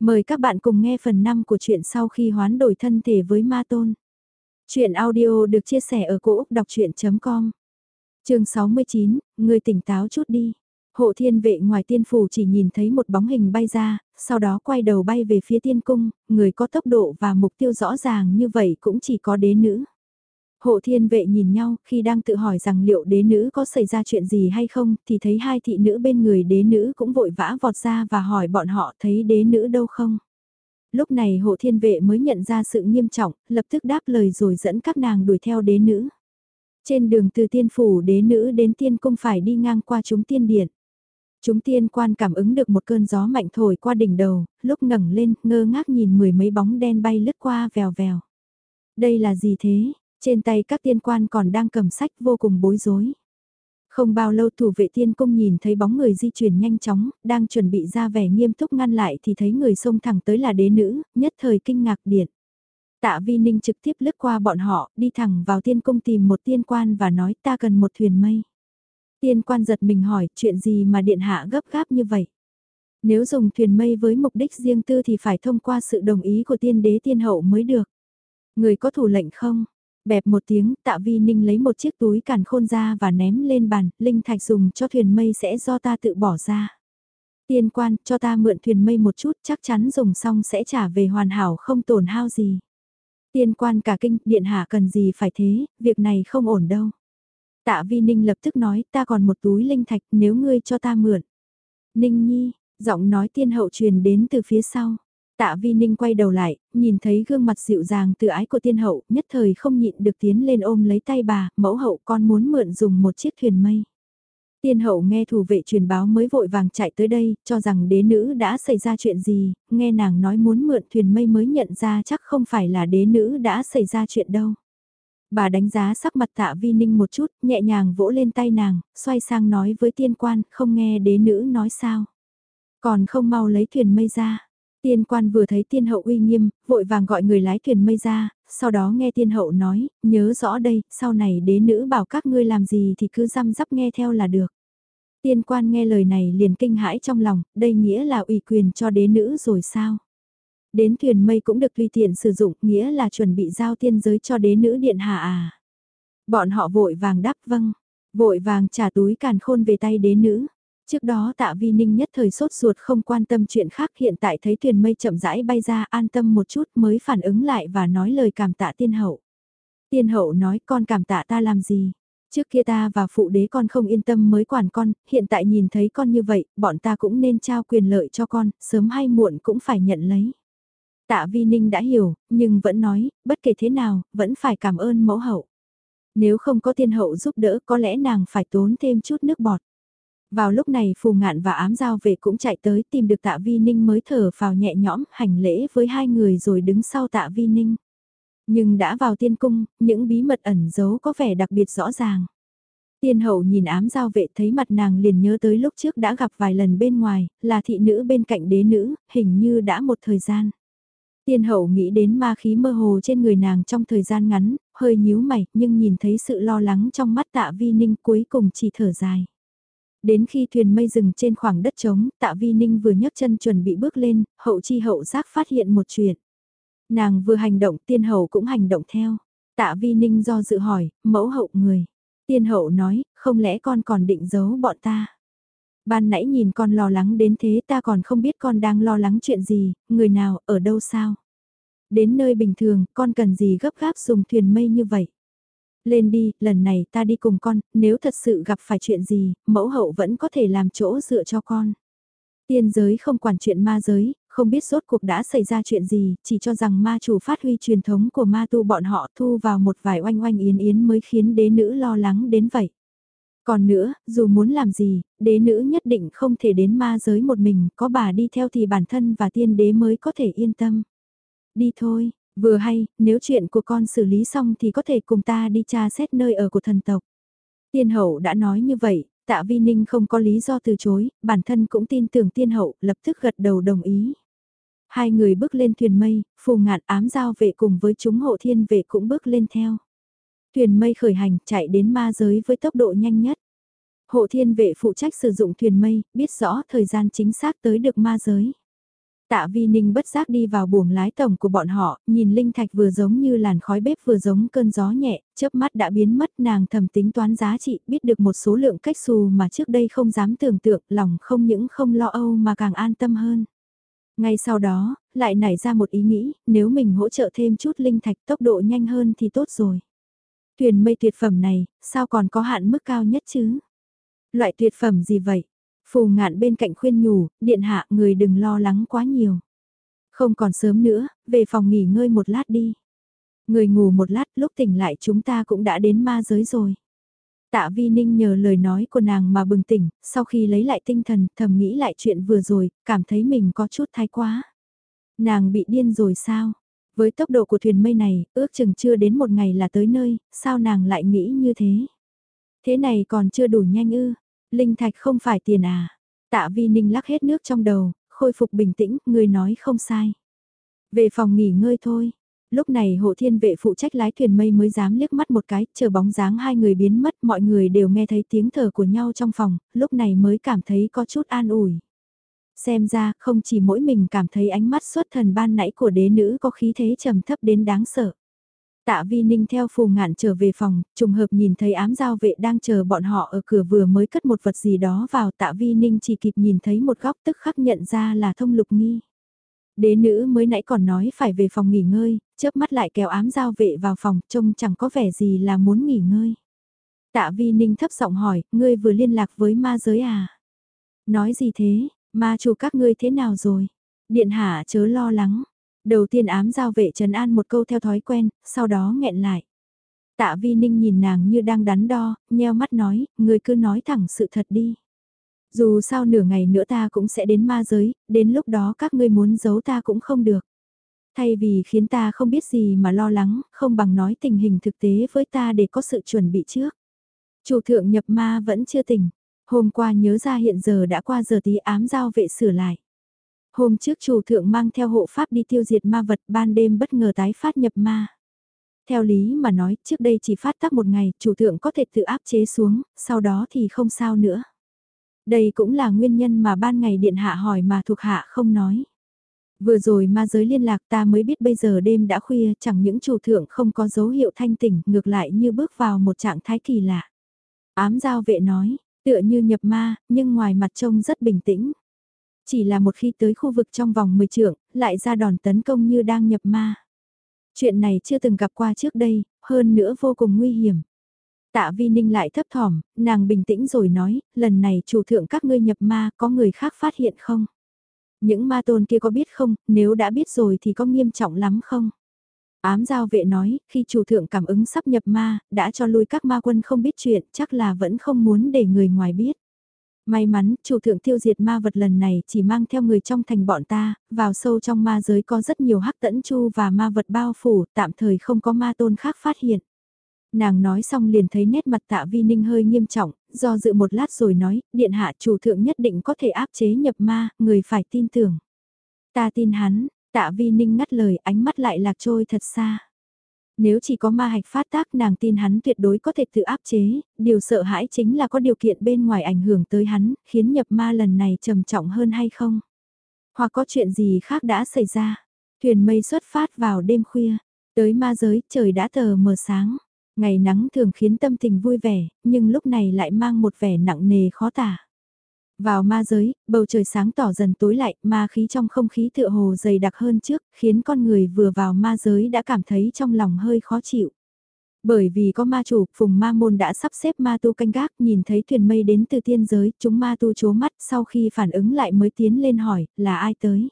Mời các bạn cùng nghe phần 5 của chuyện sau khi hoán đổi thân thể với ma tôn. Chuyện audio được chia sẻ ở cỗ đọc chuyện.com Trường 69, người tỉnh táo chút đi. Hộ thiên vệ ngoài tiên phủ chỉ nhìn thấy một bóng hình bay ra, sau đó quay đầu bay về phía tiên cung, người có tốc độ và mục tiêu rõ ràng như vậy cũng chỉ có đế nữ. Hộ thiên vệ nhìn nhau, khi đang tự hỏi rằng liệu đế nữ có xảy ra chuyện gì hay không, thì thấy hai thị nữ bên người đế nữ cũng vội vã vọt ra và hỏi bọn họ thấy đế nữ đâu không. Lúc này hộ thiên vệ mới nhận ra sự nghiêm trọng, lập tức đáp lời rồi dẫn các nàng đuổi theo đế nữ. Trên đường từ tiên phủ đế nữ đến tiên cung phải đi ngang qua chúng tiên điện. Chúng tiên quan cảm ứng được một cơn gió mạnh thổi qua đỉnh đầu, lúc ngẩng lên, ngơ ngác nhìn mười mấy bóng đen bay lướt qua vèo vèo. Đây là gì thế? Trên tay các tiên quan còn đang cầm sách vô cùng bối rối. Không bao lâu thủ vệ tiên cung nhìn thấy bóng người di chuyển nhanh chóng, đang chuẩn bị ra vẻ nghiêm túc ngăn lại thì thấy người xông thẳng tới là đế nữ, nhất thời kinh ngạc điện. Tạ Vi Ninh trực tiếp lướt qua bọn họ, đi thẳng vào tiên cung tìm một tiên quan và nói ta cần một thuyền mây. Tiên quan giật mình hỏi chuyện gì mà điện hạ gấp gáp như vậy. Nếu dùng thuyền mây với mục đích riêng tư thì phải thông qua sự đồng ý của tiên đế tiên hậu mới được. Người có thủ lệnh không? Bẹp một tiếng, tạ vi ninh lấy một chiếc túi càn khôn ra và ném lên bàn, linh thạch dùng cho thuyền mây sẽ do ta tự bỏ ra. Tiên quan, cho ta mượn thuyền mây một chút, chắc chắn dùng xong sẽ trả về hoàn hảo không tổn hao gì. Tiên quan cả kinh, điện hạ cần gì phải thế, việc này không ổn đâu. Tạ vi ninh lập tức nói, ta còn một túi linh thạch nếu ngươi cho ta mượn. Ninh nhi, giọng nói tiên hậu truyền đến từ phía sau. Tạ Vi Ninh quay đầu lại, nhìn thấy gương mặt dịu dàng tự ái của tiên hậu, nhất thời không nhịn được tiến lên ôm lấy tay bà, mẫu hậu con muốn mượn dùng một chiếc thuyền mây. Tiên hậu nghe thủ vệ truyền báo mới vội vàng chạy tới đây, cho rằng đế nữ đã xảy ra chuyện gì, nghe nàng nói muốn mượn thuyền mây mới nhận ra chắc không phải là đế nữ đã xảy ra chuyện đâu. Bà đánh giá sắc mặt tạ vi ninh một chút, nhẹ nhàng vỗ lên tay nàng, xoay sang nói với tiên quan, không nghe đế nữ nói sao. Còn không mau lấy thuyền mây ra. Tiên quan vừa thấy tiên hậu uy nghiêm, vội vàng gọi người lái thuyền mây ra, sau đó nghe tiên hậu nói, nhớ rõ đây, sau này đế nữ bảo các ngươi làm gì thì cứ răm rắp nghe theo là được. Tiên quan nghe lời này liền kinh hãi trong lòng, đây nghĩa là ủy quyền cho đế nữ rồi sao? Đến thuyền mây cũng được tùy tiện sử dụng, nghĩa là chuẩn bị giao tiên giới cho đế nữ điện hạ à. Bọn họ vội vàng đáp vâng, vội vàng trả túi càn khôn về tay đế nữ. Trước đó tạ vi ninh nhất thời sốt ruột không quan tâm chuyện khác hiện tại thấy thuyền mây chậm rãi bay ra an tâm một chút mới phản ứng lại và nói lời cảm tạ tiên hậu. Tiên hậu nói con cảm tạ ta làm gì? Trước kia ta và phụ đế con không yên tâm mới quản con, hiện tại nhìn thấy con như vậy, bọn ta cũng nên trao quyền lợi cho con, sớm hay muộn cũng phải nhận lấy. Tạ Vi Ninh đã hiểu, nhưng vẫn nói, bất kể thế nào, vẫn phải cảm ơn mẫu hậu. Nếu không có tiên hậu giúp đỡ có lẽ nàng phải tốn thêm chút nước bọt. Vào lúc này Phù Ngạn và ám giao về cũng chạy tới tìm được tạ Vi Ninh mới thở vào nhẹ nhõm hành lễ với hai người rồi đứng sau tạ Vi Ninh. Nhưng đã vào tiên cung, những bí mật ẩn giấu có vẻ đặc biệt rõ ràng. Tiên hậu nhìn ám giao vệ thấy mặt nàng liền nhớ tới lúc trước đã gặp vài lần bên ngoài, là thị nữ bên cạnh đế nữ, hình như đã một thời gian. Tiên hậu nghĩ đến ma khí mơ hồ trên người nàng trong thời gian ngắn, hơi nhíu mày, nhưng nhìn thấy sự lo lắng trong mắt tạ vi ninh cuối cùng chỉ thở dài. Đến khi thuyền mây dừng trên khoảng đất trống, tạ vi ninh vừa nhấc chân chuẩn bị bước lên, hậu chi hậu giác phát hiện một chuyện. Nàng vừa hành động tiên hậu cũng hành động theo. Tạ vi ninh do dự hỏi, mẫu hậu người. Tiên hậu nói, không lẽ con còn định giấu bọn ta. Ban nãy nhìn con lo lắng đến thế ta còn không biết con đang lo lắng chuyện gì, người nào, ở đâu sao. Đến nơi bình thường, con cần gì gấp gáp dùng thuyền mây như vậy. Lên đi, lần này ta đi cùng con, nếu thật sự gặp phải chuyện gì, mẫu hậu vẫn có thể làm chỗ dựa cho con. Tiên giới không quản chuyện ma giới, không biết rốt cuộc đã xảy ra chuyện gì, chỉ cho rằng ma chủ phát huy truyền thống của ma tu bọn họ thu vào một vài oanh oanh yến yến mới khiến đế nữ lo lắng đến vậy. Còn nữa, dù muốn làm gì, đế nữ nhất định không thể đến ma giới một mình, có bà đi theo thì bản thân và tiên đế mới có thể yên tâm. Đi thôi, Vừa hay, nếu chuyện của con xử lý xong thì có thể cùng ta đi tra xét nơi ở của thần tộc. Tiên hậu đã nói như vậy, tạ vi ninh không có lý do từ chối, bản thân cũng tin tưởng tiên hậu, lập tức gật đầu đồng ý. Hai người bước lên thuyền mây, phù ngạn ám giao vệ cùng với chúng hộ thiên vệ cũng bước lên theo. Thuyền mây khởi hành chạy đến ma giới với tốc độ nhanh nhất. Hộ thiên vệ phụ trách sử dụng thuyền mây, biết rõ thời gian chính xác tới được ma giới. Tạ Vi Ninh bất giác đi vào buồng lái tổng của bọn họ, nhìn Linh Thạch vừa giống như làn khói bếp vừa giống cơn gió nhẹ, chớp mắt đã biến mất nàng thầm tính toán giá trị, biết được một số lượng cách xù mà trước đây không dám tưởng tượng, lòng không những không lo âu mà càng an tâm hơn. Ngay sau đó, lại nảy ra một ý nghĩ, nếu mình hỗ trợ thêm chút Linh Thạch tốc độ nhanh hơn thì tốt rồi. Thuyền mây tuyệt phẩm này, sao còn có hạn mức cao nhất chứ? Loại tuyệt phẩm gì vậy? Phù ngạn bên cạnh khuyên nhủ, điện hạ người đừng lo lắng quá nhiều. Không còn sớm nữa, về phòng nghỉ ngơi một lát đi. Người ngủ một lát lúc tỉnh lại chúng ta cũng đã đến ma giới rồi. Tạ Vi Ninh nhờ lời nói của nàng mà bừng tỉnh, sau khi lấy lại tinh thần, thầm nghĩ lại chuyện vừa rồi, cảm thấy mình có chút thái quá. Nàng bị điên rồi sao? Với tốc độ của thuyền mây này, ước chừng chưa đến một ngày là tới nơi, sao nàng lại nghĩ như thế? Thế này còn chưa đủ nhanh ư? Linh thạch không phải tiền à? Tạ Vi Ninh lắc hết nước trong đầu, khôi phục bình tĩnh, người nói không sai. Về phòng nghỉ ngơi thôi. Lúc này hộ thiên vệ phụ trách lái thuyền mây mới dám liếc mắt một cái, chờ bóng dáng hai người biến mất, mọi người đều nghe thấy tiếng thở của nhau trong phòng, lúc này mới cảm thấy có chút an ủi. Xem ra, không chỉ mỗi mình cảm thấy ánh mắt xuất thần ban nãy của đế nữ có khí thế trầm thấp đến đáng sợ. Tạ Vi Ninh theo phù ngạn trở về phòng, trùng hợp nhìn thấy ám giao vệ đang chờ bọn họ ở cửa vừa mới cất một vật gì đó vào tạ Vi Ninh chỉ kịp nhìn thấy một góc tức khắc nhận ra là thông lục nghi. Đế nữ mới nãy còn nói phải về phòng nghỉ ngơi, chớp mắt lại kéo ám giao vệ vào phòng, trông chẳng có vẻ gì là muốn nghỉ ngơi. Tạ Vi Ninh thấp giọng hỏi, ngươi vừa liên lạc với ma giới à? Nói gì thế, ma chủ các ngươi thế nào rồi? Điện hạ chớ lo lắng, Đầu tiên ám giao vệ trần an một câu theo thói quen, sau đó nghẹn lại. Tạ vi ninh nhìn nàng như đang đắn đo, nheo mắt nói, người cứ nói thẳng sự thật đi. Dù sao nửa ngày nữa ta cũng sẽ đến ma giới, đến lúc đó các ngươi muốn giấu ta cũng không được. Thay vì khiến ta không biết gì mà lo lắng, không bằng nói tình hình thực tế với ta để có sự chuẩn bị trước. Chủ thượng nhập ma vẫn chưa tỉnh. Hôm qua nhớ ra hiện giờ đã qua giờ tí ám giao vệ sửa lại. Hôm trước chủ thượng mang theo hộ pháp đi tiêu diệt ma vật ban đêm bất ngờ tái phát nhập ma. Theo lý mà nói, trước đây chỉ phát tác một ngày, chủ thượng có thể tự áp chế xuống, sau đó thì không sao nữa. Đây cũng là nguyên nhân mà ban ngày điện hạ hỏi mà thuộc hạ không nói. Vừa rồi ma giới liên lạc ta mới biết bây giờ đêm đã khuya chẳng những chủ thượng không có dấu hiệu thanh tỉnh ngược lại như bước vào một trạng thái kỳ lạ. Ám giao vệ nói, tựa như nhập ma, nhưng ngoài mặt trông rất bình tĩnh. Chỉ là một khi tới khu vực trong vòng 10 trượng, lại ra đòn tấn công như đang nhập ma. Chuyện này chưa từng gặp qua trước đây, hơn nữa vô cùng nguy hiểm. Tạ Vi Ninh lại thấp thỏm, nàng bình tĩnh rồi nói, lần này chủ thượng các ngươi nhập ma có người khác phát hiện không? Những ma tôn kia có biết không, nếu đã biết rồi thì có nghiêm trọng lắm không? Ám giao vệ nói, khi chủ thượng cảm ứng sắp nhập ma, đã cho lui các ma quân không biết chuyện, chắc là vẫn không muốn để người ngoài biết. May mắn, chủ thượng tiêu diệt ma vật lần này chỉ mang theo người trong thành bọn ta, vào sâu trong ma giới có rất nhiều hắc tẫn chu và ma vật bao phủ, tạm thời không có ma tôn khác phát hiện. Nàng nói xong liền thấy nét mặt tạ vi ninh hơi nghiêm trọng, do dự một lát rồi nói, điện hạ chủ thượng nhất định có thể áp chế nhập ma, người phải tin tưởng. Ta tin hắn, tạ vi ninh ngắt lời ánh mắt lại lạc trôi thật xa. Nếu chỉ có ma hạch phát tác nàng tin hắn tuyệt đối có thể tự áp chế, điều sợ hãi chính là có điều kiện bên ngoài ảnh hưởng tới hắn, khiến nhập ma lần này trầm trọng hơn hay không. Hoặc có chuyện gì khác đã xảy ra. Thuyền mây xuất phát vào đêm khuya, tới ma giới trời đã tờ mờ sáng. Ngày nắng thường khiến tâm tình vui vẻ, nhưng lúc này lại mang một vẻ nặng nề khó tả. Vào ma giới, bầu trời sáng tỏ dần tối lại, ma khí trong không khí tựa hồ dày đặc hơn trước, khiến con người vừa vào ma giới đã cảm thấy trong lòng hơi khó chịu. Bởi vì có ma chủ, phùng ma môn đã sắp xếp ma tu canh gác, nhìn thấy thuyền mây đến từ tiên giới, chúng ma tu chố mắt, sau khi phản ứng lại mới tiến lên hỏi, là ai tới?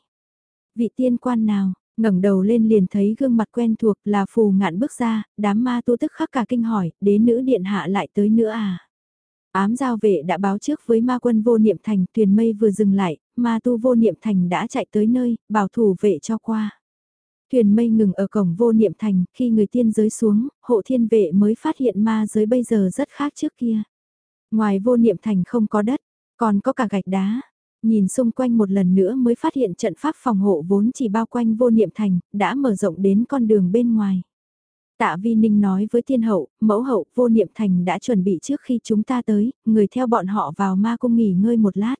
Vị tiên quan nào? ngẩng đầu lên liền thấy gương mặt quen thuộc là phù ngạn bước ra, đám ma tu tức khắc cả kinh hỏi, đế nữ điện hạ lại tới nữa à? Ám giao vệ đã báo trước với ma quân vô niệm thành, thuyền mây vừa dừng lại, ma tu vô niệm thành đã chạy tới nơi, bảo thủ vệ cho qua. Thuyền mây ngừng ở cổng vô niệm thành, khi người tiên giới xuống, hộ thiên vệ mới phát hiện ma giới bây giờ rất khác trước kia. Ngoài vô niệm thành không có đất, còn có cả gạch đá. Nhìn xung quanh một lần nữa mới phát hiện trận pháp phòng hộ vốn chỉ bao quanh vô niệm thành, đã mở rộng đến con đường bên ngoài. Tạ Vi Ninh nói với thiên hậu, mẫu hậu, vô niệm thành đã chuẩn bị trước khi chúng ta tới, người theo bọn họ vào ma cung nghỉ ngơi một lát.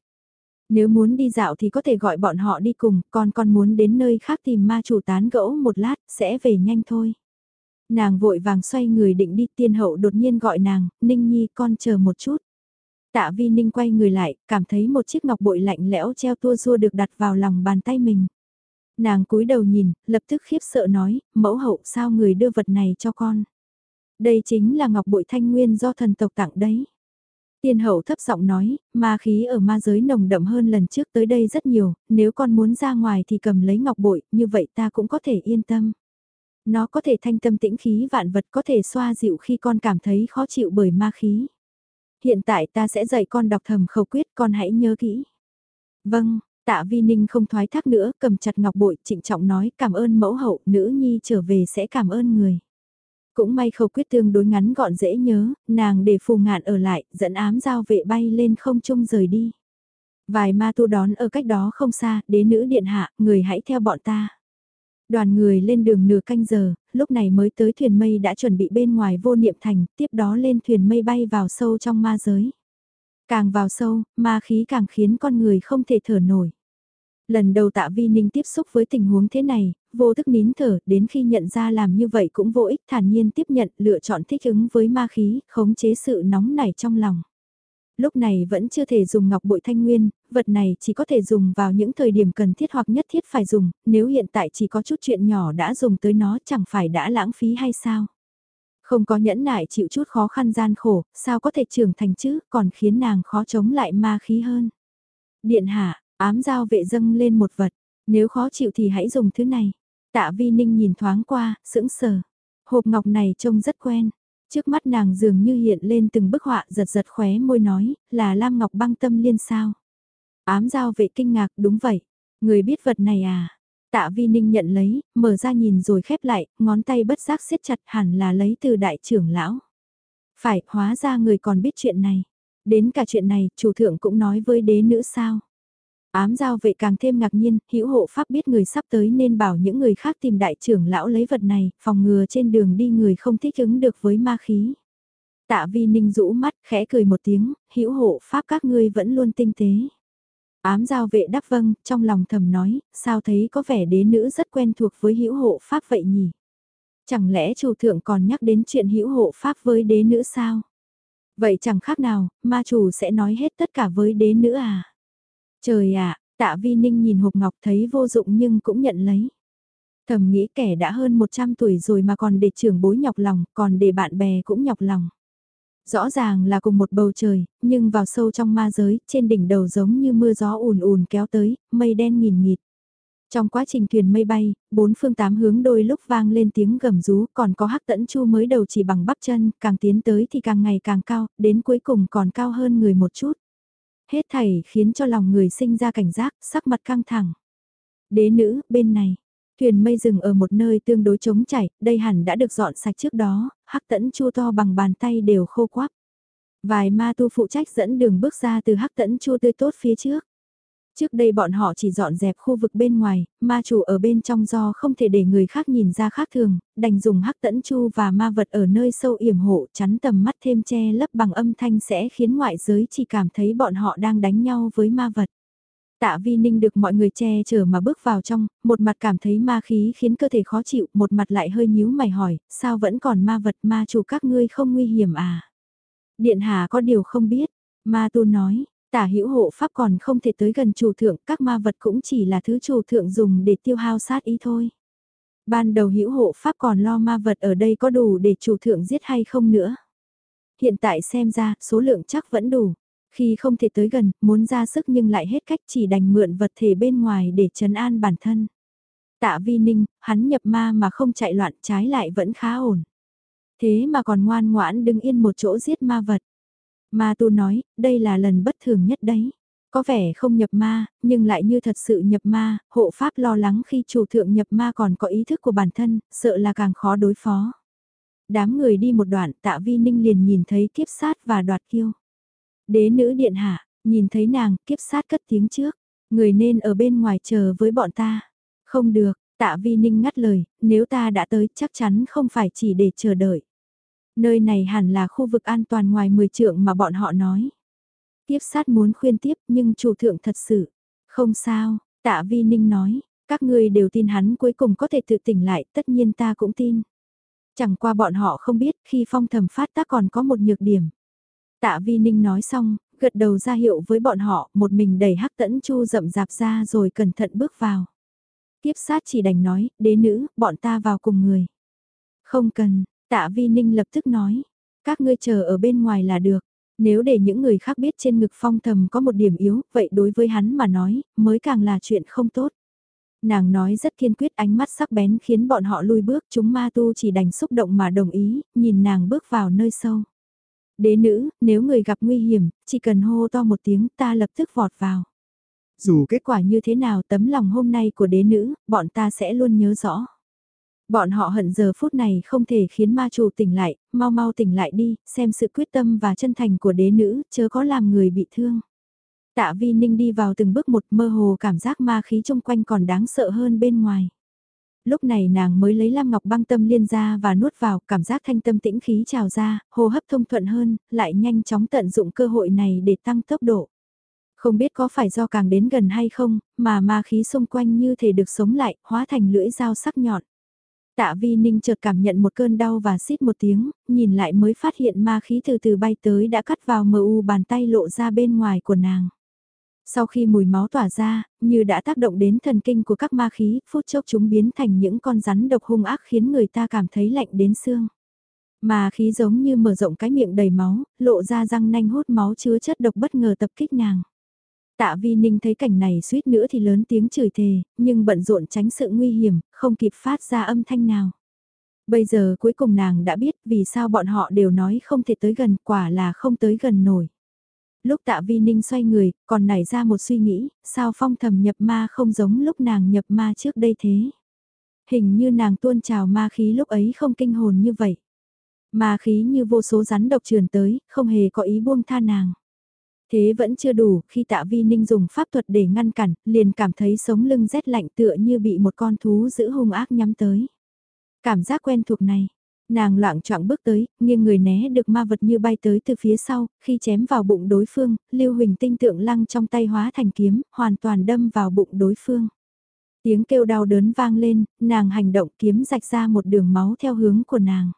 Nếu muốn đi dạo thì có thể gọi bọn họ đi cùng, còn con muốn đến nơi khác tìm ma chủ tán gẫu một lát, sẽ về nhanh thôi. Nàng vội vàng xoay người định đi tiên hậu đột nhiên gọi nàng, Ninh Nhi con chờ một chút. Tạ Vi Ninh quay người lại, cảm thấy một chiếc ngọc bội lạnh lẽo treo tua rua được đặt vào lòng bàn tay mình. Nàng cúi đầu nhìn, lập tức khiếp sợ nói, mẫu hậu sao người đưa vật này cho con. Đây chính là ngọc bội thanh nguyên do thần tộc tặng đấy. Tiên hậu thấp giọng nói, ma khí ở ma giới nồng đậm hơn lần trước tới đây rất nhiều, nếu con muốn ra ngoài thì cầm lấy ngọc bội, như vậy ta cũng có thể yên tâm. Nó có thể thanh tâm tĩnh khí vạn vật có thể xoa dịu khi con cảm thấy khó chịu bởi ma khí. Hiện tại ta sẽ dạy con đọc thầm khẩu quyết con hãy nhớ kỹ. Vâng, tạ vi ninh không thoái thác nữa, cầm chặt ngọc bội trịnh trọng nói cảm ơn mẫu hậu, nữ nhi trở về sẽ cảm ơn người. Cũng may khẩu quyết tương đối ngắn gọn dễ nhớ, nàng để phù ngạn ở lại, dẫn ám giao vệ bay lên không trung rời đi. Vài ma tu đón ở cách đó không xa, đế nữ điện hạ, người hãy theo bọn ta. Đoàn người lên đường nửa canh giờ, lúc này mới tới thuyền mây đã chuẩn bị bên ngoài vô niệm thành, tiếp đó lên thuyền mây bay vào sâu trong ma giới. Càng vào sâu, ma khí càng khiến con người không thể thở nổi. Lần đầu tạ vi ninh tiếp xúc với tình huống thế này, vô thức nín thở, đến khi nhận ra làm như vậy cũng vô ích thản nhiên tiếp nhận lựa chọn thích ứng với ma khí, khống chế sự nóng nảy trong lòng. Lúc này vẫn chưa thể dùng ngọc bội thanh nguyên, vật này chỉ có thể dùng vào những thời điểm cần thiết hoặc nhất thiết phải dùng, nếu hiện tại chỉ có chút chuyện nhỏ đã dùng tới nó chẳng phải đã lãng phí hay sao? Không có nhẫn nại chịu chút khó khăn gian khổ, sao có thể trưởng thành chứ, còn khiến nàng khó chống lại ma khí hơn. Điện hạ, ám giao vệ dâng lên một vật, nếu khó chịu thì hãy dùng thứ này. Tạ vi ninh nhìn thoáng qua, sững sờ. Hộp ngọc này trông rất quen. Trước mắt nàng dường như hiện lên từng bức họa giật giật khóe môi nói, là Lam Ngọc băng tâm liên sao. Ám giao vệ kinh ngạc, đúng vậy. Người biết vật này à? Tạ vi ninh nhận lấy, mở ra nhìn rồi khép lại, ngón tay bất giác siết chặt hẳn là lấy từ đại trưởng lão. Phải, hóa ra người còn biết chuyện này. Đến cả chuyện này, chủ thượng cũng nói với đế nữ sao. Ám giao vệ càng thêm ngạc nhiên, hữu hộ pháp biết người sắp tới nên bảo những người khác tìm đại trưởng lão lấy vật này, phòng ngừa trên đường đi người không thích ứng được với ma khí. Tạ vi ninh rũ mắt, khẽ cười một tiếng, hữu hộ pháp các ngươi vẫn luôn tinh tế. Ám giao vệ đáp vâng, trong lòng thầm nói, sao thấy có vẻ đế nữ rất quen thuộc với hữu hộ pháp vậy nhỉ? Chẳng lẽ chủ thượng còn nhắc đến chuyện hữu hộ pháp với đế nữ sao? Vậy chẳng khác nào, ma chủ sẽ nói hết tất cả với đế nữ à? Trời ạ, tạ vi ninh nhìn hộp ngọc thấy vô dụng nhưng cũng nhận lấy. Thầm nghĩ kẻ đã hơn 100 tuổi rồi mà còn để trưởng bối nhọc lòng, còn để bạn bè cũng nhọc lòng. Rõ ràng là cùng một bầu trời, nhưng vào sâu trong ma giới, trên đỉnh đầu giống như mưa gió ùn ùn kéo tới, mây đen nghìn nghịt. Trong quá trình thuyền mây bay, bốn phương tám hướng đôi lúc vang lên tiếng gầm rú, còn có hắc tẫn chu mới đầu chỉ bằng bắp chân, càng tiến tới thì càng ngày càng cao, đến cuối cùng còn cao hơn người một chút. Hết thảy khiến cho lòng người sinh ra cảnh giác, sắc mặt căng thẳng. Đế nữ, bên này, thuyền mây dừng ở một nơi tương đối trống chảy, đây hẳn đã được dọn sạch trước đó, hắc tẫn chua to bằng bàn tay đều khô quắp. Vài ma tu phụ trách dẫn đường bước ra từ hắc tẫn chua tươi tốt phía trước. Trước đây bọn họ chỉ dọn dẹp khu vực bên ngoài, ma chủ ở bên trong do không thể để người khác nhìn ra khác thường, đành dùng hắc tẫn chu và ma vật ở nơi sâu yểm hộ chắn tầm mắt thêm che lấp bằng âm thanh sẽ khiến ngoại giới chỉ cảm thấy bọn họ đang đánh nhau với ma vật. Tạ vi ninh được mọi người che chở mà bước vào trong, một mặt cảm thấy ma khí khiến cơ thể khó chịu, một mặt lại hơi nhíu mày hỏi, sao vẫn còn ma vật ma chủ các ngươi không nguy hiểm à? Điện hạ có điều không biết, ma tu nói, Tả hữu hộ pháp còn không thể tới gần chủ thượng, các ma vật cũng chỉ là thứ chủ thượng dùng để tiêu hao sát ý thôi. Ban đầu hữu hộ pháp còn lo ma vật ở đây có đủ để chủ thượng giết hay không nữa. Hiện tại xem ra, số lượng chắc vẫn đủ. Khi không thể tới gần, muốn ra sức nhưng lại hết cách chỉ đành mượn vật thể bên ngoài để trấn an bản thân. Tạ vi ninh, hắn nhập ma mà không chạy loạn trái lại vẫn khá ổn. Thế mà còn ngoan ngoãn đứng yên một chỗ giết ma vật. Ma tu nói, đây là lần bất thường nhất đấy. Có vẻ không nhập ma, nhưng lại như thật sự nhập ma, hộ pháp lo lắng khi chủ thượng nhập ma còn có ý thức của bản thân, sợ là càng khó đối phó. Đám người đi một đoạn tạ vi ninh liền nhìn thấy kiếp sát và đoạt kiêu. Đế nữ điện hạ, nhìn thấy nàng, kiếp sát cất tiếng trước, người nên ở bên ngoài chờ với bọn ta. Không được, tạ vi ninh ngắt lời, nếu ta đã tới chắc chắn không phải chỉ để chờ đợi. Nơi này hẳn là khu vực an toàn ngoài 10 trượng mà bọn họ nói. Tiếp sát muốn khuyên tiếp nhưng chủ thượng thật sự. Không sao, tạ vi ninh nói, các ngươi đều tin hắn cuối cùng có thể tự tỉnh lại, tất nhiên ta cũng tin. Chẳng qua bọn họ không biết khi phong thầm phát tác còn có một nhược điểm. Tạ vi ninh nói xong, gật đầu ra hiệu với bọn họ, một mình đẩy hắc tẫn chu rậm rạp ra rồi cẩn thận bước vào. Tiếp sát chỉ đành nói, đế nữ, bọn ta vào cùng người. Không cần, tạ vi ninh lập tức nói, các ngươi chờ ở bên ngoài là được. Nếu để những người khác biết trên ngực phong thầm có một điểm yếu, vậy đối với hắn mà nói, mới càng là chuyện không tốt. Nàng nói rất kiên quyết ánh mắt sắc bén khiến bọn họ lui bước chúng ma tu chỉ đành xúc động mà đồng ý, nhìn nàng bước vào nơi sâu. Đế nữ, nếu người gặp nguy hiểm, chỉ cần hô to một tiếng ta lập tức vọt vào. Dù kết quả như thế nào tấm lòng hôm nay của đế nữ, bọn ta sẽ luôn nhớ rõ. Bọn họ hận giờ phút này không thể khiến ma chủ tỉnh lại, mau mau tỉnh lại đi, xem sự quyết tâm và chân thành của đế nữ, chớ có làm người bị thương. Tạ Vi Ninh đi vào từng bước một mơ hồ cảm giác ma khí chung quanh còn đáng sợ hơn bên ngoài. Lúc này nàng mới lấy Lam Ngọc băng tâm liên ra và nuốt vào, cảm giác thanh tâm tĩnh khí trào ra, hô hấp thông thuận hơn, lại nhanh chóng tận dụng cơ hội này để tăng tốc độ. Không biết có phải do càng đến gần hay không, mà ma khí xung quanh như thể được sống lại, hóa thành lưỡi dao sắc nhọn. Tạ Vi Ninh chợt cảm nhận một cơn đau và xít một tiếng, nhìn lại mới phát hiện ma khí từ từ bay tới đã cắt vào mờ u bàn tay lộ ra bên ngoài của nàng. Sau khi mùi máu tỏa ra, như đã tác động đến thần kinh của các ma khí, phút chốc chúng biến thành những con rắn độc hung ác khiến người ta cảm thấy lạnh đến xương. Ma khí giống như mở rộng cái miệng đầy máu, lộ ra răng nanh hút máu chứa chất độc bất ngờ tập kích nàng. Tạ Vi Ninh thấy cảnh này suýt nữa thì lớn tiếng chửi thề, nhưng bận rộn tránh sự nguy hiểm, không kịp phát ra âm thanh nào. Bây giờ cuối cùng nàng đã biết vì sao bọn họ đều nói không thể tới gần, quả là không tới gần nổi. Lúc tạ vi ninh xoay người, còn nảy ra một suy nghĩ, sao phong thầm nhập ma không giống lúc nàng nhập ma trước đây thế. Hình như nàng tuôn trào ma khí lúc ấy không kinh hồn như vậy. Ma khí như vô số rắn độc truyền tới, không hề có ý buông tha nàng. Thế vẫn chưa đủ, khi tạ vi ninh dùng pháp thuật để ngăn cản, liền cảm thấy sống lưng rét lạnh tựa như bị một con thú giữ hung ác nhắm tới. Cảm giác quen thuộc này, Nàng loạn trọng bước tới, nghiêng người né được ma vật như bay tới từ phía sau, khi chém vào bụng đối phương, lưu huỳnh tinh tượng lăng trong tay hóa thành kiếm, hoàn toàn đâm vào bụng đối phương. Tiếng kêu đau đớn vang lên, nàng hành động kiếm rạch ra một đường máu theo hướng của nàng.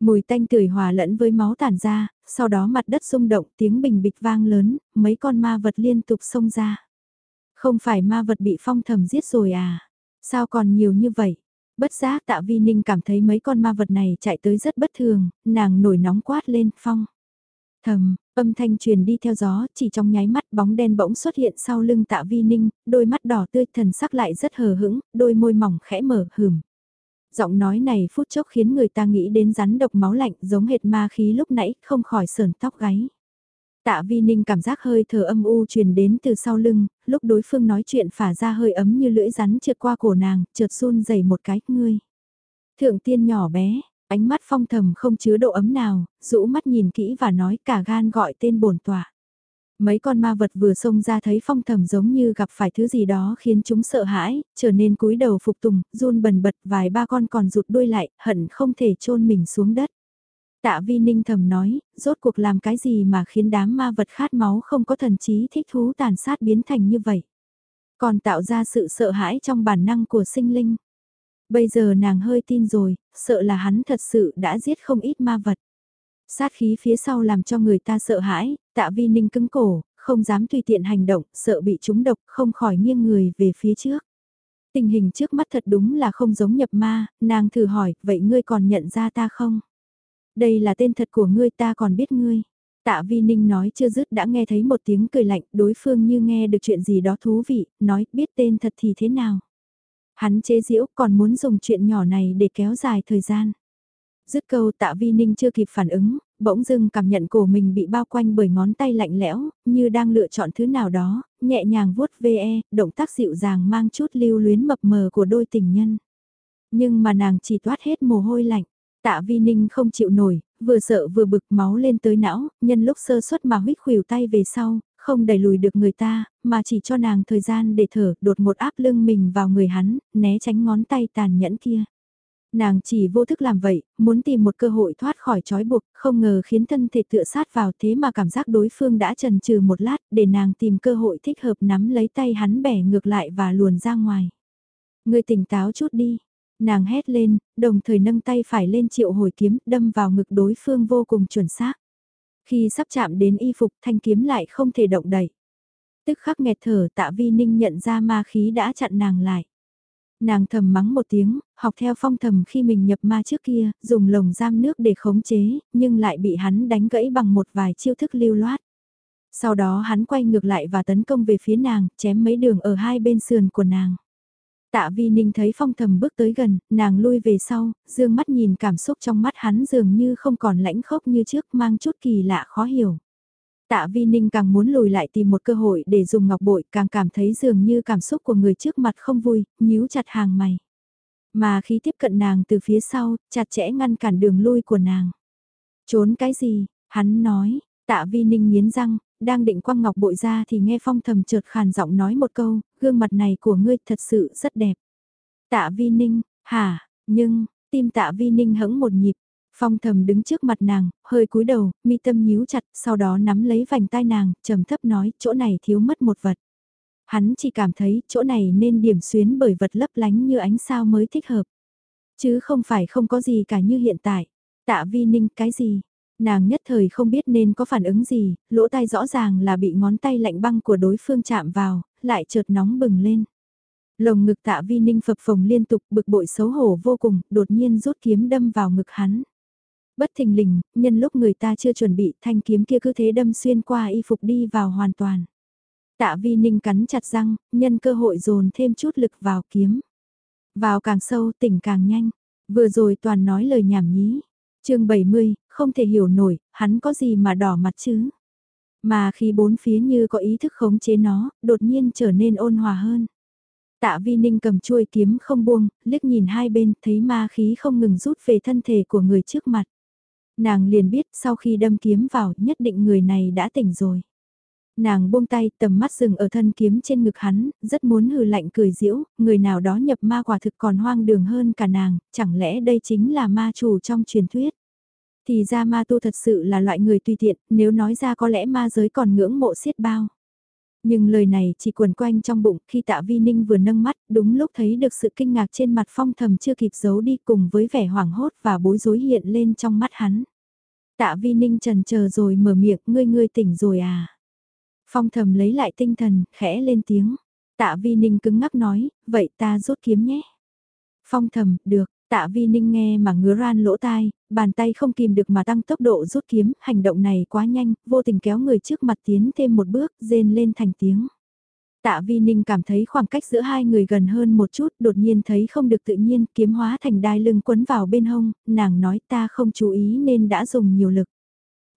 Mùi tanh tưởi hòa lẫn với máu tản ra, sau đó mặt đất rung động tiếng bình bịch vang lớn, mấy con ma vật liên tục xông ra. Không phải ma vật bị phong thầm giết rồi à? Sao còn nhiều như vậy? Bất giác tạ vi ninh cảm thấy mấy con ma vật này chạy tới rất bất thường, nàng nổi nóng quát lên, phong. Thầm, âm thanh truyền đi theo gió, chỉ trong nháy mắt bóng đen bỗng xuất hiện sau lưng tạ vi ninh, đôi mắt đỏ tươi thần sắc lại rất hờ hững, đôi môi mỏng khẽ mở hửm. Giọng nói này phút chốc khiến người ta nghĩ đến rắn độc máu lạnh giống hệt ma khí lúc nãy, không khỏi sờn tóc gáy. Tạ Vi Ninh cảm giác hơi thở âm u truyền đến từ sau lưng, lúc đối phương nói chuyện phả ra hơi ấm như lưỡi rắn trượt qua cổ nàng, trượt run dày một cái, ngươi. Thượng tiên nhỏ bé, ánh mắt phong thầm không chứa độ ấm nào, rũ mắt nhìn kỹ và nói cả gan gọi tên bổn tọa. Mấy con ma vật vừa xông ra thấy phong thầm giống như gặp phải thứ gì đó khiến chúng sợ hãi, trở nên cúi đầu phục tùng, run bần bật vài ba con còn rụt đuôi lại, hận không thể chôn mình xuống đất. Tạ vi ninh thầm nói, rốt cuộc làm cái gì mà khiến đám ma vật khát máu không có thần trí thích thú tàn sát biến thành như vậy. Còn tạo ra sự sợ hãi trong bản năng của sinh linh. Bây giờ nàng hơi tin rồi, sợ là hắn thật sự đã giết không ít ma vật. Sát khí phía sau làm cho người ta sợ hãi, tạ vi ninh cứng cổ, không dám tùy tiện hành động, sợ bị trúng độc, không khỏi nghiêng người về phía trước. Tình hình trước mắt thật đúng là không giống nhập ma, nàng thử hỏi, vậy ngươi còn nhận ra ta không? Đây là tên thật của ngươi ta còn biết ngươi. Tạ Vi Ninh nói chưa dứt đã nghe thấy một tiếng cười lạnh, đối phương như nghe được chuyện gì đó thú vị, nói biết tên thật thì thế nào. Hắn chế giễu còn muốn dùng chuyện nhỏ này để kéo dài thời gian. Dứt câu tạ Vi Ninh chưa kịp phản ứng, bỗng dưng cảm nhận cổ mình bị bao quanh bởi ngón tay lạnh lẽo, như đang lựa chọn thứ nào đó, nhẹ nhàng vuốt ve, động tác dịu dàng mang chút lưu luyến mập mờ của đôi tình nhân. Nhưng mà nàng chỉ toát hết mồ hôi lạnh. Tạ Vi Ninh không chịu nổi, vừa sợ vừa bực máu lên tới não, nhân lúc sơ suất mà huyết khuỷu tay về sau, không đẩy lùi được người ta, mà chỉ cho nàng thời gian để thở, đột một áp lưng mình vào người hắn, né tránh ngón tay tàn nhẫn kia. Nàng chỉ vô thức làm vậy, muốn tìm một cơ hội thoát khỏi trói buộc, không ngờ khiến thân thể tựa sát vào thế mà cảm giác đối phương đã trần trừ một lát để nàng tìm cơ hội thích hợp nắm lấy tay hắn bẻ ngược lại và luồn ra ngoài. Người tỉnh táo chút đi, nàng hét lên, đồng thời nâng tay phải lên triệu hồi kiếm đâm vào ngực đối phương vô cùng chuẩn xác. Khi sắp chạm đến y phục thanh kiếm lại không thể động đẩy. Tức khắc nghẹt thở tạ vi ninh nhận ra ma khí đã chặn nàng lại. Nàng thầm mắng một tiếng, học theo phong thầm khi mình nhập ma trước kia, dùng lồng giam nước để khống chế, nhưng lại bị hắn đánh gãy bằng một vài chiêu thức lưu loát. Sau đó hắn quay ngược lại và tấn công về phía nàng, chém mấy đường ở hai bên sườn của nàng. Tạ Vi Ninh thấy phong thầm bước tới gần, nàng lui về sau, dương mắt nhìn cảm xúc trong mắt hắn dường như không còn lãnh khốc như trước mang chút kỳ lạ khó hiểu. Tạ Vi Ninh càng muốn lùi lại tìm một cơ hội để dùng ngọc bội càng cảm thấy dường như cảm xúc của người trước mặt không vui, nhíu chặt hàng mày. Mà khi tiếp cận nàng từ phía sau, chặt chẽ ngăn cản đường lui của nàng. Trốn cái gì, hắn nói, tạ Vi Ninh nghiến răng, đang định quăng ngọc bội ra thì nghe phong thầm chợt khàn giọng nói một câu, gương mặt này của ngươi thật sự rất đẹp. Tạ Vi Ninh, hả, nhưng, tim tạ Vi Ninh hững một nhịp, Phong thầm đứng trước mặt nàng, hơi cúi đầu, mi tâm nhíu chặt, sau đó nắm lấy vành tai nàng, trầm thấp nói, chỗ này thiếu mất một vật. Hắn chỉ cảm thấy chỗ này nên điểm xuyến bởi vật lấp lánh như ánh sao mới thích hợp. Chứ không phải không có gì cả như hiện tại. Tạ vi ninh cái gì? Nàng nhất thời không biết nên có phản ứng gì, lỗ tai rõ ràng là bị ngón tay lạnh băng của đối phương chạm vào, lại chợt nóng bừng lên. Lồng ngực tạ vi ninh phập phồng liên tục bực bội xấu hổ vô cùng, đột nhiên rút kiếm đâm vào ngực hắn. Bất thình lình, nhân lúc người ta chưa chuẩn bị thanh kiếm kia cứ thế đâm xuyên qua y phục đi vào hoàn toàn. Tạ vi ninh cắn chặt răng, nhân cơ hội dồn thêm chút lực vào kiếm. Vào càng sâu tỉnh càng nhanh, vừa rồi toàn nói lời nhảm nhí. chương 70, không thể hiểu nổi, hắn có gì mà đỏ mặt chứ. Mà khi bốn phía như có ý thức khống chế nó, đột nhiên trở nên ôn hòa hơn. Tạ Vi Ninh cầm chuôi kiếm không buông, liếc nhìn hai bên, thấy ma khí không ngừng rút về thân thể của người trước mặt. Nàng liền biết sau khi đâm kiếm vào nhất định người này đã tỉnh rồi. Nàng buông tay tầm mắt dừng ở thân kiếm trên ngực hắn, rất muốn hừ lạnh cười diễu, người nào đó nhập ma quả thực còn hoang đường hơn cả nàng, chẳng lẽ đây chính là ma chủ trong truyền thuyết. Thì ra ma tu thật sự là loại người tùy tiện, nếu nói ra có lẽ ma giới còn ngưỡng mộ xiết bao. Nhưng lời này chỉ quần quanh trong bụng khi tạ vi ninh vừa nâng mắt đúng lúc thấy được sự kinh ngạc trên mặt phong thầm chưa kịp giấu đi cùng với vẻ hoảng hốt và bối rối hiện lên trong mắt hắn. Tạ vi ninh trần chờ rồi mở miệng ngươi ngươi tỉnh rồi à. Phong thầm lấy lại tinh thần, khẽ lên tiếng. Tạ vi ninh cứng ngắc nói, vậy ta rút kiếm nhé. Phong thầm, được, tạ vi ninh nghe mà ngứa ran lỗ tai, bàn tay không kìm được mà tăng tốc độ rút kiếm, hành động này quá nhanh, vô tình kéo người trước mặt tiến thêm một bước, rên lên thành tiếng. Tạ Vi Ninh cảm thấy khoảng cách giữa hai người gần hơn một chút, đột nhiên thấy không được tự nhiên, kiếm hóa thành đai lưng quấn vào bên hông, nàng nói ta không chú ý nên đã dùng nhiều lực.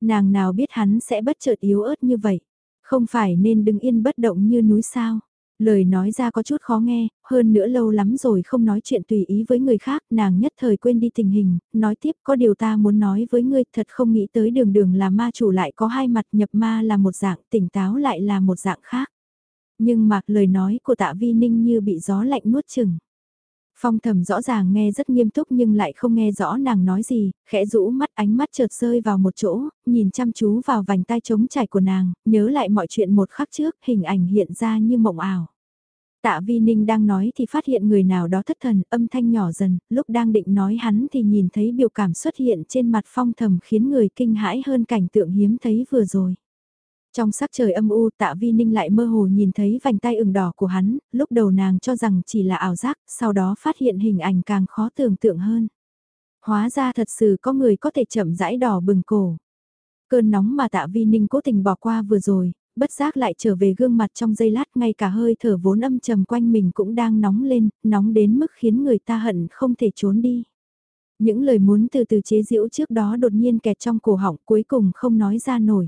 Nàng nào biết hắn sẽ bất chợt yếu ớt như vậy, không phải nên đứng yên bất động như núi sao. Lời nói ra có chút khó nghe, hơn nữa lâu lắm rồi không nói chuyện tùy ý với người khác, nàng nhất thời quên đi tình hình, nói tiếp có điều ta muốn nói với ngươi thật không nghĩ tới đường đường là ma chủ lại có hai mặt nhập ma là một dạng, tỉnh táo lại là một dạng khác. Nhưng mà lời nói của tạ vi ninh như bị gió lạnh nuốt chừng. Phong thầm rõ ràng nghe rất nghiêm túc nhưng lại không nghe rõ nàng nói gì, khẽ rũ mắt ánh mắt chợt rơi vào một chỗ, nhìn chăm chú vào vành tay trống trải của nàng, nhớ lại mọi chuyện một khắc trước, hình ảnh hiện ra như mộng ảo. Tạ Vi Ninh đang nói thì phát hiện người nào đó thất thần, âm thanh nhỏ dần, lúc đang định nói hắn thì nhìn thấy biểu cảm xuất hiện trên mặt phong thầm khiến người kinh hãi hơn cảnh tượng hiếm thấy vừa rồi. Trong sắc trời âm u tạ vi ninh lại mơ hồ nhìn thấy vành tay ửng đỏ của hắn, lúc đầu nàng cho rằng chỉ là ảo giác, sau đó phát hiện hình ảnh càng khó tưởng tượng hơn. Hóa ra thật sự có người có thể chậm rãi đỏ bừng cổ. Cơn nóng mà tạ vi ninh cố tình bỏ qua vừa rồi, bất giác lại trở về gương mặt trong giây lát ngay cả hơi thở vốn âm trầm quanh mình cũng đang nóng lên, nóng đến mức khiến người ta hận không thể trốn đi. Những lời muốn từ từ chế giễu trước đó đột nhiên kẹt trong cổ họng cuối cùng không nói ra nổi.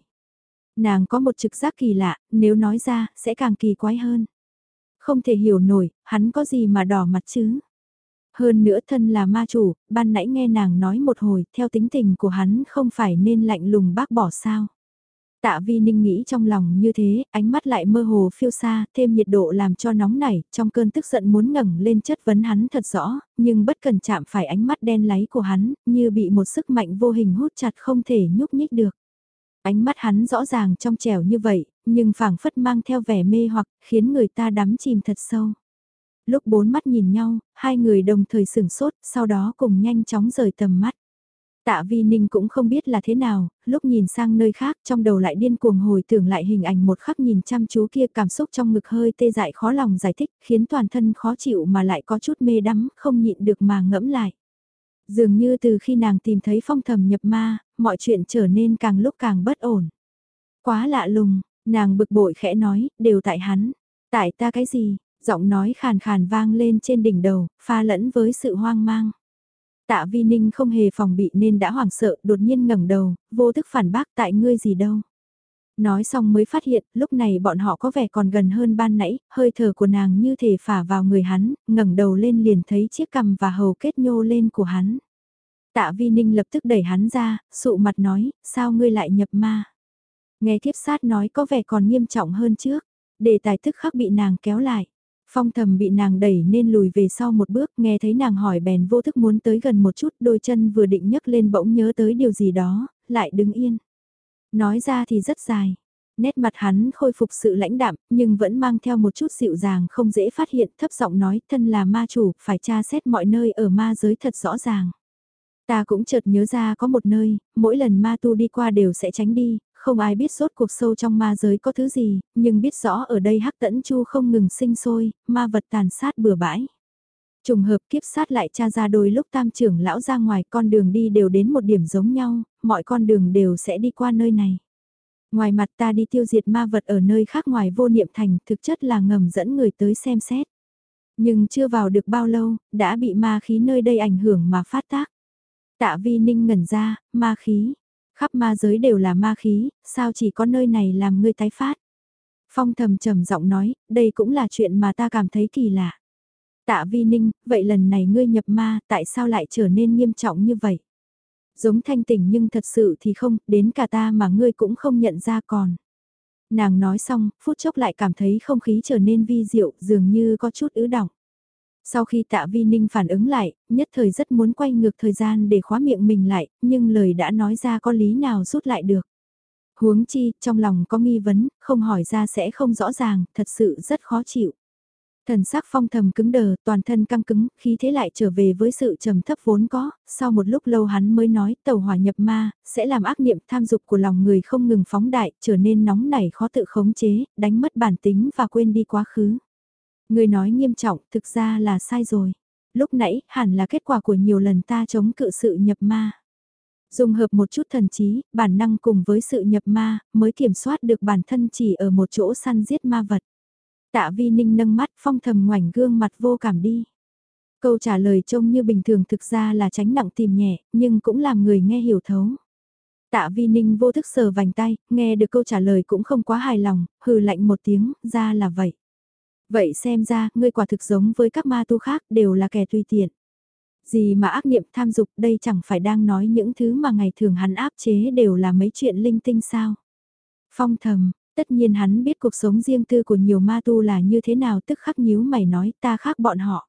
Nàng có một trực giác kỳ lạ, nếu nói ra, sẽ càng kỳ quái hơn. Không thể hiểu nổi, hắn có gì mà đỏ mặt chứ? Hơn nữa thân là ma chủ, ban nãy nghe nàng nói một hồi, theo tính tình của hắn không phải nên lạnh lùng bác bỏ sao? Tạ Vi Ninh nghĩ trong lòng như thế, ánh mắt lại mơ hồ phiêu xa, thêm nhiệt độ làm cho nóng nảy, trong cơn tức giận muốn ngẩng lên chất vấn hắn thật rõ, nhưng bất cần chạm phải ánh mắt đen láy của hắn, như bị một sức mạnh vô hình hút chặt không thể nhúc nhích được. Ánh mắt hắn rõ ràng trong trẻo như vậy, nhưng phảng phất mang theo vẻ mê hoặc, khiến người ta đắm chìm thật sâu. Lúc bốn mắt nhìn nhau, hai người đồng thời sửng sốt, sau đó cùng nhanh chóng rời tầm mắt. Tạ Vi Ninh cũng không biết là thế nào, lúc nhìn sang nơi khác trong đầu lại điên cuồng hồi tưởng lại hình ảnh một khắc nhìn chăm chú kia cảm xúc trong ngực hơi tê dại khó lòng giải thích, khiến toàn thân khó chịu mà lại có chút mê đắm, không nhịn được mà ngẫm lại. Dường như từ khi nàng tìm thấy phong thầm nhập ma, mọi chuyện trở nên càng lúc càng bất ổn. Quá lạ lùng, nàng bực bội khẽ nói, đều tại hắn. Tại ta cái gì? Giọng nói khàn khàn vang lên trên đỉnh đầu, pha lẫn với sự hoang mang. Tạ Vi Ninh không hề phòng bị nên đã hoảng sợ, đột nhiên ngẩng đầu, vô thức phản bác tại ngươi gì đâu. Nói xong mới phát hiện, lúc này bọn họ có vẻ còn gần hơn ban nãy, hơi thở của nàng như thể phả vào người hắn, ngẩng đầu lên liền thấy chiếc cằm và hầu kết nhô lên của hắn. Tạ Vi Ninh lập tức đẩy hắn ra, sụ mặt nói, sao ngươi lại nhập ma? Nghe thiếp sát nói có vẻ còn nghiêm trọng hơn trước, đề tài thức khắc bị nàng kéo lại. Phong thầm bị nàng đẩy nên lùi về sau một bước, nghe thấy nàng hỏi bèn vô thức muốn tới gần một chút, đôi chân vừa định nhấc lên bỗng nhớ tới điều gì đó, lại đứng yên. Nói ra thì rất dài. Nét mặt hắn khôi phục sự lãnh đạm, nhưng vẫn mang theo một chút dịu dàng không dễ phát hiện, thấp giọng nói, thân là ma chủ, phải tra xét mọi nơi ở ma giới thật rõ ràng. Ta cũng chợt nhớ ra có một nơi, mỗi lần ma tu đi qua đều sẽ tránh đi, không ai biết sốt cuộc sâu trong ma giới có thứ gì, nhưng biết rõ ở đây hắc tẫn chu không ngừng sinh sôi, ma vật tàn sát bừa bãi. Trùng hợp kiếp sát lại cha ra đôi lúc tam trưởng lão ra ngoài con đường đi đều đến một điểm giống nhau, mọi con đường đều sẽ đi qua nơi này. Ngoài mặt ta đi tiêu diệt ma vật ở nơi khác ngoài vô niệm thành thực chất là ngầm dẫn người tới xem xét. Nhưng chưa vào được bao lâu, đã bị ma khí nơi đây ảnh hưởng mà phát tác. Tạ vi ninh ngẩn ra, ma khí, Khắp ma giới đều là ma khí, sao chỉ có nơi này làm ngươi tái phát. Phong thầm trầm giọng nói, đây cũng là chuyện mà ta cảm thấy kỳ lạ. Tạ vi ninh, vậy lần này ngươi nhập ma, tại sao lại trở nên nghiêm trọng như vậy? Giống thanh tỉnh nhưng thật sự thì không, đến cả ta mà ngươi cũng không nhận ra còn. Nàng nói xong, phút chốc lại cảm thấy không khí trở nên vi diệu, dường như có chút ứ động. Sau khi tạ vi ninh phản ứng lại, nhất thời rất muốn quay ngược thời gian để khóa miệng mình lại, nhưng lời đã nói ra có lý nào rút lại được. Huống chi, trong lòng có nghi vấn, không hỏi ra sẽ không rõ ràng, thật sự rất khó chịu. Thần sắc phong thầm cứng đờ, toàn thân căng cứng, khí thế lại trở về với sự trầm thấp vốn có, sau một lúc lâu hắn mới nói tàu hỏa nhập ma, sẽ làm ác niệm tham dục của lòng người không ngừng phóng đại, trở nên nóng nảy khó tự khống chế, đánh mất bản tính và quên đi quá khứ. Người nói nghiêm trọng, thực ra là sai rồi. Lúc nãy, hẳn là kết quả của nhiều lần ta chống cự sự nhập ma. Dùng hợp một chút thần trí, bản năng cùng với sự nhập ma, mới kiểm soát được bản thân chỉ ở một chỗ săn giết ma vật. Tạ vi ninh nâng mắt phong thầm ngoảnh gương mặt vô cảm đi. Câu trả lời trông như bình thường thực ra là tránh nặng tìm nhẹ, nhưng cũng làm người nghe hiểu thấu. Tạ vi ninh vô thức sờ vành tay, nghe được câu trả lời cũng không quá hài lòng, hừ lạnh một tiếng, ra là vậy. Vậy xem ra, ngươi quả thực giống với các ma tu khác đều là kẻ tùy tiện. Gì mà ác niệm tham dục đây chẳng phải đang nói những thứ mà ngày thường hắn áp chế đều là mấy chuyện linh tinh sao. Phong thầm, tất nhiên hắn biết cuộc sống riêng tư của nhiều ma tu là như thế nào tức khắc nhíu mày nói ta khác bọn họ.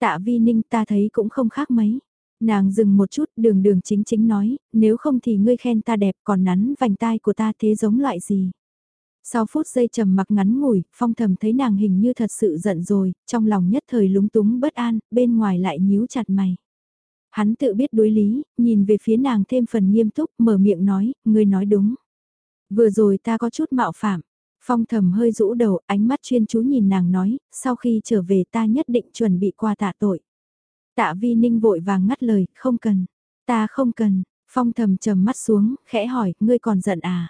Tạ vi ninh ta thấy cũng không khác mấy. Nàng dừng một chút đường đường chính chính nói, nếu không thì ngươi khen ta đẹp còn nắn vành tai của ta thế giống loại gì. Sau phút giây trầm mặc ngắn ngủi, phong thầm thấy nàng hình như thật sự giận rồi, trong lòng nhất thời lúng túng bất an, bên ngoài lại nhíu chặt mày. Hắn tự biết đối lý, nhìn về phía nàng thêm phần nghiêm túc, mở miệng nói, ngươi nói đúng. Vừa rồi ta có chút mạo phạm. Phong thầm hơi rũ đầu, ánh mắt chuyên chú nhìn nàng nói, sau khi trở về ta nhất định chuẩn bị qua tạ tội. Tạ vi ninh vội vàng ngắt lời, không cần. Ta không cần. Phong thầm trầm mắt xuống, khẽ hỏi, ngươi còn giận à?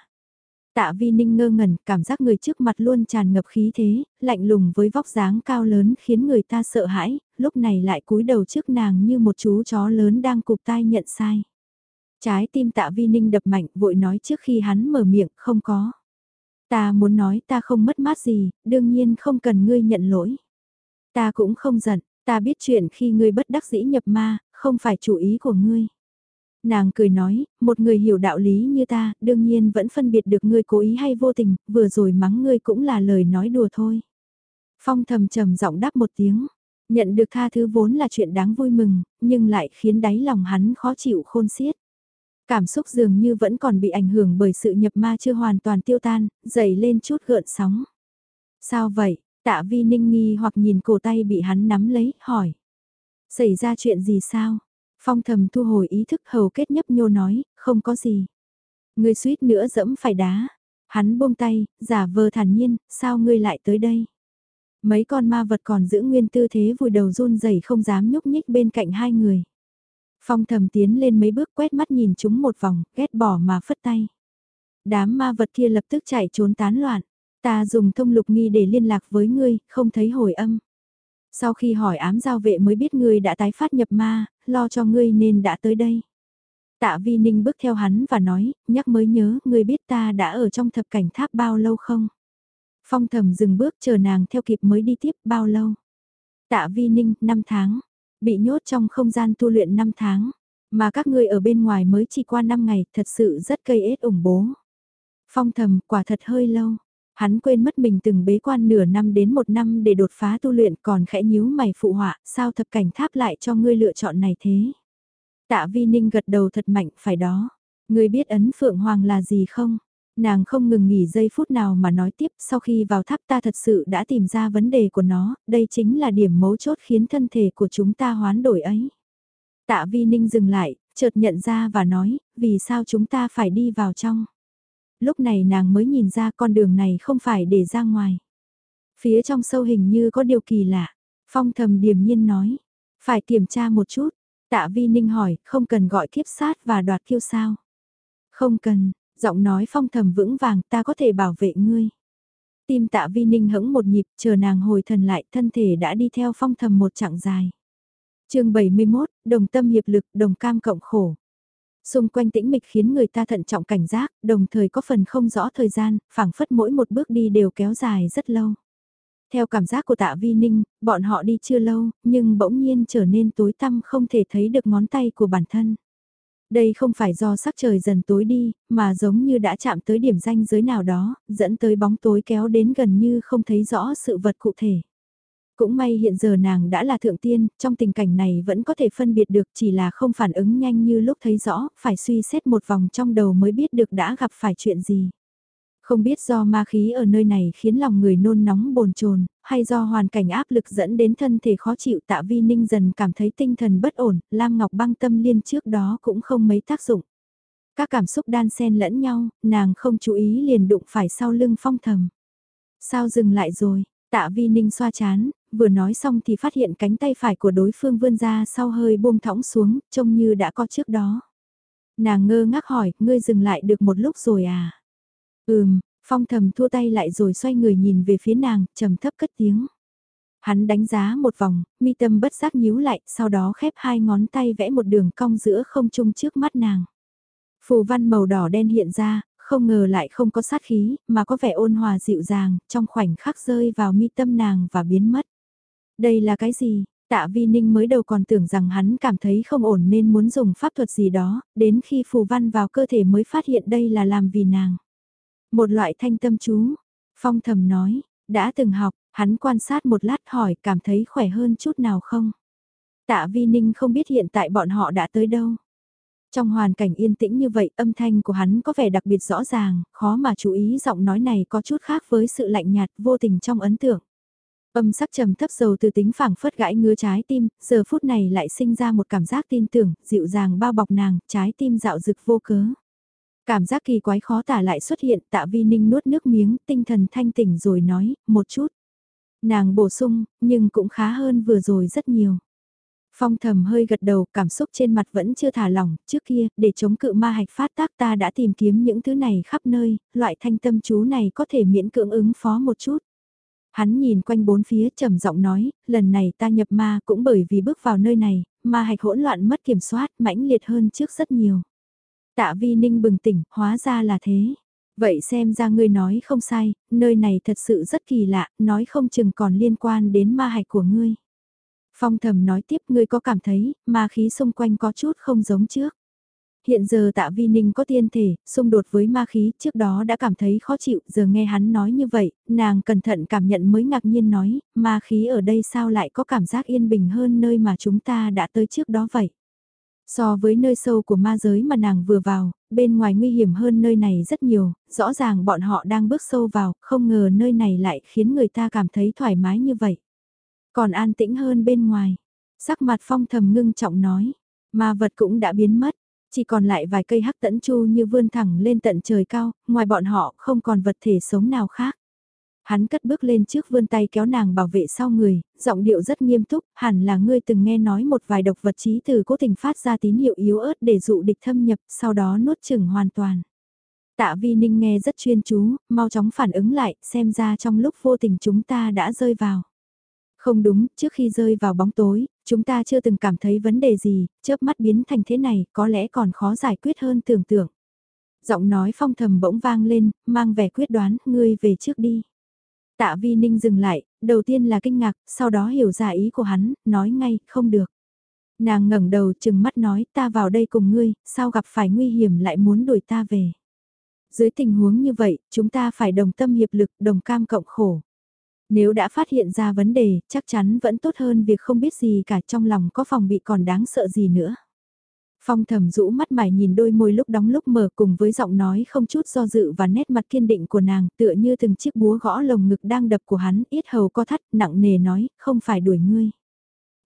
Tạ vi ninh ngơ ngẩn, cảm giác người trước mặt luôn tràn ngập khí thế, lạnh lùng với vóc dáng cao lớn khiến người ta sợ hãi, lúc này lại cúi đầu trước nàng như một chú chó lớn đang cụp tai nhận sai. Trái tim tạ vi ninh đập mạnh vội nói trước khi hắn mở miệng, không có. Ta muốn nói ta không mất mát gì, đương nhiên không cần ngươi nhận lỗi. Ta cũng không giận, ta biết chuyện khi ngươi bất đắc dĩ nhập ma, không phải chủ ý của ngươi. Nàng cười nói, một người hiểu đạo lý như ta, đương nhiên vẫn phân biệt được ngươi cố ý hay vô tình, vừa rồi mắng ngươi cũng là lời nói đùa thôi. Phong thầm trầm giọng đáp một tiếng, nhận được tha thứ vốn là chuyện đáng vui mừng, nhưng lại khiến đáy lòng hắn khó chịu khôn xiết. Cảm xúc dường như vẫn còn bị ảnh hưởng bởi sự nhập ma chưa hoàn toàn tiêu tan, dậy lên chút gợn sóng. Sao vậy? Tạ vi ninh nghi hoặc nhìn cổ tay bị hắn nắm lấy, hỏi. Xảy ra chuyện gì sao? Phong thầm thu hồi ý thức hầu kết nhấp nhô nói, không có gì. Ngươi suýt nữa dẫm phải đá. Hắn buông tay, giả vờ thản nhiên, sao ngươi lại tới đây? Mấy con ma vật còn giữ nguyên tư thế vùi đầu run rẩy không dám nhúc nhích bên cạnh hai người. Phong thầm tiến lên mấy bước quét mắt nhìn chúng một vòng, ghét bỏ mà phất tay. Đám ma vật kia lập tức chạy trốn tán loạn. Ta dùng thông lục nghi để liên lạc với ngươi, không thấy hồi âm. Sau khi hỏi ám giao vệ mới biết ngươi đã tái phát nhập ma, lo cho ngươi nên đã tới đây. Tạ Vi Ninh bước theo hắn và nói, nhắc mới nhớ, ngươi biết ta đã ở trong thập cảnh tháp bao lâu không? Phong thầm dừng bước chờ nàng theo kịp mới đi tiếp bao lâu? Tạ Vi Ninh, 5 tháng. Bị nhốt trong không gian tu luyện 5 tháng. Mà các ngươi ở bên ngoài mới chỉ qua 5 ngày, thật sự rất cây ết ủng bố. Phong thầm, quả thật hơi lâu. Hắn quên mất mình từng bế quan nửa năm đến một năm để đột phá tu luyện còn khẽ nhíu mày phụ họa, sao thập cảnh tháp lại cho ngươi lựa chọn này thế? Tạ Vi Ninh gật đầu thật mạnh, phải đó. Ngươi biết ấn Phượng Hoàng là gì không? Nàng không ngừng nghỉ giây phút nào mà nói tiếp sau khi vào tháp ta thật sự đã tìm ra vấn đề của nó, đây chính là điểm mấu chốt khiến thân thể của chúng ta hoán đổi ấy. Tạ Vi Ninh dừng lại, chợt nhận ra và nói, vì sao chúng ta phải đi vào trong lúc này nàng mới nhìn ra con đường này không phải để ra ngoài. Phía trong sâu hình như có điều kỳ lạ, phong thầm điềm nhiên nói, phải kiểm tra một chút, tạ vi ninh hỏi, không cần gọi kiếp sát và đoạt kiêu sao. Không cần, giọng nói phong thầm vững vàng ta có thể bảo vệ ngươi. Tim tạ vi ninh hững một nhịp, chờ nàng hồi thần lại, thân thể đã đi theo phong thầm một chặng dài. chương 71, đồng tâm hiệp lực, đồng cam cộng khổ. Xung quanh tĩnh mịch khiến người ta thận trọng cảnh giác, đồng thời có phần không rõ thời gian, phảng phất mỗi một bước đi đều kéo dài rất lâu. Theo cảm giác của tạ vi ninh, bọn họ đi chưa lâu, nhưng bỗng nhiên trở nên tối tăm không thể thấy được ngón tay của bản thân. Đây không phải do sắc trời dần tối đi, mà giống như đã chạm tới điểm danh giới nào đó, dẫn tới bóng tối kéo đến gần như không thấy rõ sự vật cụ thể. Cũng may hiện giờ nàng đã là thượng tiên, trong tình cảnh này vẫn có thể phân biệt được chỉ là không phản ứng nhanh như lúc thấy rõ, phải suy xét một vòng trong đầu mới biết được đã gặp phải chuyện gì. Không biết do ma khí ở nơi này khiến lòng người nôn nóng bồn chồn hay do hoàn cảnh áp lực dẫn đến thân thể khó chịu tạ vi ninh dần cảm thấy tinh thần bất ổn, Lam Ngọc băng tâm liên trước đó cũng không mấy tác dụng. Các cảm xúc đan xen lẫn nhau, nàng không chú ý liền đụng phải sau lưng phong thầm. Sao dừng lại rồi, tạ vi ninh xoa chán, vừa nói xong thì phát hiện cánh tay phải của đối phương vươn ra sau hơi buông thõng xuống, trông như đã có trước đó. Nàng ngơ ngác hỏi, ngươi dừng lại được một lúc rồi à? Ừm, phong thầm thua tay lại rồi xoay người nhìn về phía nàng, trầm thấp cất tiếng. Hắn đánh giá một vòng, mi tâm bất giác nhíu lại, sau đó khép hai ngón tay vẽ một đường cong giữa không trung trước mắt nàng. Phù văn màu đỏ đen hiện ra, không ngờ lại không có sát khí, mà có vẻ ôn hòa dịu dàng, trong khoảnh khắc rơi vào mi tâm nàng và biến mất. Đây là cái gì? Tạ Vi Ninh mới đầu còn tưởng rằng hắn cảm thấy không ổn nên muốn dùng pháp thuật gì đó, đến khi phù văn vào cơ thể mới phát hiện đây là làm vì nàng. Một loại thanh tâm chú, Phong thầm nói, đã từng học, hắn quan sát một lát hỏi cảm thấy khỏe hơn chút nào không? Tạ Vi Ninh không biết hiện tại bọn họ đã tới đâu. Trong hoàn cảnh yên tĩnh như vậy âm thanh của hắn có vẻ đặc biệt rõ ràng, khó mà chú ý giọng nói này có chút khác với sự lạnh nhạt vô tình trong ấn tượng. Âm sắc trầm thấp dầu từ tính phảng phất gãi ngứa trái tim, giờ phút này lại sinh ra một cảm giác tin tưởng, dịu dàng bao bọc nàng, trái tim dạo dực vô cớ. Cảm giác kỳ quái khó tả lại xuất hiện, tạ vi ninh nuốt nước miếng, tinh thần thanh tỉnh rồi nói, một chút. Nàng bổ sung, nhưng cũng khá hơn vừa rồi rất nhiều. Phong thầm hơi gật đầu, cảm xúc trên mặt vẫn chưa thả lỏng, trước kia, để chống cự ma hạch phát tác ta đã tìm kiếm những thứ này khắp nơi, loại thanh tâm chú này có thể miễn cưỡng ứng phó một chút. Hắn nhìn quanh bốn phía trầm giọng nói, lần này ta nhập ma cũng bởi vì bước vào nơi này, ma hạch hỗn loạn mất kiểm soát, mãnh liệt hơn trước rất nhiều. Tạ vi ninh bừng tỉnh, hóa ra là thế. Vậy xem ra ngươi nói không sai, nơi này thật sự rất kỳ lạ, nói không chừng còn liên quan đến ma hạch của ngươi. Phong thầm nói tiếp ngươi có cảm thấy, ma khí xung quanh có chút không giống trước hiện giờ tạ vi ninh có tiên thể, xung đột với ma khí, trước đó đã cảm thấy khó chịu, giờ nghe hắn nói như vậy, nàng cẩn thận cảm nhận mới ngạc nhiên nói, ma khí ở đây sao lại có cảm giác yên bình hơn nơi mà chúng ta đã tới trước đó vậy. So với nơi sâu của ma giới mà nàng vừa vào, bên ngoài nguy hiểm hơn nơi này rất nhiều, rõ ràng bọn họ đang bước sâu vào, không ngờ nơi này lại khiến người ta cảm thấy thoải mái như vậy. Còn an tĩnh hơn bên ngoài, sắc mặt phong thầm ngưng trọng nói, ma vật cũng đã biến mất, chỉ còn lại vài cây hắc tẫn chu như vươn thẳng lên tận trời cao, ngoài bọn họ không còn vật thể sống nào khác. Hắn cất bước lên trước vươn tay kéo nàng bảo vệ sau người, giọng điệu rất nghiêm túc, hẳn là ngươi từng nghe nói một vài độc vật trí từ cố tình phát ra tín hiệu yếu ớt để dụ địch thâm nhập, sau đó nuốt chừng hoàn toàn. Tạ Vi Ninh nghe rất chuyên chú, mau chóng phản ứng lại, xem ra trong lúc vô tình chúng ta đã rơi vào. Không đúng, trước khi rơi vào bóng tối, chúng ta chưa từng cảm thấy vấn đề gì, chớp mắt biến thành thế này, có lẽ còn khó giải quyết hơn tưởng tượng. Giọng nói phong thầm bỗng vang lên, mang vẻ quyết đoán, ngươi về trước đi. Tạ Vi Ninh dừng lại, đầu tiên là kinh ngạc, sau đó hiểu ra ý của hắn, nói ngay, không được. Nàng ngẩng đầu chừng mắt nói, ta vào đây cùng ngươi, sao gặp phải nguy hiểm lại muốn đuổi ta về. Dưới tình huống như vậy, chúng ta phải đồng tâm hiệp lực, đồng cam cộng khổ. Nếu đã phát hiện ra vấn đề, chắc chắn vẫn tốt hơn việc không biết gì cả trong lòng có phòng bị còn đáng sợ gì nữa. Phong thầm rũ mắt mải nhìn đôi môi lúc đóng lúc mở cùng với giọng nói không chút do dự và nét mặt kiên định của nàng tựa như từng chiếc búa gõ lồng ngực đang đập của hắn, ít hầu co thắt, nặng nề nói, không phải đuổi ngươi.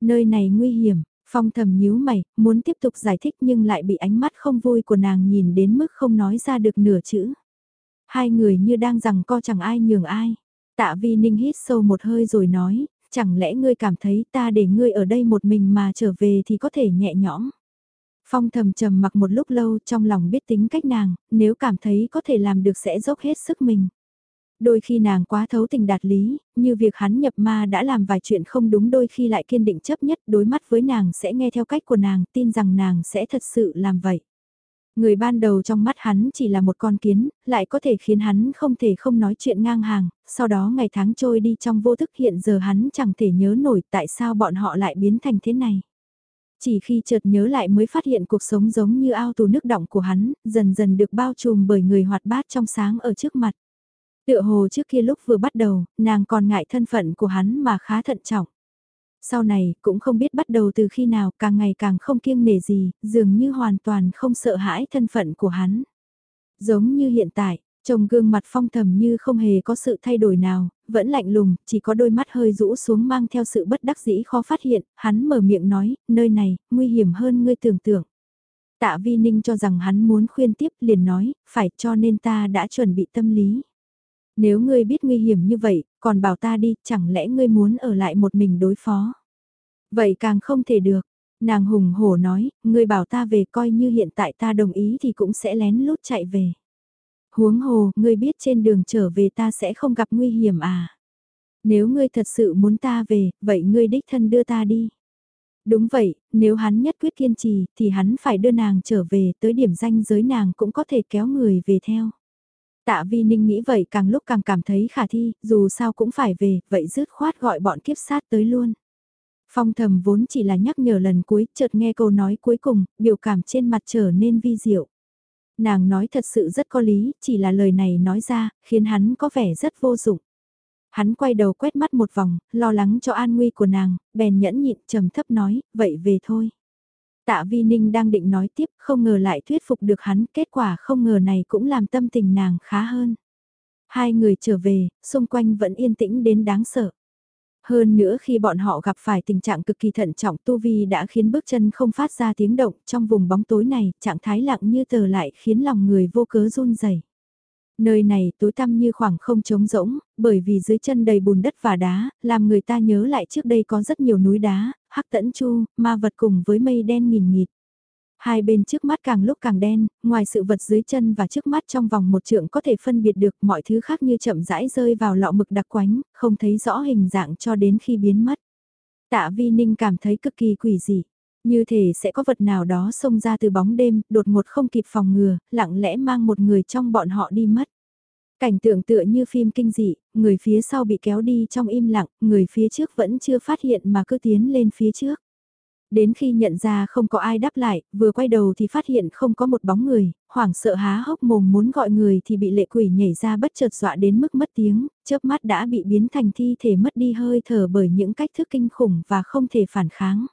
Nơi này nguy hiểm, phong thầm nhíu mày, muốn tiếp tục giải thích nhưng lại bị ánh mắt không vui của nàng nhìn đến mức không nói ra được nửa chữ. Hai người như đang rằng co chẳng ai nhường ai. Tạ vi ninh hít sâu một hơi rồi nói, chẳng lẽ ngươi cảm thấy ta để ngươi ở đây một mình mà trở về thì có thể nhẹ nhõm. Phong thầm trầm mặc một lúc lâu trong lòng biết tính cách nàng, nếu cảm thấy có thể làm được sẽ dốc hết sức mình. Đôi khi nàng quá thấu tình đạt lý, như việc hắn nhập ma đã làm vài chuyện không đúng đôi khi lại kiên định chấp nhất đối mắt với nàng sẽ nghe theo cách của nàng tin rằng nàng sẽ thật sự làm vậy. Người ban đầu trong mắt hắn chỉ là một con kiến, lại có thể khiến hắn không thể không nói chuyện ngang hàng, sau đó ngày tháng trôi đi trong vô thức hiện giờ hắn chẳng thể nhớ nổi tại sao bọn họ lại biến thành thế này. Chỉ khi chợt nhớ lại mới phát hiện cuộc sống giống như ao tù nước động của hắn, dần dần được bao trùm bởi người hoạt bát trong sáng ở trước mặt. Tựa hồ trước kia lúc vừa bắt đầu, nàng còn ngại thân phận của hắn mà khá thận trọng. Sau này, cũng không biết bắt đầu từ khi nào, càng ngày càng không kiêng nể gì, dường như hoàn toàn không sợ hãi thân phận của hắn. Giống như hiện tại, Trông gương mặt phong thầm như không hề có sự thay đổi nào, vẫn lạnh lùng, chỉ có đôi mắt hơi rũ xuống mang theo sự bất đắc dĩ khó phát hiện, hắn mở miệng nói, nơi này, nguy hiểm hơn ngươi tưởng tượng. Tạ Vi Ninh cho rằng hắn muốn khuyên tiếp liền nói, phải cho nên ta đã chuẩn bị tâm lý. Nếu ngươi biết nguy hiểm như vậy, còn bảo ta đi, chẳng lẽ ngươi muốn ở lại một mình đối phó? Vậy càng không thể được. Nàng hùng hổ nói, ngươi bảo ta về coi như hiện tại ta đồng ý thì cũng sẽ lén lút chạy về. Huống hồ, ngươi biết trên đường trở về ta sẽ không gặp nguy hiểm à? Nếu ngươi thật sự muốn ta về, vậy ngươi đích thân đưa ta đi. Đúng vậy, nếu hắn nhất quyết kiên trì, thì hắn phải đưa nàng trở về, tới điểm danh giới nàng cũng có thể kéo người về theo. Tạ Vi Ninh nghĩ vậy càng lúc càng cảm thấy khả thi, dù sao cũng phải về, vậy dứt khoát gọi bọn kiếp sát tới luôn. Phong thầm vốn chỉ là nhắc nhở lần cuối, chợt nghe câu nói cuối cùng, biểu cảm trên mặt trở nên vi diệu. Nàng nói thật sự rất có lý, chỉ là lời này nói ra, khiến hắn có vẻ rất vô dụng. Hắn quay đầu quét mắt một vòng, lo lắng cho an nguy của nàng, bèn nhẫn nhịn trầm thấp nói, vậy về thôi. Tạ Vi Ninh đang định nói tiếp, không ngờ lại thuyết phục được hắn, kết quả không ngờ này cũng làm tâm tình nàng khá hơn. Hai người trở về, xung quanh vẫn yên tĩnh đến đáng sợ. Hơn nữa khi bọn họ gặp phải tình trạng cực kỳ thận trọng Tu Vi đã khiến bước chân không phát ra tiếng động trong vùng bóng tối này, trạng thái lặng như tờ lại khiến lòng người vô cớ run rẩy. Nơi này tối tăm như khoảng không trống rỗng, bởi vì dưới chân đầy bùn đất và đá, làm người ta nhớ lại trước đây có rất nhiều núi đá, hắc tẫn chu, ma vật cùng với mây đen nghìn nghịt. Hai bên trước mắt càng lúc càng đen, ngoài sự vật dưới chân và trước mắt trong vòng một trượng có thể phân biệt được mọi thứ khác như chậm rãi rơi vào lọ mực đặc quánh, không thấy rõ hình dạng cho đến khi biến mất. Tạ Vi Ninh cảm thấy cực kỳ quỷ dị. Như thể sẽ có vật nào đó xông ra từ bóng đêm, đột ngột không kịp phòng ngừa, lặng lẽ mang một người trong bọn họ đi mất. Cảnh tượng tựa như phim kinh dị, người phía sau bị kéo đi trong im lặng, người phía trước vẫn chưa phát hiện mà cứ tiến lên phía trước. Đến khi nhận ra không có ai đáp lại, vừa quay đầu thì phát hiện không có một bóng người, hoảng sợ há hốc mồm muốn gọi người thì bị lệ quỷ nhảy ra bất chợt dọa đến mức mất tiếng, chớp mắt đã bị biến thành thi thể mất đi hơi thở bởi những cách thức kinh khủng và không thể phản kháng.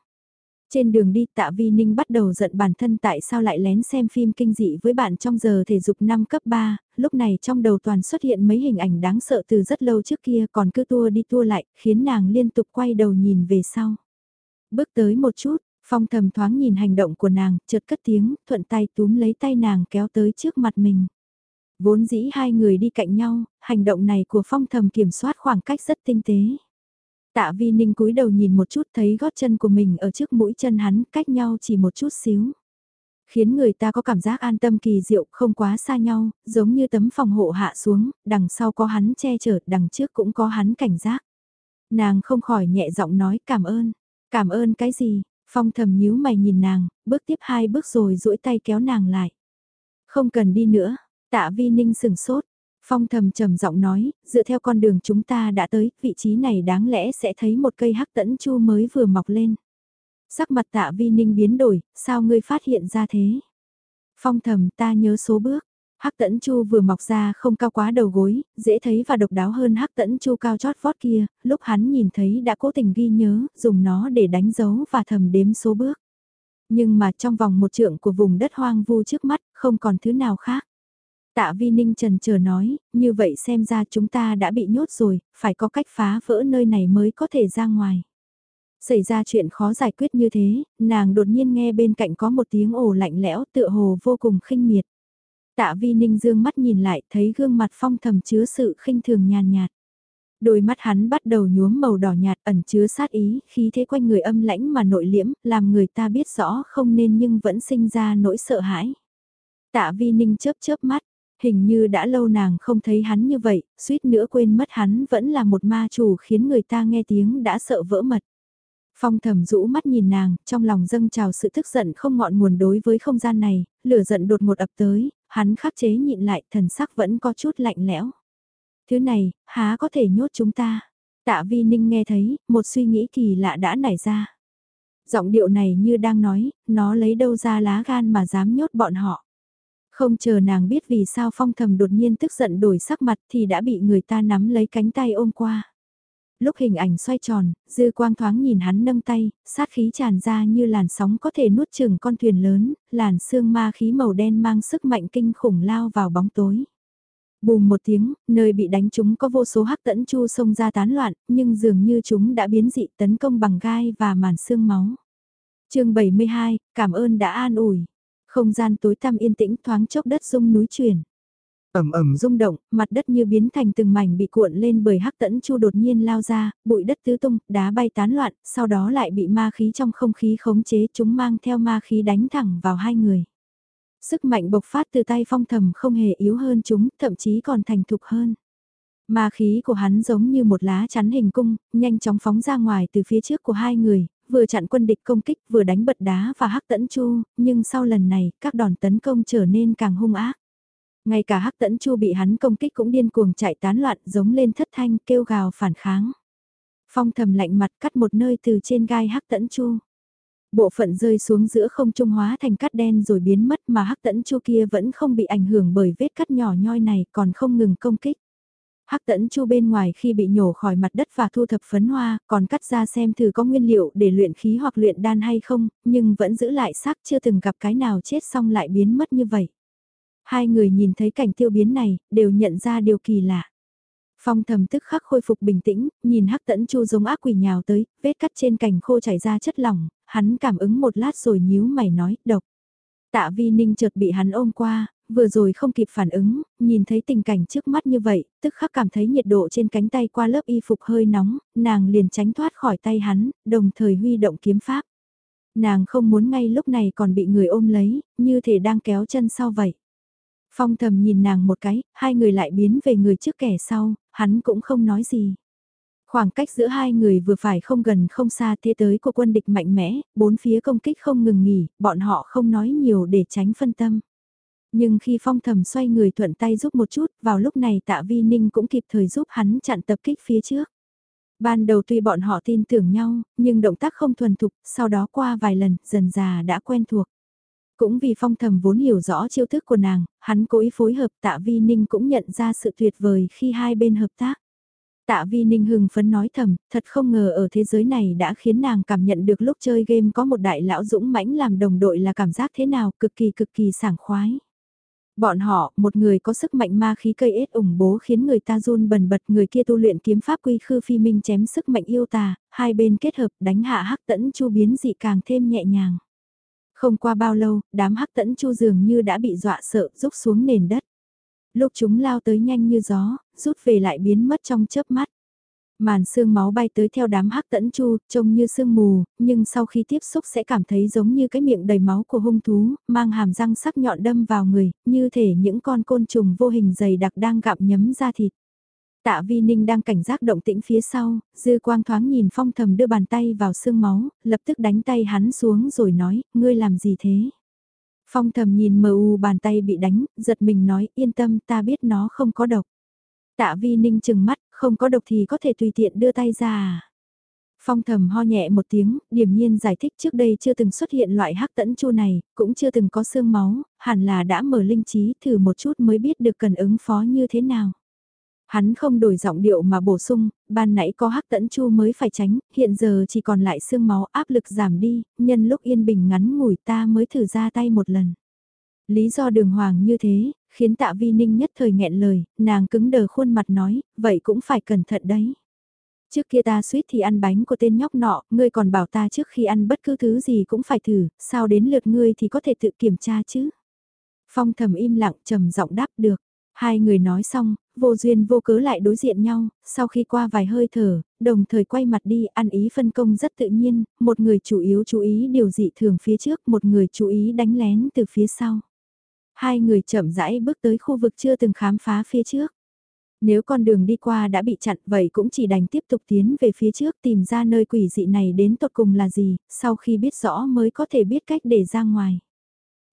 Trên đường đi tạ vi ninh bắt đầu giận bản thân tại sao lại lén xem phim kinh dị với bạn trong giờ thể dục năm cấp 3, lúc này trong đầu toàn xuất hiện mấy hình ảnh đáng sợ từ rất lâu trước kia còn cứ tua đi tua lại, khiến nàng liên tục quay đầu nhìn về sau. Bước tới một chút, phong thầm thoáng nhìn hành động của nàng, chợt cất tiếng, thuận tay túm lấy tay nàng kéo tới trước mặt mình. Vốn dĩ hai người đi cạnh nhau, hành động này của phong thầm kiểm soát khoảng cách rất tinh tế. Tạ vi ninh cúi đầu nhìn một chút thấy gót chân của mình ở trước mũi chân hắn cách nhau chỉ một chút xíu. Khiến người ta có cảm giác an tâm kỳ diệu không quá xa nhau, giống như tấm phòng hộ hạ xuống, đằng sau có hắn che chở, đằng trước cũng có hắn cảnh giác. Nàng không khỏi nhẹ giọng nói cảm ơn. Cảm ơn cái gì? Phong thầm nhíu mày nhìn nàng, bước tiếp hai bước rồi duỗi tay kéo nàng lại. Không cần đi nữa, tạ vi ninh sừng sốt. Phong thầm trầm giọng nói, dựa theo con đường chúng ta đã tới, vị trí này đáng lẽ sẽ thấy một cây hắc tẫn chu mới vừa mọc lên. Sắc mặt tạ vi ninh biến đổi, sao ngươi phát hiện ra thế? Phong thầm ta nhớ số bước, Hắc tẫn chu vừa mọc ra không cao quá đầu gối, dễ thấy và độc đáo hơn hắc tẫn chu cao chót vót kia, lúc hắn nhìn thấy đã cố tình ghi nhớ, dùng nó để đánh dấu và thầm đếm số bước. Nhưng mà trong vòng một trượng của vùng đất hoang vu trước mắt, không còn thứ nào khác. Tạ Vi Ninh trần chờ nói, như vậy xem ra chúng ta đã bị nhốt rồi, phải có cách phá vỡ nơi này mới có thể ra ngoài. Xảy ra chuyện khó giải quyết như thế, nàng đột nhiên nghe bên cạnh có một tiếng ồ lạnh lẽo tựa hồ vô cùng khinh miệt. Tạ vi ninh dương mắt nhìn lại thấy gương mặt phong thầm chứa sự khinh thường nhàn nhạt. Đôi mắt hắn bắt đầu nhuốm màu đỏ nhạt ẩn chứa sát ý, khí thế quanh người âm lãnh mà nội liễm, làm người ta biết rõ không nên nhưng vẫn sinh ra nỗi sợ hãi. Tạ vi ninh chớp chớp mắt, hình như đã lâu nàng không thấy hắn như vậy, suýt nữa quên mất hắn vẫn là một ma chủ khiến người ta nghe tiếng đã sợ vỡ mật. Phong thầm rũ mắt nhìn nàng, trong lòng dâng trào sự tức giận không ngọn nguồn đối với không gian này, lửa giận đột ngột ập tới, hắn khắc chế nhịn lại thần sắc vẫn có chút lạnh lẽo. Thứ này, há có thể nhốt chúng ta. Tạ vi ninh nghe thấy, một suy nghĩ kỳ lạ đã nảy ra. Giọng điệu này như đang nói, nó lấy đâu ra lá gan mà dám nhốt bọn họ. Không chờ nàng biết vì sao phong thầm đột nhiên tức giận đổi sắc mặt thì đã bị người ta nắm lấy cánh tay ôm qua. Lúc hình ảnh xoay tròn, dư quang thoáng nhìn hắn nâng tay, sát khí tràn ra như làn sóng có thể nuốt chừng con thuyền lớn, làn xương ma khí màu đen mang sức mạnh kinh khủng lao vào bóng tối. Bùm một tiếng, nơi bị đánh chúng có vô số hắc tẫn chu sông ra tán loạn, nhưng dường như chúng đã biến dị tấn công bằng gai và màn xương máu. chương 72, cảm ơn đã an ủi. Không gian tối tăm yên tĩnh thoáng chốc đất rung núi chuyển ẩm ẩm rung động, mặt đất như biến thành từng mảnh bị cuộn lên bởi hắc tẫn chu đột nhiên lao ra, bụi đất tứ tung, đá bay tán loạn, sau đó lại bị ma khí trong không khí khống chế chúng mang theo ma khí đánh thẳng vào hai người. Sức mạnh bộc phát từ tay phong thầm không hề yếu hơn chúng, thậm chí còn thành thục hơn. Ma khí của hắn giống như một lá chắn hình cung, nhanh chóng phóng ra ngoài từ phía trước của hai người, vừa chặn quân địch công kích vừa đánh bật đá và hắc tẫn chu, nhưng sau lần này các đòn tấn công trở nên càng hung ác. Ngay cả hắc tẫn chu bị hắn công kích cũng điên cuồng chạy tán loạn giống lên thất thanh kêu gào phản kháng. Phong thầm lạnh mặt cắt một nơi từ trên gai hắc tẫn chu. Bộ phận rơi xuống giữa không trung hóa thành cắt đen rồi biến mất mà hắc tẫn chu kia vẫn không bị ảnh hưởng bởi vết cắt nhỏ nhoi này còn không ngừng công kích. Hắc tẫn chu bên ngoài khi bị nhổ khỏi mặt đất và thu thập phấn hoa, còn cắt ra xem thử có nguyên liệu để luyện khí hoặc luyện đan hay không, nhưng vẫn giữ lại xác chưa từng gặp cái nào chết xong lại biến mất như vậy. Hai người nhìn thấy cảnh tiêu biến này, đều nhận ra điều kỳ lạ. Phong thầm tức khắc khôi phục bình tĩnh, nhìn hắc tẫn chu giống ác quỷ nhào tới, vết cắt trên cành khô chảy ra chất lỏng, hắn cảm ứng một lát rồi nhíu mày nói, độc. Tạ vi ninh chợt bị hắn ôm qua, vừa rồi không kịp phản ứng, nhìn thấy tình cảnh trước mắt như vậy, tức khắc cảm thấy nhiệt độ trên cánh tay qua lớp y phục hơi nóng, nàng liền tránh thoát khỏi tay hắn, đồng thời huy động kiếm pháp. Nàng không muốn ngay lúc này còn bị người ôm lấy, như thể đang kéo chân sau vậy. Phong thầm nhìn nàng một cái, hai người lại biến về người trước kẻ sau, hắn cũng không nói gì. Khoảng cách giữa hai người vừa phải không gần không xa thế tới của quân địch mạnh mẽ, bốn phía công kích không ngừng nghỉ, bọn họ không nói nhiều để tránh phân tâm. Nhưng khi phong thầm xoay người thuận tay giúp một chút, vào lúc này tạ vi ninh cũng kịp thời giúp hắn chặn tập kích phía trước. Ban đầu tuy bọn họ tin tưởng nhau, nhưng động tác không thuần thục, sau đó qua vài lần, dần già đã quen thuộc. Cũng vì phong thầm vốn hiểu rõ chiêu thức của nàng, hắn cố ý phối hợp tạ vi ninh cũng nhận ra sự tuyệt vời khi hai bên hợp tác. Tạ vi ninh hưng phấn nói thầm, thật không ngờ ở thế giới này đã khiến nàng cảm nhận được lúc chơi game có một đại lão dũng mãnh làm đồng đội là cảm giác thế nào, cực kỳ cực kỳ sảng khoái. Bọn họ, một người có sức mạnh ma khí cây ết ủng bố khiến người ta run bần bật, người kia tu luyện kiếm pháp quy khư phi minh chém sức mạnh yêu tà, hai bên kết hợp đánh hạ hắc tẫn chu biến dị càng thêm nhẹ nhàng. Không qua bao lâu, đám hắc tẫn chu dường như đã bị dọa sợ rút xuống nền đất. Lúc chúng lao tới nhanh như gió, rút về lại biến mất trong chớp mắt. Màn xương máu bay tới theo đám hắc tẫn chu, trông như sương mù, nhưng sau khi tiếp xúc sẽ cảm thấy giống như cái miệng đầy máu của hung thú, mang hàm răng sắc nhọn đâm vào người, như thể những con côn trùng vô hình dày đặc đang gặm nhấm ra thịt. Tạ Vi Ninh đang cảnh giác động tĩnh phía sau, dư quang thoáng nhìn phong thầm đưa bàn tay vào xương máu, lập tức đánh tay hắn xuống rồi nói, ngươi làm gì thế? Phong thầm nhìn mờ u bàn tay bị đánh, giật mình nói, yên tâm ta biết nó không có độc. Tạ Vi Ninh chừng mắt, không có độc thì có thể tùy tiện đưa tay ra à? Phong thầm ho nhẹ một tiếng, điểm nhiên giải thích trước đây chưa từng xuất hiện loại hắc tẫn chu này, cũng chưa từng có xương máu, hẳn là đã mở linh trí thử một chút mới biết được cần ứng phó như thế nào. Hắn không đổi giọng điệu mà bổ sung, ban nãy có hắc tẫn chu mới phải tránh, hiện giờ chỉ còn lại xương máu áp lực giảm đi, nhân lúc yên bình ngắn ngủi ta mới thử ra tay một lần. Lý do đường hoàng như thế, khiến tạ vi ninh nhất thời nghẹn lời, nàng cứng đờ khuôn mặt nói, vậy cũng phải cẩn thận đấy. Trước kia ta suýt thì ăn bánh của tên nhóc nọ, ngươi còn bảo ta trước khi ăn bất cứ thứ gì cũng phải thử, sao đến lượt ngươi thì có thể tự kiểm tra chứ. Phong thầm im lặng trầm giọng đáp được. Hai người nói xong, vô duyên vô cớ lại đối diện nhau, sau khi qua vài hơi thở, đồng thời quay mặt đi, ăn ý phân công rất tự nhiên, một người chủ yếu chú ý điều dị thường phía trước, một người chú ý đánh lén từ phía sau. Hai người chậm rãi bước tới khu vực chưa từng khám phá phía trước. Nếu con đường đi qua đã bị chặn vậy cũng chỉ đành tiếp tục tiến về phía trước tìm ra nơi quỷ dị này đến tột cùng là gì, sau khi biết rõ mới có thể biết cách để ra ngoài.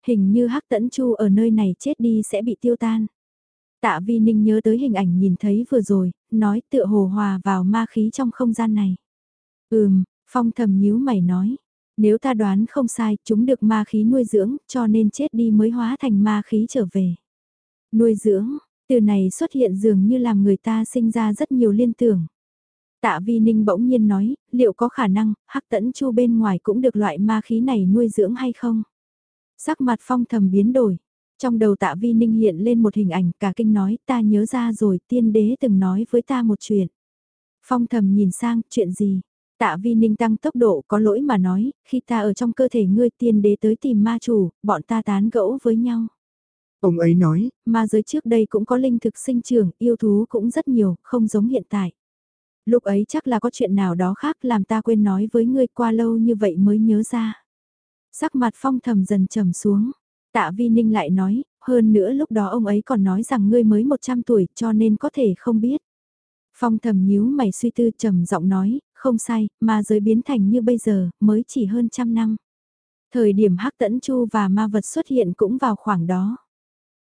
Hình như hắc tẫn chu ở nơi này chết đi sẽ bị tiêu tan. Tạ Vi Ninh nhớ tới hình ảnh nhìn thấy vừa rồi, nói tựa hồ hòa vào ma khí trong không gian này. Ừm, phong thầm nhíu mày nói, nếu ta đoán không sai, chúng được ma khí nuôi dưỡng, cho nên chết đi mới hóa thành ma khí trở về. Nuôi dưỡng, từ này xuất hiện dường như làm người ta sinh ra rất nhiều liên tưởng. Tạ Vi Ninh bỗng nhiên nói, liệu có khả năng, hắc tẫn chu bên ngoài cũng được loại ma khí này nuôi dưỡng hay không? Sắc mặt phong thầm biến đổi. Trong đầu tạ Vi Ninh hiện lên một hình ảnh cả kinh nói ta nhớ ra rồi tiên đế từng nói với ta một chuyện. Phong thầm nhìn sang, chuyện gì? Tạ vi ninh tăng tốc độ có lỗi mà nói, khi ta ở trong cơ thể ngươi tiên đế tới tìm ma chủ, bọn ta tán gẫu với nhau. Ông ấy nói, ma giới trước đây cũng có linh thực sinh trưởng, yêu thú cũng rất nhiều, không giống hiện tại. Lúc ấy chắc là có chuyện nào đó khác làm ta quên nói với ngươi qua lâu như vậy mới nhớ ra. Sắc mặt phong thầm dần trầm xuống. Tạ vi ninh lại nói, hơn nữa lúc đó ông ấy còn nói rằng ngươi mới 100 tuổi cho nên có thể không biết. Phong thầm nhíu mày suy tư trầm giọng nói, không sai, ma giới biến thành như bây giờ, mới chỉ hơn trăm năm. Thời điểm hắc tẫn chu và ma vật xuất hiện cũng vào khoảng đó.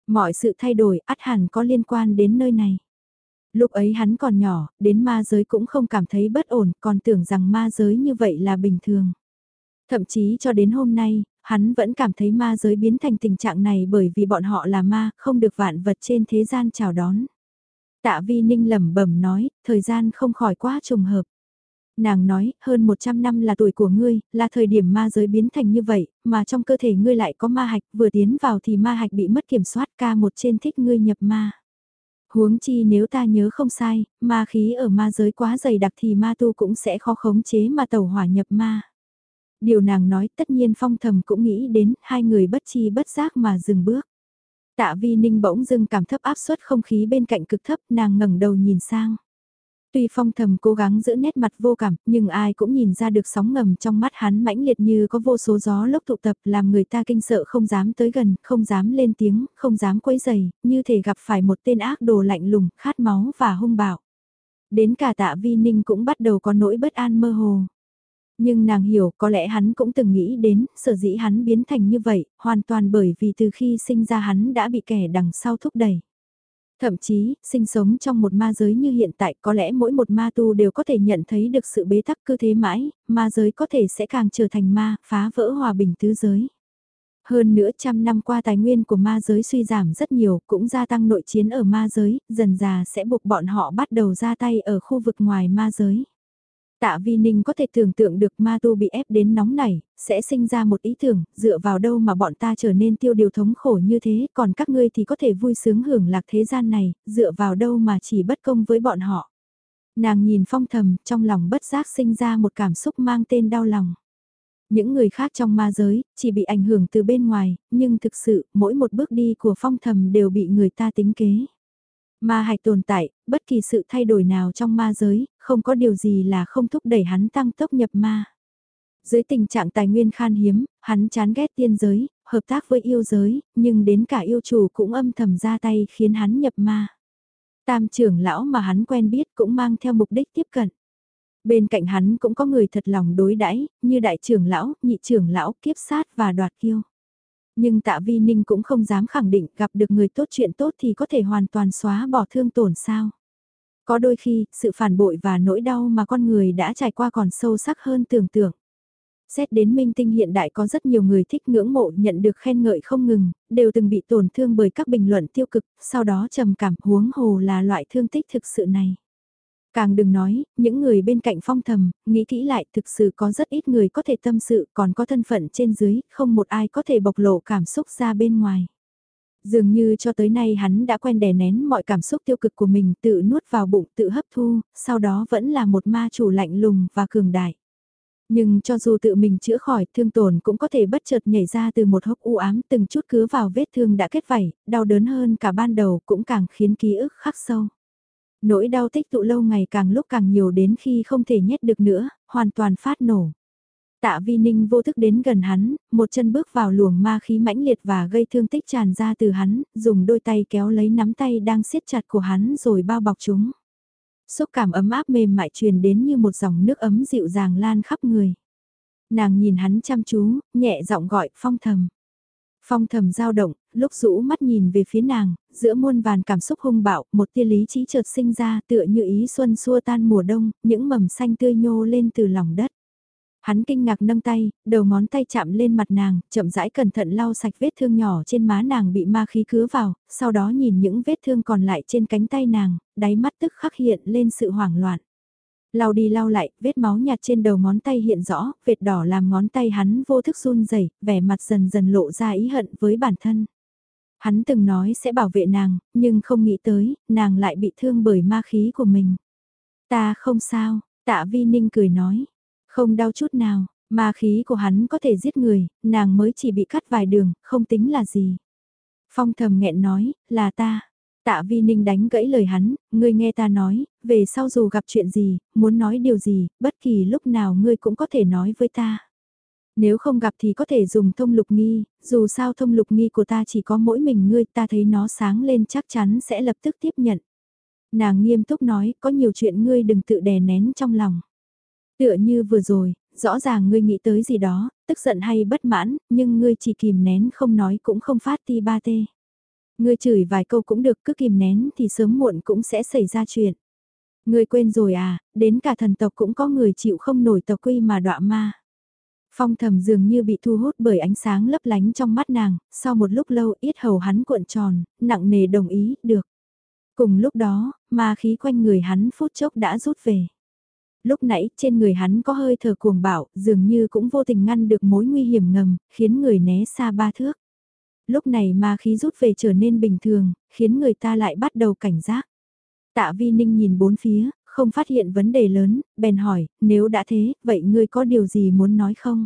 Mọi sự thay đổi ắt hẳn có liên quan đến nơi này. Lúc ấy hắn còn nhỏ, đến ma giới cũng không cảm thấy bất ổn, còn tưởng rằng ma giới như vậy là bình thường. Thậm chí cho đến hôm nay, hắn vẫn cảm thấy ma giới biến thành tình trạng này bởi vì bọn họ là ma, không được vạn vật trên thế gian chào đón. Tạ vi ninh lẩm bẩm nói, thời gian không khỏi quá trùng hợp. Nàng nói, hơn 100 năm là tuổi của ngươi, là thời điểm ma giới biến thành như vậy, mà trong cơ thể ngươi lại có ma hạch, vừa tiến vào thì ma hạch bị mất kiểm soát ca một trên thích ngươi nhập ma. Huống chi nếu ta nhớ không sai, ma khí ở ma giới quá dày đặc thì ma tu cũng sẽ khó khống chế mà tẩu hỏa nhập ma. Điều nàng nói tất nhiên phong thầm cũng nghĩ đến hai người bất chi bất giác mà dừng bước. Tạ vi ninh bỗng dưng cảm thấp áp suất không khí bên cạnh cực thấp nàng ngẩng đầu nhìn sang. Tuy phong thầm cố gắng giữ nét mặt vô cảm, nhưng ai cũng nhìn ra được sóng ngầm trong mắt hắn mãnh liệt như có vô số gió lốc tụ tập làm người ta kinh sợ không dám tới gần, không dám lên tiếng, không dám quấy giày, như thể gặp phải một tên ác đồ lạnh lùng, khát máu và hung bạo. Đến cả tạ vi ninh cũng bắt đầu có nỗi bất an mơ hồ. Nhưng nàng hiểu có lẽ hắn cũng từng nghĩ đến, sở dĩ hắn biến thành như vậy, hoàn toàn bởi vì từ khi sinh ra hắn đã bị kẻ đằng sau thúc đẩy. Thậm chí, sinh sống trong một ma giới như hiện tại có lẽ mỗi một ma tu đều có thể nhận thấy được sự bế tắc cứ thế mãi, ma giới có thể sẽ càng trở thành ma, phá vỡ hòa bình tứ giới. Hơn nữa trăm năm qua tài nguyên của ma giới suy giảm rất nhiều, cũng gia tăng nội chiến ở ma giới, dần già sẽ buộc bọn họ bắt đầu ra tay ở khu vực ngoài ma giới. Tạ Vi Ninh có thể tưởng tượng được ma tu bị ép đến nóng nảy, sẽ sinh ra một ý tưởng, dựa vào đâu mà bọn ta trở nên tiêu điều thống khổ như thế, còn các ngươi thì có thể vui sướng hưởng lạc thế gian này, dựa vào đâu mà chỉ bất công với bọn họ. Nàng nhìn phong thầm, trong lòng bất giác sinh ra một cảm xúc mang tên đau lòng. Những người khác trong ma giới, chỉ bị ảnh hưởng từ bên ngoài, nhưng thực sự, mỗi một bước đi của phong thầm đều bị người ta tính kế. Ma hạch tồn tại, bất kỳ sự thay đổi nào trong ma giới, không có điều gì là không thúc đẩy hắn tăng tốc nhập ma. Dưới tình trạng tài nguyên khan hiếm, hắn chán ghét tiên giới, hợp tác với yêu giới, nhưng đến cả yêu chủ cũng âm thầm ra tay khiến hắn nhập ma. Tam trưởng lão mà hắn quen biết cũng mang theo mục đích tiếp cận. Bên cạnh hắn cũng có người thật lòng đối đãi như đại trưởng lão, nhị trưởng lão, kiếp sát và đoạt kiêu. Nhưng tạ vi ninh cũng không dám khẳng định gặp được người tốt chuyện tốt thì có thể hoàn toàn xóa bỏ thương tổn sao. Có đôi khi, sự phản bội và nỗi đau mà con người đã trải qua còn sâu sắc hơn tưởng tượng. Xét đến minh tinh hiện đại có rất nhiều người thích ngưỡng mộ nhận được khen ngợi không ngừng, đều từng bị tổn thương bởi các bình luận tiêu cực, sau đó trầm cảm huống hồ là loại thương tích thực sự này. Càng đừng nói, những người bên cạnh phong thầm, nghĩ kỹ lại thực sự có rất ít người có thể tâm sự còn có thân phận trên dưới, không một ai có thể bộc lộ cảm xúc ra bên ngoài. Dường như cho tới nay hắn đã quen đè nén mọi cảm xúc tiêu cực của mình tự nuốt vào bụng tự hấp thu, sau đó vẫn là một ma chủ lạnh lùng và cường đại. Nhưng cho dù tự mình chữa khỏi, thương tổn cũng có thể bất chợt nhảy ra từ một hốc u ám từng chút cứa vào vết thương đã kết vảy, đau đớn hơn cả ban đầu cũng càng khiến ký ức khắc sâu. Nỗi đau tích tụ lâu ngày càng lúc càng nhiều đến khi không thể nhét được nữa, hoàn toàn phát nổ. Tạ Vi Ninh vô thức đến gần hắn, một chân bước vào luồng ma khí mãnh liệt và gây thương tích tràn ra từ hắn, dùng đôi tay kéo lấy nắm tay đang siết chặt của hắn rồi bao bọc chúng. Xúc cảm ấm áp mềm mại truyền đến như một dòng nước ấm dịu dàng lan khắp người. Nàng nhìn hắn chăm chú, nhẹ giọng gọi phong thầm. Phong thầm dao động, lúc rũ mắt nhìn về phía nàng, giữa muôn vàn cảm xúc hung bạo, một tia lý trí chợt sinh ra tựa như ý xuân xua tan mùa đông, những mầm xanh tươi nhô lên từ lòng đất. Hắn kinh ngạc nâng tay, đầu ngón tay chạm lên mặt nàng, chậm rãi cẩn thận lau sạch vết thương nhỏ trên má nàng bị ma khí cứa vào, sau đó nhìn những vết thương còn lại trên cánh tay nàng, đáy mắt tức khắc hiện lên sự hoảng loạn. Lau đi lau lại, vết máu nhạt trên đầu ngón tay hiện rõ, vệt đỏ làm ngón tay hắn vô thức run rẩy, vẻ mặt dần dần lộ ra ý hận với bản thân. Hắn từng nói sẽ bảo vệ nàng, nhưng không nghĩ tới, nàng lại bị thương bởi ma khí của mình. Ta không sao, tạ vi ninh cười nói. Không đau chút nào, ma khí của hắn có thể giết người, nàng mới chỉ bị cắt vài đường, không tính là gì. Phong thầm nghẹn nói, là ta. Tạ Vi Ninh đánh gãy lời hắn, ngươi nghe ta nói, về sau dù gặp chuyện gì, muốn nói điều gì, bất kỳ lúc nào ngươi cũng có thể nói với ta. Nếu không gặp thì có thể dùng thông lục nghi, dù sao thông lục nghi của ta chỉ có mỗi mình ngươi ta thấy nó sáng lên chắc chắn sẽ lập tức tiếp nhận. Nàng nghiêm túc nói, có nhiều chuyện ngươi đừng tự đè nén trong lòng. Tựa như vừa rồi, rõ ràng ngươi nghĩ tới gì đó, tức giận hay bất mãn, nhưng ngươi chỉ kìm nén không nói cũng không phát ti ba tê. Ngươi chửi vài câu cũng được cứ kìm nén thì sớm muộn cũng sẽ xảy ra chuyện. Ngươi quên rồi à, đến cả thần tộc cũng có người chịu không nổi tộc quy mà đọa ma. Phong thầm dường như bị thu hút bởi ánh sáng lấp lánh trong mắt nàng, sau một lúc lâu ít hầu hắn cuộn tròn, nặng nề đồng ý, được. Cùng lúc đó, ma khí quanh người hắn phút chốc đã rút về. Lúc nãy trên người hắn có hơi thở cuồng bạo, dường như cũng vô tình ngăn được mối nguy hiểm ngầm, khiến người né xa ba thước. Lúc này ma khí rút về trở nên bình thường, khiến người ta lại bắt đầu cảnh giác. Tạ Vi Ninh nhìn bốn phía, không phát hiện vấn đề lớn, bèn hỏi, nếu đã thế, vậy ngươi có điều gì muốn nói không?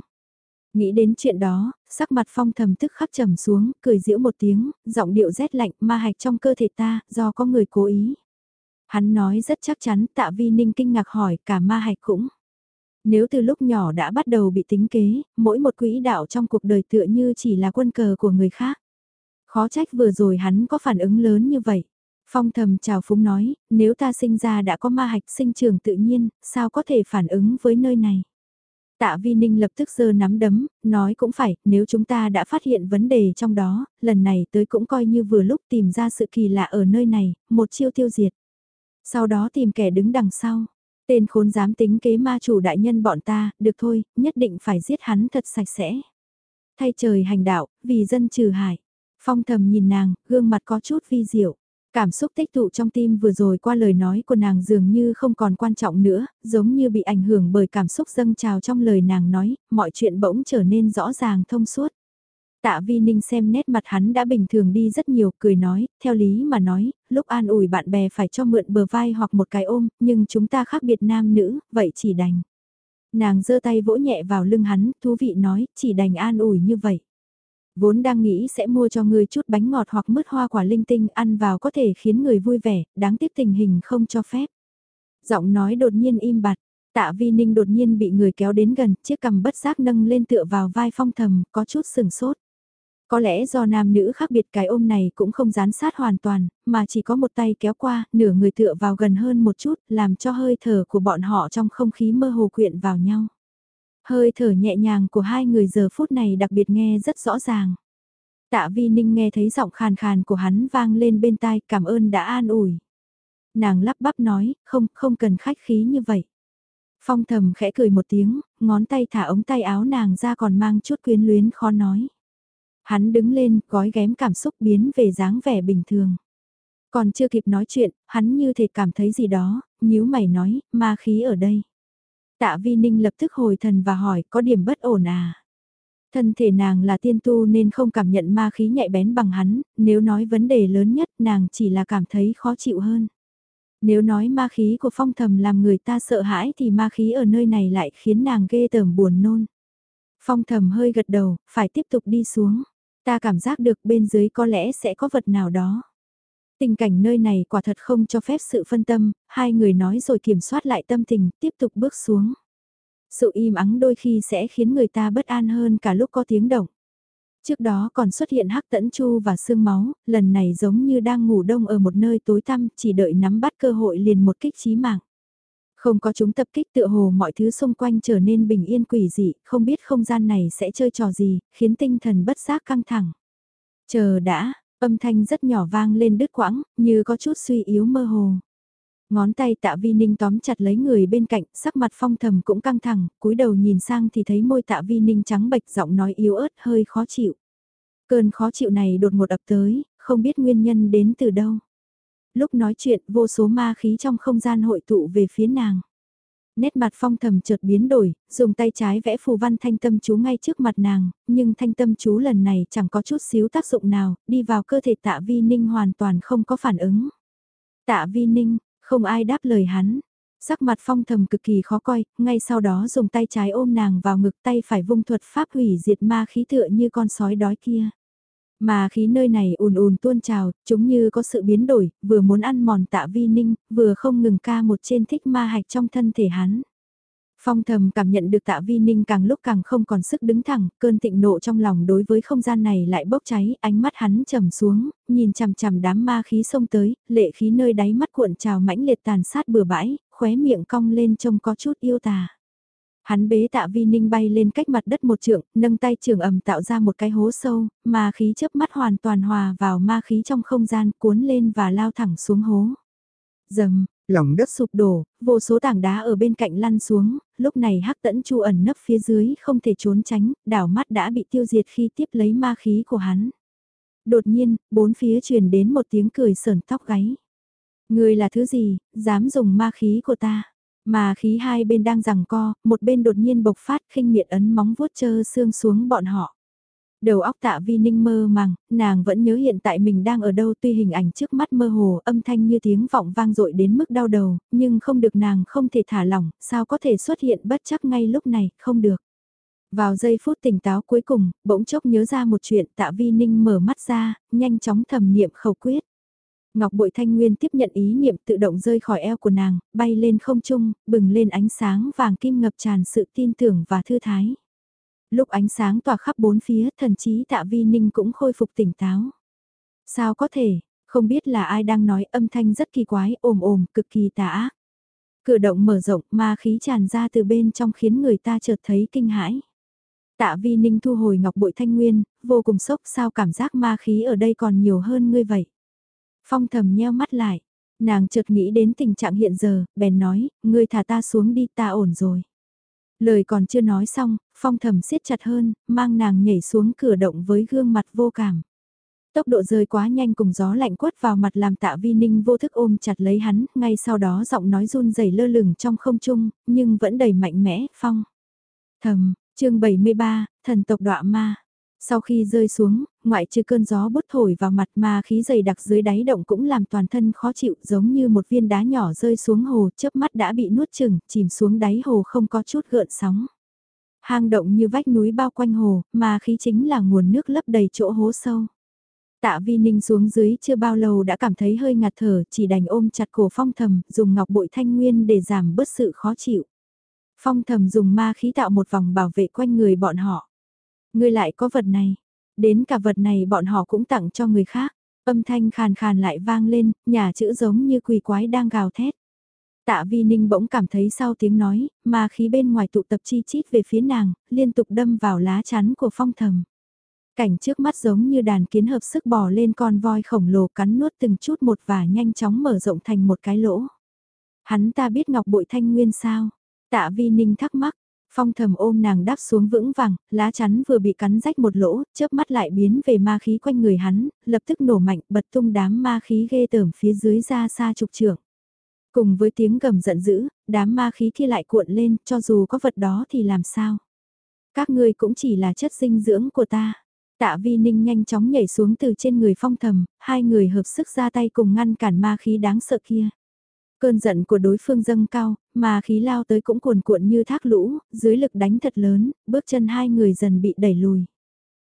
Nghĩ đến chuyện đó, sắc mặt phong thầm tức khắc trầm xuống, cười giễu một tiếng, giọng điệu rét lạnh ma hạch trong cơ thể ta, do có người cố ý. Hắn nói rất chắc chắn tạ vi ninh kinh ngạc hỏi cả ma hạch cũng. Nếu từ lúc nhỏ đã bắt đầu bị tính kế, mỗi một quỹ đạo trong cuộc đời tựa như chỉ là quân cờ của người khác. Khó trách vừa rồi hắn có phản ứng lớn như vậy. Phong thầm chào phúng nói, nếu ta sinh ra đã có ma hạch sinh trường tự nhiên, sao có thể phản ứng với nơi này? Tạ Vi Ninh lập tức giơ nắm đấm, nói cũng phải, nếu chúng ta đã phát hiện vấn đề trong đó, lần này tới cũng coi như vừa lúc tìm ra sự kỳ lạ ở nơi này, một chiêu tiêu diệt. Sau đó tìm kẻ đứng đằng sau. Tên khốn dám tính kế ma chủ đại nhân bọn ta, được thôi, nhất định phải giết hắn thật sạch sẽ. Thay trời hành đạo, vì dân trừ hại. Phong thầm nhìn nàng, gương mặt có chút vi diệu. Cảm xúc tích tụ trong tim vừa rồi qua lời nói của nàng dường như không còn quan trọng nữa, giống như bị ảnh hưởng bởi cảm xúc dâng trào trong lời nàng nói, mọi chuyện bỗng trở nên rõ ràng thông suốt. Tạ Vi Ninh xem nét mặt hắn đã bình thường đi rất nhiều, cười nói, theo lý mà nói, lúc an ủi bạn bè phải cho mượn bờ vai hoặc một cái ôm, nhưng chúng ta khác biệt nam nữ, vậy chỉ đành. Nàng giơ tay vỗ nhẹ vào lưng hắn, thú vị nói, chỉ đành an ủi như vậy. Vốn đang nghĩ sẽ mua cho người chút bánh ngọt hoặc mứt hoa quả linh tinh ăn vào có thể khiến người vui vẻ, đáng tiếc tình hình không cho phép. Giọng nói đột nhiên im bặt, tạ vi ninh đột nhiên bị người kéo đến gần, chiếc cầm bất giác nâng lên tựa vào vai phong thầm, có chút sừng sốt. Có lẽ do nam nữ khác biệt cái ôm này cũng không dán sát hoàn toàn, mà chỉ có một tay kéo qua, nửa người tựa vào gần hơn một chút, làm cho hơi thở của bọn họ trong không khí mơ hồ quyện vào nhau. Hơi thở nhẹ nhàng của hai người giờ phút này đặc biệt nghe rất rõ ràng. Tạ Vi Ninh nghe thấy giọng khàn khàn của hắn vang lên bên tai cảm ơn đã an ủi. Nàng lắp bắp nói, không, không cần khách khí như vậy. Phong thầm khẽ cười một tiếng, ngón tay thả ống tay áo nàng ra còn mang chút quyến luyến khó nói. Hắn đứng lên, gói ghém cảm xúc biến về dáng vẻ bình thường. Còn chưa kịp nói chuyện, hắn như thể cảm thấy gì đó, nhíu mày nói, ma khí ở đây. Tạ Vi Ninh lập tức hồi thần và hỏi có điểm bất ổn à? Thân thể nàng là tiên tu nên không cảm nhận ma khí nhạy bén bằng hắn, nếu nói vấn đề lớn nhất nàng chỉ là cảm thấy khó chịu hơn. Nếu nói ma khí của phong thầm làm người ta sợ hãi thì ma khí ở nơi này lại khiến nàng ghê tởm buồn nôn. Phong thầm hơi gật đầu, phải tiếp tục đi xuống. Ta cảm giác được bên dưới có lẽ sẽ có vật nào đó. Tình cảnh nơi này quả thật không cho phép sự phân tâm, hai người nói rồi kiểm soát lại tâm tình, tiếp tục bước xuống. Sự im ắng đôi khi sẽ khiến người ta bất an hơn cả lúc có tiếng động. Trước đó còn xuất hiện hắc tẫn chu và sương máu, lần này giống như đang ngủ đông ở một nơi tối tăm, chỉ đợi nắm bắt cơ hội liền một kích chí mạng. Không có chúng tập kích tựa hồ mọi thứ xung quanh trở nên bình yên quỷ dị, không biết không gian này sẽ chơi trò gì, khiến tinh thần bất giác căng thẳng. Chờ đã, Âm thanh rất nhỏ vang lên đứt quãng, như có chút suy yếu mơ hồ. Ngón tay tạ vi ninh tóm chặt lấy người bên cạnh, sắc mặt phong thầm cũng căng thẳng, cúi đầu nhìn sang thì thấy môi tạ vi ninh trắng bệch giọng nói yếu ớt hơi khó chịu. Cơn khó chịu này đột ngột ập tới, không biết nguyên nhân đến từ đâu. Lúc nói chuyện vô số ma khí trong không gian hội tụ về phía nàng nét mặt phong thầm chợt biến đổi, dùng tay trái vẽ phù văn thanh tâm chú ngay trước mặt nàng, nhưng thanh tâm chú lần này chẳng có chút xíu tác dụng nào, đi vào cơ thể tạ vi ninh hoàn toàn không có phản ứng. Tạ vi ninh, không ai đáp lời hắn. Sắc mặt phong thầm cực kỳ khó coi, ngay sau đó dùng tay trái ôm nàng vào ngực tay phải vung thuật pháp hủy diệt ma khí tựa như con sói đói kia. Mà khí nơi này ùn ùn tuôn trào, chúng như có sự biến đổi, vừa muốn ăn mòn tạ vi ninh, vừa không ngừng ca một trên thích ma hạch trong thân thể hắn. Phong thầm cảm nhận được tạ vi ninh càng lúc càng không còn sức đứng thẳng, cơn thịnh nộ trong lòng đối với không gian này lại bốc cháy, ánh mắt hắn trầm xuống, nhìn chằm chằm đám ma khí xông tới, lệ khí nơi đáy mắt cuộn trào mãnh liệt tàn sát bừa bãi, khóe miệng cong lên trông có chút yêu tà. Hắn bế tạ vi ninh bay lên cách mặt đất một trượng, nâng tay trường ẩm tạo ra một cái hố sâu, ma khí chớp mắt hoàn toàn hòa vào ma khí trong không gian cuốn lên và lao thẳng xuống hố. Dầm, lòng đất sụp đổ, vô số tảng đá ở bên cạnh lăn xuống, lúc này hắc tẫn chu ẩn nấp phía dưới không thể trốn tránh, đảo mắt đã bị tiêu diệt khi tiếp lấy ma khí của hắn. Đột nhiên, bốn phía truyền đến một tiếng cười sờn tóc gáy. Người là thứ gì, dám dùng ma khí của ta? Mà khí hai bên đang rằng co, một bên đột nhiên bộc phát khinh miệt ấn móng vuốt chơ xương xuống bọn họ. Đầu óc tạ vi ninh mơ màng, nàng vẫn nhớ hiện tại mình đang ở đâu tuy hình ảnh trước mắt mơ hồ âm thanh như tiếng vọng vang dội đến mức đau đầu, nhưng không được nàng không thể thả lỏng, sao có thể xuất hiện bất chấp ngay lúc này, không được. Vào giây phút tỉnh táo cuối cùng, bỗng chốc nhớ ra một chuyện tạ vi ninh mở mắt ra, nhanh chóng thầm niệm khẩu quyết. Ngọc bội thanh nguyên tiếp nhận ý niệm tự động rơi khỏi eo của nàng, bay lên không trung, bừng lên ánh sáng vàng kim ngập tràn sự tin tưởng và thư thái. Lúc ánh sáng tỏa khắp bốn phía, thần trí tạ vi ninh cũng khôi phục tỉnh táo. Sao có thể, không biết là ai đang nói âm thanh rất kỳ quái, ồm ồm, cực kỳ tà ác. Cửa động mở rộng, ma khí tràn ra từ bên trong khiến người ta chợt thấy kinh hãi. Tạ Vi Ninh thu hồi ngọc bội thanh nguyên, vô cùng sốc sao cảm giác ma khí ở đây còn nhiều hơn ngươi vậy. Phong thầm nheo mắt lại, nàng chợt nghĩ đến tình trạng hiện giờ, bèn nói, ngươi thả ta xuống đi ta ổn rồi. Lời còn chưa nói xong, phong thầm siết chặt hơn, mang nàng nhảy xuống cửa động với gương mặt vô cảm. Tốc độ rơi quá nhanh cùng gió lạnh quất vào mặt làm tạ vi ninh vô thức ôm chặt lấy hắn, ngay sau đó giọng nói run rẩy lơ lửng trong không trung, nhưng vẫn đầy mạnh mẽ, phong. Thầm, chương 73, thần tộc đọa ma. Sau khi rơi xuống, ngoại trừ cơn gió bút thổi vào mặt mà khí dày đặc dưới đáy động cũng làm toàn thân khó chịu giống như một viên đá nhỏ rơi xuống hồ chớp mắt đã bị nuốt chừng, chìm xuống đáy hồ không có chút gợn sóng. Hang động như vách núi bao quanh hồ, mà khí chính là nguồn nước lấp đầy chỗ hố sâu. Tạ vi ninh xuống dưới chưa bao lâu đã cảm thấy hơi ngạt thở, chỉ đành ôm chặt cổ phong thầm, dùng ngọc bội thanh nguyên để giảm bớt sự khó chịu. Phong thầm dùng ma khí tạo một vòng bảo vệ quanh người bọn họ. Ngươi lại có vật này, đến cả vật này bọn họ cũng tặng cho người khác. Âm thanh khàn khàn lại vang lên, nhà chữ giống như quỳ quái đang gào thét. Tạ Vi Ninh bỗng cảm thấy sau tiếng nói, mà khí bên ngoài tụ tập chi chít về phía nàng, liên tục đâm vào lá chắn của phong thầm. Cảnh trước mắt giống như đàn kiến hợp sức bò lên con voi khổng lồ cắn nuốt từng chút một và nhanh chóng mở rộng thành một cái lỗ. Hắn ta biết ngọc bội thanh nguyên sao? Tạ vi ninh thắc mắc, phong thầm ôm nàng đáp xuống vững vàng, lá chắn vừa bị cắn rách một lỗ, chớp mắt lại biến về ma khí quanh người hắn, lập tức nổ mạnh bật tung đám ma khí ghê tởm phía dưới ra xa trục trưởng. Cùng với tiếng gầm giận dữ, đám ma khí kia lại cuộn lên, cho dù có vật đó thì làm sao? Các ngươi cũng chỉ là chất dinh dưỡng của ta. Tạ Vi Ninh nhanh chóng nhảy xuống từ trên người phong thầm, hai người hợp sức ra tay cùng ngăn cản ma khí đáng sợ kia. Cơn giận của đối phương dâng cao, mà khí lao tới cũng cuồn cuộn như thác lũ, dưới lực đánh thật lớn, bước chân hai người dần bị đẩy lùi.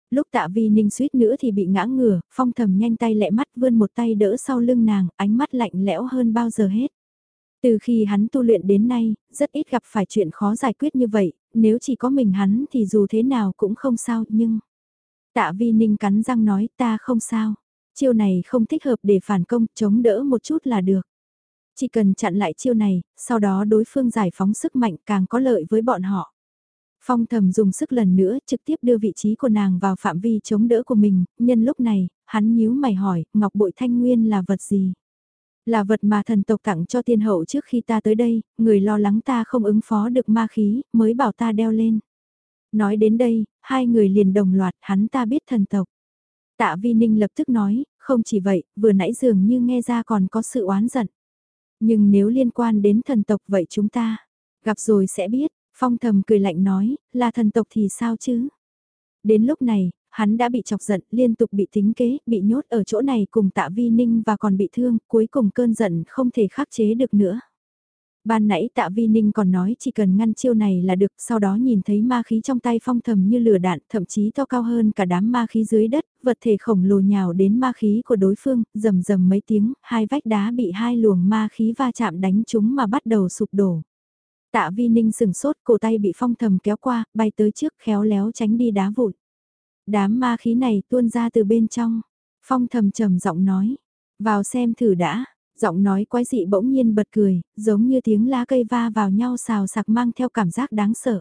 Lúc tạ vi ninh suýt nữa thì bị ngã ngửa, phong thầm nhanh tay lẹ mắt vươn một tay đỡ sau lưng nàng, ánh mắt lạnh lẽo hơn bao giờ hết. Từ khi hắn tu luyện đến nay, rất ít gặp phải chuyện khó giải quyết như vậy, nếu chỉ có mình hắn thì dù thế nào cũng không sao, nhưng... Tạ vi ninh cắn răng nói ta không sao. Chiêu này không thích hợp để phản công, chống đỡ một chút là được. Chỉ cần chặn lại chiêu này, sau đó đối phương giải phóng sức mạnh càng có lợi với bọn họ. Phong thầm dùng sức lần nữa trực tiếp đưa vị trí của nàng vào phạm vi chống đỡ của mình, nhân lúc này, hắn nhíu mày hỏi, ngọc bội thanh nguyên là vật gì? Là vật mà thần tộc tặng cho tiên hậu trước khi ta tới đây, người lo lắng ta không ứng phó được ma khí, mới bảo ta đeo lên. Nói đến đây, hai người liền đồng loạt hắn ta biết thần tộc. Tạ Vi Ninh lập tức nói, không chỉ vậy, vừa nãy dường như nghe ra còn có sự oán giận. Nhưng nếu liên quan đến thần tộc vậy chúng ta, gặp rồi sẽ biết, phong thầm cười lạnh nói, là thần tộc thì sao chứ? Đến lúc này, hắn đã bị chọc giận, liên tục bị tính kế, bị nhốt ở chỗ này cùng tạ vi ninh và còn bị thương, cuối cùng cơn giận không thể khắc chế được nữa. Ban nãy tạ vi ninh còn nói chỉ cần ngăn chiêu này là được, sau đó nhìn thấy ma khí trong tay phong thầm như lửa đạn, thậm chí to cao hơn cả đám ma khí dưới đất, vật thể khổng lồ nhào đến ma khí của đối phương, rầm rầm mấy tiếng, hai vách đá bị hai luồng ma khí va chạm đánh chúng mà bắt đầu sụp đổ. Tạ vi ninh sừng sốt, cổ tay bị phong thầm kéo qua, bay tới trước khéo léo tránh đi đá vụn. Đám ma khí này tuôn ra từ bên trong. Phong thầm trầm giọng nói, vào xem thử đã giọng nói quái dị bỗng nhiên bật cười, giống như tiếng lá cây va vào nhau xào sạc mang theo cảm giác đáng sợ.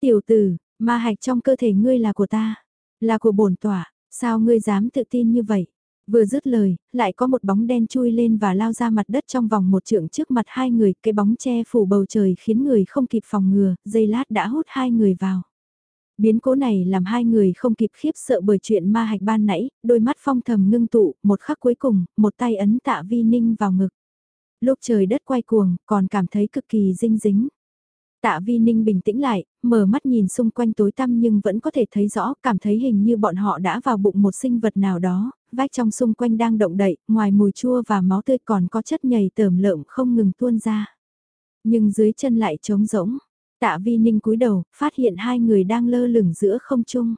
Tiểu tử, ma hạch trong cơ thể ngươi là của ta, là của bổn tỏa, sao ngươi dám tự tin như vậy? Vừa dứt lời, lại có một bóng đen chui lên và lao ra mặt đất trong vòng một trượng trước mặt hai người, cái bóng che phủ bầu trời khiến người không kịp phòng ngừa, dây lát đã hút hai người vào. Biến cố này làm hai người không kịp khiếp sợ bởi chuyện ma hạch ban nãy, đôi mắt phong thầm ngưng tụ, một khắc cuối cùng, một tay ấn tạ vi ninh vào ngực. Lúc trời đất quay cuồng, còn cảm thấy cực kỳ dinh dính. Tạ Vi Ninh bình tĩnh lại, mở mắt nhìn xung quanh tối tăm nhưng vẫn có thể thấy rõ, cảm thấy hình như bọn họ đã vào bụng một sinh vật nào đó, vách trong xung quanh đang động đậy, ngoài mùi chua và máu tươi còn có chất nhầy tởm lợm không ngừng tuôn ra. Nhưng dưới chân lại trống rỗng, Tạ Vi Ninh cúi đầu, phát hiện hai người đang lơ lửng giữa không trung.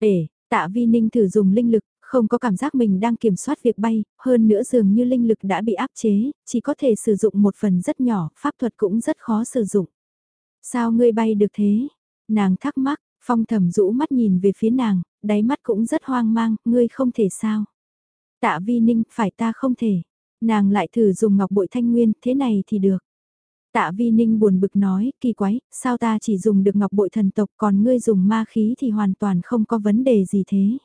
Để, Tạ Vi Ninh thử dùng linh lực, không có cảm giác mình đang kiểm soát việc bay, hơn nữa dường như linh lực đã bị áp chế, chỉ có thể sử dụng một phần rất nhỏ, pháp thuật cũng rất khó sử dụng. Sao ngươi bay được thế? Nàng thắc mắc, phong thầm rũ mắt nhìn về phía nàng, đáy mắt cũng rất hoang mang, ngươi không thể sao? Tạ Vi Ninh, phải ta không thể. Nàng lại thử dùng ngọc bội thanh nguyên, thế này thì được. Tạ Vi Ninh buồn bực nói, kỳ quái, sao ta chỉ dùng được ngọc bội thần tộc còn ngươi dùng ma khí thì hoàn toàn không có vấn đề gì thế.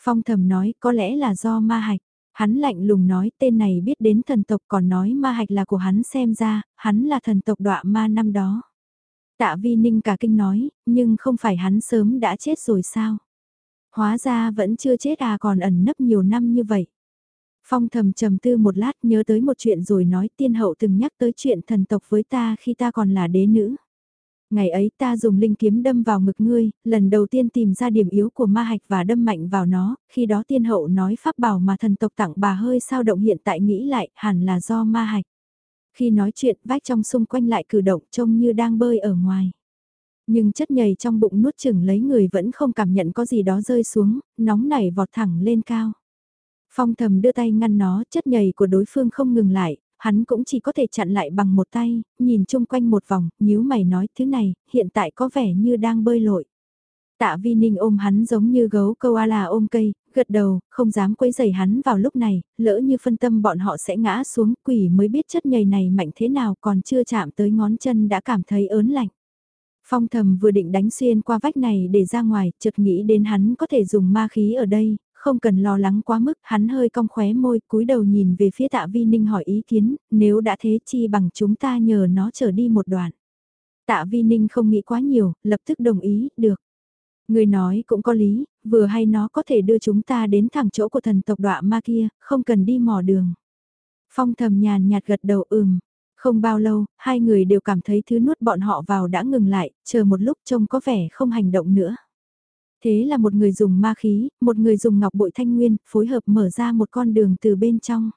Phong thầm nói, có lẽ là do ma hạch. Hắn lạnh lùng nói, tên này biết đến thần tộc còn nói ma hạch là của hắn xem ra, hắn là thần tộc đọa ma năm đó. Tạ Vi Ninh cả kinh nói, nhưng không phải hắn sớm đã chết rồi sao? Hóa ra vẫn chưa chết à còn ẩn nấp nhiều năm như vậy. Phong thầm trầm tư một lát nhớ tới một chuyện rồi nói tiên hậu từng nhắc tới chuyện thần tộc với ta khi ta còn là đế nữ. Ngày ấy ta dùng linh kiếm đâm vào ngực ngươi, lần đầu tiên tìm ra điểm yếu của ma hạch và đâm mạnh vào nó, khi đó tiên hậu nói pháp bảo mà thần tộc tặng bà hơi sao động hiện tại nghĩ lại hẳn là do ma hạch. Khi nói chuyện vách trong xung quanh lại cử động trông như đang bơi ở ngoài. Nhưng chất nhầy trong bụng nuốt chừng lấy người vẫn không cảm nhận có gì đó rơi xuống, nóng nảy vọt thẳng lên cao. Phong thầm đưa tay ngăn nó, chất nhầy của đối phương không ngừng lại, hắn cũng chỉ có thể chặn lại bằng một tay, nhìn chung quanh một vòng, nhíu mày nói thứ này, hiện tại có vẻ như đang bơi lội. Tạ Vi Ninh ôm hắn giống như gấu câu a là ôm cây, gật đầu, không dám quấy rầy hắn vào lúc này, lỡ như phân tâm bọn họ sẽ ngã xuống, quỷ mới biết chất nhầy này mạnh thế nào còn chưa chạm tới ngón chân đã cảm thấy ớn lạnh. Phong thầm vừa định đánh xuyên qua vách này để ra ngoài, chợt nghĩ đến hắn có thể dùng ma khí ở đây, không cần lo lắng quá mức, hắn hơi cong khóe môi, cúi đầu nhìn về phía tạ vi ninh hỏi ý kiến, nếu đã thế chi bằng chúng ta nhờ nó trở đi một đoạn. Tạ vi ninh không nghĩ quá nhiều, lập tức đồng ý, được. Người nói cũng có lý, vừa hay nó có thể đưa chúng ta đến thẳng chỗ của thần tộc đọa ma kia, không cần đi mò đường. Phong thầm nhàn nhạt gật đầu ừm. Không bao lâu, hai người đều cảm thấy thứ nuốt bọn họ vào đã ngừng lại, chờ một lúc trông có vẻ không hành động nữa. Thế là một người dùng ma khí, một người dùng ngọc bội thanh nguyên, phối hợp mở ra một con đường từ bên trong.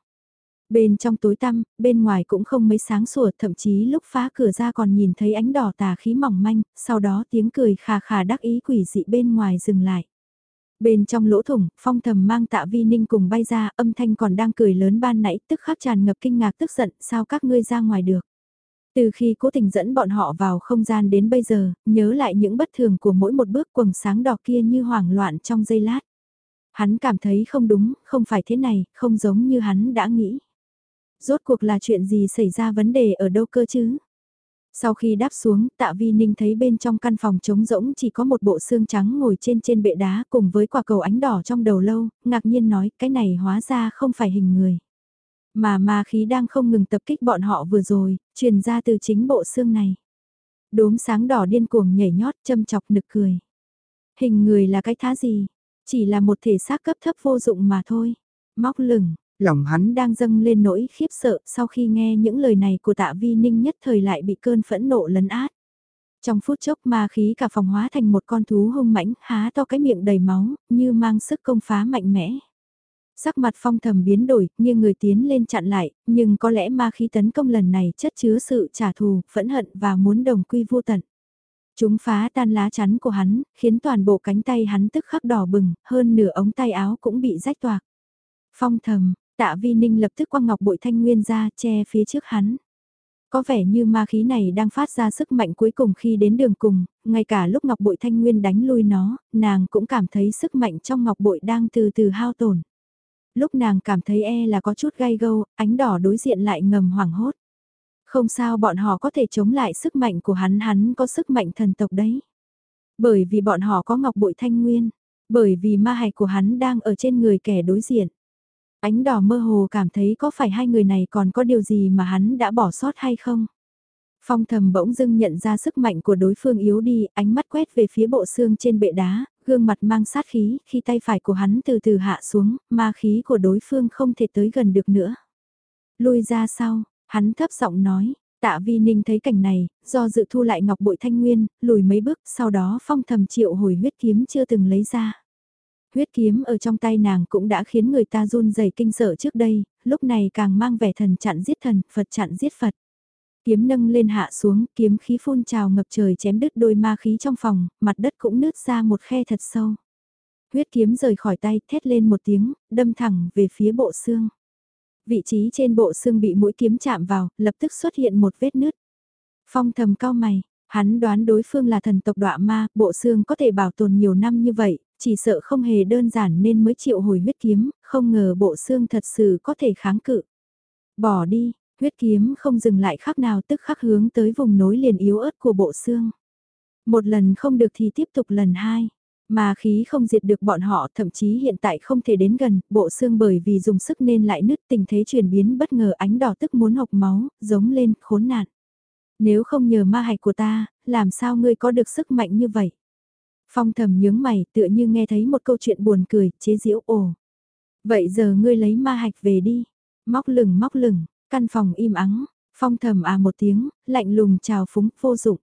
Bên trong tối tăm, bên ngoài cũng không mấy sáng sủa, thậm chí lúc phá cửa ra còn nhìn thấy ánh đỏ tà khí mỏng manh, sau đó tiếng cười khà khà đắc ý quỷ dị bên ngoài dừng lại. Bên trong lỗ thủng, phong thầm mang tạ vi ninh cùng bay ra, âm thanh còn đang cười lớn ban nãy, tức khắc tràn ngập kinh ngạc tức giận, sao các ngươi ra ngoài được. Từ khi cố tình dẫn bọn họ vào không gian đến bây giờ, nhớ lại những bất thường của mỗi một bước quầng sáng đỏ kia như hoảng loạn trong giây lát. Hắn cảm thấy không đúng, không phải thế này, không giống như hắn đã nghĩ. Rốt cuộc là chuyện gì xảy ra vấn đề ở đâu cơ chứ? Sau khi đáp xuống, tạ vi ninh thấy bên trong căn phòng trống rỗng chỉ có một bộ xương trắng ngồi trên trên bệ đá cùng với quả cầu ánh đỏ trong đầu lâu, ngạc nhiên nói cái này hóa ra không phải hình người. Mà ma khí đang không ngừng tập kích bọn họ vừa rồi, truyền ra từ chính bộ xương này. Đốm sáng đỏ điên cuồng nhảy nhót châm chọc nực cười. Hình người là cái thá gì? Chỉ là một thể xác cấp thấp vô dụng mà thôi. Móc lửng, lòng hắn đang dâng lên nỗi khiếp sợ sau khi nghe những lời này của tạ vi ninh nhất thời lại bị cơn phẫn nộ lấn át. Trong phút chốc ma khí cả phòng hóa thành một con thú hung mãnh há to cái miệng đầy máu, như mang sức công phá mạnh mẽ. Sắc mặt phong thầm biến đổi, nghiêng người tiến lên chặn lại, nhưng có lẽ ma khí tấn công lần này chất chứa sự trả thù, phẫn hận và muốn đồng quy vô tận. Chúng phá tan lá chắn của hắn, khiến toàn bộ cánh tay hắn tức khắc đỏ bừng, hơn nửa ống tay áo cũng bị rách toạc. Phong thầm, tạ vi ninh lập tức quăng ngọc bội thanh nguyên ra che phía trước hắn. Có vẻ như ma khí này đang phát ra sức mạnh cuối cùng khi đến đường cùng, ngay cả lúc ngọc bội thanh nguyên đánh lui nó, nàng cũng cảm thấy sức mạnh trong ngọc bội đang từ từ hao tổn. Lúc nàng cảm thấy e là có chút gai gâu, ánh đỏ đối diện lại ngầm hoảng hốt. Không sao bọn họ có thể chống lại sức mạnh của hắn, hắn có sức mạnh thần tộc đấy. Bởi vì bọn họ có ngọc bội thanh nguyên, bởi vì ma hạch của hắn đang ở trên người kẻ đối diện. Ánh đỏ mơ hồ cảm thấy có phải hai người này còn có điều gì mà hắn đã bỏ sót hay không? Phong thầm bỗng dưng nhận ra sức mạnh của đối phương yếu đi, ánh mắt quét về phía bộ xương trên bệ đá, gương mặt mang sát khí, khi tay phải của hắn từ từ hạ xuống, ma khí của đối phương không thể tới gần được nữa. Lui ra sau, hắn thấp giọng nói, tạ vi ninh thấy cảnh này, do dự thu lại ngọc bội thanh nguyên, lùi mấy bước, sau đó phong thầm triệu hồi huyết kiếm chưa từng lấy ra. Huyết kiếm ở trong tay nàng cũng đã khiến người ta run rẩy kinh sợ trước đây, lúc này càng mang vẻ thần chặn giết thần, Phật chặn giết Phật. Kiếm nâng lên hạ xuống, kiếm khí phun trào ngập trời chém đứt đôi ma khí trong phòng, mặt đất cũng nứt ra một khe thật sâu. Huyết kiếm rời khỏi tay, thét lên một tiếng, đâm thẳng về phía bộ xương. Vị trí trên bộ xương bị mũi kiếm chạm vào, lập tức xuất hiện một vết nứt. Phong thầm cao mày, hắn đoán đối phương là thần tộc đọa ma, bộ xương có thể bảo tồn nhiều năm như vậy, chỉ sợ không hề đơn giản nên mới chịu hồi huyết kiếm, không ngờ bộ xương thật sự có thể kháng cự. Bỏ đi, Huyết kiếm không dừng lại khắc nào tức khắc hướng tới vùng nối liền yếu ớt của bộ xương. Một lần không được thì tiếp tục lần hai. Mà khí không diệt được bọn họ thậm chí hiện tại không thể đến gần, bộ xương bởi vì dùng sức nên lại nứt tình thế chuyển biến bất ngờ ánh đỏ tức muốn hộc máu, giống lên, khốn nạn. Nếu không nhờ ma hạch của ta, làm sao ngươi có được sức mạnh như vậy? Phong thầm nhướng mày tựa như nghe thấy một câu chuyện buồn cười, chế giễu ồ. Vậy giờ ngươi lấy ma hạch về đi. Móc lửng móc lửng, căn phòng im ắng, phong thầm à một tiếng, lạnh lùng chào phúng vô dụng.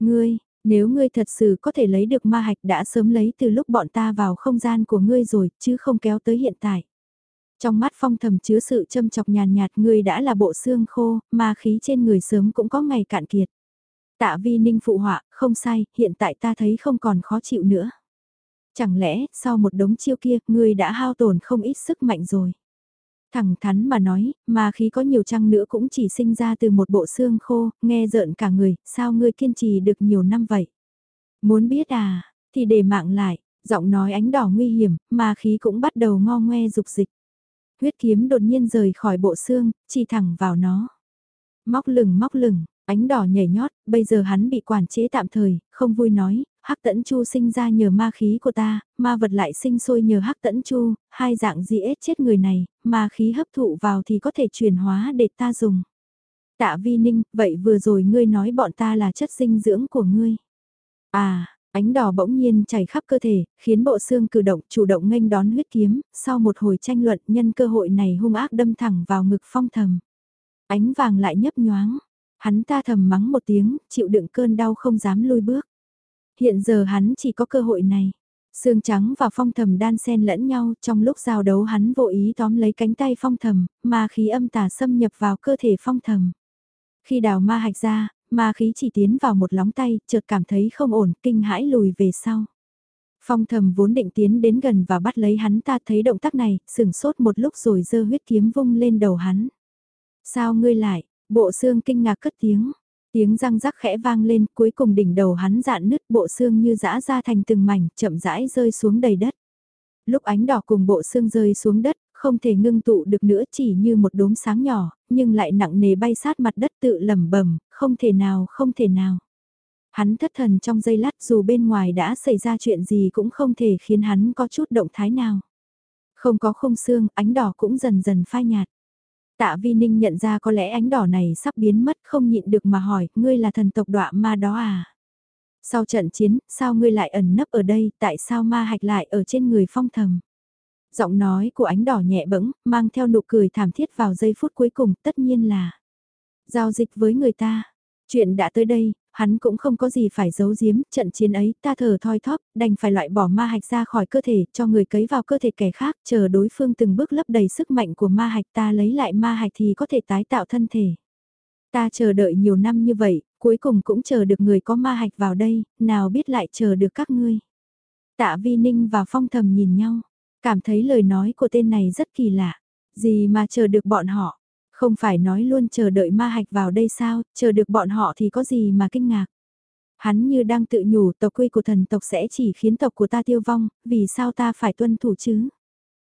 Ngươi, nếu ngươi thật sự có thể lấy được ma hạch đã sớm lấy từ lúc bọn ta vào không gian của ngươi rồi, chứ không kéo tới hiện tại. Trong mắt phong thầm chứa sự châm chọc nhàn nhạt ngươi đã là bộ xương khô, ma khí trên người sớm cũng có ngày cạn kiệt. Tạ vi ninh phụ họa, không sai, hiện tại ta thấy không còn khó chịu nữa. Chẳng lẽ, sau một đống chiêu kia, ngươi đã hao tổn không ít sức mạnh rồi. Thẳng thắn mà nói, mà khí có nhiều chăng nữa cũng chỉ sinh ra từ một bộ xương khô, nghe rợn cả người, sao ngươi kiên trì được nhiều năm vậy? Muốn biết à, thì để mạng lại, giọng nói ánh đỏ nguy hiểm, mà khí cũng bắt đầu ngo ngoe dục dịch. Huyết kiếm đột nhiên rời khỏi bộ xương, chỉ thẳng vào nó. Móc lửng móc lửng, ánh đỏ nhảy nhót, bây giờ hắn bị quản chế tạm thời, không vui nói, Hắc Tẫn Chu sinh ra nhờ ma khí của ta, ma vật lại sinh sôi nhờ Hắc Tẫn Chu, hai dạng gì ết chết người này, ma khí hấp thụ vào thì có thể chuyển hóa để ta dùng. Tạ Vi Ninh, vậy vừa rồi ngươi nói bọn ta là chất dinh dưỡng của ngươi. À, ánh đỏ bỗng nhiên chảy khắp cơ thể, khiến bộ xương cử động chủ động nghênh đón huyết kiếm, sau một hồi tranh luận nhân cơ hội này hung ác đâm thẳng vào ngực phong thầm. Ánh vàng lại nhấp nhoáng, hắn ta thầm mắng một tiếng, chịu đựng cơn đau không dám lui bước. Hiện giờ hắn chỉ có cơ hội này. Sương trắng và phong thầm đan xen lẫn nhau trong lúc giao đấu hắn vô ý tóm lấy cánh tay phong thầm, mà khí âm tà xâm nhập vào cơ thể phong thầm. Khi đào ma hạch ra, ma khí chỉ tiến vào một lóng tay, chợt cảm thấy không ổn, kinh hãi lùi về sau. Phong thầm vốn định tiến đến gần và bắt lấy hắn ta thấy động tác này, sửng sốt một lúc rồi dơ huyết kiếm vung lên đầu hắn. Sao ngươi lại, bộ xương kinh ngạc cất tiếng. Tiếng răng rắc khẽ vang lên, cuối cùng đỉnh đầu hắn dạn nứt bộ xương như dã ra thành từng mảnh, chậm rãi rơi xuống đầy đất. Lúc ánh đỏ cùng bộ xương rơi xuống đất, không thể ngưng tụ được nữa chỉ như một đốm sáng nhỏ, nhưng lại nặng nề bay sát mặt đất tự lầm bẩm, không thể nào, không thể nào. Hắn thất thần trong giây lát dù bên ngoài đã xảy ra chuyện gì cũng không thể khiến hắn có chút động thái nào. Không có không xương, ánh đỏ cũng dần dần phai nhạt. Tạ Vi Ninh nhận ra có lẽ ánh đỏ này sắp biến mất không nhịn được mà hỏi, ngươi là thần tộc đọa ma đó à? Sau trận chiến, sao ngươi lại ẩn nấp ở đây, tại sao ma hạch lại ở trên người phong thầm? Giọng nói của ánh đỏ nhẹ bẫng, mang theo nụ cười thảm thiết vào giây phút cuối cùng, tất nhiên là giao dịch với người ta. Chuyện đã tới đây, hắn cũng không có gì phải giấu giếm, trận chiến ấy ta thở thoi thóp, đành phải loại bỏ ma hạch ra khỏi cơ thể, cho người cấy vào cơ thể kẻ khác, chờ đối phương từng bước lấp đầy sức mạnh của ma hạch ta lấy lại ma hạch thì có thể tái tạo thân thể. Ta chờ đợi nhiều năm như vậy, cuối cùng cũng chờ được người có ma hạch vào đây, nào biết lại chờ được các ngươi. Tạ Vi Ninh và Phong Thầm nhìn nhau, cảm thấy lời nói của tên này rất kỳ lạ, gì mà chờ được bọn họ. Không phải nói luôn chờ đợi ma hạch vào đây sao, chờ được bọn họ thì có gì mà kinh ngạc. Hắn như đang tự nhủ tộc quy của thần tộc sẽ chỉ khiến tộc của ta tiêu vong, vì sao ta phải tuân thủ chứ?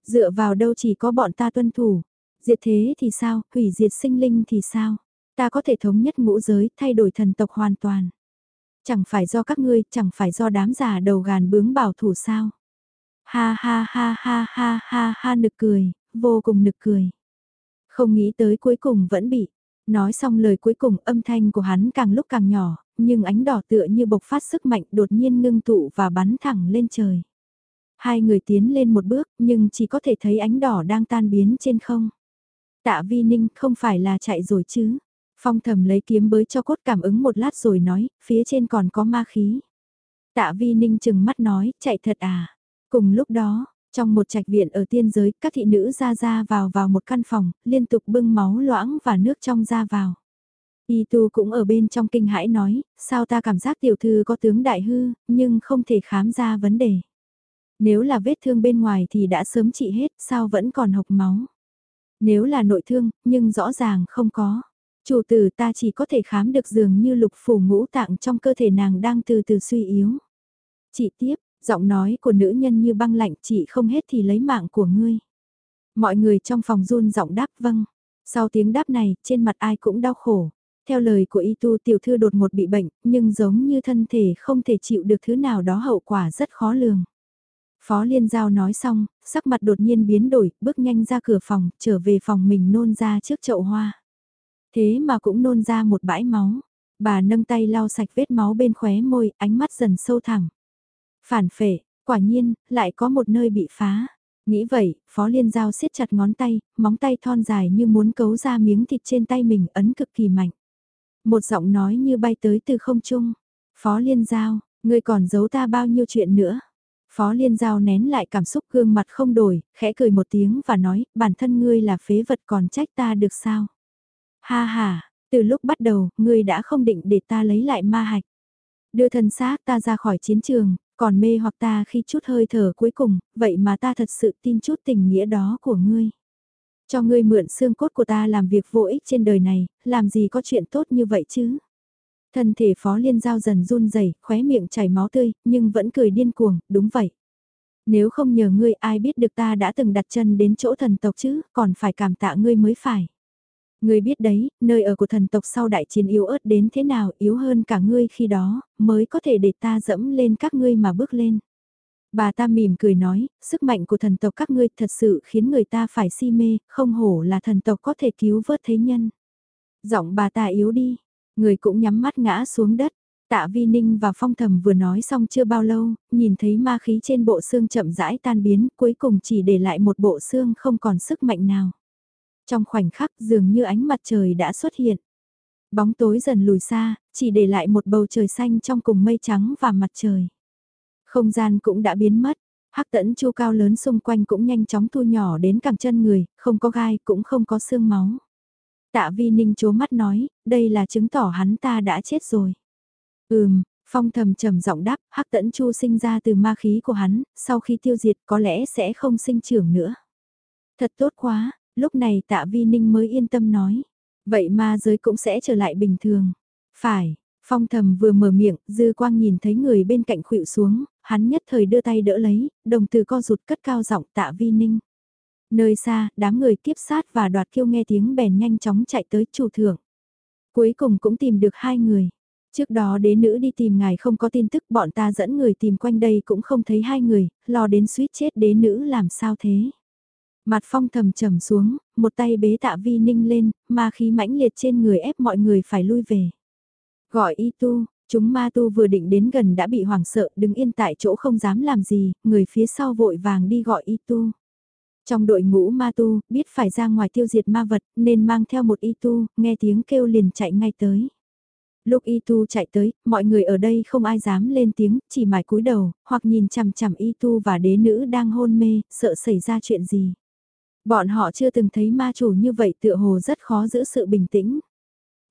Dựa vào đâu chỉ có bọn ta tuân thủ, diệt thế thì sao, hủy diệt sinh linh thì sao? Ta có thể thống nhất ngũ giới, thay đổi thần tộc hoàn toàn. Chẳng phải do các ngươi, chẳng phải do đám già đầu gàn bướng bảo thủ sao? Ha ha ha ha ha ha ha nực cười, vô cùng nực cười. Không nghĩ tới cuối cùng vẫn bị. Nói xong lời cuối cùng âm thanh của hắn càng lúc càng nhỏ, nhưng ánh đỏ tựa như bộc phát sức mạnh đột nhiên ngưng tụ và bắn thẳng lên trời. Hai người tiến lên một bước nhưng chỉ có thể thấy ánh đỏ đang tan biến trên không. Tạ vi ninh không phải là chạy rồi chứ. Phong thầm lấy kiếm bới cho cốt cảm ứng một lát rồi nói, phía trên còn có ma khí. Tạ vi ninh chừng mắt nói, chạy thật à. Cùng lúc đó, trong một trạch viện ở tiên giới, các thị nữ ra ra vào vào một căn phòng, liên tục bưng máu loãng và nước trong ra vào. Y tu cũng ở bên trong kinh hãi nói, sao ta cảm giác tiểu thư có tướng đại hư, nhưng không thể khám ra vấn đề. Nếu là vết thương bên ngoài thì đã sớm trị hết, sao vẫn còn hộc máu. Nếu là nội thương, nhưng rõ ràng không có. Chủ tử ta chỉ có thể khám được dường như lục phủ ngũ tạng trong cơ thể nàng đang từ từ suy yếu. Chị tiếp, giọng nói của nữ nhân như băng lạnh chị không hết thì lấy mạng của ngươi. Mọi người trong phòng run giọng đáp vâng. Sau tiếng đáp này, trên mặt ai cũng đau khổ. Theo lời của y tu tiểu thư đột ngột bị bệnh, nhưng giống như thân thể không thể chịu được thứ nào đó hậu quả rất khó lường. Phó Liên Giao nói xong, sắc mặt đột nhiên biến đổi, bước nhanh ra cửa phòng, trở về phòng mình nôn ra trước chậu hoa. Thế mà cũng nôn ra một bãi máu. Bà nâng tay lau sạch vết máu bên khóe môi, ánh mắt dần sâu thẳng. Phản phệ, quả nhiên, lại có một nơi bị phá. Nghĩ vậy, Phó Liên Giao siết chặt ngón tay, móng tay thon dài như muốn cấu ra miếng thịt trên tay mình ấn cực kỳ mạnh. Một giọng nói như bay tới từ không trung. Phó Liên Giao, ngươi còn giấu ta bao nhiêu chuyện nữa. Phó Liên Giao nén lại cảm xúc gương mặt không đổi, khẽ cười một tiếng và nói, bản thân ngươi là phế vật còn trách ta được sao? Ha ha, từ lúc bắt đầu, ngươi đã không định để ta lấy lại ma hạch. Đưa thân xác ta ra khỏi chiến trường, còn mê hoặc ta khi chút hơi thở cuối cùng, vậy mà ta thật sự tin chút tình nghĩa đó của ngươi. Cho ngươi mượn xương cốt của ta làm việc vô ích trên đời này, làm gì có chuyện tốt như vậy chứ? Thân thể phó liên giao dần run rẩy khóe miệng chảy máu tươi, nhưng vẫn cười điên cuồng, đúng vậy. Nếu không nhờ ngươi ai biết được ta đã từng đặt chân đến chỗ thần tộc chứ, còn phải cảm tạ ngươi mới phải. Ngươi biết đấy, nơi ở của thần tộc sau đại chiến yếu ớt đến thế nào, yếu hơn cả ngươi khi đó, mới có thể để ta dẫm lên các ngươi mà bước lên. Bà ta mỉm cười nói, sức mạnh của thần tộc các ngươi thật sự khiến người ta phải si mê, không hổ là thần tộc có thể cứu vớt thế nhân. Giọng bà ta yếu đi, người cũng nhắm mắt ngã xuống đất. Tạ Vi Ninh và Phong Thầm vừa nói xong chưa bao lâu, nhìn thấy ma khí trên bộ xương chậm rãi tan biến, cuối cùng chỉ để lại một bộ xương không còn sức mạnh nào. Trong khoảnh khắc dường như ánh mặt trời đã xuất hiện. Bóng tối dần lùi xa, chỉ để lại một bầu trời xanh trong cùng mây trắng và mặt trời. Không gian cũng đã biến mất, hắc tẫn chu cao lớn xung quanh cũng nhanh chóng thu nhỏ đến cẳng chân người, không có gai cũng không có xương máu. Tạ vi ninh chố mắt nói, đây là chứng tỏ hắn ta đã chết rồi. Ừm, phong thầm trầm giọng đáp, hắc tẫn chu sinh ra từ ma khí của hắn, sau khi tiêu diệt có lẽ sẽ không sinh trưởng nữa. Thật tốt quá, lúc này tạ vi ninh mới yên tâm nói. Vậy ma giới cũng sẽ trở lại bình thường. Phải, phong thầm vừa mở miệng, dư quang nhìn thấy người bên cạnh khuỵu xuống, hắn nhất thời đưa tay đỡ lấy, đồng từ co rụt cất cao giọng tạ vi ninh. Nơi xa, đám người kiếp sát và đoạt kiêu nghe tiếng bèn nhanh chóng chạy tới chủ thượng. Cuối cùng cũng tìm được hai người. Trước đó đế nữ đi tìm ngài không có tin tức bọn ta dẫn người tìm quanh đây cũng không thấy hai người, lo đến suýt chết đế nữ làm sao thế. Mặt phong thầm trầm xuống, một tay bế tạ vi ninh lên, ma khí mãnh liệt trên người ép mọi người phải lui về. Gọi y tu, chúng ma tu vừa định đến gần đã bị hoảng sợ đứng yên tại chỗ không dám làm gì, người phía sau vội vàng đi gọi y tu. Trong đội ngũ ma tu, biết phải ra ngoài tiêu diệt ma vật, nên mang theo một y tu, nghe tiếng kêu liền chạy ngay tới. Lúc y tu chạy tới, mọi người ở đây không ai dám lên tiếng, chỉ mải cúi đầu, hoặc nhìn chằm chằm y tu và đế nữ đang hôn mê, sợ xảy ra chuyện gì. Bọn họ chưa từng thấy ma chủ như vậy tựa hồ rất khó giữ sự bình tĩnh.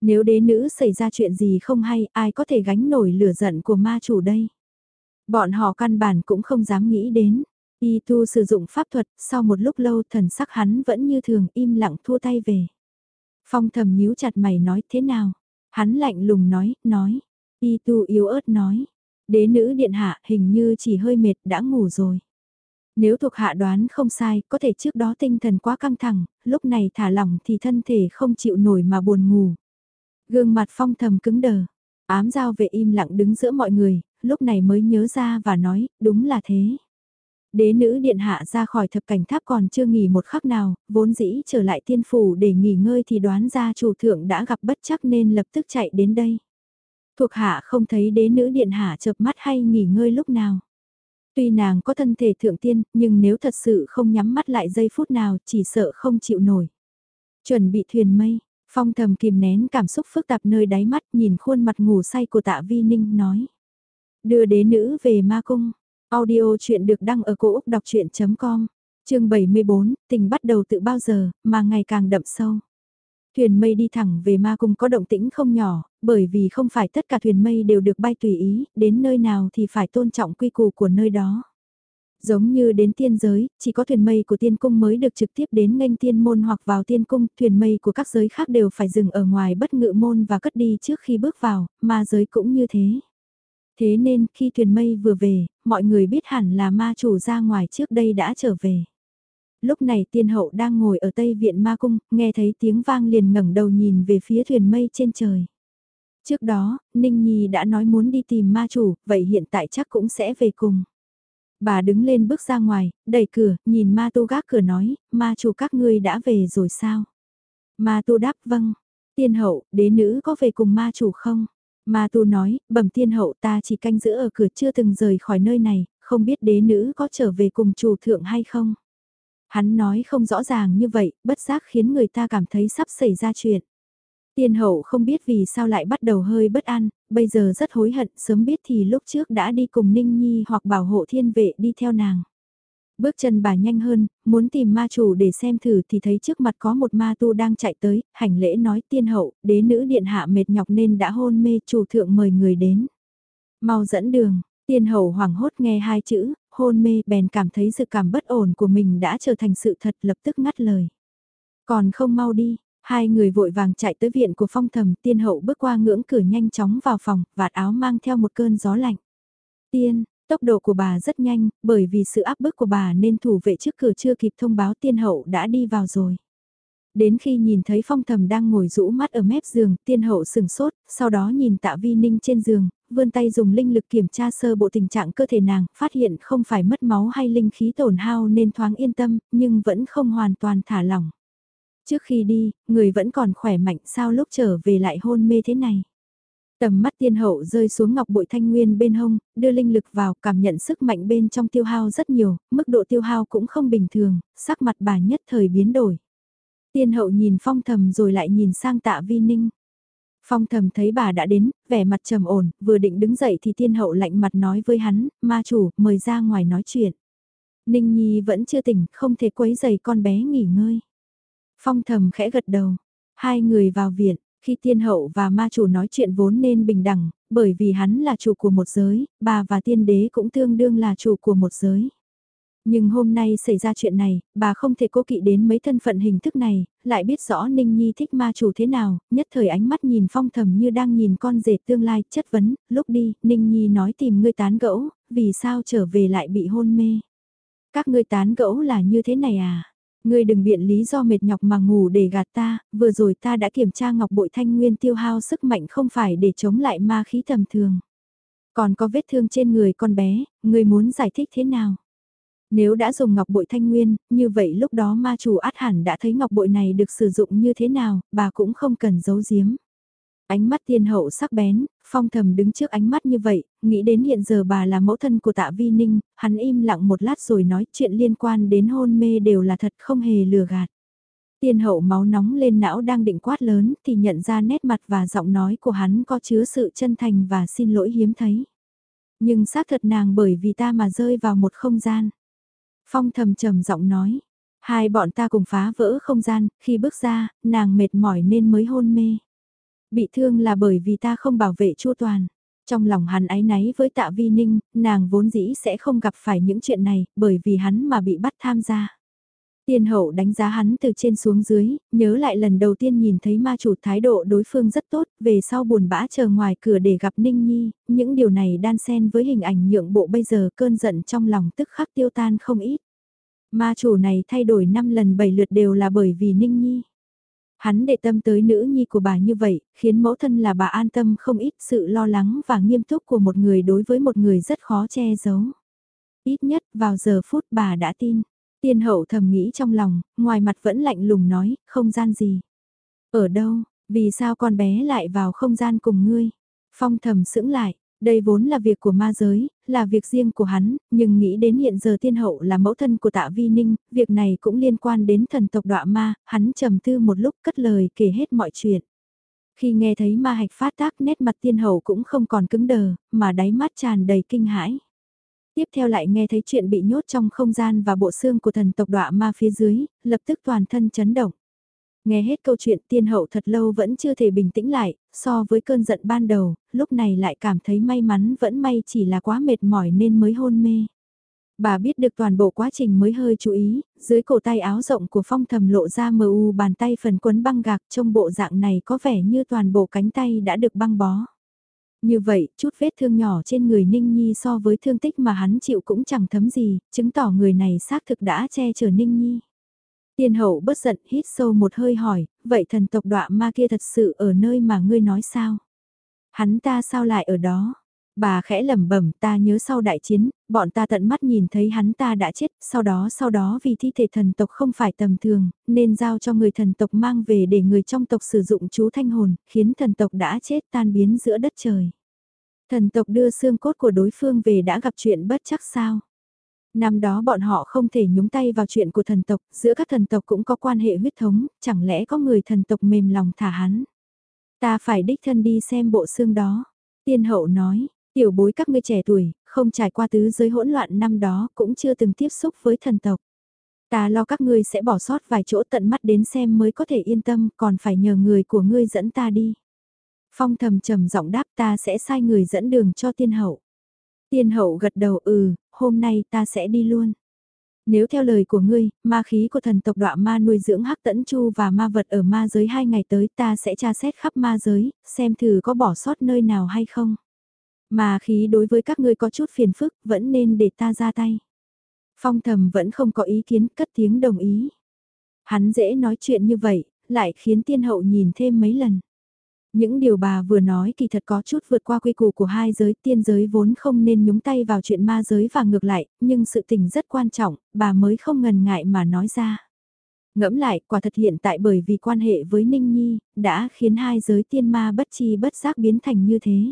Nếu đế nữ xảy ra chuyện gì không hay, ai có thể gánh nổi lửa giận của ma chủ đây? Bọn họ căn bản cũng không dám nghĩ đến. Y tu sử dụng pháp thuật, sau một lúc lâu thần sắc hắn vẫn như thường im lặng thua tay về. Phong thầm nhíu chặt mày nói thế nào? Hắn lạnh lùng nói, nói. Y tu yếu ớt nói. Đế nữ điện hạ hình như chỉ hơi mệt đã ngủ rồi. Nếu thuộc hạ đoán không sai, có thể trước đó tinh thần quá căng thẳng, lúc này thả lỏng thì thân thể không chịu nổi mà buồn ngủ. Gương mặt phong thầm cứng đờ. Ám giao vệ im lặng đứng giữa mọi người, lúc này mới nhớ ra và nói, đúng là thế. Đế nữ điện hạ ra khỏi thập cảnh tháp còn chưa nghỉ một khắc nào, vốn dĩ trở lại tiên phủ để nghỉ ngơi thì đoán ra chủ thượng đã gặp bất chắc nên lập tức chạy đến đây. Thuộc hạ không thấy đế nữ điện hạ chợp mắt hay nghỉ ngơi lúc nào. Tuy nàng có thân thể thượng tiên, nhưng nếu thật sự không nhắm mắt lại giây phút nào chỉ sợ không chịu nổi. Chuẩn bị thuyền mây, phong thầm kìm nén cảm xúc phức tạp nơi đáy mắt nhìn khuôn mặt ngủ say của tạ vi ninh nói. Đưa đế nữ về ma cung, audio chuyện được đăng ở cổ Úc đọc chuyện.com, chương 74, tình bắt đầu từ bao giờ, mà ngày càng đậm sâu. Thuyền mây đi thẳng về ma cung có động tĩnh không nhỏ, bởi vì không phải tất cả thuyền mây đều được bay tùy ý, đến nơi nào thì phải tôn trọng quy củ của nơi đó. Giống như đến tiên giới, chỉ có thuyền mây của tiên cung mới được trực tiếp đến nghênh tiên môn hoặc vào tiên cung, thuyền mây của các giới khác đều phải dừng ở ngoài bất ngự môn và cất đi trước khi bước vào, ma giới cũng như thế. Thế nên khi thuyền mây vừa về, mọi người biết hẳn là ma chủ ra ngoài trước đây đã trở về. Lúc này tiên hậu đang ngồi ở tây viện ma cung, nghe thấy tiếng vang liền ngẩng đầu nhìn về phía thuyền mây trên trời. Trước đó, Ninh Nhi đã nói muốn đi tìm ma chủ, vậy hiện tại chắc cũng sẽ về cùng. Bà đứng lên bước ra ngoài, đẩy cửa, nhìn ma tu gác cửa nói, ma chủ các ngươi đã về rồi sao? Ma tu đáp vâng. Tiên hậu, đế nữ có về cùng ma chủ không? Ma tu nói, bẩm tiên hậu ta chỉ canh giữ ở cửa chưa từng rời khỏi nơi này, không biết đế nữ có trở về cùng chủ thượng hay không? Hắn nói không rõ ràng như vậy, bất giác khiến người ta cảm thấy sắp xảy ra chuyện. Tiên hậu không biết vì sao lại bắt đầu hơi bất an, bây giờ rất hối hận, sớm biết thì lúc trước đã đi cùng Ninh Nhi hoặc bảo hộ thiên vệ đi theo nàng. Bước chân bà nhanh hơn, muốn tìm ma chủ để xem thử thì thấy trước mặt có một ma tu đang chạy tới, hành lễ nói tiên hậu, đế nữ điện hạ mệt nhọc nên đã hôn mê chủ thượng mời người đến. Mau dẫn đường, tiên hậu hoảng hốt nghe hai chữ, hôn mê bèn cảm thấy sự cảm bất ổn của mình đã trở thành sự thật lập tức ngắt lời. Còn không mau đi, hai người vội vàng chạy tới viện của phong thầm tiên hậu bước qua ngưỡng cửa nhanh chóng vào phòng, vạt áo mang theo một cơn gió lạnh. Tiên, tốc độ của bà rất nhanh, bởi vì sự áp bức của bà nên thủ vệ trước cửa chưa kịp thông báo tiên hậu đã đi vào rồi. Đến khi nhìn thấy phong thầm đang ngồi rũ mắt ở mép giường, tiên hậu sừng sốt, sau đó nhìn tạ vi ninh trên giường, vươn tay dùng linh lực kiểm tra sơ bộ tình trạng cơ thể nàng, phát hiện không phải mất máu hay linh khí tổn hao nên thoáng yên tâm, nhưng vẫn không hoàn toàn thả lỏng. Trước khi đi, người vẫn còn khỏe mạnh sao lúc trở về lại hôn mê thế này. Tầm mắt tiên hậu rơi xuống ngọc bội thanh nguyên bên hông, đưa linh lực vào cảm nhận sức mạnh bên trong tiêu hao rất nhiều, mức độ tiêu hao cũng không bình thường, sắc mặt bà nhất thời biến đổi. Tiên hậu nhìn phong thầm rồi lại nhìn sang tạ vi ninh. Phong thầm thấy bà đã đến, vẻ mặt trầm ổn, vừa định đứng dậy thì tiên hậu lạnh mặt nói với hắn, ma chủ, mời ra ngoài nói chuyện. Ninh Nhi vẫn chưa tỉnh, không thể quấy giày con bé nghỉ ngơi. Phong thầm khẽ gật đầu, hai người vào viện, khi tiên hậu và ma chủ nói chuyện vốn nên bình đẳng, bởi vì hắn là chủ của một giới, bà và tiên đế cũng tương đương là chủ của một giới. Nhưng hôm nay xảy ra chuyện này, bà không thể cố kỵ đến mấy thân phận hình thức này, lại biết rõ Ninh Nhi thích ma chủ thế nào, nhất thời ánh mắt nhìn phong thầm như đang nhìn con rể tương lai, chất vấn, lúc đi, Ninh Nhi nói tìm ngươi tán gẫu, vì sao trở về lại bị hôn mê. Các ngươi tán gẫu là như thế này à? Ngươi đừng biện lý do mệt nhọc mà ngủ để gạt ta, vừa rồi ta đã kiểm tra ngọc bội thanh nguyên tiêu hao sức mạnh không phải để chống lại ma khí tầm thường. Còn có vết thương trên người con bé, ngươi muốn giải thích thế nào? Nếu đã dùng ngọc bội thanh nguyên, như vậy lúc đó ma chủ át hẳn đã thấy ngọc bội này được sử dụng như thế nào, bà cũng không cần giấu giếm. Ánh mắt tiên hậu sắc bén, phong thầm đứng trước ánh mắt như vậy, nghĩ đến hiện giờ bà là mẫu thân của tạ vi ninh, hắn im lặng một lát rồi nói chuyện liên quan đến hôn mê đều là thật không hề lừa gạt. Tiên hậu máu nóng lên não đang định quát lớn thì nhận ra nét mặt và giọng nói của hắn có chứa sự chân thành và xin lỗi hiếm thấy. Nhưng xác thật nàng bởi vì ta mà rơi vào một không gian. Phong thầm trầm giọng nói, hai bọn ta cùng phá vỡ không gian, khi bước ra, nàng mệt mỏi nên mới hôn mê. Bị thương là bởi vì ta không bảo vệ chu toàn. Trong lòng hắn ái náy với tạ vi ninh, nàng vốn dĩ sẽ không gặp phải những chuyện này, bởi vì hắn mà bị bắt tham gia. Tiên hậu đánh giá hắn từ trên xuống dưới, nhớ lại lần đầu tiên nhìn thấy ma chủ thái độ đối phương rất tốt, về sau buồn bã chờ ngoài cửa để gặp Ninh Nhi, những điều này đan xen với hình ảnh nhượng bộ bây giờ cơn giận trong lòng tức khắc tiêu tan không ít. Ma chủ này thay đổi 5 lần 7 lượt đều là bởi vì Ninh Nhi. Hắn để tâm tới nữ nhi của bà như vậy, khiến mẫu thân là bà an tâm không ít sự lo lắng và nghiêm túc của một người đối với một người rất khó che giấu. Ít nhất vào giờ phút bà đã tin. Tiên hậu thầm nghĩ trong lòng, ngoài mặt vẫn lạnh lùng nói, không gian gì. Ở đâu, vì sao con bé lại vào không gian cùng ngươi? Phong thầm sững lại, đây vốn là việc của ma giới, là việc riêng của hắn, nhưng nghĩ đến hiện giờ tiên hậu là mẫu thân của tạ vi ninh, việc này cũng liên quan đến thần tộc đọa ma, hắn trầm tư một lúc cất lời kể hết mọi chuyện. Khi nghe thấy ma hạch phát tác nét mặt tiên hậu cũng không còn cứng đờ, mà đáy mắt tràn đầy kinh hãi. Tiếp theo lại nghe thấy chuyện bị nhốt trong không gian và bộ xương của thần tộc đọa ma phía dưới, lập tức toàn thân chấn động. Nghe hết câu chuyện tiên hậu thật lâu vẫn chưa thể bình tĩnh lại, so với cơn giận ban đầu, lúc này lại cảm thấy may mắn vẫn may chỉ là quá mệt mỏi nên mới hôn mê. Bà biết được toàn bộ quá trình mới hơi chú ý, dưới cổ tay áo rộng của phong thầm lộ ra mờ u bàn tay phần quấn băng gạc trong bộ dạng này có vẻ như toàn bộ cánh tay đã được băng bó. Như vậy, chút vết thương nhỏ trên người Ninh Nhi so với thương tích mà hắn chịu cũng chẳng thấm gì, chứng tỏ người này xác thực đã che chở Ninh Nhi. Tiên hậu bất giận hít sâu một hơi hỏi, vậy thần tộc đọa ma kia thật sự ở nơi mà ngươi nói sao? Hắn ta sao lại ở đó? Bà khẽ lẩm bẩm ta nhớ sau đại chiến, bọn ta tận mắt nhìn thấy hắn ta đã chết, sau đó sau đó vì thi thể thần tộc không phải tầm thường, nên giao cho người thần tộc mang về để người trong tộc sử dụng chú thanh hồn, khiến thần tộc đã chết tan biến giữa đất trời. Thần tộc đưa xương cốt của đối phương về đã gặp chuyện bất chắc sao. Năm đó bọn họ không thể nhúng tay vào chuyện của thần tộc, giữa các thần tộc cũng có quan hệ huyết thống, chẳng lẽ có người thần tộc mềm lòng thả hắn. Ta phải đích thân đi xem bộ xương đó. Tiên hậu nói, tiểu bối các ngươi trẻ tuổi, không trải qua tứ giới hỗn loạn năm đó cũng chưa từng tiếp xúc với thần tộc. Ta lo các ngươi sẽ bỏ sót vài chỗ tận mắt đến xem mới có thể yên tâm, còn phải nhờ người của ngươi dẫn ta đi. Phong thầm trầm giọng đáp ta sẽ sai người dẫn đường cho tiên hậu. Tiên hậu gật đầu ừ, hôm nay ta sẽ đi luôn. Nếu theo lời của ngươi, ma khí của thần tộc đọa ma nuôi dưỡng hắc tẫn chu và ma vật ở ma giới hai ngày tới ta sẽ tra xét khắp ma giới, xem thử có bỏ sót nơi nào hay không mà khí đối với các ngươi có chút phiền phức, vẫn nên để ta ra tay. Phong thầm vẫn không có ý kiến, cất tiếng đồng ý. Hắn dễ nói chuyện như vậy, lại khiến tiên hậu nhìn thêm mấy lần. Những điều bà vừa nói kỳ thật có chút vượt qua quy củ của hai giới tiên giới vốn không nên nhúng tay vào chuyện ma giới và ngược lại, nhưng sự tình rất quan trọng, bà mới không ngần ngại mà nói ra. Ngẫm lại, quả thật hiện tại bởi vì quan hệ với Ninh Nhi, đã khiến hai giới tiên ma bất chi bất giác biến thành như thế.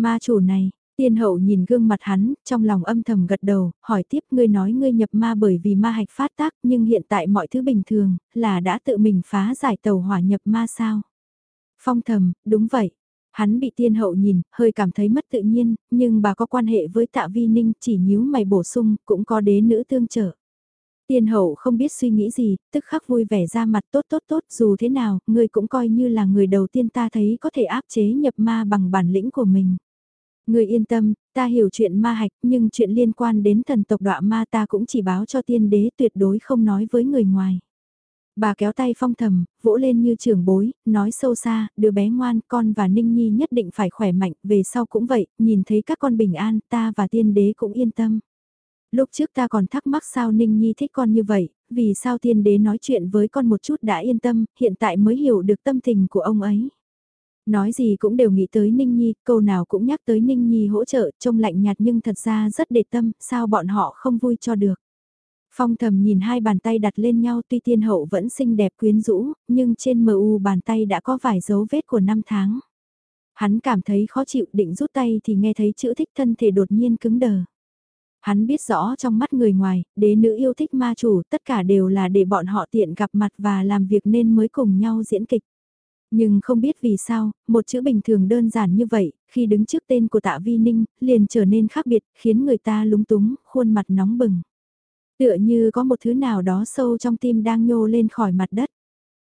Ma chủ này, tiên hậu nhìn gương mặt hắn, trong lòng âm thầm gật đầu, hỏi tiếp ngươi nói ngươi nhập ma bởi vì ma hạch phát tác nhưng hiện tại mọi thứ bình thường, là đã tự mình phá giải tàu hỏa nhập ma sao? Phong thầm, đúng vậy. Hắn bị tiên hậu nhìn, hơi cảm thấy mất tự nhiên, nhưng bà có quan hệ với tạ vi ninh chỉ nhíu mày bổ sung, cũng có đế nữ tương trợ. Tiên hậu không biết suy nghĩ gì, tức khắc vui vẻ ra mặt tốt tốt tốt dù thế nào, người cũng coi như là người đầu tiên ta thấy có thể áp chế nhập ma bằng bản lĩnh của mình. Người yên tâm, ta hiểu chuyện ma hạch nhưng chuyện liên quan đến thần tộc đọa ma ta cũng chỉ báo cho tiên đế tuyệt đối không nói với người ngoài. Bà kéo tay phong thầm, vỗ lên như trưởng bối, nói sâu xa, đứa bé ngoan, con và Ninh Nhi nhất định phải khỏe mạnh, về sau cũng vậy, nhìn thấy các con bình an, ta và tiên đế cũng yên tâm. Lúc trước ta còn thắc mắc sao Ninh Nhi thích con như vậy, vì sao tiên đế nói chuyện với con một chút đã yên tâm, hiện tại mới hiểu được tâm tình của ông ấy. Nói gì cũng đều nghĩ tới Ninh Nhi, câu nào cũng nhắc tới Ninh Nhi hỗ trợ, trông lạnh nhạt nhưng thật ra rất để tâm, sao bọn họ không vui cho được. Phong thầm nhìn hai bàn tay đặt lên nhau tuy tiên hậu vẫn xinh đẹp quyến rũ, nhưng trên mờ u bàn tay đã có vài dấu vết của năm tháng. Hắn cảm thấy khó chịu định rút tay thì nghe thấy chữ thích thân thể đột nhiên cứng đờ. Hắn biết rõ trong mắt người ngoài, đế nữ yêu thích ma chủ tất cả đều là để bọn họ tiện gặp mặt và làm việc nên mới cùng nhau diễn kịch. Nhưng không biết vì sao, một chữ bình thường đơn giản như vậy, khi đứng trước tên của tạ vi ninh, liền trở nên khác biệt, khiến người ta lúng túng, khuôn mặt nóng bừng. Tựa như có một thứ nào đó sâu trong tim đang nhô lên khỏi mặt đất.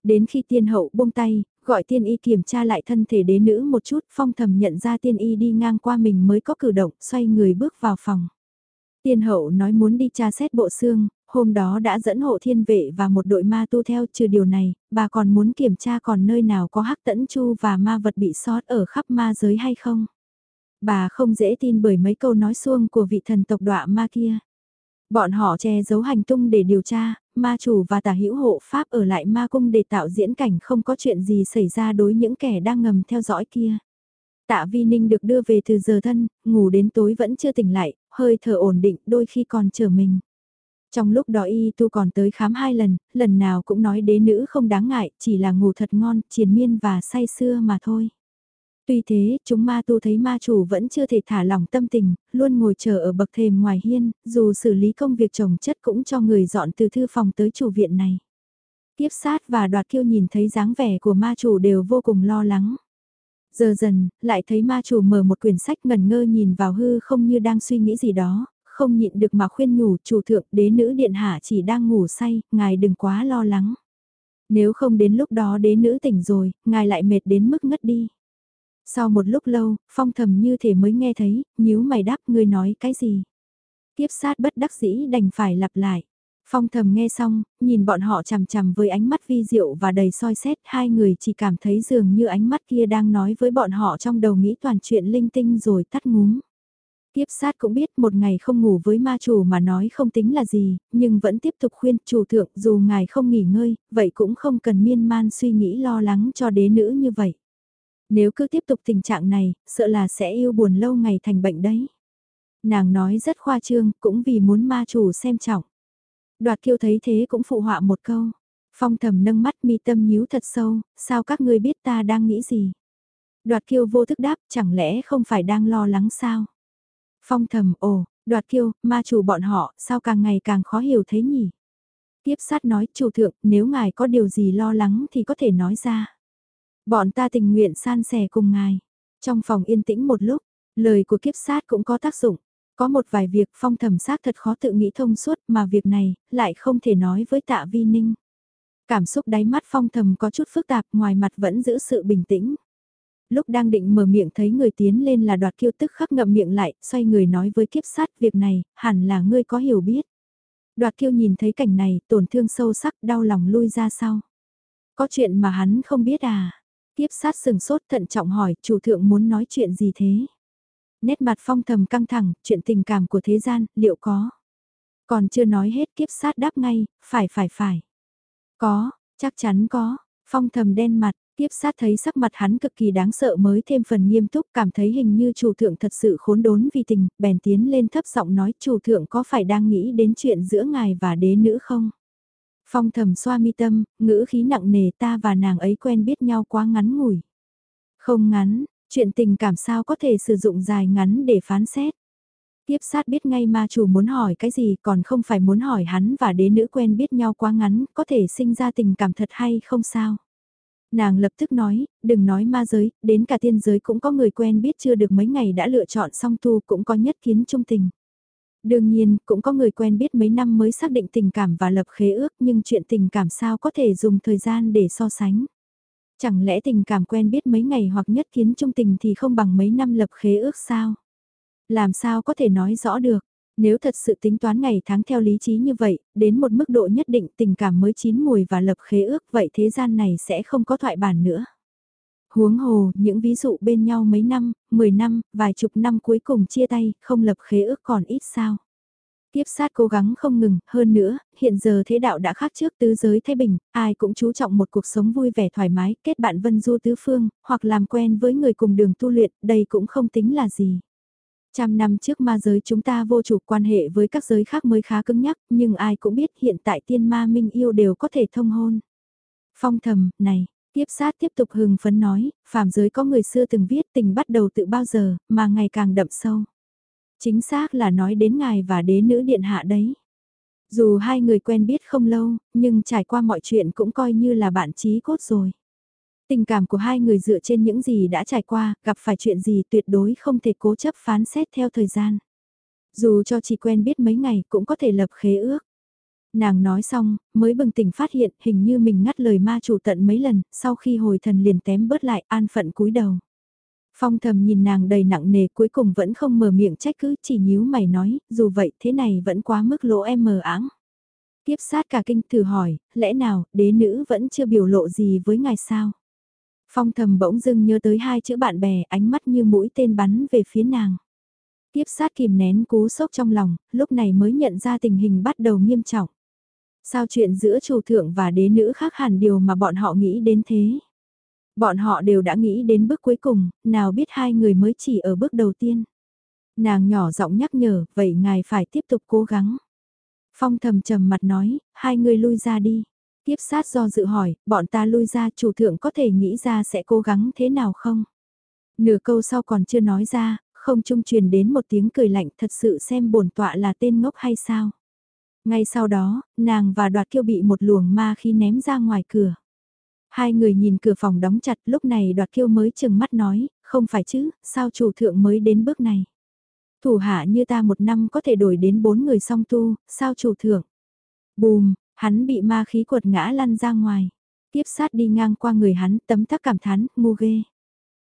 Đến khi tiên hậu buông tay, gọi tiên y kiểm tra lại thân thể đế nữ một chút, phong thầm nhận ra tiên y đi ngang qua mình mới có cử động, xoay người bước vào phòng. Tiên hậu nói muốn đi tra xét bộ xương, hôm đó đã dẫn hộ thiên vệ và một đội ma tu theo trừ điều này, bà còn muốn kiểm tra còn nơi nào có hắc tẫn chu và ma vật bị sót ở khắp ma giới hay không. Bà không dễ tin bởi mấy câu nói xuông của vị thần tộc đọa ma kia. Bọn họ che giấu hành tung để điều tra, ma chủ và tả hữu hộ pháp ở lại ma cung để tạo diễn cảnh không có chuyện gì xảy ra đối những kẻ đang ngầm theo dõi kia. Tạ Vi Ninh được đưa về từ giờ thân, ngủ đến tối vẫn chưa tỉnh lại, hơi thở ổn định đôi khi còn chờ mình. Trong lúc đó y tu còn tới khám hai lần, lần nào cũng nói đế nữ không đáng ngại, chỉ là ngủ thật ngon, triền miên và say sưa mà thôi. Tuy thế, chúng ma tu thấy ma chủ vẫn chưa thể thả lỏng tâm tình, luôn ngồi chờ ở bậc thềm ngoài hiên, dù xử lý công việc trồng chất cũng cho người dọn từ thư phòng tới chủ viện này. Tiếp sát và đoạt kiêu nhìn thấy dáng vẻ của ma chủ đều vô cùng lo lắng. Giờ dần, lại thấy ma chủ mở một quyển sách ngần ngơ nhìn vào hư không như đang suy nghĩ gì đó, không nhịn được mà khuyên nhủ chủ thượng đế nữ điện hạ chỉ đang ngủ say, ngài đừng quá lo lắng. Nếu không đến lúc đó đế nữ tỉnh rồi, ngài lại mệt đến mức ngất đi. Sau một lúc lâu, phong thầm như thể mới nghe thấy, nhíu mày đáp ngươi nói cái gì. Tiếp sát bất đắc dĩ đành phải lặp lại. Phong thầm nghe xong, nhìn bọn họ chằm chằm với ánh mắt vi diệu và đầy soi xét, hai người chỉ cảm thấy dường như ánh mắt kia đang nói với bọn họ trong đầu nghĩ toàn chuyện linh tinh rồi tắt ngúm. Kiếp sát cũng biết một ngày không ngủ với ma chủ mà nói không tính là gì, nhưng vẫn tiếp tục khuyên chủ thượng dù ngài không nghỉ ngơi, vậy cũng không cần miên man suy nghĩ lo lắng cho đế nữ như vậy. Nếu cứ tiếp tục tình trạng này, sợ là sẽ yêu buồn lâu ngày thành bệnh đấy. Nàng nói rất khoa trương, cũng vì muốn ma chủ xem trọng. Đoạt kiêu thấy thế cũng phụ họa một câu. Phong thầm nâng mắt mi tâm nhíu thật sâu, sao các ngươi biết ta đang nghĩ gì? Đoạt kiêu vô thức đáp, chẳng lẽ không phải đang lo lắng sao? Phong thầm, ồ, đoạt kiêu, ma chủ bọn họ, sao càng ngày càng khó hiểu thế nhỉ? Tiếp sát nói, chủ thượng, nếu ngài có điều gì lo lắng thì có thể nói ra. Bọn ta tình nguyện san sẻ cùng ngài. Trong phòng yên tĩnh một lúc, lời của kiếp sát cũng có tác dụng. Có một vài việc phong thầm xác thật khó tự nghĩ thông suốt mà việc này lại không thể nói với tạ vi ninh. Cảm xúc đáy mắt phong thầm có chút phức tạp ngoài mặt vẫn giữ sự bình tĩnh. Lúc đang định mở miệng thấy người tiến lên là đoạt kiêu tức khắc ngậm miệng lại, xoay người nói với kiếp sát việc này, hẳn là ngươi có hiểu biết. Đoạt kiêu nhìn thấy cảnh này, tổn thương sâu sắc, đau lòng lui ra sau. Có chuyện mà hắn không biết à? Kiếp sát sừng sốt thận trọng hỏi, chủ thượng muốn nói chuyện gì thế? Nét mặt phong thầm căng thẳng, chuyện tình cảm của thế gian, liệu có? Còn chưa nói hết kiếp sát đáp ngay, phải phải phải. Có, chắc chắn có, phong thầm đen mặt, Tiếp sát thấy sắc mặt hắn cực kỳ đáng sợ mới thêm phần nghiêm túc cảm thấy hình như chủ thượng thật sự khốn đốn vì tình, bèn tiến lên thấp giọng nói chủ thượng có phải đang nghĩ đến chuyện giữa ngài và đế nữ không? Phong thầm xoa mi tâm, ngữ khí nặng nề ta và nàng ấy quen biết nhau quá ngắn ngủi. Không ngắn, chuyện tình cảm sao có thể sử dụng dài ngắn để phán xét. Tiếp sát biết ngay ma chủ muốn hỏi cái gì còn không phải muốn hỏi hắn và đế nữ quen biết nhau quá ngắn, có thể sinh ra tình cảm thật hay không sao. Nàng lập tức nói, đừng nói ma giới, đến cả tiên giới cũng có người quen biết chưa được mấy ngày đã lựa chọn song tu cũng có nhất kiến trung tình. Đương nhiên, cũng có người quen biết mấy năm mới xác định tình cảm và lập khế ước nhưng chuyện tình cảm sao có thể dùng thời gian để so sánh. Chẳng lẽ tình cảm quen biết mấy ngày hoặc nhất kiến trung tình thì không bằng mấy năm lập khế ước sao? Làm sao có thể nói rõ được? Nếu thật sự tính toán ngày tháng theo lý trí như vậy, đến một mức độ nhất định tình cảm mới chín mùi và lập khế ước vậy thế gian này sẽ không có thoại bản nữa. Huống hồ, những ví dụ bên nhau mấy năm, 10 năm, vài chục năm cuối cùng chia tay, không lập khế ước còn ít sao. Tiếp sát cố gắng không ngừng, hơn nữa, hiện giờ thế đạo đã khác trước tứ giới thay Bình, ai cũng chú trọng một cuộc sống vui vẻ thoải mái, kết bạn vân du tứ phương, hoặc làm quen với người cùng đường tu luyện, đây cũng không tính là gì. Trăm năm trước ma giới chúng ta vô chủ quan hệ với các giới khác mới khá cứng nhắc, nhưng ai cũng biết hiện tại tiên ma minh yêu đều có thể thông hôn. Phong thầm, này, tiếp sát tiếp tục hừng phấn nói, phàm giới có người xưa từng viết tình bắt đầu từ bao giờ, mà ngày càng đậm sâu. Chính xác là nói đến ngài và đế nữ điện hạ đấy. Dù hai người quen biết không lâu, nhưng trải qua mọi chuyện cũng coi như là bạn trí cốt rồi. Tình cảm của hai người dựa trên những gì đã trải qua, gặp phải chuyện gì tuyệt đối không thể cố chấp phán xét theo thời gian. Dù cho chỉ quen biết mấy ngày cũng có thể lập khế ước. Nàng nói xong, mới bừng tỉnh phát hiện hình như mình ngắt lời ma chủ tận mấy lần, sau khi hồi thần liền tém bớt lại an phận cúi đầu. Phong thầm nhìn nàng đầy nặng nề cuối cùng vẫn không mở miệng trách cứ chỉ nhíu mày nói, dù vậy thế này vẫn quá mức lỗ em mờ áng. Tiếp sát cả kinh thử hỏi, lẽ nào đế nữ vẫn chưa biểu lộ gì với ngài sao? Phong thầm bỗng dưng nhớ tới hai chữ bạn bè ánh mắt như mũi tên bắn về phía nàng. Tiếp sát kìm nén cú sốc trong lòng, lúc này mới nhận ra tình hình bắt đầu nghiêm trọng. Sao chuyện giữa chủ thượng và đế nữ khác hẳn điều mà bọn họ nghĩ đến thế? Bọn họ đều đã nghĩ đến bước cuối cùng, nào biết hai người mới chỉ ở bước đầu tiên. Nàng nhỏ giọng nhắc nhở, vậy ngài phải tiếp tục cố gắng. Phong thầm trầm mặt nói, hai người lui ra đi. Tiếp sát do dự hỏi, bọn ta lui ra chủ thượng có thể nghĩ ra sẽ cố gắng thế nào không? Nửa câu sau còn chưa nói ra, không trung truyền đến một tiếng cười lạnh thật sự xem bổn tọa là tên ngốc hay sao? Ngay sau đó, nàng và đoạt kiêu bị một luồng ma khi ném ra ngoài cửa. Hai người nhìn cửa phòng đóng chặt lúc này đoạt kiêu mới chừng mắt nói, không phải chứ, sao chủ thượng mới đến bước này? Thủ hạ như ta một năm có thể đổi đến bốn người song tu, sao chủ thượng? Bùm, Hắn bị ma khí quật ngã lăn ra ngoài. Tiếp sát đi ngang qua người hắn tấm tắc cảm thán, ngu ghê.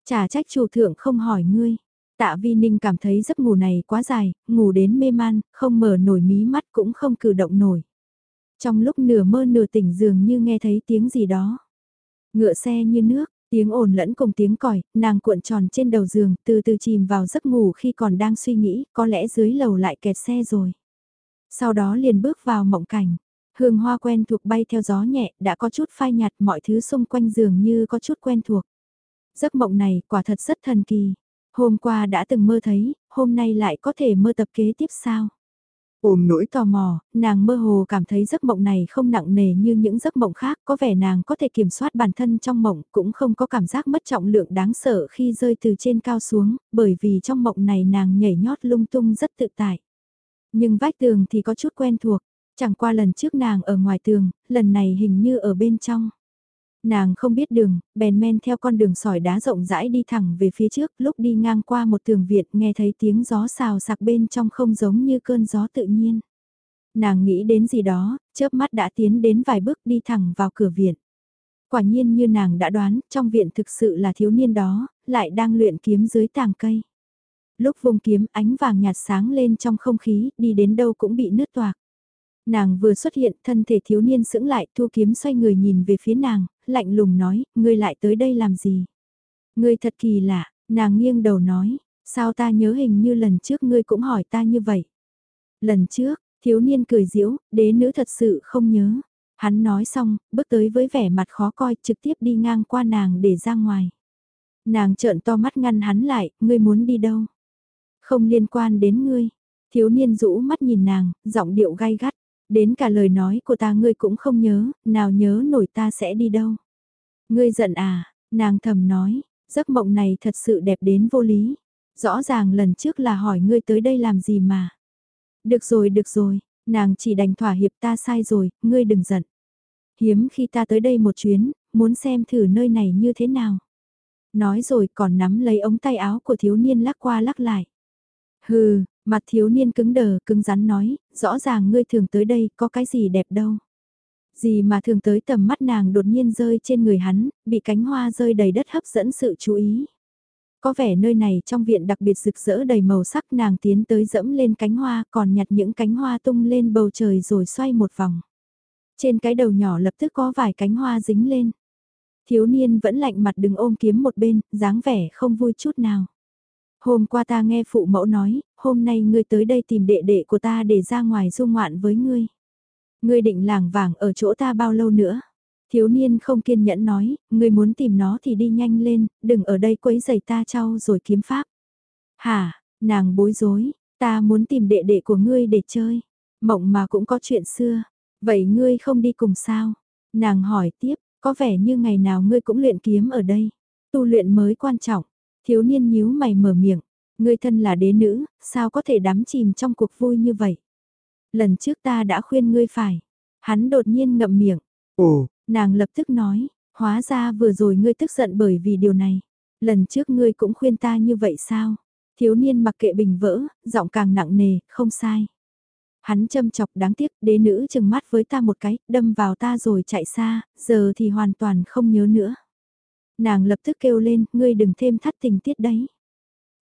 Chả trách chủ thượng không hỏi ngươi. Tạ Vi Ninh cảm thấy giấc ngủ này quá dài, ngủ đến mê man, không mở nổi mí mắt cũng không cử động nổi. Trong lúc nửa mơ nửa tỉnh dường như nghe thấy tiếng gì đó. Ngựa xe như nước, Tiếng ồn lẫn cùng tiếng còi, nàng cuộn tròn trên đầu giường, từ từ chìm vào giấc ngủ khi còn đang suy nghĩ, có lẽ dưới lầu lại kẹt xe rồi. Sau đó liền bước vào mộng cảnh. Hương hoa quen thuộc bay theo gió nhẹ, đã có chút phai nhạt mọi thứ xung quanh giường như có chút quen thuộc. Giấc mộng này quả thật rất thần kỳ. Hôm qua đã từng mơ thấy, hôm nay lại có thể mơ tập kế tiếp sao? Ôm nỗi tò mò, nàng mơ hồ cảm thấy giấc mộng này không nặng nề như những giấc mộng khác, có vẻ nàng có thể kiểm soát bản thân trong mộng, cũng không có cảm giác mất trọng lượng đáng sợ khi rơi từ trên cao xuống, bởi vì trong mộng này nàng nhảy nhót lung tung rất tự tại. Nhưng vách tường thì có chút quen thuộc, chẳng qua lần trước nàng ở ngoài tường, lần này hình như ở bên trong. Nàng không biết đường, bèn men theo con đường sỏi đá rộng rãi đi thẳng về phía trước, lúc đi ngang qua một tường viện nghe thấy tiếng gió xào sạc bên trong không giống như cơn gió tự nhiên. Nàng nghĩ đến gì đó, chớp mắt đã tiến đến vài bước đi thẳng vào cửa viện. Quả nhiên như nàng đã đoán, trong viện thực sự là thiếu niên đó, lại đang luyện kiếm dưới tàng cây. Lúc vùng kiếm ánh vàng nhạt sáng lên trong không khí, đi đến đâu cũng bị nứt toạc. Nàng vừa xuất hiện, thân thể thiếu niên sững lại, thu kiếm xoay người nhìn về phía nàng, lạnh lùng nói, ngươi lại tới đây làm gì? Ngươi thật kỳ lạ, nàng nghiêng đầu nói, sao ta nhớ hình như lần trước ngươi cũng hỏi ta như vậy? Lần trước, thiếu niên cười diễu, đế nữ thật sự không nhớ. Hắn nói xong, bước tới với vẻ mặt khó coi, trực tiếp đi ngang qua nàng để ra ngoài. Nàng trợn to mắt ngăn hắn lại, ngươi muốn đi đâu? Không liên quan đến ngươi. Thiếu niên rũ mắt nhìn nàng, giọng điệu gai gắt. Đến cả lời nói của ta ngươi cũng không nhớ, nào nhớ nổi ta sẽ đi đâu. Ngươi giận à, nàng thầm nói, giấc mộng này thật sự đẹp đến vô lý. Rõ ràng lần trước là hỏi ngươi tới đây làm gì mà. Được rồi, được rồi, nàng chỉ đành thỏa hiệp ta sai rồi, ngươi đừng giận. Hiếm khi ta tới đây một chuyến, muốn xem thử nơi này như thế nào. Nói rồi còn nắm lấy ống tay áo của thiếu niên lắc qua lắc lại. Hừ, Mặt thiếu niên cứng đờ, cứng rắn nói, rõ ràng ngươi thường tới đây, có cái gì đẹp đâu. Gì mà thường tới tầm mắt nàng đột nhiên rơi trên người hắn, bị cánh hoa rơi đầy đất hấp dẫn sự chú ý. Có vẻ nơi này trong viện đặc biệt rực rỡ đầy màu sắc nàng tiến tới dẫm lên cánh hoa còn nhặt những cánh hoa tung lên bầu trời rồi xoay một vòng. Trên cái đầu nhỏ lập tức có vài cánh hoa dính lên. Thiếu niên vẫn lạnh mặt đứng ôm kiếm một bên, dáng vẻ không vui chút nào. Hôm qua ta nghe phụ mẫu nói, hôm nay ngươi tới đây tìm đệ đệ của ta để ra ngoài du ngoạn với ngươi. Ngươi định làng vàng ở chỗ ta bao lâu nữa? Thiếu niên không kiên nhẫn nói, ngươi muốn tìm nó thì đi nhanh lên, đừng ở đây quấy giày ta trao rồi kiếm pháp. Hả, nàng bối rối, ta muốn tìm đệ đệ của ngươi để chơi. Mộng mà cũng có chuyện xưa. Vậy ngươi không đi cùng sao? Nàng hỏi tiếp, có vẻ như ngày nào ngươi cũng luyện kiếm ở đây. Tu luyện mới quan trọng. Thiếu niên nhíu mày mở miệng, ngươi thân là đế nữ, sao có thể đắm chìm trong cuộc vui như vậy? Lần trước ta đã khuyên ngươi phải. Hắn đột nhiên ngậm miệng. Ồ, nàng lập tức nói, hóa ra vừa rồi ngươi tức giận bởi vì điều này. Lần trước ngươi cũng khuyên ta như vậy sao? Thiếu niên mặc kệ bình vỡ, giọng càng nặng nề, không sai. Hắn châm chọc đáng tiếc, đế nữ chừng mắt với ta một cái, đâm vào ta rồi chạy xa, giờ thì hoàn toàn không nhớ nữa. Nàng lập tức kêu lên, ngươi đừng thêm thắt tình tiết đấy.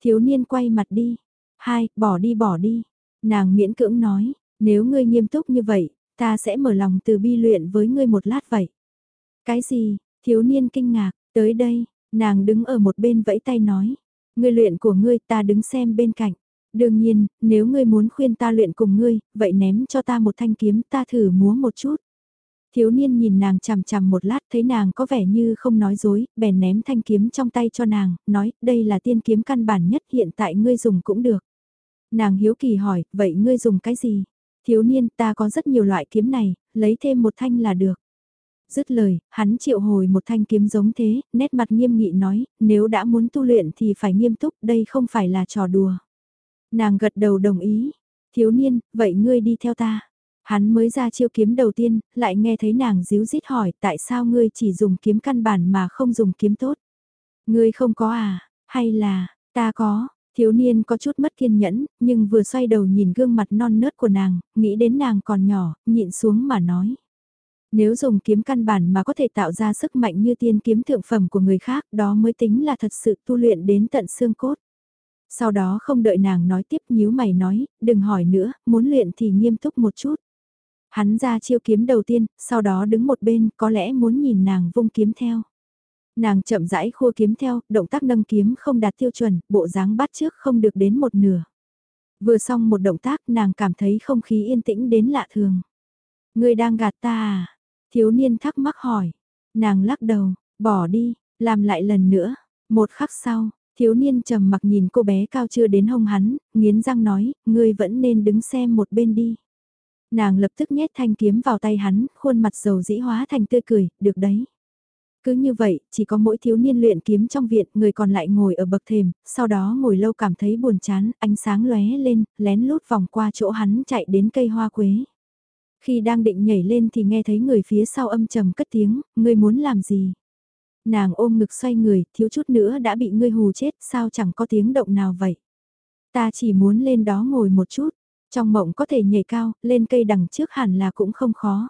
Thiếu niên quay mặt đi. Hai, bỏ đi bỏ đi. Nàng miễn cưỡng nói, nếu ngươi nghiêm túc như vậy, ta sẽ mở lòng từ bi luyện với ngươi một lát vậy. Cái gì? Thiếu niên kinh ngạc, tới đây, nàng đứng ở một bên vẫy tay nói. Ngươi luyện của ngươi ta đứng xem bên cạnh. Đương nhiên, nếu ngươi muốn khuyên ta luyện cùng ngươi, vậy ném cho ta một thanh kiếm ta thử múa một chút. Thiếu niên nhìn nàng chằm chằm một lát thấy nàng có vẻ như không nói dối, bèn ném thanh kiếm trong tay cho nàng, nói đây là tiên kiếm căn bản nhất hiện tại ngươi dùng cũng được. Nàng hiếu kỳ hỏi, vậy ngươi dùng cái gì? Thiếu niên ta có rất nhiều loại kiếm này, lấy thêm một thanh là được. Dứt lời, hắn triệu hồi một thanh kiếm giống thế, nét mặt nghiêm nghị nói, nếu đã muốn tu luyện thì phải nghiêm túc, đây không phải là trò đùa. Nàng gật đầu đồng ý. Thiếu niên, vậy ngươi đi theo ta. Hắn mới ra chiêu kiếm đầu tiên, lại nghe thấy nàng díu dít hỏi tại sao ngươi chỉ dùng kiếm căn bản mà không dùng kiếm tốt. Ngươi không có à, hay là, ta có, thiếu niên có chút mất kiên nhẫn, nhưng vừa xoay đầu nhìn gương mặt non nớt của nàng, nghĩ đến nàng còn nhỏ, nhịn xuống mà nói. Nếu dùng kiếm căn bản mà có thể tạo ra sức mạnh như tiên kiếm thượng phẩm của người khác, đó mới tính là thật sự tu luyện đến tận xương cốt. Sau đó không đợi nàng nói tiếp nhíu mày nói, đừng hỏi nữa, muốn luyện thì nghiêm túc một chút. Hắn ra chiêu kiếm đầu tiên, sau đó đứng một bên, có lẽ muốn nhìn nàng vung kiếm theo. Nàng chậm rãi khua kiếm theo, động tác nâng kiếm không đạt tiêu chuẩn, bộ dáng bắt trước không được đến một nửa. Vừa xong một động tác nàng cảm thấy không khí yên tĩnh đến lạ thường. Người đang gạt ta à? Thiếu niên thắc mắc hỏi. Nàng lắc đầu, bỏ đi, làm lại lần nữa. Một khắc sau, thiếu niên trầm mặc nhìn cô bé cao chưa đến hông hắn, nghiến răng nói, ngươi vẫn nên đứng xem một bên đi. Nàng lập tức nhét thanh kiếm vào tay hắn, khuôn mặt dầu dĩ hóa thành tươi cười, được đấy. Cứ như vậy, chỉ có mỗi thiếu niên luyện kiếm trong viện, người còn lại ngồi ở bậc thềm, sau đó ngồi lâu cảm thấy buồn chán, ánh sáng lóe lên, lén lút vòng qua chỗ hắn chạy đến cây hoa quế. Khi đang định nhảy lên thì nghe thấy người phía sau âm trầm cất tiếng, ngươi muốn làm gì? Nàng ôm ngực xoay người, thiếu chút nữa đã bị ngươi hù chết, sao chẳng có tiếng động nào vậy? Ta chỉ muốn lên đó ngồi một chút, trong mộng có thể nhảy cao, lên cây đằng trước hẳn là cũng không khó.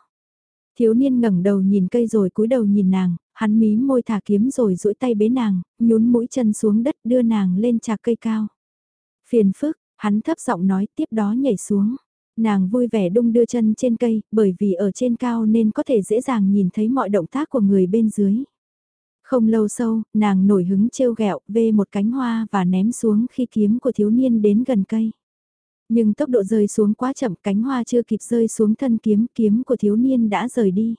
Thiếu niên ngẩng đầu nhìn cây rồi cúi đầu nhìn nàng, hắn mí môi thả kiếm rồi duỗi tay bế nàng, nhún mũi chân xuống đất đưa nàng lên trà cây cao. Phiền phức, hắn thấp giọng nói tiếp đó nhảy xuống. Nàng vui vẻ đung đưa chân trên cây, bởi vì ở trên cao nên có thể dễ dàng nhìn thấy mọi động tác của người bên dưới. Không lâu sau, nàng nổi hứng trêu ghẹo, vê một cánh hoa và ném xuống khi kiếm của thiếu niên đến gần cây. Nhưng tốc độ rơi xuống quá chậm cánh hoa chưa kịp rơi xuống thân kiếm, kiếm của thiếu niên đã rời đi.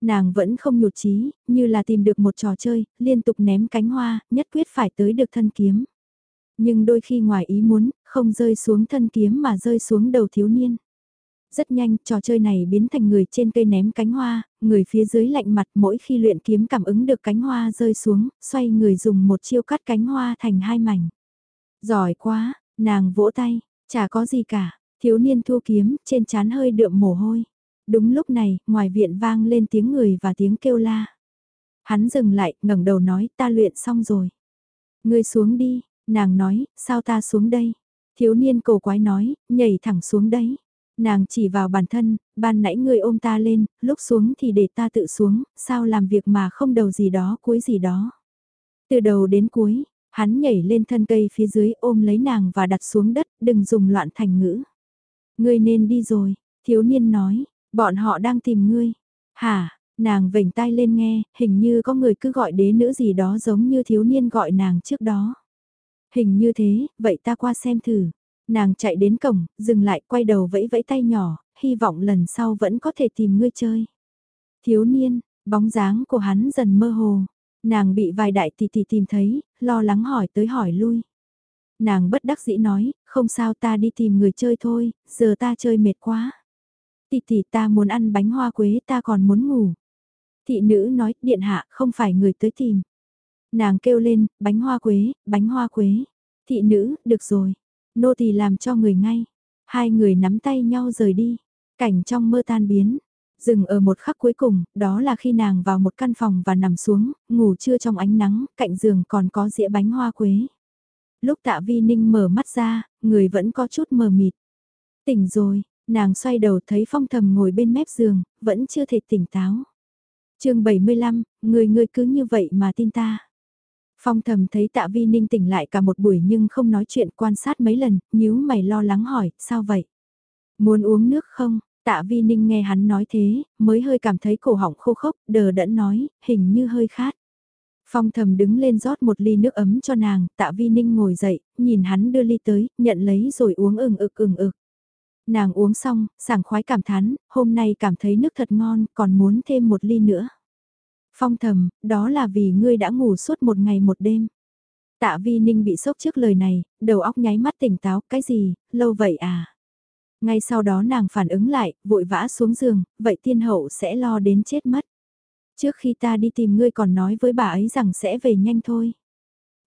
Nàng vẫn không nhụt chí, như là tìm được một trò chơi, liên tục ném cánh hoa, nhất quyết phải tới được thân kiếm. Nhưng đôi khi ngoài ý muốn, không rơi xuống thân kiếm mà rơi xuống đầu thiếu niên. Rất nhanh, trò chơi này biến thành người trên cây ném cánh hoa, người phía dưới lạnh mặt mỗi khi luyện kiếm cảm ứng được cánh hoa rơi xuống, xoay người dùng một chiêu cắt cánh hoa thành hai mảnh. Giỏi quá, nàng vỗ tay, chả có gì cả, thiếu niên thu kiếm, trên chán hơi đượm mồ hôi. Đúng lúc này, ngoài viện vang lên tiếng người và tiếng kêu la. Hắn dừng lại, ngẩng đầu nói, ta luyện xong rồi. Ngươi xuống đi, nàng nói, sao ta xuống đây? Thiếu niên cổ quái nói, nhảy thẳng xuống đấy. Nàng chỉ vào bản thân, ban nãy ngươi ôm ta lên, lúc xuống thì để ta tự xuống, sao làm việc mà không đầu gì đó cuối gì đó. Từ đầu đến cuối, hắn nhảy lên thân cây phía dưới ôm lấy nàng và đặt xuống đất, đừng dùng loạn thành ngữ. Ngươi nên đi rồi, thiếu niên nói, bọn họ đang tìm ngươi. Hả, nàng vểnh tai lên nghe, hình như có người cứ gọi đế nữ gì đó giống như thiếu niên gọi nàng trước đó. Hình như thế, vậy ta qua xem thử. Nàng chạy đến cổng, dừng lại quay đầu vẫy vẫy tay nhỏ, hy vọng lần sau vẫn có thể tìm ngươi chơi. Thiếu niên, bóng dáng của hắn dần mơ hồ. Nàng bị vài đại tỷ tỷ tìm thấy, lo lắng hỏi tới hỏi lui. Nàng bất đắc dĩ nói, không sao ta đi tìm người chơi thôi, giờ ta chơi mệt quá. Tỷ tỷ ta muốn ăn bánh hoa quế ta còn muốn ngủ. Thị nữ nói, điện hạ không phải người tới tìm. Nàng kêu lên, bánh hoa quế, bánh hoa quế. Thị nữ, được rồi. Nô tỳ làm cho người ngay. Hai người nắm tay nhau rời đi. Cảnh trong mơ tan biến. Dừng ở một khắc cuối cùng, đó là khi nàng vào một căn phòng và nằm xuống, ngủ trưa trong ánh nắng, cạnh giường còn có dĩa bánh hoa quế. Lúc tạ vi ninh mở mắt ra, người vẫn có chút mờ mịt. Tỉnh rồi, nàng xoay đầu thấy phong thầm ngồi bên mép giường, vẫn chưa thể tỉnh táo. chương 75, người người cứ như vậy mà tin ta. Phong thầm thấy tạ vi ninh tỉnh lại cả một buổi nhưng không nói chuyện quan sát mấy lần, nhíu mày lo lắng hỏi, sao vậy? Muốn uống nước không? Tạ vi ninh nghe hắn nói thế, mới hơi cảm thấy cổ họng khô khốc, đờ đẫn nói, hình như hơi khát. Phong thầm đứng lên rót một ly nước ấm cho nàng, tạ vi ninh ngồi dậy, nhìn hắn đưa ly tới, nhận lấy rồi uống ừng ực ừng ực. Nàng uống xong, sảng khoái cảm thán, hôm nay cảm thấy nước thật ngon, còn muốn thêm một ly nữa. Phong thầm, đó là vì ngươi đã ngủ suốt một ngày một đêm. Tạ vi ninh bị sốc trước lời này, đầu óc nháy mắt tỉnh táo, cái gì, lâu vậy à? Ngay sau đó nàng phản ứng lại, vội vã xuống giường, vậy tiên hậu sẽ lo đến chết mất. Trước khi ta đi tìm ngươi còn nói với bà ấy rằng sẽ về nhanh thôi.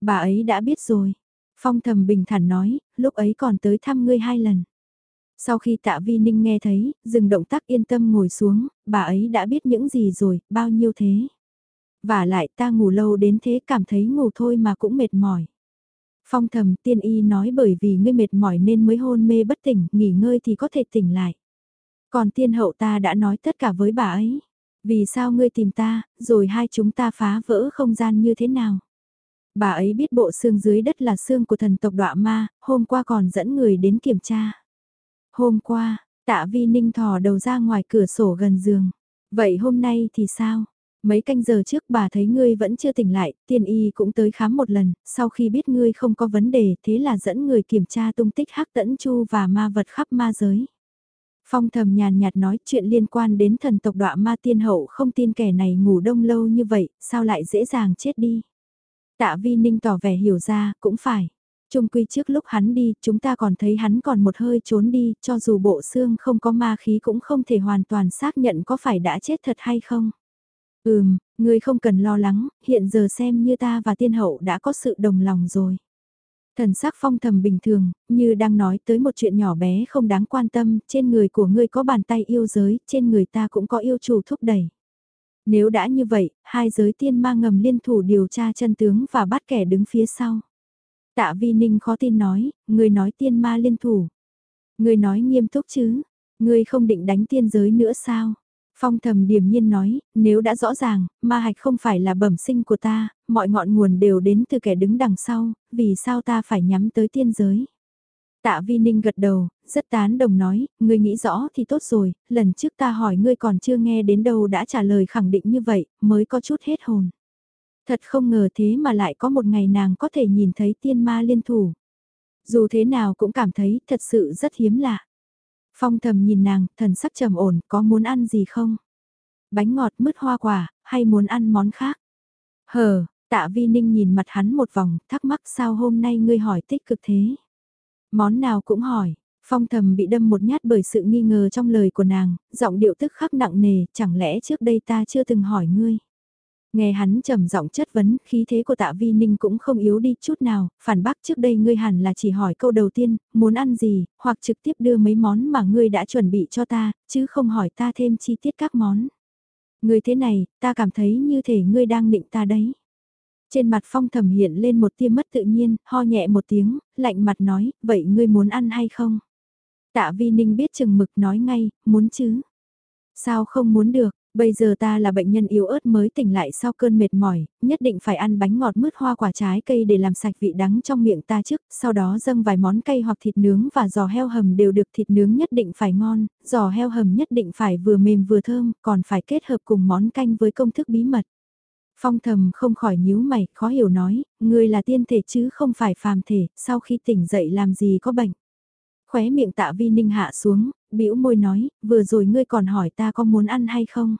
Bà ấy đã biết rồi. Phong thầm bình thản nói, lúc ấy còn tới thăm ngươi hai lần. Sau khi tạ vi ninh nghe thấy, dừng động tác yên tâm ngồi xuống, bà ấy đã biết những gì rồi, bao nhiêu thế. Và lại ta ngủ lâu đến thế cảm thấy ngủ thôi mà cũng mệt mỏi. Phong thầm tiên y nói bởi vì ngươi mệt mỏi nên mới hôn mê bất tỉnh, nghỉ ngơi thì có thể tỉnh lại. Còn tiên hậu ta đã nói tất cả với bà ấy. Vì sao ngươi tìm ta, rồi hai chúng ta phá vỡ không gian như thế nào? Bà ấy biết bộ xương dưới đất là xương của thần tộc đọa ma, hôm qua còn dẫn người đến kiểm tra. Hôm qua, tạ vi ninh thò đầu ra ngoài cửa sổ gần giường. Vậy hôm nay thì sao? Mấy canh giờ trước bà thấy ngươi vẫn chưa tỉnh lại, tiên y cũng tới khám một lần, sau khi biết ngươi không có vấn đề thế là dẫn người kiểm tra tung tích hắc tẫn chu và ma vật khắp ma giới. Phong thầm nhàn nhạt nói chuyện liên quan đến thần tộc đọa ma tiên hậu không tin kẻ này ngủ đông lâu như vậy, sao lại dễ dàng chết đi. Tạ vi ninh tỏ vẻ hiểu ra, cũng phải. Trung quy trước lúc hắn đi, chúng ta còn thấy hắn còn một hơi trốn đi, cho dù bộ xương không có ma khí cũng không thể hoàn toàn xác nhận có phải đã chết thật hay không. Ừm, ngươi không cần lo lắng, hiện giờ xem như ta và tiên hậu đã có sự đồng lòng rồi. Thần sắc phong thầm bình thường, như đang nói tới một chuyện nhỏ bé không đáng quan tâm, trên người của ngươi có bàn tay yêu giới, trên người ta cũng có yêu chủ thúc đẩy. Nếu đã như vậy, hai giới tiên ma ngầm liên thủ điều tra chân tướng và bắt kẻ đứng phía sau. Tạ Vi Ninh khó tin nói, ngươi nói tiên ma liên thủ. Ngươi nói nghiêm túc chứ, ngươi không định đánh tiên giới nữa sao? Phong thầm điềm nhiên nói, nếu đã rõ ràng, ma hạch không phải là bẩm sinh của ta, mọi ngọn nguồn đều đến từ kẻ đứng đằng sau, vì sao ta phải nhắm tới tiên giới. Tạ Vi Ninh gật đầu, rất tán đồng nói, ngươi nghĩ rõ thì tốt rồi, lần trước ta hỏi ngươi còn chưa nghe đến đâu đã trả lời khẳng định như vậy, mới có chút hết hồn. Thật không ngờ thế mà lại có một ngày nàng có thể nhìn thấy tiên ma liên thủ. Dù thế nào cũng cảm thấy thật sự rất hiếm lạ. Phong thầm nhìn nàng, thần sắc trầm ổn, có muốn ăn gì không? Bánh ngọt mứt hoa quả, hay muốn ăn món khác? Hờ, tạ vi ninh nhìn mặt hắn một vòng, thắc mắc sao hôm nay ngươi hỏi tích cực thế? Món nào cũng hỏi, phong thầm bị đâm một nhát bởi sự nghi ngờ trong lời của nàng, giọng điệu tức khắc nặng nề, chẳng lẽ trước đây ta chưa từng hỏi ngươi? Nghe hắn trầm giọng chất vấn, khí thế của tạ vi ninh cũng không yếu đi chút nào, phản bác trước đây ngươi hẳn là chỉ hỏi câu đầu tiên, muốn ăn gì, hoặc trực tiếp đưa mấy món mà ngươi đã chuẩn bị cho ta, chứ không hỏi ta thêm chi tiết các món. Ngươi thế này, ta cảm thấy như thể ngươi đang định ta đấy. Trên mặt phong thầm hiện lên một tia mất tự nhiên, ho nhẹ một tiếng, lạnh mặt nói, vậy ngươi muốn ăn hay không? Tạ vi ninh biết chừng mực nói ngay, muốn chứ? Sao không muốn được, Bây giờ ta là bệnh nhân yếu ớt mới tỉnh lại sau cơn mệt mỏi, nhất định phải ăn bánh ngọt mứt hoa quả trái cây để làm sạch vị đắng trong miệng ta trước, sau đó dâng vài món cây hoặc thịt nướng và giò heo hầm đều được thịt nướng nhất định phải ngon, giò heo hầm nhất định phải vừa mềm vừa thơm, còn phải kết hợp cùng món canh với công thức bí mật. Phong thầm không khỏi nhíu mày, khó hiểu nói, ngươi là tiên thể chứ không phải phàm thể, sau khi tỉnh dậy làm gì có bệnh. Khóe miệng tạ vi ninh hạ xuống, bĩu môi nói, vừa rồi ngươi còn hỏi ta có muốn ăn hay không.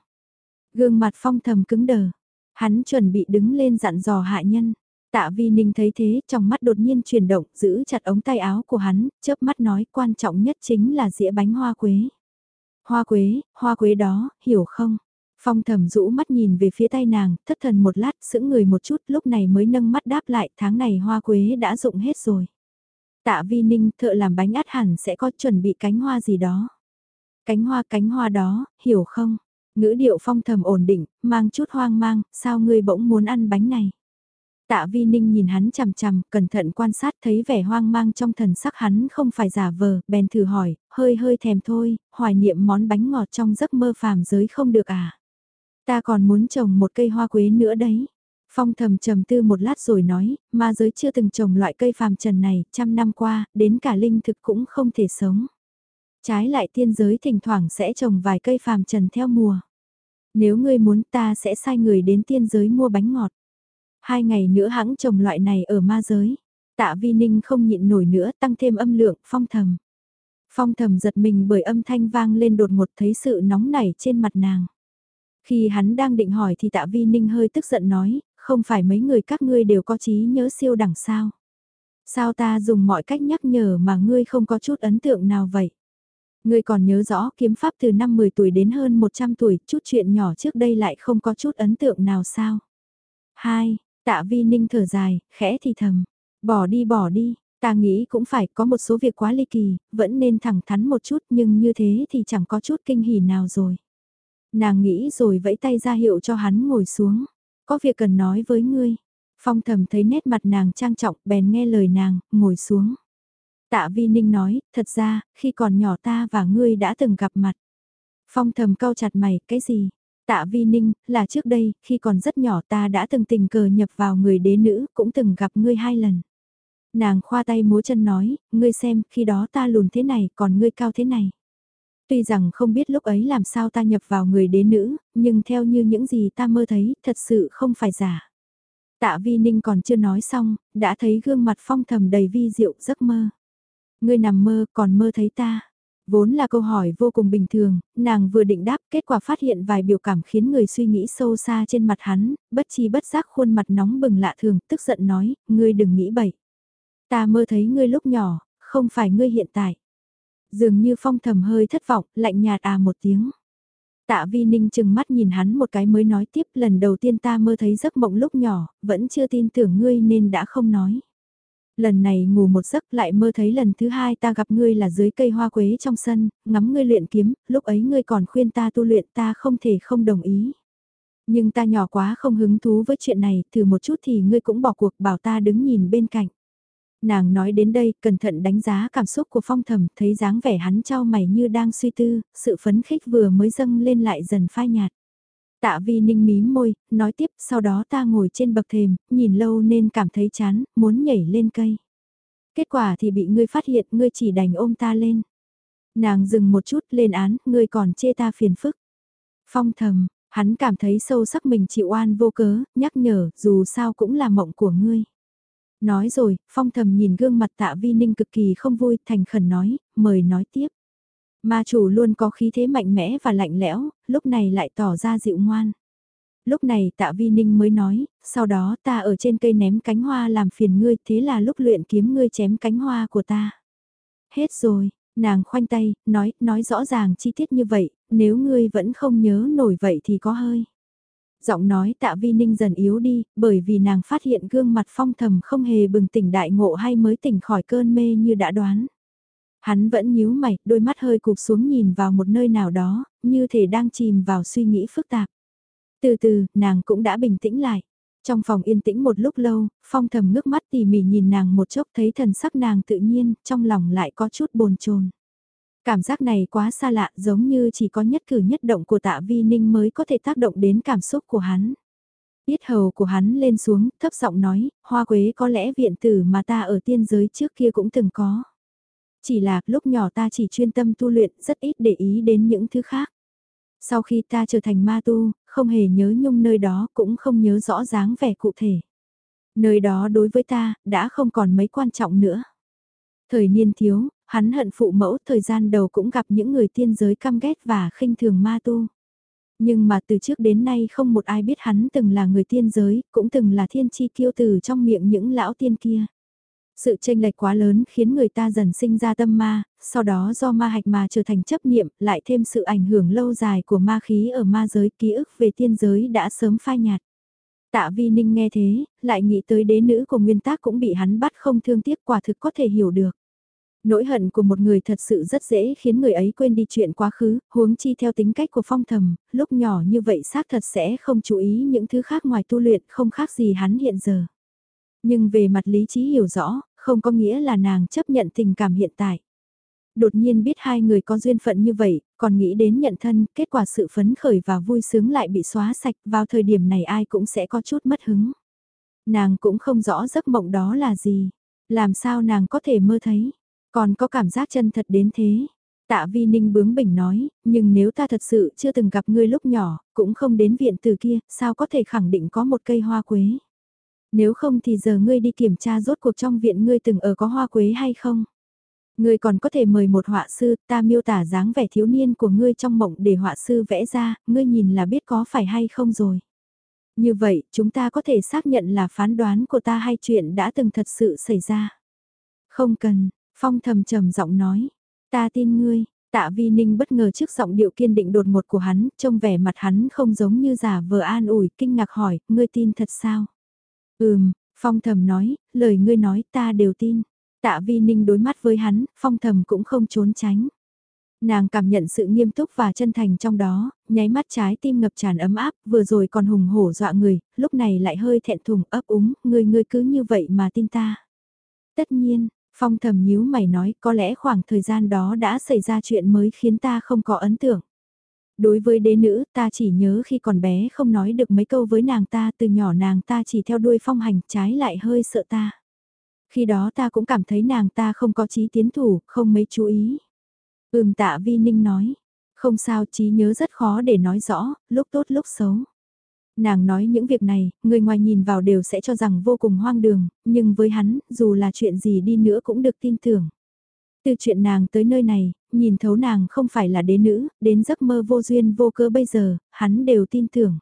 Gương mặt phong thầm cứng đờ, hắn chuẩn bị đứng lên dặn dò hạ nhân. Tạ Vi Ninh thấy thế, trong mắt đột nhiên chuyển động, giữ chặt ống tay áo của hắn, chớp mắt nói quan trọng nhất chính là dĩa bánh hoa quế. Hoa quế, hoa quế đó, hiểu không? Phong thầm rũ mắt nhìn về phía tay nàng, thất thần một lát, sững người một chút, lúc này mới nâng mắt đáp lại, tháng này hoa quế đã dụng hết rồi. Tạ Vi Ninh thợ làm bánh át hẳn sẽ có chuẩn bị cánh hoa gì đó. Cánh hoa cánh hoa đó, hiểu không? Ngữ điệu phong thầm ổn định, mang chút hoang mang, sao ngươi bỗng muốn ăn bánh này? Tạ Vi Ninh nhìn hắn chằm chằm, cẩn thận quan sát thấy vẻ hoang mang trong thần sắc hắn không phải giả vờ, bèn thử hỏi, hơi hơi thèm thôi, hoài niệm món bánh ngọt trong giấc mơ phàm giới không được à? Ta còn muốn trồng một cây hoa quế nữa đấy. Phong thầm trầm tư một lát rồi nói, ma giới chưa từng trồng loại cây phàm trần này, trăm năm qua, đến cả linh thực cũng không thể sống. Trái lại tiên giới thỉnh thoảng sẽ trồng vài cây phàm trần theo mùa. Nếu ngươi muốn ta sẽ sai người đến tiên giới mua bánh ngọt. Hai ngày nữa hãng trồng loại này ở ma giới. Tạ vi ninh không nhịn nổi nữa tăng thêm âm lượng phong thầm. Phong thầm giật mình bởi âm thanh vang lên đột ngột thấy sự nóng nảy trên mặt nàng. Khi hắn đang định hỏi thì tạ vi ninh hơi tức giận nói, không phải mấy người các ngươi đều có trí nhớ siêu đẳng sao. Sao ta dùng mọi cách nhắc nhở mà ngươi không có chút ấn tượng nào vậy? Ngươi còn nhớ rõ kiếm pháp từ năm 10 tuổi đến hơn 100 tuổi, chút chuyện nhỏ trước đây lại không có chút ấn tượng nào sao? hai, Tạ vi ninh thở dài, khẽ thì thầm. Bỏ đi bỏ đi, ta nghĩ cũng phải có một số việc quá ly kỳ, vẫn nên thẳng thắn một chút nhưng như thế thì chẳng có chút kinh hỉ nào rồi. Nàng nghĩ rồi vẫy tay ra hiệu cho hắn ngồi xuống. Có việc cần nói với ngươi. Phong thầm thấy nét mặt nàng trang trọng bèn nghe lời nàng, ngồi xuống. Tạ Vi Ninh nói, thật ra, khi còn nhỏ ta và ngươi đã từng gặp mặt. Phong thầm cau chặt mày, cái gì? Tạ Vi Ninh, là trước đây, khi còn rất nhỏ ta đã từng tình cờ nhập vào người đế nữ, cũng từng gặp ngươi hai lần. Nàng khoa tay múa chân nói, ngươi xem, khi đó ta lùn thế này, còn ngươi cao thế này. Tuy rằng không biết lúc ấy làm sao ta nhập vào người đế nữ, nhưng theo như những gì ta mơ thấy, thật sự không phải giả. Tạ Vi Ninh còn chưa nói xong, đã thấy gương mặt phong thầm đầy vi diệu giấc mơ. Ngươi nằm mơ còn mơ thấy ta. Vốn là câu hỏi vô cùng bình thường, nàng vừa định đáp kết quả phát hiện vài biểu cảm khiến người suy nghĩ sâu xa trên mặt hắn, bất chi bất giác khuôn mặt nóng bừng lạ thường, tức giận nói, ngươi đừng nghĩ bậy. Ta mơ thấy ngươi lúc nhỏ, không phải ngươi hiện tại. Dường như phong thầm hơi thất vọng, lạnh nhạt à một tiếng. Tạ Vi Ninh chừng mắt nhìn hắn một cái mới nói tiếp lần đầu tiên ta mơ thấy giấc mộng lúc nhỏ, vẫn chưa tin tưởng ngươi nên đã không nói. Lần này ngủ một giấc lại mơ thấy lần thứ hai ta gặp ngươi là dưới cây hoa quế trong sân, ngắm ngươi luyện kiếm, lúc ấy ngươi còn khuyên ta tu luyện ta không thể không đồng ý. Nhưng ta nhỏ quá không hứng thú với chuyện này, thử một chút thì ngươi cũng bỏ cuộc bảo ta đứng nhìn bên cạnh. Nàng nói đến đây, cẩn thận đánh giá cảm xúc của phong thầm, thấy dáng vẻ hắn trao mày như đang suy tư, sự phấn khích vừa mới dâng lên lại dần phai nhạt. Tạ vi ninh mím môi, nói tiếp, sau đó ta ngồi trên bậc thềm, nhìn lâu nên cảm thấy chán, muốn nhảy lên cây. Kết quả thì bị ngươi phát hiện, ngươi chỉ đành ôm ta lên. Nàng dừng một chút lên án, ngươi còn chê ta phiền phức. Phong thầm, hắn cảm thấy sâu sắc mình chịu oan vô cớ, nhắc nhở, dù sao cũng là mộng của ngươi. Nói rồi, phong thầm nhìn gương mặt tạ vi ninh cực kỳ không vui, thành khẩn nói, mời nói tiếp. Ma chủ luôn có khí thế mạnh mẽ và lạnh lẽo, lúc này lại tỏ ra dịu ngoan. Lúc này tạ vi ninh mới nói, sau đó ta ở trên cây ném cánh hoa làm phiền ngươi, thế là lúc luyện kiếm ngươi chém cánh hoa của ta. Hết rồi, nàng khoanh tay, nói, nói rõ ràng chi tiết như vậy, nếu ngươi vẫn không nhớ nổi vậy thì có hơi. Giọng nói tạ vi ninh dần yếu đi, bởi vì nàng phát hiện gương mặt phong thầm không hề bừng tỉnh đại ngộ hay mới tỉnh khỏi cơn mê như đã đoán. Hắn vẫn nhíu mày, đôi mắt hơi cụp xuống nhìn vào một nơi nào đó, như thể đang chìm vào suy nghĩ phức tạp. Từ từ, nàng cũng đã bình tĩnh lại. Trong phòng yên tĩnh một lúc lâu, phong thầm ngước mắt tỉ mỉ nhìn nàng một chốc thấy thần sắc nàng tự nhiên, trong lòng lại có chút bồn chồn. Cảm giác này quá xa lạ giống như chỉ có nhất cử nhất động của tạ vi ninh mới có thể tác động đến cảm xúc của hắn. Biết hầu của hắn lên xuống, thấp giọng nói, hoa quế có lẽ viện tử mà ta ở tiên giới trước kia cũng từng có. Chỉ là lúc nhỏ ta chỉ chuyên tâm tu luyện rất ít để ý đến những thứ khác. Sau khi ta trở thành ma tu, không hề nhớ nhung nơi đó cũng không nhớ rõ dáng vẻ cụ thể. Nơi đó đối với ta, đã không còn mấy quan trọng nữa. Thời niên thiếu, hắn hận phụ mẫu thời gian đầu cũng gặp những người tiên giới căm ghét và khinh thường ma tu. Nhưng mà từ trước đến nay không một ai biết hắn từng là người tiên giới, cũng từng là thiên chi kiêu tử trong miệng những lão tiên kia. Sự tranh lệch quá lớn khiến người ta dần sinh ra tâm ma, sau đó do ma hạch mà trở thành chấp niệm, lại thêm sự ảnh hưởng lâu dài của ma khí ở ma giới, ký ức về tiên giới đã sớm phai nhạt. Tạ Vi Ninh nghe thế, lại nghĩ tới đế nữ của nguyên tác cũng bị hắn bắt không thương tiếc quả thực có thể hiểu được. Nỗi hận của một người thật sự rất dễ khiến người ấy quên đi chuyện quá khứ, huống chi theo tính cách của phong thầm, lúc nhỏ như vậy xác thật sẽ không chú ý những thứ khác ngoài tu luyện không khác gì hắn hiện giờ. Nhưng về mặt lý trí hiểu rõ, không có nghĩa là nàng chấp nhận tình cảm hiện tại. Đột nhiên biết hai người có duyên phận như vậy, còn nghĩ đến nhận thân, kết quả sự phấn khởi và vui sướng lại bị xóa sạch, vào thời điểm này ai cũng sẽ có chút mất hứng. Nàng cũng không rõ giấc mộng đó là gì, làm sao nàng có thể mơ thấy, còn có cảm giác chân thật đến thế. Tạ Vi Ninh bướng bỉnh nói, nhưng nếu ta thật sự chưa từng gặp ngươi lúc nhỏ, cũng không đến viện từ kia, sao có thể khẳng định có một cây hoa quế. Nếu không thì giờ ngươi đi kiểm tra rốt cuộc trong viện ngươi từng ở có hoa quế hay không? Ngươi còn có thể mời một họa sư, ta miêu tả dáng vẻ thiếu niên của ngươi trong mộng để họa sư vẽ ra, ngươi nhìn là biết có phải hay không rồi. Như vậy, chúng ta có thể xác nhận là phán đoán của ta hay chuyện đã từng thật sự xảy ra. Không cần, Phong thầm trầm giọng nói, ta tin ngươi, tạ vi ninh bất ngờ trước giọng điệu kiên định đột ngột của hắn, trông vẻ mặt hắn không giống như giả vờ an ủi, kinh ngạc hỏi, ngươi tin thật sao? Ừm, phong thầm nói, lời ngươi nói ta đều tin. Tạ vi ninh đối mắt với hắn, phong thầm cũng không trốn tránh. Nàng cảm nhận sự nghiêm túc và chân thành trong đó, nháy mắt trái tim ngập tràn ấm áp, vừa rồi còn hùng hổ dọa người, lúc này lại hơi thẹn thùng ấp úng, người người cứ như vậy mà tin ta. Tất nhiên, phong thầm nhíu mày nói có lẽ khoảng thời gian đó đã xảy ra chuyện mới khiến ta không có ấn tượng. Đối với đế nữ, ta chỉ nhớ khi còn bé không nói được mấy câu với nàng ta, từ nhỏ nàng ta chỉ theo đuôi phong hành, trái lại hơi sợ ta. Khi đó ta cũng cảm thấy nàng ta không có chí tiến thủ, không mấy chú ý. Ừm tạ vi ninh nói, Không sao, trí nhớ rất khó để nói rõ, lúc tốt lúc xấu. Nàng nói những việc này, người ngoài nhìn vào đều sẽ cho rằng vô cùng hoang đường, nhưng với hắn, dù là chuyện gì đi nữa cũng được tin tưởng. Từ chuyện nàng tới nơi này, nhìn thấu nàng không phải là đế nữ, đến giấc mơ vô duyên vô cơ bây giờ, hắn đều tin tưởng.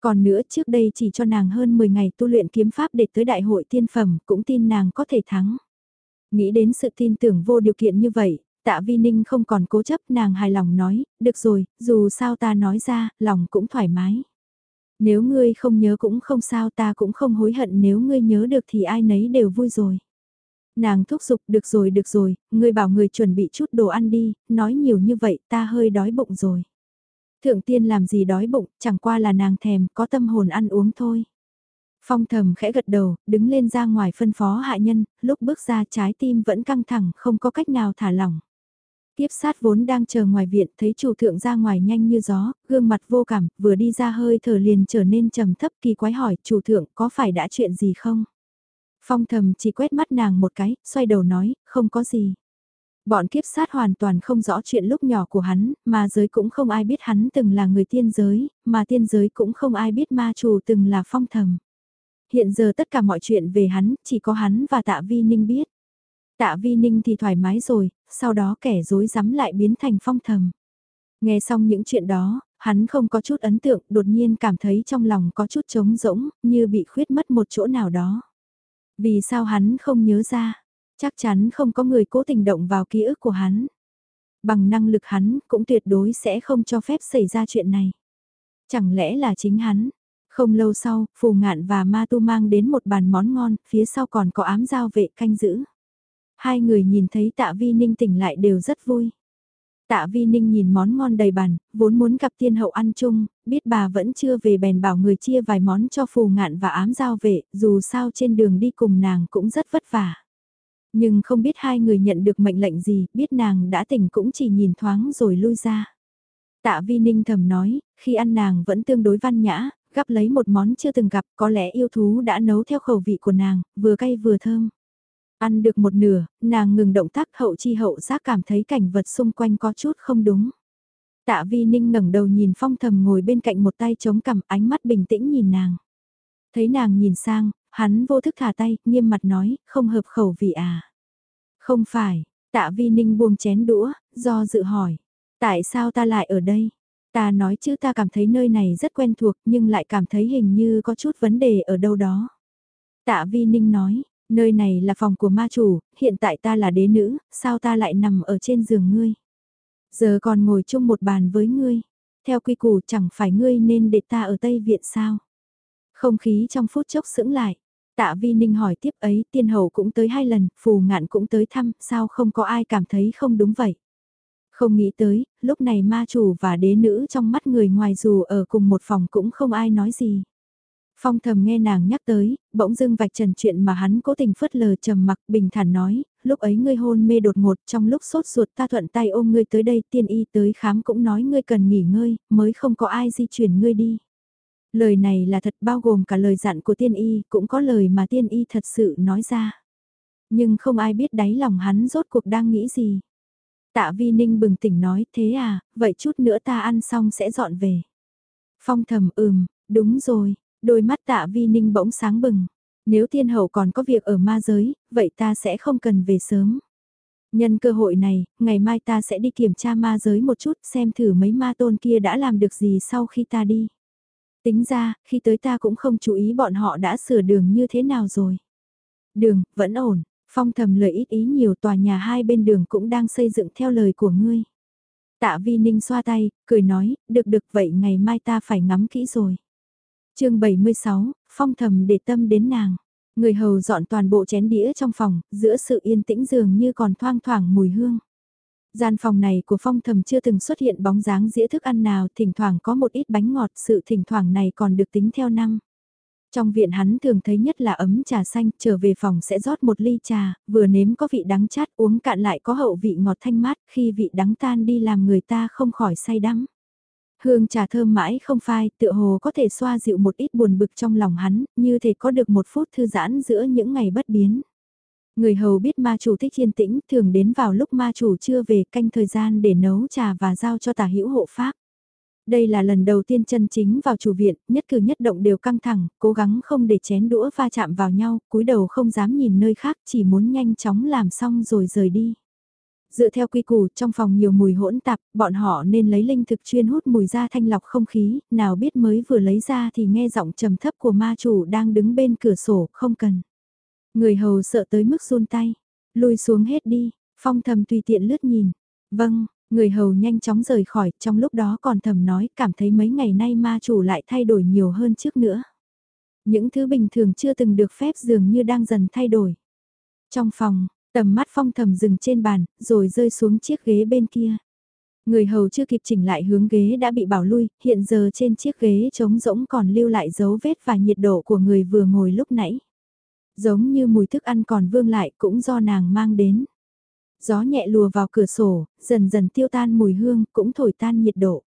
Còn nữa trước đây chỉ cho nàng hơn 10 ngày tu luyện kiếm pháp để tới đại hội tiên phẩm, cũng tin nàng có thể thắng. Nghĩ đến sự tin tưởng vô điều kiện như vậy, tạ vi ninh không còn cố chấp nàng hài lòng nói, được rồi, dù sao ta nói ra, lòng cũng thoải mái. Nếu ngươi không nhớ cũng không sao ta cũng không hối hận nếu ngươi nhớ được thì ai nấy đều vui rồi. Nàng thúc giục được rồi được rồi, ngươi bảo người chuẩn bị chút đồ ăn đi, nói nhiều như vậy ta hơi đói bụng rồi. Thượng tiên làm gì đói bụng, chẳng qua là nàng thèm, có tâm hồn ăn uống thôi. Phong thầm khẽ gật đầu, đứng lên ra ngoài phân phó hạ nhân, lúc bước ra trái tim vẫn căng thẳng, không có cách nào thả lỏng. Tiếp sát vốn đang chờ ngoài viện, thấy chủ thượng ra ngoài nhanh như gió, gương mặt vô cảm, vừa đi ra hơi thở liền trở nên trầm thấp kỳ quái hỏi, chủ thượng có phải đã chuyện gì không? Phong thầm chỉ quét mắt nàng một cái, xoay đầu nói, không có gì. Bọn kiếp sát hoàn toàn không rõ chuyện lúc nhỏ của hắn, mà giới cũng không ai biết hắn từng là người tiên giới, mà tiên giới cũng không ai biết ma chủ từng là phong thầm. Hiện giờ tất cả mọi chuyện về hắn, chỉ có hắn và tạ vi ninh biết. Tạ vi ninh thì thoải mái rồi, sau đó kẻ dối rắm lại biến thành phong thầm. Nghe xong những chuyện đó, hắn không có chút ấn tượng, đột nhiên cảm thấy trong lòng có chút trống rỗng, như bị khuyết mất một chỗ nào đó. Vì sao hắn không nhớ ra? Chắc chắn không có người cố tình động vào ký ức của hắn. Bằng năng lực hắn cũng tuyệt đối sẽ không cho phép xảy ra chuyện này. Chẳng lẽ là chính hắn? Không lâu sau, Phù Ngạn và Ma Tu mang đến một bàn món ngon, phía sau còn có ám giao vệ canh giữ. Hai người nhìn thấy tạ vi ninh tỉnh lại đều rất vui. Tạ Vi Ninh nhìn món ngon đầy bàn, vốn muốn gặp tiên hậu ăn chung, biết bà vẫn chưa về bèn bảo người chia vài món cho phù ngạn và ám giao vệ, dù sao trên đường đi cùng nàng cũng rất vất vả. Nhưng không biết hai người nhận được mệnh lệnh gì, biết nàng đã tỉnh cũng chỉ nhìn thoáng rồi lui ra. Tạ Vi Ninh thầm nói, khi ăn nàng vẫn tương đối văn nhã, gắp lấy một món chưa từng gặp, có lẽ yêu thú đã nấu theo khẩu vị của nàng, vừa cay vừa thơm. Ăn được một nửa, nàng ngừng động tác hậu chi hậu giác cảm thấy cảnh vật xung quanh có chút không đúng. Tạ vi ninh ngẩng đầu nhìn phong thầm ngồi bên cạnh một tay chống cằm ánh mắt bình tĩnh nhìn nàng. Thấy nàng nhìn sang, hắn vô thức thả tay, nghiêm mặt nói, không hợp khẩu vị à. Không phải, tạ vi ninh buông chén đũa, do dự hỏi. Tại sao ta lại ở đây? Ta nói chứ ta cảm thấy nơi này rất quen thuộc nhưng lại cảm thấy hình như có chút vấn đề ở đâu đó. Tạ vi ninh nói, Nơi này là phòng của ma chủ, hiện tại ta là đế nữ, sao ta lại nằm ở trên giường ngươi? Giờ còn ngồi chung một bàn với ngươi. Theo quy củ chẳng phải ngươi nên để ta ở Tây Viện sao? Không khí trong phút chốc sững lại. Tạ Vi Ninh hỏi tiếp ấy tiên hầu cũng tới hai lần, phù ngạn cũng tới thăm, sao không có ai cảm thấy không đúng vậy? Không nghĩ tới, lúc này ma chủ và đế nữ trong mắt người ngoài dù ở cùng một phòng cũng không ai nói gì. Phong thầm nghe nàng nhắc tới, bỗng dưng vạch trần chuyện mà hắn cố tình phớt lờ trầm mặc bình thản nói, lúc ấy ngươi hôn mê đột ngột trong lúc sốt ruột ta thuận tay ôm ngươi tới đây tiên y tới khám cũng nói ngươi cần nghỉ ngơi, mới không có ai di chuyển ngươi đi. Lời này là thật bao gồm cả lời dặn của tiên y, cũng có lời mà tiên y thật sự nói ra. Nhưng không ai biết đáy lòng hắn rốt cuộc đang nghĩ gì. Tạ vi ninh bừng tỉnh nói, thế à, vậy chút nữa ta ăn xong sẽ dọn về. Phong thầm ừm, đúng rồi, Đôi mắt tạ vi ninh bỗng sáng bừng. Nếu thiên hậu còn có việc ở ma giới, vậy ta sẽ không cần về sớm. Nhân cơ hội này, ngày mai ta sẽ đi kiểm tra ma giới một chút xem thử mấy ma tôn kia đã làm được gì sau khi ta đi. Tính ra, khi tới ta cũng không chú ý bọn họ đã sửa đường như thế nào rồi. Đường, vẫn ổn, phong thầm lời ít ý nhiều tòa nhà hai bên đường cũng đang xây dựng theo lời của ngươi. Tạ vi ninh xoa tay, cười nói, được được vậy ngày mai ta phải ngắm kỹ rồi chương 76, phong thầm để tâm đến nàng. Người hầu dọn toàn bộ chén đĩa trong phòng, giữa sự yên tĩnh dường như còn thoang thoảng mùi hương. Gian phòng này của phong thầm chưa từng xuất hiện bóng dáng dĩa thức ăn nào, thỉnh thoảng có một ít bánh ngọt, sự thỉnh thoảng này còn được tính theo năm. Trong viện hắn thường thấy nhất là ấm trà xanh, trở về phòng sẽ rót một ly trà, vừa nếm có vị đắng chát uống cạn lại có hậu vị ngọt thanh mát, khi vị đắng tan đi làm người ta không khỏi say đắng. Hương trà thơm mãi không phai, tựa hồ có thể xoa dịu một ít buồn bực trong lòng hắn, như thể có được một phút thư giãn giữa những ngày bất biến. Người hầu biết ma chủ thích yên tĩnh, thường đến vào lúc ma chủ chưa về canh thời gian để nấu trà và giao cho tả hữu hộ pháp. Đây là lần đầu tiên chân chính vào chủ viện, nhất cử nhất động đều căng thẳng, cố gắng không để chén đũa va chạm vào nhau, cúi đầu không dám nhìn nơi khác, chỉ muốn nhanh chóng làm xong rồi rời đi. Dựa theo quy củ trong phòng nhiều mùi hỗn tạp, bọn họ nên lấy linh thực chuyên hút mùi ra thanh lọc không khí, nào biết mới vừa lấy ra thì nghe giọng trầm thấp của ma chủ đang đứng bên cửa sổ, không cần. Người hầu sợ tới mức run tay, lùi xuống hết đi, phong thầm tùy tiện lướt nhìn. Vâng, người hầu nhanh chóng rời khỏi, trong lúc đó còn thầm nói cảm thấy mấy ngày nay ma chủ lại thay đổi nhiều hơn trước nữa. Những thứ bình thường chưa từng được phép dường như đang dần thay đổi. Trong phòng, tầm mắt phong thầm dừng trên bàn, rồi rơi xuống chiếc ghế bên kia. Người hầu chưa kịp chỉnh lại hướng ghế đã bị bảo lui, hiện giờ trên chiếc ghế trống rỗng còn lưu lại dấu vết và nhiệt độ của người vừa ngồi lúc nãy. Giống như mùi thức ăn còn vương lại cũng do nàng mang đến. Gió nhẹ lùa vào cửa sổ, dần dần tiêu tan mùi hương cũng thổi tan nhiệt độ.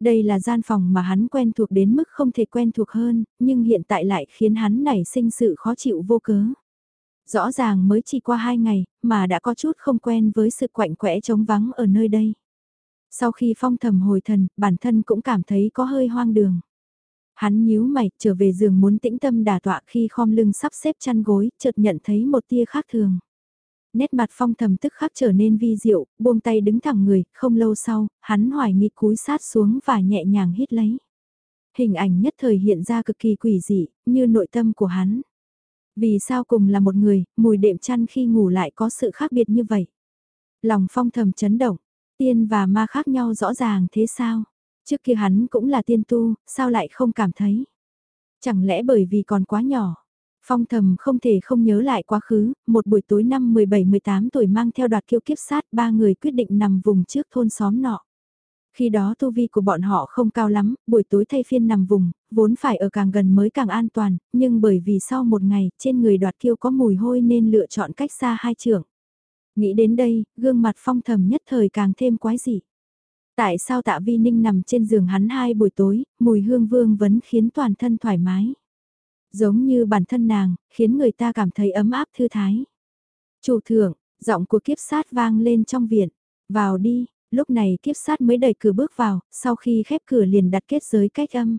Đây là gian phòng mà hắn quen thuộc đến mức không thể quen thuộc hơn, nhưng hiện tại lại khiến hắn nảy sinh sự khó chịu vô cớ. Rõ ràng mới chỉ qua hai ngày, mà đã có chút không quen với sự quạnh quẽ trống vắng ở nơi đây. Sau khi phong thầm hồi thần, bản thân cũng cảm thấy có hơi hoang đường. Hắn nhíu mày, trở về giường muốn tĩnh tâm đà tọa khi khom lưng sắp xếp chăn gối, chợt nhận thấy một tia khác thường. Nét mặt phong thầm tức khắc trở nên vi diệu, buông tay đứng thẳng người, không lâu sau, hắn hoài nghi cúi sát xuống và nhẹ nhàng hít lấy. Hình ảnh nhất thời hiện ra cực kỳ quỷ dị, như nội tâm của hắn. Vì sao cùng là một người, mùi đệm chăn khi ngủ lại có sự khác biệt như vậy? Lòng phong thầm chấn động, tiên và ma khác nhau rõ ràng thế sao? Trước kia hắn cũng là tiên tu, sao lại không cảm thấy? Chẳng lẽ bởi vì còn quá nhỏ? Phong thầm không thể không nhớ lại quá khứ, một buổi tối năm 17-18 tuổi mang theo đoạt kiêu kiếp sát ba người quyết định nằm vùng trước thôn xóm nọ. Khi đó tu vi của bọn họ không cao lắm, buổi tối thay phiên nằm vùng, vốn phải ở càng gần mới càng an toàn, nhưng bởi vì sau một ngày trên người đoạt kiêu có mùi hôi nên lựa chọn cách xa hai trưởng. Nghĩ đến đây, gương mặt phong thầm nhất thời càng thêm quái dị. Tại sao tạ vi ninh nằm trên giường hắn hai buổi tối, mùi hương vương vấn khiến toàn thân thoải mái. Giống như bản thân nàng, khiến người ta cảm thấy ấm áp thư thái. Chủ thượng, giọng của kiếp sát vang lên trong viện. Vào đi, lúc này kiếp sát mới đẩy cửa bước vào, sau khi khép cửa liền đặt kết giới cách âm.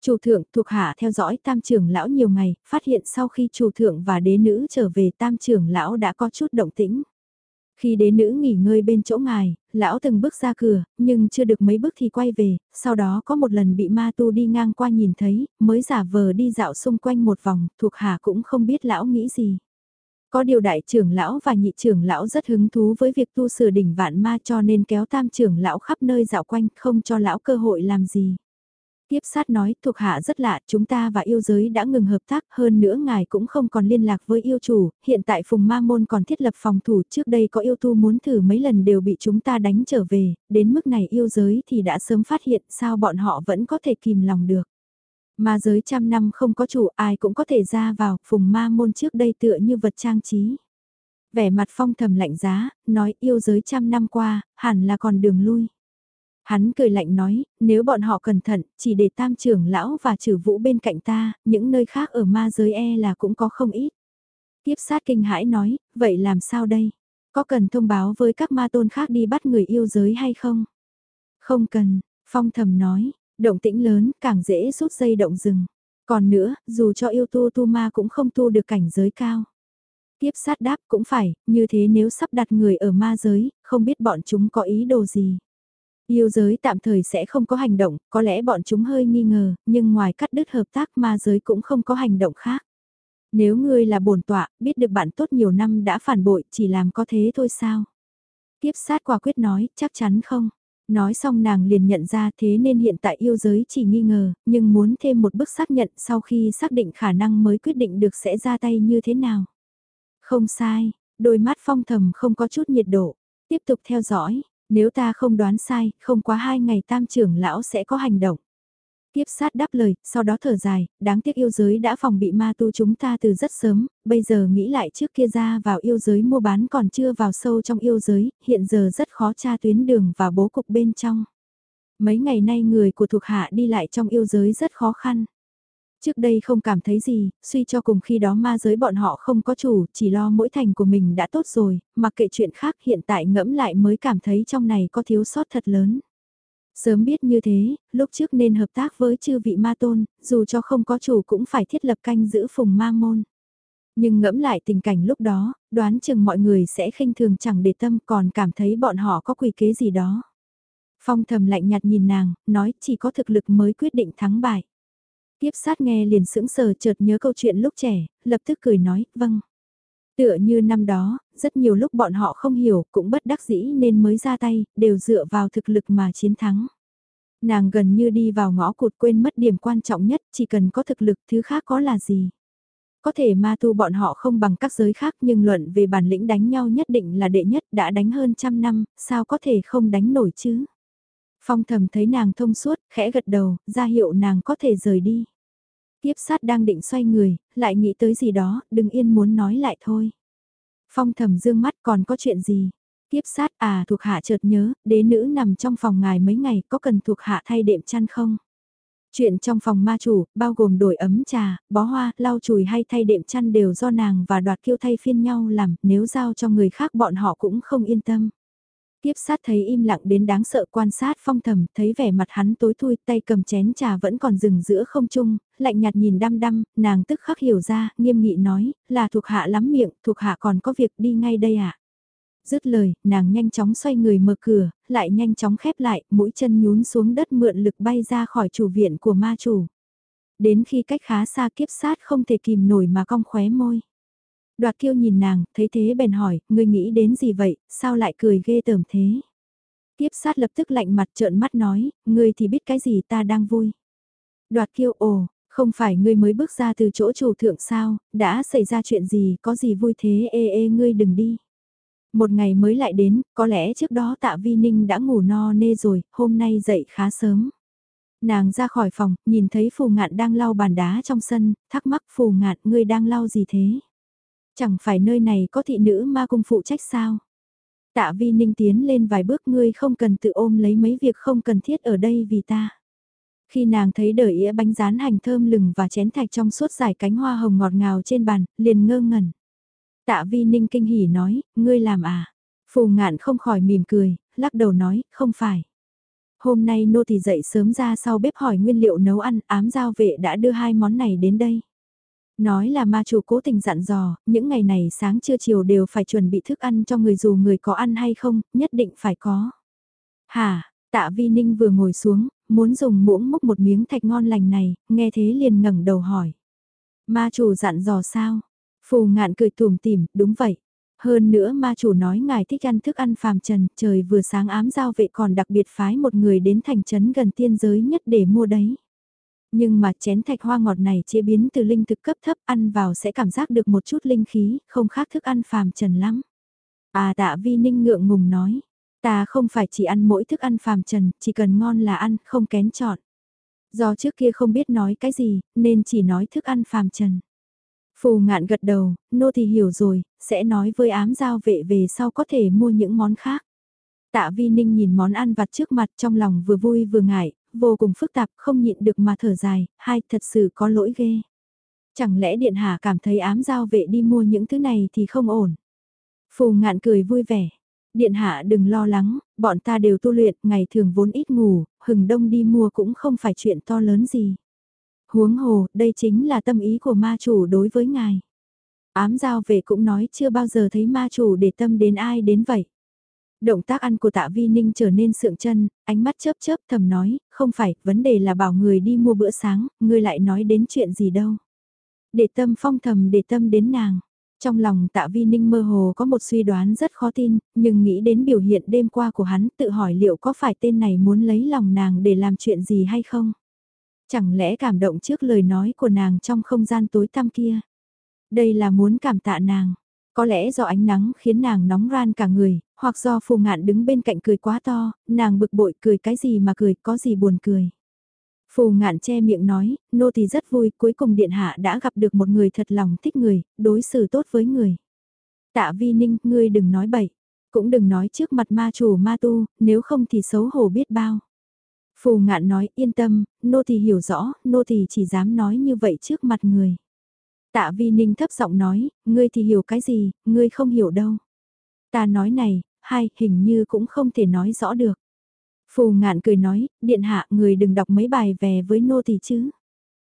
Chủ thượng thuộc hạ theo dõi tam trưởng lão nhiều ngày, phát hiện sau khi chủ thượng và đế nữ trở về tam trưởng lão đã có chút động tĩnh. Khi đế nữ nghỉ ngơi bên chỗ ngài, lão từng bước ra cửa, nhưng chưa được mấy bước thì quay về, sau đó có một lần bị ma tu đi ngang qua nhìn thấy, mới giả vờ đi dạo xung quanh một vòng, thuộc hạ cũng không biết lão nghĩ gì. Có điều đại trưởng lão và nhị trưởng lão rất hứng thú với việc tu sửa đỉnh vạn ma cho nên kéo tam trưởng lão khắp nơi dạo quanh không cho lão cơ hội làm gì. Tiếp sát nói, thuộc hạ rất lạ, chúng ta và yêu giới đã ngừng hợp tác, hơn nữa ngài cũng không còn liên lạc với yêu chủ, hiện tại Phùng Ma Môn còn thiết lập phòng thủ, trước đây có yêu tu muốn thử mấy lần đều bị chúng ta đánh trở về, đến mức này yêu giới thì đã sớm phát hiện sao bọn họ vẫn có thể kìm lòng được. Ma giới trăm năm không có chủ, ai cũng có thể ra vào, Phùng Ma Môn trước đây tựa như vật trang trí. Vẻ mặt phong thầm lạnh giá, nói yêu giới trăm năm qua, hẳn là còn đường lui. Hắn cười lạnh nói, nếu bọn họ cẩn thận, chỉ để tam trưởng lão và trừ vũ bên cạnh ta, những nơi khác ở ma giới e là cũng có không ít. Tiếp sát kinh hãi nói, vậy làm sao đây? Có cần thông báo với các ma tôn khác đi bắt người yêu giới hay không? Không cần, phong thầm nói, động tĩnh lớn càng dễ rút dây động rừng. Còn nữa, dù cho yêu tu tu ma cũng không tu được cảnh giới cao. Tiếp sát đáp cũng phải, như thế nếu sắp đặt người ở ma giới, không biết bọn chúng có ý đồ gì. Yêu giới tạm thời sẽ không có hành động, có lẽ bọn chúng hơi nghi ngờ, nhưng ngoài cắt đứt hợp tác ma giới cũng không có hành động khác. Nếu ngươi là bổn tọa, biết được bạn tốt nhiều năm đã phản bội, chỉ làm có thế thôi sao? Tiếp sát quả quyết nói, chắc chắn không. Nói xong nàng liền nhận ra thế nên hiện tại yêu giới chỉ nghi ngờ, nhưng muốn thêm một bước xác nhận sau khi xác định khả năng mới quyết định được sẽ ra tay như thế nào. Không sai, đôi mắt phong thầm không có chút nhiệt độ. Tiếp tục theo dõi, nếu ta không đoán sai, không quá hai ngày tam trưởng lão sẽ có hành động. Tiếp sát đáp lời, sau đó thở dài, đáng tiếc yêu giới đã phòng bị ma tu chúng ta từ rất sớm, bây giờ nghĩ lại trước kia ra vào yêu giới mua bán còn chưa vào sâu trong yêu giới, hiện giờ rất khó tra tuyến đường và bố cục bên trong. Mấy ngày nay người của thuộc hạ đi lại trong yêu giới rất khó khăn. Trước đây không cảm thấy gì, suy cho cùng khi đó ma giới bọn họ không có chủ, chỉ lo mỗi thành của mình đã tốt rồi, mặc kệ chuyện khác hiện tại ngẫm lại mới cảm thấy trong này có thiếu sót thật lớn. Sớm biết như thế, lúc trước nên hợp tác với chư vị ma tôn, dù cho không có chủ cũng phải thiết lập canh giữ phùng ma môn. Nhưng ngẫm lại tình cảnh lúc đó, đoán chừng mọi người sẽ khinh thường chẳng để tâm còn cảm thấy bọn họ có quỷ kế gì đó. Phong thầm lạnh nhạt nhìn nàng, nói chỉ có thực lực mới quyết định thắng bại. Tiếp sát nghe liền sững sờ chợt nhớ câu chuyện lúc trẻ, lập tức cười nói, vâng. Tựa như năm đó, rất nhiều lúc bọn họ không hiểu, cũng bất đắc dĩ nên mới ra tay, đều dựa vào thực lực mà chiến thắng. Nàng gần như đi vào ngõ cụt quên mất điểm quan trọng nhất, chỉ cần có thực lực thứ khác có là gì. Có thể ma tu bọn họ không bằng các giới khác nhưng luận về bản lĩnh đánh nhau nhất định là đệ nhất đã đánh hơn trăm năm, sao có thể không đánh nổi chứ. Phong thầm thấy nàng thông suốt, khẽ gật đầu, ra hiệu nàng có thể rời đi. Tiếp sát đang định xoay người, lại nghĩ tới gì đó, đừng yên muốn nói lại thôi. Phong thầm dương mắt còn có chuyện gì? Tiếp sát à thuộc hạ chợt nhớ, đế nữ nằm trong phòng ngài mấy ngày có cần thuộc hạ thay đệm chăn không? Chuyện trong phòng ma chủ, bao gồm đổi ấm trà, bó hoa, lau chùi hay thay đệm chăn đều do nàng và đoạt kiêu thay phiên nhau làm, nếu giao cho người khác bọn họ cũng không yên tâm. Tiếp sát thấy im lặng đến đáng sợ quan sát phong thầm, thấy vẻ mặt hắn tối thui, tay cầm chén trà vẫn còn dừng giữa không trung, lạnh nhạt nhìn đăm đăm, nàng tức khắc hiểu ra, nghiêm nghị nói, là thuộc hạ lắm miệng, thuộc hạ còn có việc đi ngay đây ạ. À? Dứt lời, nàng nhanh chóng xoay người mở cửa, lại nhanh chóng khép lại, mũi chân nhún xuống đất mượn lực bay ra khỏi chủ viện của ma chủ. Đến khi cách khá xa kiếp sát không thể kìm nổi mà cong khóe môi. Đoạt kiêu nhìn nàng, thấy thế bèn hỏi, ngươi nghĩ đến gì vậy, sao lại cười ghê tởm thế? Tiếp sát lập tức lạnh mặt trợn mắt nói, ngươi thì biết cái gì ta đang vui. Đoạt kiêu ồ, không phải ngươi mới bước ra từ chỗ chủ thượng sao, đã xảy ra chuyện gì, có gì vui thế ê ê ngươi đừng đi. Một ngày mới lại đến, có lẽ trước đó tạ vi ninh đã ngủ no nê rồi, hôm nay dậy khá sớm. Nàng ra khỏi phòng, nhìn thấy phù ngạn đang lau bàn đá trong sân, thắc mắc phù ngạn ngươi đang lau gì thế? Chẳng phải nơi này có thị nữ ma cung phụ trách sao? Tạ vi ninh tiến lên vài bước ngươi không cần tự ôm lấy mấy việc không cần thiết ở đây vì ta. Khi nàng thấy đời ĩa bánh rán hành thơm lừng và chén thạch trong suốt dài cánh hoa hồng ngọt ngào trên bàn, liền ngơ ngẩn. Tạ vi ninh kinh hỉ nói, ngươi làm à? Phù ngạn không khỏi mỉm cười, lắc đầu nói, không phải. Hôm nay nô thì dậy sớm ra sau bếp hỏi nguyên liệu nấu ăn, ám giao vệ đã đưa hai món này đến đây. Nói là ma chủ cố tình dặn dò, những ngày này sáng trưa chiều đều phải chuẩn bị thức ăn cho người dù người có ăn hay không, nhất định phải có. Hà, tạ vi ninh vừa ngồi xuống, muốn dùng muỗng múc một miếng thạch ngon lành này, nghe thế liền ngẩng đầu hỏi. Ma chủ dặn dò sao? Phù ngạn cười tùm tìm, đúng vậy. Hơn nữa ma chủ nói ngài thích ăn thức ăn phàm trần, trời vừa sáng ám giao vệ còn đặc biệt phái một người đến thành trấn gần tiên giới nhất để mua đấy. Nhưng mà chén thạch hoa ngọt này chế biến từ linh thực cấp thấp ăn vào sẽ cảm giác được một chút linh khí, không khác thức ăn phàm trần lắm. À tạ vi ninh ngượng ngùng nói, ta không phải chỉ ăn mỗi thức ăn phàm trần, chỉ cần ngon là ăn, không kén chọn. Do trước kia không biết nói cái gì, nên chỉ nói thức ăn phàm trần. Phù ngạn gật đầu, nô thì hiểu rồi, sẽ nói với ám giao vệ về sau có thể mua những món khác. Tạ Vi Ninh nhìn món ăn vặt trước mặt trong lòng vừa vui vừa ngại, vô cùng phức tạp không nhịn được mà thở dài, hai thật sự có lỗi ghê. Chẳng lẽ Điện Hạ cảm thấy ám giao vệ đi mua những thứ này thì không ổn. Phù ngạn cười vui vẻ. Điện Hạ đừng lo lắng, bọn ta đều tu luyện, ngày thường vốn ít ngủ, hừng đông đi mua cũng không phải chuyện to lớn gì. Huống hồ, đây chính là tâm ý của ma chủ đối với ngài. Ám giao về cũng nói chưa bao giờ thấy ma chủ để tâm đến ai đến vậy. Động tác ăn của tạ vi ninh trở nên sượng chân, ánh mắt chớp chớp thầm nói, không phải, vấn đề là bảo người đi mua bữa sáng, người lại nói đến chuyện gì đâu. Để tâm phong thầm để tâm đến nàng. Trong lòng tạ vi ninh mơ hồ có một suy đoán rất khó tin, nhưng nghĩ đến biểu hiện đêm qua của hắn tự hỏi liệu có phải tên này muốn lấy lòng nàng để làm chuyện gì hay không. Chẳng lẽ cảm động trước lời nói của nàng trong không gian tối tăm kia. Đây là muốn cảm tạ nàng. Có lẽ do ánh nắng khiến nàng nóng ran cả người, hoặc do phù ngạn đứng bên cạnh cười quá to, nàng bực bội cười cái gì mà cười, có gì buồn cười. Phù ngạn che miệng nói, nô tỳ rất vui, cuối cùng điện hạ đã gặp được một người thật lòng thích người, đối xử tốt với người. Tạ vi ninh, ngươi đừng nói bậy, cũng đừng nói trước mặt ma chủ ma tu, nếu không thì xấu hổ biết bao. Phù ngạn nói yên tâm, nô tỳ hiểu rõ, nô tỳ chỉ dám nói như vậy trước mặt người. Tạ vi ninh thấp giọng nói, ngươi thì hiểu cái gì, ngươi không hiểu đâu. Ta nói này, hai, hình như cũng không thể nói rõ được. Phù ngạn cười nói, điện hạ người đừng đọc mấy bài về với nô tỳ chứ.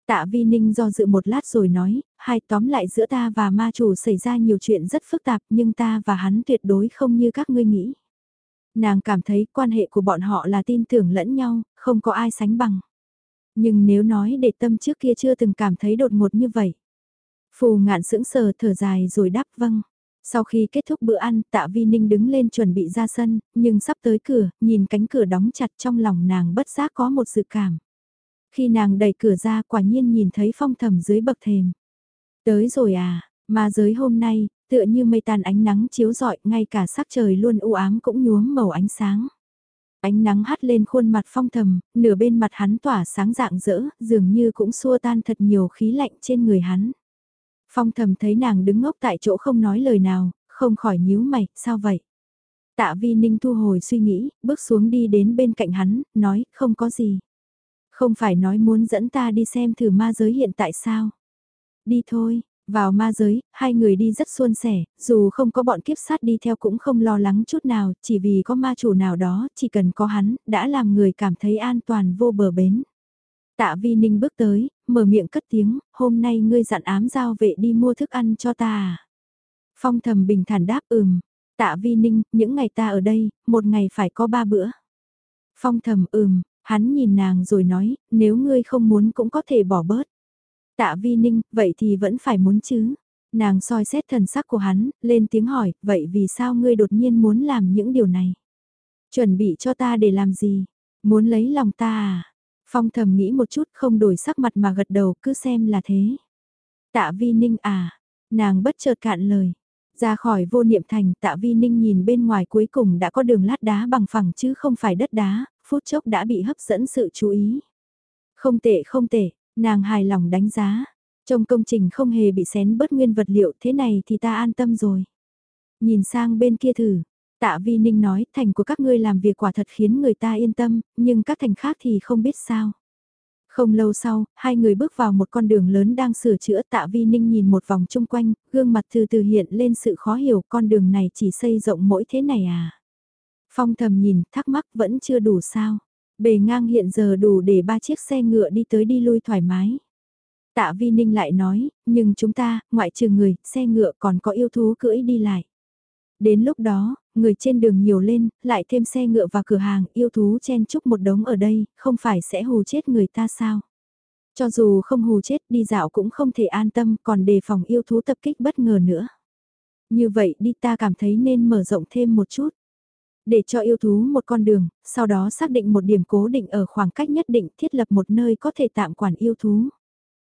Tạ Vi Ninh do dự một lát rồi nói, hai tóm lại giữa ta và ma chủ xảy ra nhiều chuyện rất phức tạp nhưng ta và hắn tuyệt đối không như các ngươi nghĩ. Nàng cảm thấy quan hệ của bọn họ là tin tưởng lẫn nhau, không có ai sánh bằng. Nhưng nếu nói để tâm trước kia chưa từng cảm thấy đột ngột như vậy. Phù ngạn sững sờ thở dài rồi đáp vâng. Sau khi kết thúc bữa ăn, tạ vi ninh đứng lên chuẩn bị ra sân, nhưng sắp tới cửa, nhìn cánh cửa đóng chặt trong lòng nàng bất giác có một sự cảm. Khi nàng đẩy cửa ra quả nhiên nhìn thấy phong thầm dưới bậc thềm. Tới rồi à, mà giới hôm nay, tựa như mây tàn ánh nắng chiếu rọi, ngay cả sắc trời luôn u ám cũng nhuốm màu ánh sáng. Ánh nắng hắt lên khuôn mặt phong thầm, nửa bên mặt hắn tỏa sáng dạng dỡ, dường như cũng xua tan thật nhiều khí lạnh trên người hắn. Phong thầm thấy nàng đứng ngốc tại chỗ không nói lời nào, không khỏi nhíu mày, sao vậy? Tạ vi ninh thu hồi suy nghĩ, bước xuống đi đến bên cạnh hắn, nói, không có gì. Không phải nói muốn dẫn ta đi xem thử ma giới hiện tại sao? Đi thôi, vào ma giới, hai người đi rất suôn sẻ, dù không có bọn kiếp sát đi theo cũng không lo lắng chút nào, chỉ vì có ma chủ nào đó, chỉ cần có hắn, đã làm người cảm thấy an toàn vô bờ bến. Tạ Vi Ninh bước tới, mở miệng cất tiếng, hôm nay ngươi dặn ám giao vệ đi mua thức ăn cho ta à? Phong thầm bình thản đáp ừm, tạ Vi Ninh, những ngày ta ở đây, một ngày phải có ba bữa. Phong thầm ừm, hắn nhìn nàng rồi nói, nếu ngươi không muốn cũng có thể bỏ bớt. Tạ Vi Ninh, vậy thì vẫn phải muốn chứ. Nàng soi xét thần sắc của hắn, lên tiếng hỏi, vậy vì sao ngươi đột nhiên muốn làm những điều này? Chuẩn bị cho ta để làm gì? Muốn lấy lòng ta à? Phong thầm nghĩ một chút không đổi sắc mặt mà gật đầu cứ xem là thế. Tạ vi ninh à, nàng bất chợt cạn lời. Ra khỏi vô niệm thành tạ vi ninh nhìn bên ngoài cuối cùng đã có đường lát đá bằng phẳng chứ không phải đất đá, phút chốc đã bị hấp dẫn sự chú ý. Không tệ không tệ, nàng hài lòng đánh giá. Trong công trình không hề bị xén bớt nguyên vật liệu thế này thì ta an tâm rồi. Nhìn sang bên kia thử, Tạ Vi Ninh nói, thành của các ngươi làm việc quả thật khiến người ta yên tâm, nhưng các thành khác thì không biết sao. Không lâu sau, hai người bước vào một con đường lớn đang sửa chữa tạ vi ninh nhìn một vòng chung quanh, gương mặt từ từ hiện lên sự khó hiểu con đường này chỉ xây rộng mỗi thế này à. Phong thầm nhìn, thắc mắc vẫn chưa đủ sao. Bề ngang hiện giờ đủ để ba chiếc xe ngựa đi tới đi lui thoải mái. Tạ vi ninh lại nói, nhưng chúng ta, ngoại trừ người, xe ngựa còn có yêu thú cưỡi đi lại. Đến lúc đó, người trên đường nhiều lên, lại thêm xe ngựa và cửa hàng yêu thú chen chúc một đống ở đây, không phải sẽ hù chết người ta sao? Cho dù không hù chết đi dạo cũng không thể an tâm còn đề phòng yêu thú tập kích bất ngờ nữa. Như vậy đi ta cảm thấy nên mở rộng thêm một chút. Để cho yêu thú một con đường, sau đó xác định một điểm cố định ở khoảng cách nhất định thiết lập một nơi có thể tạm quản yêu thú.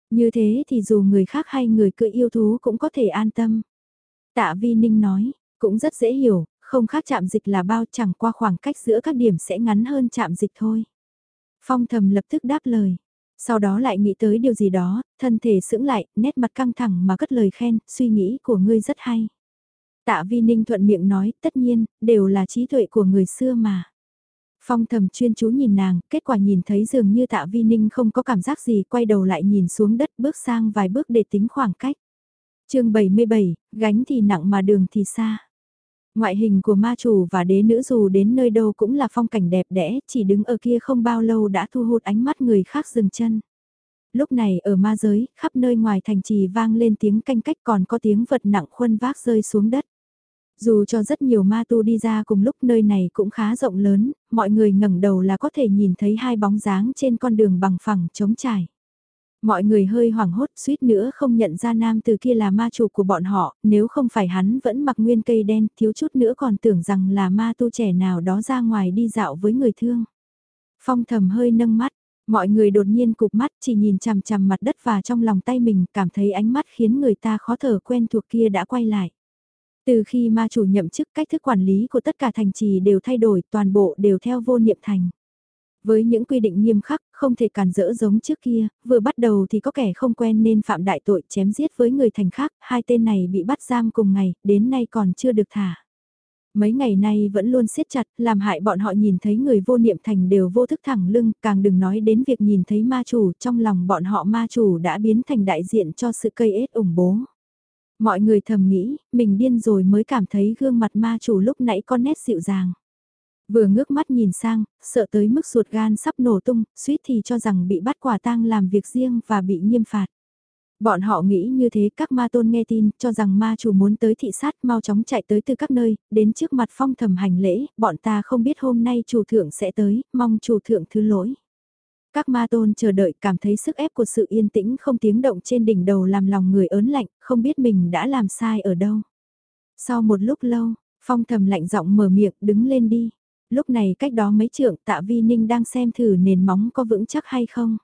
Như thế thì dù người khác hay người cưỡi yêu thú cũng có thể an tâm. Tạ Vi Ninh nói, cũng rất dễ hiểu, không khác chạm dịch là bao chẳng qua khoảng cách giữa các điểm sẽ ngắn hơn chạm dịch thôi. Phong thầm lập tức đáp lời. Sau đó lại nghĩ tới điều gì đó, thân thể sững lại, nét mặt căng thẳng mà cất lời khen, suy nghĩ của ngươi rất hay. Tạ Vi Ninh thuận miệng nói, tất nhiên, đều là trí tuệ của người xưa mà. Phong thầm chuyên chú nhìn nàng, kết quả nhìn thấy dường như tạ Vi Ninh không có cảm giác gì, quay đầu lại nhìn xuống đất bước sang vài bước để tính khoảng cách. chương 77, gánh thì nặng mà đường thì xa. Ngoại hình của ma chủ và đế nữ dù đến nơi đâu cũng là phong cảnh đẹp đẽ, chỉ đứng ở kia không bao lâu đã thu hút ánh mắt người khác dừng chân. Lúc này ở ma giới, khắp nơi ngoài thành trì vang lên tiếng canh cách còn có tiếng vật nặng khuân vác rơi xuống đất. Dù cho rất nhiều ma tu đi ra cùng lúc nơi này cũng khá rộng lớn, mọi người ngẩng đầu là có thể nhìn thấy hai bóng dáng trên con đường bằng phẳng trống trải. Mọi người hơi hoảng hốt suýt nữa không nhận ra nam từ kia là ma chủ của bọn họ, nếu không phải hắn vẫn mặc nguyên cây đen thiếu chút nữa còn tưởng rằng là ma tu trẻ nào đó ra ngoài đi dạo với người thương. Phong thầm hơi nâng mắt, mọi người đột nhiên cục mắt chỉ nhìn chằm chằm mặt đất và trong lòng tay mình cảm thấy ánh mắt khiến người ta khó thở quen thuộc kia đã quay lại. Từ khi ma chủ nhậm chức cách thức quản lý của tất cả thành trì đều thay đổi toàn bộ đều theo vô niệm thành. Với những quy định nghiêm khắc, không thể cản rỡ giống trước kia, vừa bắt đầu thì có kẻ không quen nên phạm đại tội chém giết với người thành khác, hai tên này bị bắt giam cùng ngày, đến nay còn chưa được thả. Mấy ngày nay vẫn luôn siết chặt, làm hại bọn họ nhìn thấy người vô niệm thành đều vô thức thẳng lưng, càng đừng nói đến việc nhìn thấy ma chủ, trong lòng bọn họ ma chủ đã biến thành đại diện cho sự cây ết ủng bố. Mọi người thầm nghĩ, mình điên rồi mới cảm thấy gương mặt ma chủ lúc nãy có nét dịu dàng. Vừa ngước mắt nhìn sang, sợ tới mức ruột gan sắp nổ tung, suýt thì cho rằng bị bắt quả tang làm việc riêng và bị nghiêm phạt. Bọn họ nghĩ như thế các ma tôn nghe tin, cho rằng ma chủ muốn tới thị sát mau chóng chạy tới từ các nơi, đến trước mặt phong thầm hành lễ, bọn ta không biết hôm nay chủ thượng sẽ tới, mong chủ thượng thứ lỗi. Các ma tôn chờ đợi cảm thấy sức ép của sự yên tĩnh không tiếng động trên đỉnh đầu làm lòng người ớn lạnh, không biết mình đã làm sai ở đâu. Sau một lúc lâu, phong thầm lạnh giọng mở miệng đứng lên đi. Lúc này cách đó mấy trượng tạ vi ninh đang xem thử nền móng có vững chắc hay không.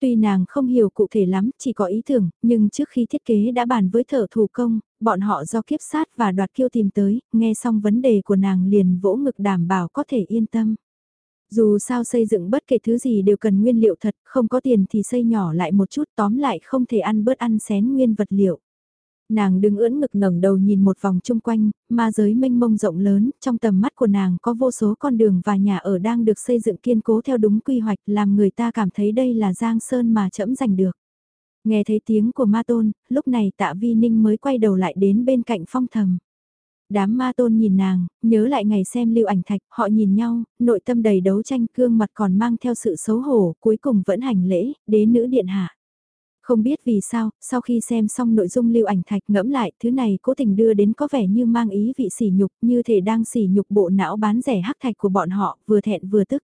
Tuy nàng không hiểu cụ thể lắm, chỉ có ý tưởng, nhưng trước khi thiết kế đã bàn với thợ thủ công, bọn họ do kiếp sát và đoạt kiêu tìm tới, nghe xong vấn đề của nàng liền vỗ ngực đảm bảo có thể yên tâm. Dù sao xây dựng bất kể thứ gì đều cần nguyên liệu thật, không có tiền thì xây nhỏ lại một chút tóm lại không thể ăn bớt ăn xén nguyên vật liệu. Nàng đứng ưỡn ngực ngẩng đầu nhìn một vòng chung quanh, ma giới mênh mông rộng lớn, trong tầm mắt của nàng có vô số con đường và nhà ở đang được xây dựng kiên cố theo đúng quy hoạch làm người ta cảm thấy đây là giang sơn mà chẫm giành được. Nghe thấy tiếng của ma tôn, lúc này tạ vi ninh mới quay đầu lại đến bên cạnh phong thầm. Đám ma tôn nhìn nàng, nhớ lại ngày xem lưu ảnh thạch, họ nhìn nhau, nội tâm đầy đấu tranh cương mặt còn mang theo sự xấu hổ, cuối cùng vẫn hành lễ, đế nữ điện hạ. Không biết vì sao, sau khi xem xong nội dung lưu ảnh thạch ngẫm lại, thứ này cố tình đưa đến có vẻ như mang ý vị sỉ nhục, như thể đang sỉ nhục bộ não bán rẻ hắc thạch của bọn họ, vừa thẹn vừa tức.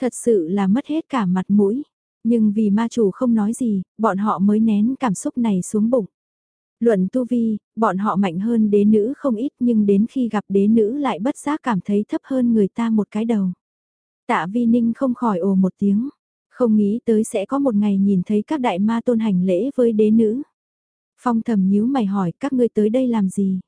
Thật sự là mất hết cả mặt mũi. Nhưng vì ma chủ không nói gì, bọn họ mới nén cảm xúc này xuống bụng. Luận tu vi, bọn họ mạnh hơn đế nữ không ít nhưng đến khi gặp đế nữ lại bất giác cảm thấy thấp hơn người ta một cái đầu. Tạ vi ninh không khỏi ồ một tiếng. Không nghĩ tới sẽ có một ngày nhìn thấy các đại ma tôn hành lễ với đế nữ. Phong thầm nhíu mày hỏi các ngươi tới đây làm gì?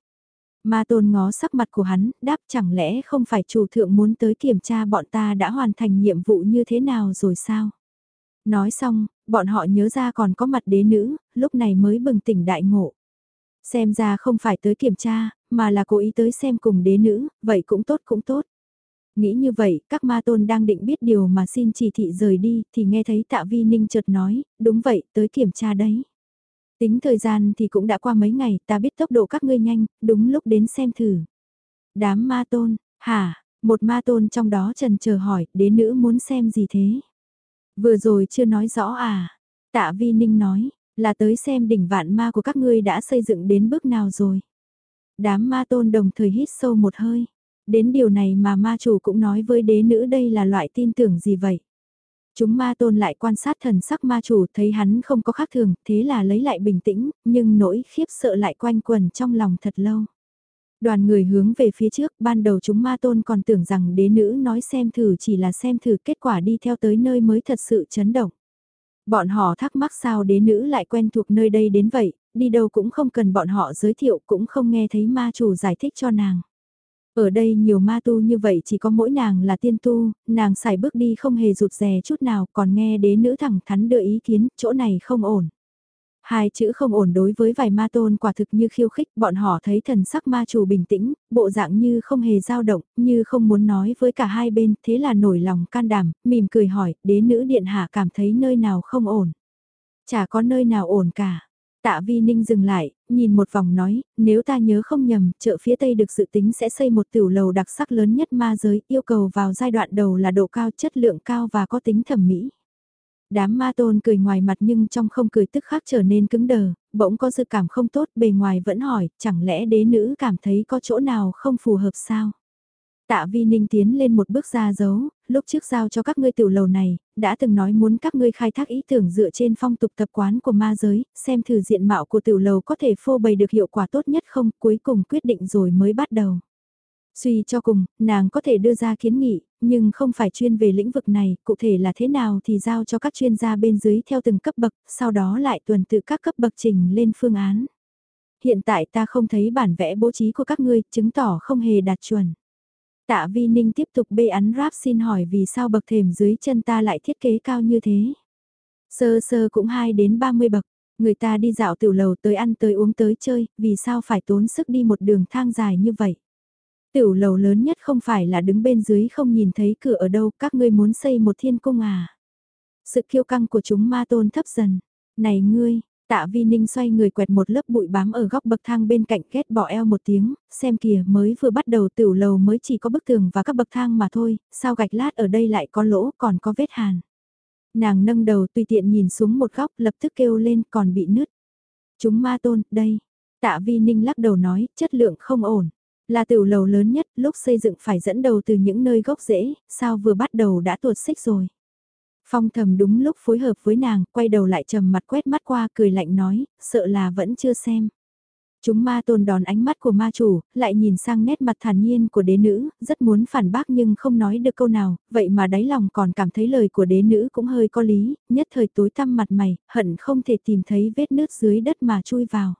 Ma tôn ngó sắc mặt của hắn, đáp chẳng lẽ không phải chủ thượng muốn tới kiểm tra bọn ta đã hoàn thành nhiệm vụ như thế nào rồi sao? Nói xong, bọn họ nhớ ra còn có mặt đế nữ, lúc này mới bừng tỉnh đại ngộ. Xem ra không phải tới kiểm tra, mà là cố ý tới xem cùng đế nữ, vậy cũng tốt cũng tốt. Nghĩ như vậy, các ma tôn đang định biết điều mà xin chỉ thị rời đi, thì nghe thấy tạ vi ninh chợt nói, đúng vậy, tới kiểm tra đấy. Tính thời gian thì cũng đã qua mấy ngày, ta biết tốc độ các ngươi nhanh, đúng lúc đến xem thử. Đám ma tôn, hả, một ma tôn trong đó trần chờ hỏi, đế nữ muốn xem gì thế? Vừa rồi chưa nói rõ à? Tạ vi ninh nói, là tới xem đỉnh vạn ma của các ngươi đã xây dựng đến bước nào rồi. Đám ma tôn đồng thời hít sâu một hơi. Đến điều này mà ma chủ cũng nói với đế nữ đây là loại tin tưởng gì vậy? Chúng ma tôn lại quan sát thần sắc ma chủ thấy hắn không có khác thường, thế là lấy lại bình tĩnh, nhưng nỗi khiếp sợ lại quanh quần trong lòng thật lâu. Đoàn người hướng về phía trước, ban đầu chúng ma tôn còn tưởng rằng đế nữ nói xem thử chỉ là xem thử kết quả đi theo tới nơi mới thật sự chấn động. Bọn họ thắc mắc sao đế nữ lại quen thuộc nơi đây đến vậy, đi đâu cũng không cần bọn họ giới thiệu cũng không nghe thấy ma chủ giải thích cho nàng. Ở đây nhiều ma tu như vậy chỉ có mỗi nàng là tiên tu, nàng xài bước đi không hề rụt rè chút nào còn nghe đế nữ thẳng thắn đưa ý kiến, chỗ này không ổn. Hai chữ không ổn đối với vài ma tôn quả thực như khiêu khích, bọn họ thấy thần sắc ma chủ bình tĩnh, bộ dạng như không hề dao động, như không muốn nói với cả hai bên, thế là nổi lòng can đảm, mỉm cười hỏi, đế nữ điện hạ cảm thấy nơi nào không ổn. Chả có nơi nào ổn cả. Tạ Vi Ninh dừng lại, nhìn một vòng nói, nếu ta nhớ không nhầm, chợ phía Tây được dự tính sẽ xây một tiểu lầu đặc sắc lớn nhất ma giới, yêu cầu vào giai đoạn đầu là độ cao chất lượng cao và có tính thẩm mỹ. Đám ma tôn cười ngoài mặt nhưng trong không cười tức khắc trở nên cứng đờ, bỗng có dự cảm không tốt bề ngoài vẫn hỏi, chẳng lẽ đế nữ cảm thấy có chỗ nào không phù hợp sao? Tạ Vi Ninh tiến lên một bước ra dấu, lúc trước giao cho các ngươi tiểu lầu này, đã từng nói muốn các ngươi khai thác ý tưởng dựa trên phong tục tập quán của ma giới, xem thử diện mạo của tiểu lầu có thể phô bày được hiệu quả tốt nhất không, cuối cùng quyết định rồi mới bắt đầu. Suy cho cùng, nàng có thể đưa ra kiến nghị, nhưng không phải chuyên về lĩnh vực này, cụ thể là thế nào thì giao cho các chuyên gia bên dưới theo từng cấp bậc, sau đó lại tuần tự các cấp bậc trình lên phương án. Hiện tại ta không thấy bản vẽ bố trí của các ngươi, chứng tỏ không hề đạt chuẩn. Tạ Vi Ninh tiếp tục bê án ráp xin hỏi vì sao bậc thềm dưới chân ta lại thiết kế cao như thế. Sơ sơ cũng 2 đến 30 bậc, người ta đi dạo tiểu lầu tới ăn tới uống tới chơi, vì sao phải tốn sức đi một đường thang dài như vậy. Tiểu lầu lớn nhất không phải là đứng bên dưới không nhìn thấy cửa ở đâu, các ngươi muốn xây một thiên cung à. Sự kiêu căng của chúng ma tôn thấp dần. Này ngươi, tạ vi ninh xoay người quẹt một lớp bụi bám ở góc bậc thang bên cạnh ghét bỏ eo một tiếng, xem kìa mới vừa bắt đầu tiểu lầu mới chỉ có bức tường và các bậc thang mà thôi, sao gạch lát ở đây lại có lỗ còn có vết hàn. Nàng nâng đầu tùy tiện nhìn xuống một góc lập tức kêu lên còn bị nứt. Chúng ma tôn, đây. Tạ vi ninh lắc đầu nói, chất lượng không ổn. Là tiểu lầu lớn nhất, lúc xây dựng phải dẫn đầu từ những nơi gốc rễ, sao vừa bắt đầu đã tuột xích rồi. Phong thầm đúng lúc phối hợp với nàng, quay đầu lại trầm mặt quét mắt qua cười lạnh nói, sợ là vẫn chưa xem. Chúng ma tôn đòn ánh mắt của ma chủ, lại nhìn sang nét mặt thản nhiên của đế nữ, rất muốn phản bác nhưng không nói được câu nào, vậy mà đáy lòng còn cảm thấy lời của đế nữ cũng hơi có lý, nhất thời tối tăm mặt mày, hận không thể tìm thấy vết nước dưới đất mà chui vào.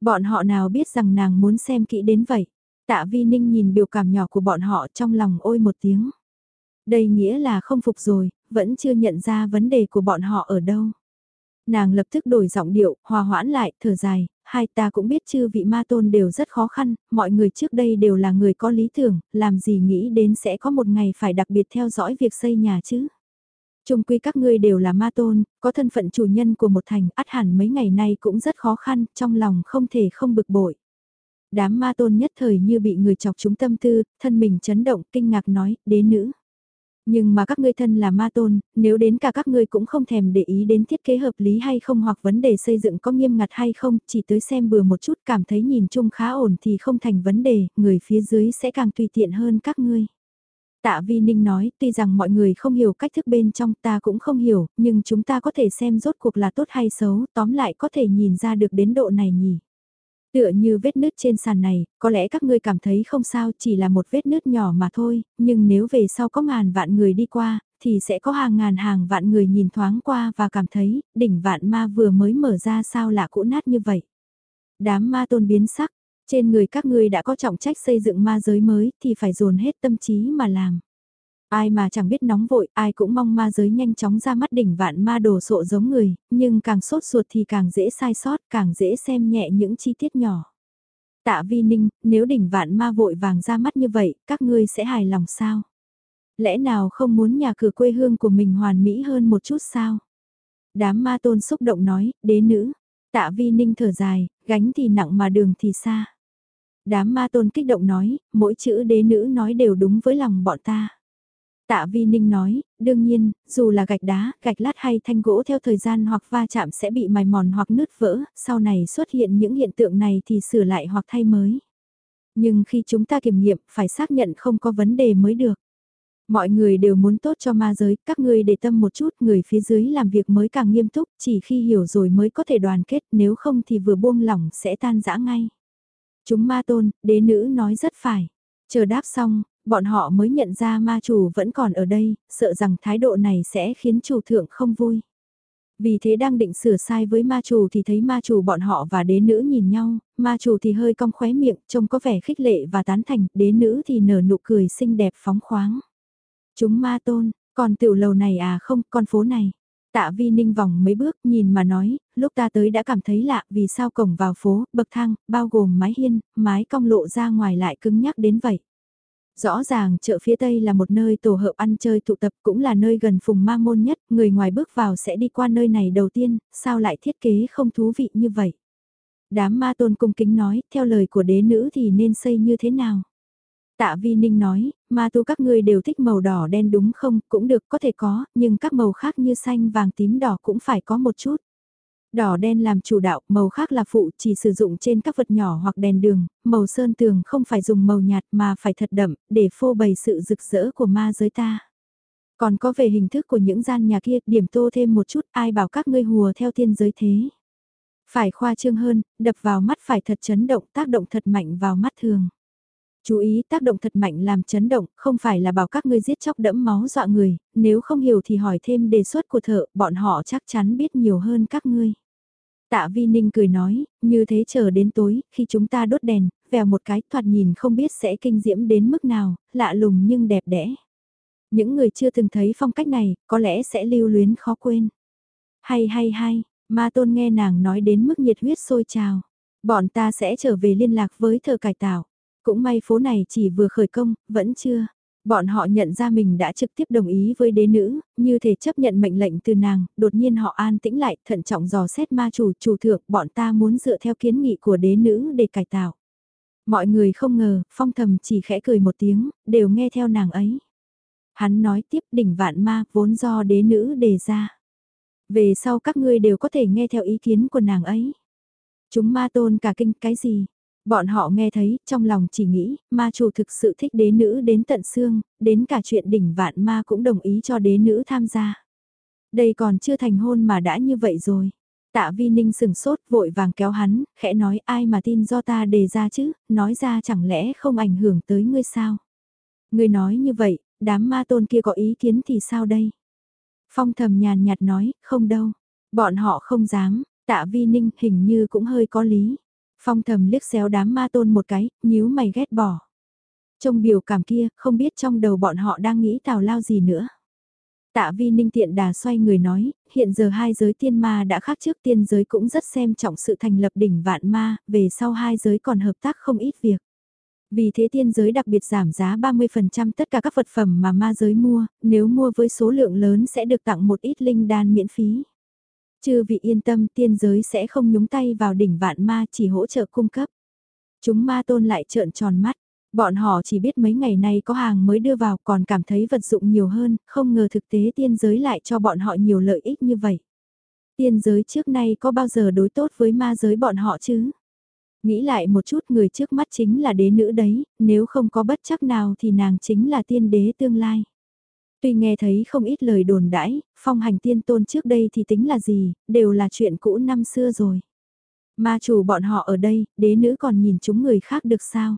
Bọn họ nào biết rằng nàng muốn xem kỹ đến vậy. Tạ Vi Ninh nhìn biểu cảm nhỏ của bọn họ trong lòng ôi một tiếng. Đây nghĩa là không phục rồi, vẫn chưa nhận ra vấn đề của bọn họ ở đâu. Nàng lập tức đổi giọng điệu, hòa hoãn lại, thở dài, hai ta cũng biết chư vị ma tôn đều rất khó khăn, mọi người trước đây đều là người có lý tưởng, làm gì nghĩ đến sẽ có một ngày phải đặc biệt theo dõi việc xây nhà chứ. Trung quy các ngươi đều là ma tôn, có thân phận chủ nhân của một thành, ắt hẳn mấy ngày nay cũng rất khó khăn, trong lòng không thể không bực bội. Đám ma tôn nhất thời như bị người chọc chúng tâm tư, thân mình chấn động, kinh ngạc nói, đế nữ. Nhưng mà các ngươi thân là ma tôn, nếu đến cả các ngươi cũng không thèm để ý đến thiết kế hợp lý hay không hoặc vấn đề xây dựng có nghiêm ngặt hay không, chỉ tới xem bừa một chút cảm thấy nhìn chung khá ổn thì không thành vấn đề, người phía dưới sẽ càng tùy tiện hơn các ngươi. Tạ Vi Ninh nói, tuy rằng mọi người không hiểu cách thức bên trong ta cũng không hiểu, nhưng chúng ta có thể xem rốt cuộc là tốt hay xấu, tóm lại có thể nhìn ra được đến độ này nhỉ. Tựa như vết nứt trên sàn này, có lẽ các ngươi cảm thấy không sao chỉ là một vết nứt nhỏ mà thôi, nhưng nếu về sau có ngàn vạn người đi qua, thì sẽ có hàng ngàn hàng vạn người nhìn thoáng qua và cảm thấy, đỉnh vạn ma vừa mới mở ra sao lạ cũ nát như vậy. Đám ma tôn biến sắc, trên người các ngươi đã có trọng trách xây dựng ma giới mới thì phải dồn hết tâm trí mà làm. Ai mà chẳng biết nóng vội, ai cũng mong ma giới nhanh chóng ra mắt đỉnh vạn ma đồ sộ giống người, nhưng càng sốt ruột thì càng dễ sai sót, càng dễ xem nhẹ những chi tiết nhỏ. Tạ vi ninh, nếu đỉnh vạn ma vội vàng ra mắt như vậy, các ngươi sẽ hài lòng sao? Lẽ nào không muốn nhà cửa quê hương của mình hoàn mỹ hơn một chút sao? Đám ma tôn xúc động nói, đế nữ. Tạ vi ninh thở dài, gánh thì nặng mà đường thì xa. Đám ma tôn kích động nói, mỗi chữ đế nữ nói đều đúng với lòng bọn ta. Tạ Vi Ninh nói, đương nhiên, dù là gạch đá, gạch lát hay thanh gỗ theo thời gian hoặc va chạm sẽ bị mài mòn hoặc nứt vỡ, sau này xuất hiện những hiện tượng này thì sửa lại hoặc thay mới. Nhưng khi chúng ta kiểm nghiệm, phải xác nhận không có vấn đề mới được. Mọi người đều muốn tốt cho ma giới, các ngươi để tâm một chút, người phía dưới làm việc mới càng nghiêm túc, chỉ khi hiểu rồi mới có thể đoàn kết, nếu không thì vừa buông lỏng sẽ tan rã ngay. Chúng ma tôn, đế nữ nói rất phải. Chờ đáp xong, bọn họ mới nhận ra ma chủ vẫn còn ở đây, sợ rằng thái độ này sẽ khiến chủ thượng không vui. Vì thế đang định sửa sai với ma chủ thì thấy ma chủ bọn họ và đế nữ nhìn nhau, ma chủ thì hơi cong khóe miệng, trông có vẻ khích lệ và tán thành, đế nữ thì nở nụ cười xinh đẹp phóng khoáng. Chúng ma tôn, còn tiểu lầu này à không, con phố này. Tạ vi ninh vòng mấy bước nhìn mà nói, lúc ta tới đã cảm thấy lạ vì sao cổng vào phố, bậc thang, bao gồm mái hiên, mái cong lộ ra ngoài lại cứng nhắc đến vậy. Rõ ràng chợ phía Tây là một nơi tổ hợp ăn chơi tụ tập cũng là nơi gần phùng ma môn nhất, người ngoài bước vào sẽ đi qua nơi này đầu tiên, sao lại thiết kế không thú vị như vậy. Đám ma tôn cung kính nói, theo lời của đế nữ thì nên xây như thế nào. Tạ Vi Ninh nói, ma tu các ngươi đều thích màu đỏ đen đúng không, cũng được có thể có, nhưng các màu khác như xanh vàng tím đỏ cũng phải có một chút. Đỏ đen làm chủ đạo, màu khác là phụ chỉ sử dụng trên các vật nhỏ hoặc đèn đường, màu sơn tường không phải dùng màu nhạt mà phải thật đậm, để phô bày sự rực rỡ của ma giới ta. Còn có về hình thức của những gian nhà kia, điểm tô thêm một chút, ai bảo các ngươi hùa theo thiên giới thế. Phải khoa trương hơn, đập vào mắt phải thật chấn động, tác động thật mạnh vào mắt thường. Chú ý tác động thật mạnh làm chấn động, không phải là bảo các ngươi giết chóc đẫm máu dọa người, nếu không hiểu thì hỏi thêm đề xuất của thợ, bọn họ chắc chắn biết nhiều hơn các ngươi. Tạ Vi Ninh cười nói, như thế chờ đến tối, khi chúng ta đốt đèn, vèo một cái thoạt nhìn không biết sẽ kinh diễm đến mức nào, lạ lùng nhưng đẹp đẽ. Những người chưa từng thấy phong cách này, có lẽ sẽ lưu luyến khó quên. Hay hay hay, ma tôn nghe nàng nói đến mức nhiệt huyết sôi trào. Bọn ta sẽ trở về liên lạc với thợ cải tạo. Cũng may phố này chỉ vừa khởi công, vẫn chưa. Bọn họ nhận ra mình đã trực tiếp đồng ý với đế nữ, như thể chấp nhận mệnh lệnh từ nàng, đột nhiên họ an tĩnh lại, thận trọng dò xét ma chủ, chủ thượng, bọn ta muốn dựa theo kiến nghị của đế nữ để cải tạo. Mọi người không ngờ, phong thầm chỉ khẽ cười một tiếng, đều nghe theo nàng ấy. Hắn nói tiếp đỉnh vạn ma vốn do đế nữ đề ra. Về sau các ngươi đều có thể nghe theo ý kiến của nàng ấy. Chúng ma tôn cả kinh cái gì? Bọn họ nghe thấy, trong lòng chỉ nghĩ, ma chủ thực sự thích đế nữ đến tận xương, đến cả chuyện đỉnh vạn ma cũng đồng ý cho đế nữ tham gia. Đây còn chưa thành hôn mà đã như vậy rồi. Tạ Vi Ninh sừng sốt vội vàng kéo hắn, khẽ nói ai mà tin do ta đề ra chứ, nói ra chẳng lẽ không ảnh hưởng tới ngươi sao? Ngươi nói như vậy, đám ma tôn kia có ý kiến thì sao đây? Phong thầm nhàn nhạt nói, không đâu, bọn họ không dám, tạ Vi Ninh hình như cũng hơi có lý. Phong thầm liếc xéo đám ma tôn một cái, nhíu mày ghét bỏ. Trong biểu cảm kia, không biết trong đầu bọn họ đang nghĩ tào lao gì nữa. Tạ vi ninh tiện đà xoay người nói, hiện giờ hai giới tiên ma đã khác trước tiên giới cũng rất xem trọng sự thành lập đỉnh vạn ma, về sau hai giới còn hợp tác không ít việc. Vì thế tiên giới đặc biệt giảm giá 30% tất cả các vật phẩm mà ma giới mua, nếu mua với số lượng lớn sẽ được tặng một ít linh đan miễn phí. Chư vị yên tâm tiên giới sẽ không nhúng tay vào đỉnh vạn ma chỉ hỗ trợ cung cấp. Chúng ma tôn lại trợn tròn mắt, bọn họ chỉ biết mấy ngày nay có hàng mới đưa vào còn cảm thấy vật dụng nhiều hơn, không ngờ thực tế tiên giới lại cho bọn họ nhiều lợi ích như vậy. Tiên giới trước nay có bao giờ đối tốt với ma giới bọn họ chứ? Nghĩ lại một chút người trước mắt chính là đế nữ đấy, nếu không có bất chắc nào thì nàng chính là tiên đế tương lai. Tuy nghe thấy không ít lời đồn đãi, phong hành tiên tôn trước đây thì tính là gì, đều là chuyện cũ năm xưa rồi. Ma chủ bọn họ ở đây, đế nữ còn nhìn chúng người khác được sao?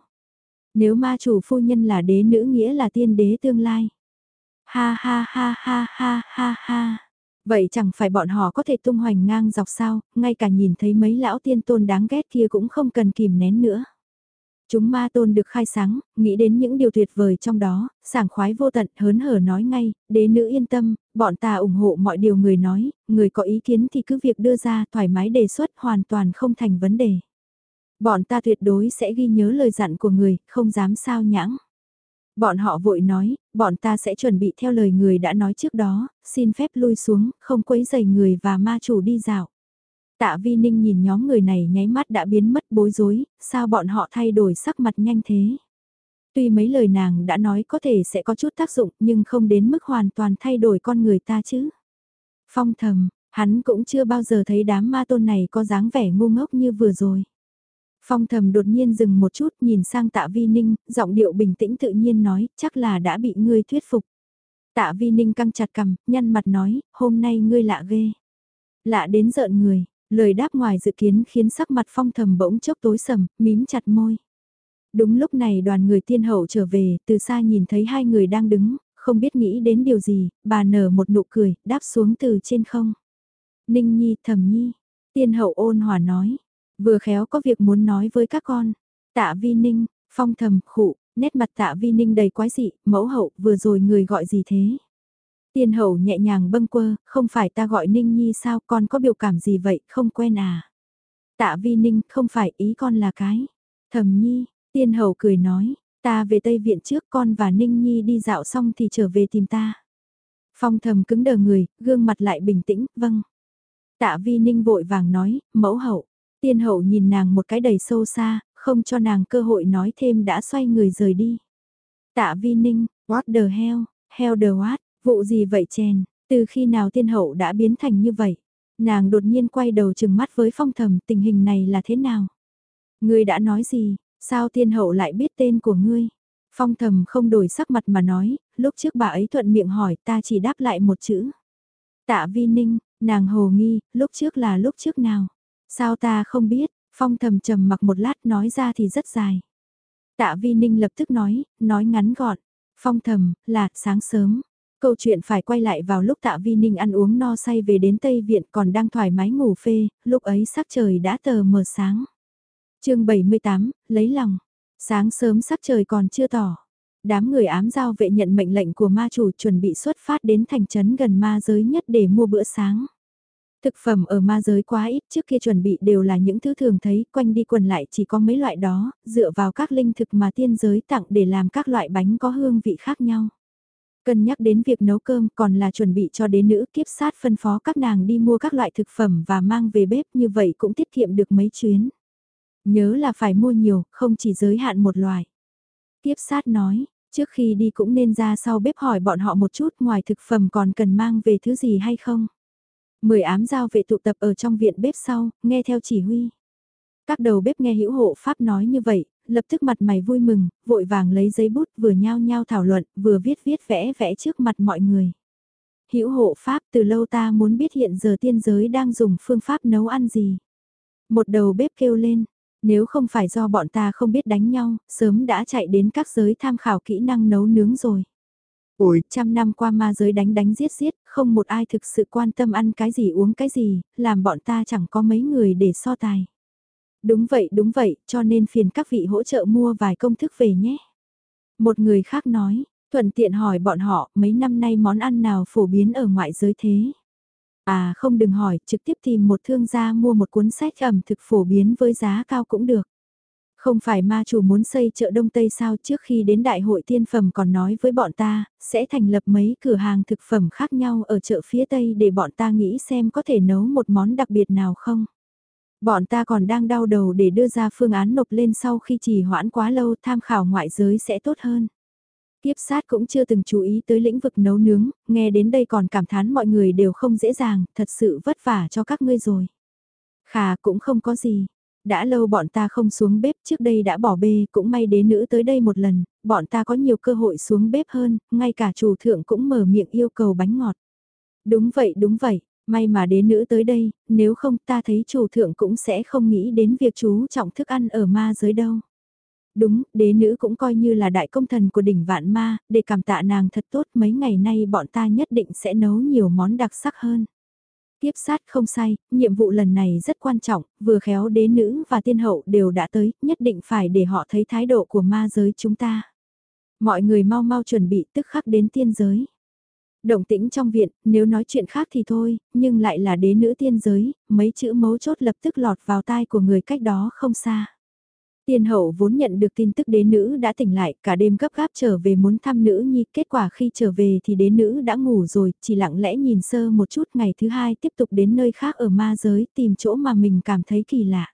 Nếu ma chủ phu nhân là đế nữ nghĩa là tiên đế tương lai. Ha ha ha ha ha ha ha. Vậy chẳng phải bọn họ có thể tung hoành ngang dọc sao, ngay cả nhìn thấy mấy lão tiên tôn đáng ghét kia cũng không cần kìm nén nữa. Chúng ma tôn được khai sáng, nghĩ đến những điều tuyệt vời trong đó, sảng khoái vô tận hớn hở nói ngay, đế nữ yên tâm, bọn ta ủng hộ mọi điều người nói, người có ý kiến thì cứ việc đưa ra thoải mái đề xuất hoàn toàn không thành vấn đề. Bọn ta tuyệt đối sẽ ghi nhớ lời dặn của người, không dám sao nhãng. Bọn họ vội nói, bọn ta sẽ chuẩn bị theo lời người đã nói trước đó, xin phép lui xuống, không quấy rầy người và ma chủ đi dạo. Tạ Vi Ninh nhìn nhóm người này nháy mắt đã biến mất bối rối, sao bọn họ thay đổi sắc mặt nhanh thế? Tuy mấy lời nàng đã nói có thể sẽ có chút tác dụng nhưng không đến mức hoàn toàn thay đổi con người ta chứ. Phong thầm, hắn cũng chưa bao giờ thấy đám ma tôn này có dáng vẻ ngu ngốc như vừa rồi. Phong thầm đột nhiên dừng một chút nhìn sang tạ vi ninh, giọng điệu bình tĩnh tự nhiên nói, chắc là đã bị ngươi thuyết phục. Tạ vi ninh căng chặt cầm, nhăn mặt nói, hôm nay ngươi lạ ghê. Lạ đến giận người, Lời đáp ngoài dự kiến khiến sắc mặt phong thầm bỗng chốc tối sầm, mím chặt môi. Đúng lúc này đoàn người tiên hậu trở về, từ xa nhìn thấy hai người đang đứng, không biết nghĩ đến điều gì, bà nở một nụ cười, đáp xuống từ trên không. Ninh Nhi, thầm Nhi, tiên hậu ôn hòa nói, vừa khéo có việc muốn nói với các con. Tạ Vi Ninh, phong thầm, khụ, nét mặt tạ Vi Ninh đầy quái dị, mẫu hậu, vừa rồi người gọi gì thế? Tiên hậu nhẹ nhàng bâng quơ, không phải ta gọi Ninh Nhi sao con có biểu cảm gì vậy, không quen à. Tạ vi Ninh, không phải ý con là cái. Thầm Nhi, tiên hậu cười nói, ta về Tây Viện trước con và Ninh Nhi đi dạo xong thì trở về tìm ta. Phong thầm cứng đờ người, gương mặt lại bình tĩnh, vâng. Tạ vi Ninh vội vàng nói, mẫu hậu. Tiên hậu nhìn nàng một cái đầy sâu xa, không cho nàng cơ hội nói thêm đã xoay người rời đi. Tạ vi Ninh, what the hell, hell the what, Vụ gì vậy chèn, từ khi nào tiên hậu đã biến thành như vậy? Nàng đột nhiên quay đầu chừng mắt với phong thầm tình hình này là thế nào? Ngươi đã nói gì, sao tiên hậu lại biết tên của ngươi? Phong thầm không đổi sắc mặt mà nói, lúc trước bà ấy thuận miệng hỏi ta chỉ đáp lại một chữ. Tạ vi ninh, nàng hồ nghi, lúc trước là lúc trước nào? Sao ta không biết, phong thầm trầm mặc một lát nói ra thì rất dài. Tạ vi ninh lập tức nói, nói ngắn gọn. Phong thầm, là sáng sớm, Câu chuyện phải quay lại vào lúc tạ vi ninh ăn uống no say về đến Tây Viện còn đang thoải mái ngủ phê, lúc ấy sắc trời đã tờ mờ sáng. chương 78, lấy lòng. Sáng sớm sắc trời còn chưa tỏ. Đám người ám giao vệ nhận mệnh lệnh của ma chủ chuẩn bị xuất phát đến thành trấn gần ma giới nhất để mua bữa sáng. Thực phẩm ở ma giới quá ít trước kia chuẩn bị đều là những thứ thường thấy quanh đi quần lại chỉ có mấy loại đó, dựa vào các linh thực mà tiên giới tặng để làm các loại bánh có hương vị khác nhau. Cân nhắc đến việc nấu cơm còn là chuẩn bị cho đế nữ kiếp sát phân phó các nàng đi mua các loại thực phẩm và mang về bếp như vậy cũng tiết kiệm được mấy chuyến. Nhớ là phải mua nhiều, không chỉ giới hạn một loại. Kiếp sát nói, trước khi đi cũng nên ra sau bếp hỏi bọn họ một chút ngoài thực phẩm còn cần mang về thứ gì hay không. Mười ám giao vệ tụ tập ở trong viện bếp sau, nghe theo chỉ huy. Các đầu bếp nghe hữu hộ Pháp nói như vậy, lập tức mặt mày vui mừng, vội vàng lấy giấy bút vừa nhao nhao thảo luận, vừa viết viết vẽ vẽ trước mặt mọi người. Hữu hộ Pháp từ lâu ta muốn biết hiện giờ tiên giới đang dùng phương pháp nấu ăn gì. Một đầu bếp kêu lên, nếu không phải do bọn ta không biết đánh nhau, sớm đã chạy đến các giới tham khảo kỹ năng nấu nướng rồi. Ôi, trăm năm qua ma giới đánh đánh giết giết, không một ai thực sự quan tâm ăn cái gì uống cái gì, làm bọn ta chẳng có mấy người để so tài. Đúng vậy, đúng vậy, cho nên phiền các vị hỗ trợ mua vài công thức về nhé. Một người khác nói, thuận tiện hỏi bọn họ mấy năm nay món ăn nào phổ biến ở ngoại giới thế. À không đừng hỏi, trực tiếp tìm một thương gia mua một cuốn sách ẩm thực phổ biến với giá cao cũng được. Không phải ma chủ muốn xây chợ Đông Tây sao trước khi đến đại hội tiên phẩm còn nói với bọn ta, sẽ thành lập mấy cửa hàng thực phẩm khác nhau ở chợ phía Tây để bọn ta nghĩ xem có thể nấu một món đặc biệt nào không. Bọn ta còn đang đau đầu để đưa ra phương án nộp lên sau khi trì hoãn quá lâu tham khảo ngoại giới sẽ tốt hơn. Tiếp sát cũng chưa từng chú ý tới lĩnh vực nấu nướng, nghe đến đây còn cảm thán mọi người đều không dễ dàng, thật sự vất vả cho các ngươi rồi. Khà cũng không có gì, đã lâu bọn ta không xuống bếp trước đây đã bỏ bê, cũng may đế nữ tới đây một lần, bọn ta có nhiều cơ hội xuống bếp hơn, ngay cả chủ thượng cũng mở miệng yêu cầu bánh ngọt. Đúng vậy, đúng vậy, may mà đế nữ tới đây, nếu không ta thấy chủ thượng cũng sẽ không nghĩ đến việc chú trọng thức ăn ở ma giới đâu. Đúng, đế nữ cũng coi như là đại công thần của đỉnh vạn ma, để cảm tạ nàng thật tốt mấy ngày nay bọn ta nhất định sẽ nấu nhiều món đặc sắc hơn. Tiếp sát không sai, nhiệm vụ lần này rất quan trọng, vừa khéo đế nữ và tiên hậu đều đã tới, nhất định phải để họ thấy thái độ của ma giới chúng ta. Mọi người mau mau chuẩn bị tức khắc đến tiên giới. Động tĩnh trong viện, nếu nói chuyện khác thì thôi, nhưng lại là đế nữ tiên giới, mấy chữ mấu chốt lập tức lọt vào tai của người cách đó không xa. Tiên hậu vốn nhận được tin tức đế nữ đã tỉnh lại, cả đêm gấp gáp trở về muốn thăm nữ nhi, kết quả khi trở về thì đế nữ đã ngủ rồi, chỉ lặng lẽ nhìn sơ một chút ngày thứ hai tiếp tục đến nơi khác ở ma giới tìm chỗ mà mình cảm thấy kỳ lạ.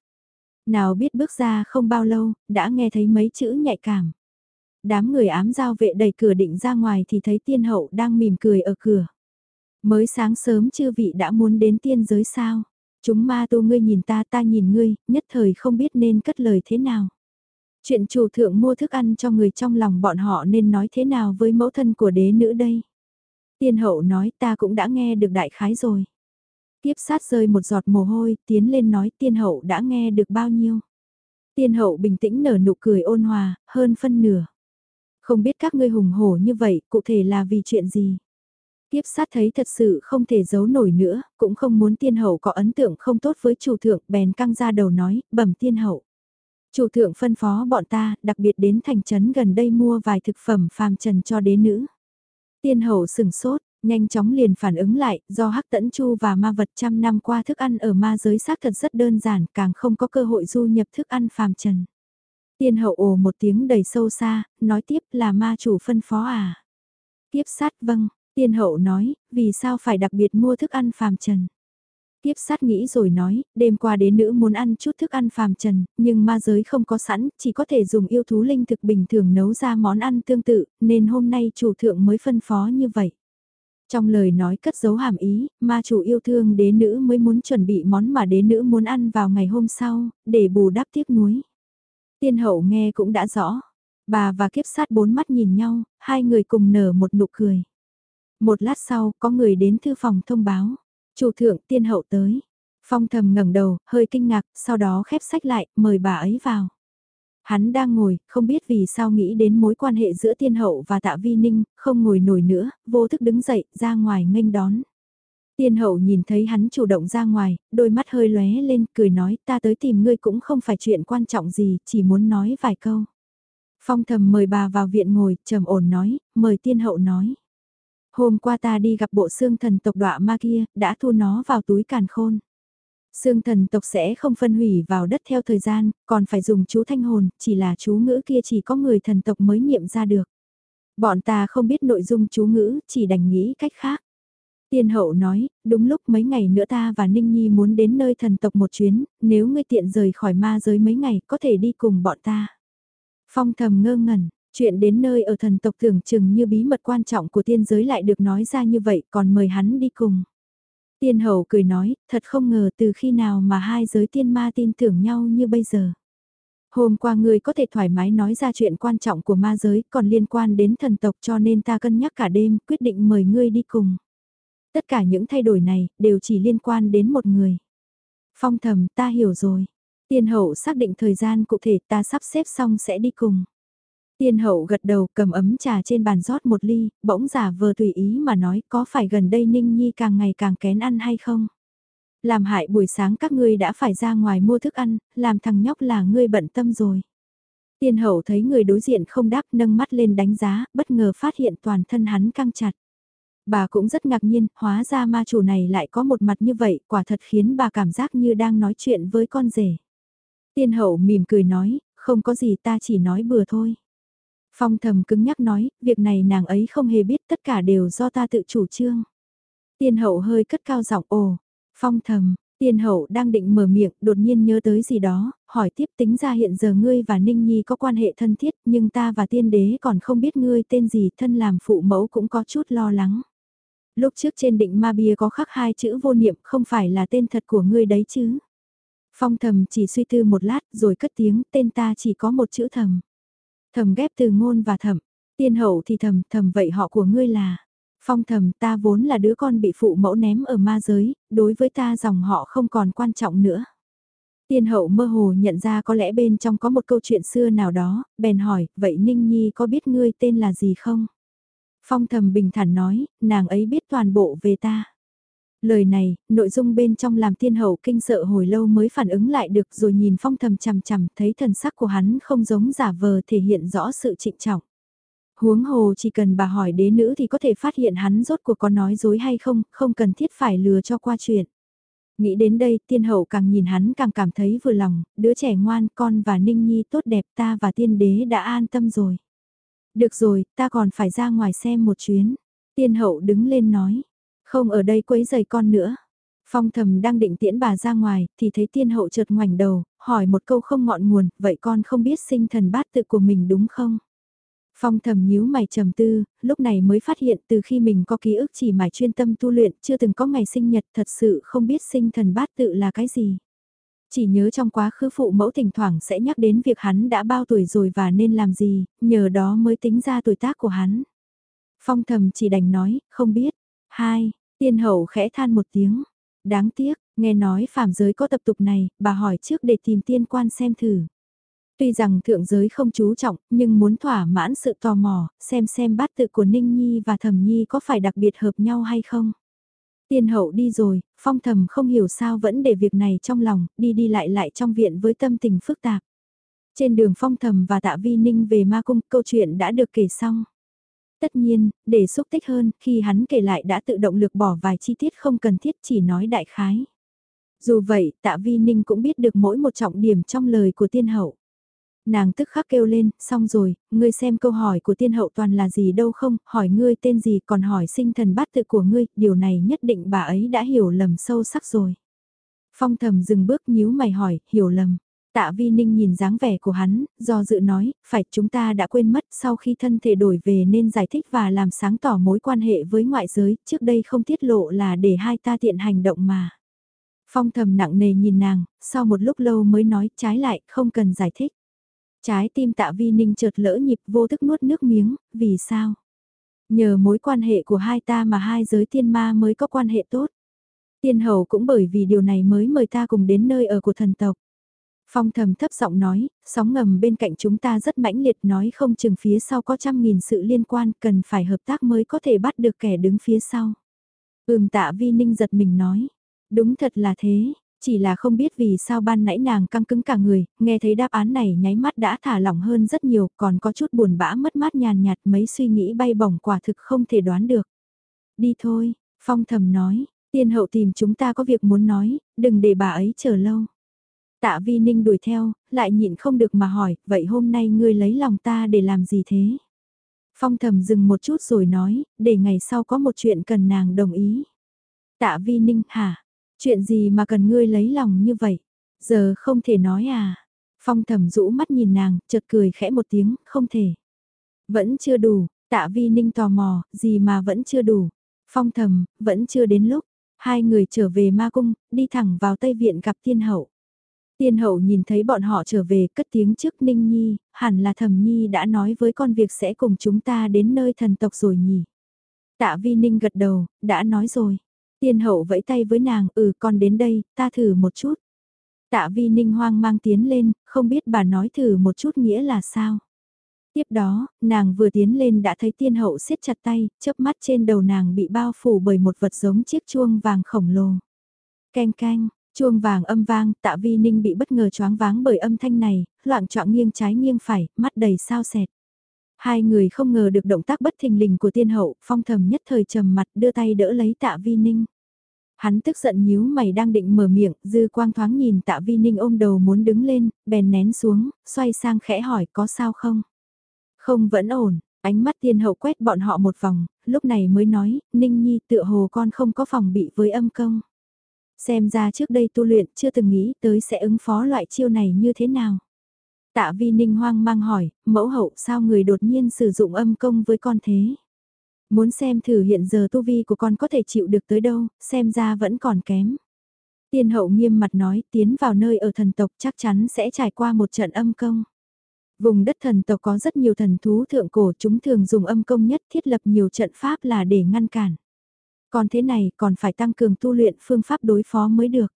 Nào biết bước ra không bao lâu, đã nghe thấy mấy chữ nhạy cảm. Đám người ám giao vệ đẩy cửa định ra ngoài thì thấy tiên hậu đang mỉm cười ở cửa. Mới sáng sớm chư vị đã muốn đến tiên giới sao? Chúng ma tu ngươi nhìn ta ta nhìn ngươi, nhất thời không biết nên cất lời thế nào. Chuyện chủ thượng mua thức ăn cho người trong lòng bọn họ nên nói thế nào với mẫu thân của đế nữ đây. Tiên hậu nói ta cũng đã nghe được đại khái rồi. Tiếp sát rơi một giọt mồ hôi, tiến lên nói tiên hậu đã nghe được bao nhiêu. Tiên hậu bình tĩnh nở nụ cười ôn hòa, hơn phân nửa. Không biết các ngươi hùng hổ như vậy, cụ thể là vì chuyện gì? Tiếp sát thấy thật sự không thể giấu nổi nữa, cũng không muốn tiên hậu có ấn tượng không tốt với chủ thượng, bèn căng ra đầu nói, bẩm tiên hậu. Chủ thượng phân phó bọn ta, đặc biệt đến thành trấn gần đây mua vài thực phẩm phàm trần cho đế nữ. Tiên hậu sừng sốt, nhanh chóng liền phản ứng lại, do hắc tẫn chu và ma vật trăm năm qua thức ăn ở ma giới xác thật rất đơn giản, càng không có cơ hội du nhập thức ăn phàm trần. Tiên hậu ồ một tiếng đầy sâu xa, nói tiếp là ma chủ phân phó à. Tiếp sát vâng, Tiên hậu nói, vì sao phải đặc biệt mua thức ăn phàm trần. Tiếp sát nghĩ rồi nói, đêm qua đế nữ muốn ăn chút thức ăn phàm trần, nhưng ma giới không có sẵn, chỉ có thể dùng yêu thú linh thực bình thường nấu ra món ăn tương tự, nên hôm nay chủ thượng mới phân phó như vậy. Trong lời nói cất dấu hàm ý, ma chủ yêu thương đế nữ mới muốn chuẩn bị món mà đế nữ muốn ăn vào ngày hôm sau, để bù đắp tiếc nuối. Tiên hậu nghe cũng đã rõ, bà và kiếp sát bốn mắt nhìn nhau, hai người cùng nở một nụ cười. Một lát sau, có người đến thư phòng thông báo. Chủ thượng tiên hậu tới. Phong thầm ngẩng đầu, hơi kinh ngạc, sau đó khép sách lại, mời bà ấy vào. Hắn đang ngồi, không biết vì sao nghĩ đến mối quan hệ giữa tiên hậu và tạ vi ninh, không ngồi nổi nữa, vô thức đứng dậy, ra ngoài nghênh đón. Tiên hậu nhìn thấy hắn chủ động ra ngoài, đôi mắt hơi lóe lên, cười nói ta tới tìm ngươi cũng không phải chuyện quan trọng gì, chỉ muốn nói vài câu. Phong thầm mời bà vào viện ngồi, trầm ổn nói, mời tiên hậu nói. Hôm qua ta đi gặp bộ xương thần tộc đọa ma kia, đã thu nó vào túi càn khôn. Xương thần tộc sẽ không phân hủy vào đất theo thời gian, còn phải dùng chú thanh hồn, chỉ là chú ngữ kia chỉ có người thần tộc mới niệm ra được. Bọn ta không biết nội dung chú ngữ, chỉ đành nghĩ cách khác. Tiên hậu nói, đúng lúc mấy ngày nữa ta và Ninh Nhi muốn đến nơi thần tộc một chuyến, nếu ngươi tiện rời khỏi ma giới mấy ngày có thể đi cùng bọn ta. Phong thầm ngơ ngẩn, chuyện đến nơi ở thần tộc tưởng chừng như bí mật quan trọng của tiên giới lại được nói ra như vậy còn mời hắn đi cùng. Tiên hậu cười nói, thật không ngờ từ khi nào mà hai giới tiên ma tin tưởng nhau như bây giờ. Hôm qua ngươi có thể thoải mái nói ra chuyện quan trọng của ma giới còn liên quan đến thần tộc cho nên ta cân nhắc cả đêm quyết định mời ngươi đi cùng. Tất cả những thay đổi này đều chỉ liên quan đến một người. Phong thầm ta hiểu rồi. Tiên hậu xác định thời gian cụ thể ta sắp xếp xong sẽ đi cùng. Tiên hậu gật đầu cầm ấm trà trên bàn rót một ly, bỗng giả vờ tùy ý mà nói có phải gần đây Ninh Nhi càng ngày càng kén ăn hay không? Làm hại buổi sáng các ngươi đã phải ra ngoài mua thức ăn, làm thằng nhóc là ngươi bận tâm rồi. Tiên hậu thấy người đối diện không đáp nâng mắt lên đánh giá, bất ngờ phát hiện toàn thân hắn căng chặt. Bà cũng rất ngạc nhiên, hóa ra ma chủ này lại có một mặt như vậy, quả thật khiến bà cảm giác như đang nói chuyện với con rể. Tiên hậu mỉm cười nói, không có gì ta chỉ nói bừa thôi. Phong thầm cứng nhắc nói, việc này nàng ấy không hề biết tất cả đều do ta tự chủ trương. Tiên hậu hơi cất cao giọng ồ, phong thầm, tiên hậu đang định mở miệng, đột nhiên nhớ tới gì đó, hỏi tiếp tính ra hiện giờ ngươi và Ninh Nhi có quan hệ thân thiết, nhưng ta và tiên đế còn không biết ngươi tên gì, thân làm phụ mẫu cũng có chút lo lắng. Lúc trước trên định ma bia có khắc hai chữ vô niệm không phải là tên thật của ngươi đấy chứ. Phong thầm chỉ suy tư một lát rồi cất tiếng tên ta chỉ có một chữ thầm. Thầm ghép từ ngôn và thầm. Tiên hậu thì thầm thầm vậy họ của ngươi là. Phong thầm ta vốn là đứa con bị phụ mẫu ném ở ma giới, đối với ta dòng họ không còn quan trọng nữa. Tiên hậu mơ hồ nhận ra có lẽ bên trong có một câu chuyện xưa nào đó, bèn hỏi, vậy Ninh Nhi có biết ngươi tên là gì không? Phong thầm bình thản nói, nàng ấy biết toàn bộ về ta. Lời này, nội dung bên trong làm Thiên hậu kinh sợ hồi lâu mới phản ứng lại được rồi nhìn phong thầm chằm chằm thấy thần sắc của hắn không giống giả vờ thể hiện rõ sự trịnh trọng. Huống hồ chỉ cần bà hỏi đế nữ thì có thể phát hiện hắn rốt cuộc có nói dối hay không, không cần thiết phải lừa cho qua chuyện. Nghĩ đến đây tiên hậu càng nhìn hắn càng cảm thấy vừa lòng, đứa trẻ ngoan con và ninh nhi tốt đẹp ta và tiên đế đã an tâm rồi. Được rồi, ta còn phải ra ngoài xem một chuyến. Tiên hậu đứng lên nói. Không ở đây quấy giày con nữa. Phong thầm đang định tiễn bà ra ngoài, thì thấy tiên hậu chợt ngoảnh đầu, hỏi một câu không ngọn nguồn, vậy con không biết sinh thần bát tự của mình đúng không? Phong thầm nhíu mày trầm tư, lúc này mới phát hiện từ khi mình có ký ức chỉ mải chuyên tâm tu luyện, chưa từng có ngày sinh nhật thật sự không biết sinh thần bát tự là cái gì. Chỉ nhớ trong quá khứ phụ mẫu thỉnh thoảng sẽ nhắc đến việc hắn đã bao tuổi rồi và nên làm gì, nhờ đó mới tính ra tuổi tác của hắn. Phong thầm chỉ đành nói, không biết. Hai, tiên hậu khẽ than một tiếng. Đáng tiếc, nghe nói phàm giới có tập tục này, bà hỏi trước để tìm tiên quan xem thử. Tuy rằng thượng giới không chú trọng, nhưng muốn thỏa mãn sự tò mò, xem xem bát tự của Ninh Nhi và Thẩm Nhi có phải đặc biệt hợp nhau hay không. Tiên hậu đi rồi, phong thầm không hiểu sao vẫn để việc này trong lòng, đi đi lại lại trong viện với tâm tình phức tạp. Trên đường phong thầm và tạ vi ninh về ma cung, câu chuyện đã được kể xong. Tất nhiên, để xúc tích hơn, khi hắn kể lại đã tự động lược bỏ vài chi tiết không cần thiết chỉ nói đại khái. Dù vậy, tạ vi ninh cũng biết được mỗi một trọng điểm trong lời của tiên hậu. Nàng tức khắc kêu lên, xong rồi, ngươi xem câu hỏi của tiên hậu toàn là gì đâu không, hỏi ngươi tên gì còn hỏi sinh thần bát tự của ngươi, điều này nhất định bà ấy đã hiểu lầm sâu sắc rồi. Phong thầm dừng bước nhíu mày hỏi, hiểu lầm. Tạ Vi Ninh nhìn dáng vẻ của hắn, do dự nói, phải chúng ta đã quên mất sau khi thân thể đổi về nên giải thích và làm sáng tỏ mối quan hệ với ngoại giới, trước đây không tiết lộ là để hai ta tiện hành động mà. Phong thầm nặng nề nhìn nàng, sau một lúc lâu mới nói trái lại, không cần giải thích. Trái tim tạ vi ninh chợt lỡ nhịp vô thức nuốt nước miếng, vì sao? Nhờ mối quan hệ của hai ta mà hai giới tiên ma mới có quan hệ tốt. Tiên hầu cũng bởi vì điều này mới mời ta cùng đến nơi ở của thần tộc. Phong thầm thấp giọng nói, sóng ngầm bên cạnh chúng ta rất mãnh liệt nói không chừng phía sau có trăm nghìn sự liên quan cần phải hợp tác mới có thể bắt được kẻ đứng phía sau. Ừm tạ vi ninh giật mình nói, đúng thật là thế, chỉ là không biết vì sao ban nãy nàng căng cứng cả người, nghe thấy đáp án này nháy mắt đã thả lỏng hơn rất nhiều, còn có chút buồn bã mất mát nhàn nhạt mấy suy nghĩ bay bổng quả thực không thể đoán được. đi thôi, phong thầm nói, tiên hậu tìm chúng ta có việc muốn nói, đừng để bà ấy chờ lâu. Tạ vi ninh đuổi theo, lại nhịn không được mà hỏi, vậy hôm nay ngươi lấy lòng ta để làm gì thế? Phong thầm dừng một chút rồi nói, để ngày sau có một chuyện cần nàng đồng ý. Tạ vi ninh hả? Chuyện gì mà cần ngươi lấy lòng như vậy? Giờ không thể nói à? Phong thầm rũ mắt nhìn nàng, chợt cười khẽ một tiếng, không thể. Vẫn chưa đủ, tạ vi ninh tò mò, gì mà vẫn chưa đủ. Phong thầm, vẫn chưa đến lúc. Hai người trở về ma cung, đi thẳng vào Tây Viện gặp tiên hậu. Tiên hậu nhìn thấy bọn họ trở về cất tiếng trước Ninh Nhi, hẳn là thầm Nhi đã nói với con việc sẽ cùng chúng ta đến nơi thần tộc rồi nhỉ. Tạ Vi Ninh gật đầu, đã nói rồi. Tiên hậu vẫy tay với nàng, ừ con đến đây, ta thử một chút. Tạ Vi Ninh hoang mang tiến lên, không biết bà nói thử một chút nghĩa là sao. Tiếp đó, nàng vừa tiến lên đã thấy tiên hậu siết chặt tay, chớp mắt trên đầu nàng bị bao phủ bởi một vật giống chiếc chuông vàng khổng lồ. Canh canh, chuông vàng âm vang, tạ vi ninh bị bất ngờ choáng váng bởi âm thanh này, loạn trọng nghiêng trái nghiêng phải, mắt đầy sao sẹt. Hai người không ngờ được động tác bất thình lình của tiên hậu, phong thầm nhất thời trầm mặt đưa tay đỡ lấy tạ vi ninh. Hắn tức giận nhíu mày đang định mở miệng, dư quang thoáng nhìn tạ vi ninh ôm đầu muốn đứng lên, bèn nén xuống, xoay sang khẽ hỏi có sao không? Không vẫn ổn, ánh mắt tiên hậu quét bọn họ một vòng, lúc này mới nói, ninh nhi tựa hồ con không có phòng bị với âm công. Xem ra trước đây tu luyện chưa từng nghĩ tới sẽ ứng phó loại chiêu này như thế nào. Tạ vi ninh hoang mang hỏi, mẫu hậu sao người đột nhiên sử dụng âm công với con thế? Muốn xem thử hiện giờ tu vi của con có thể chịu được tới đâu, xem ra vẫn còn kém. Tiên hậu nghiêm mặt nói tiến vào nơi ở thần tộc chắc chắn sẽ trải qua một trận âm công. Vùng đất thần tộc có rất nhiều thần thú thượng cổ chúng thường dùng âm công nhất thiết lập nhiều trận pháp là để ngăn cản. Còn thế này còn phải tăng cường tu luyện phương pháp đối phó mới được.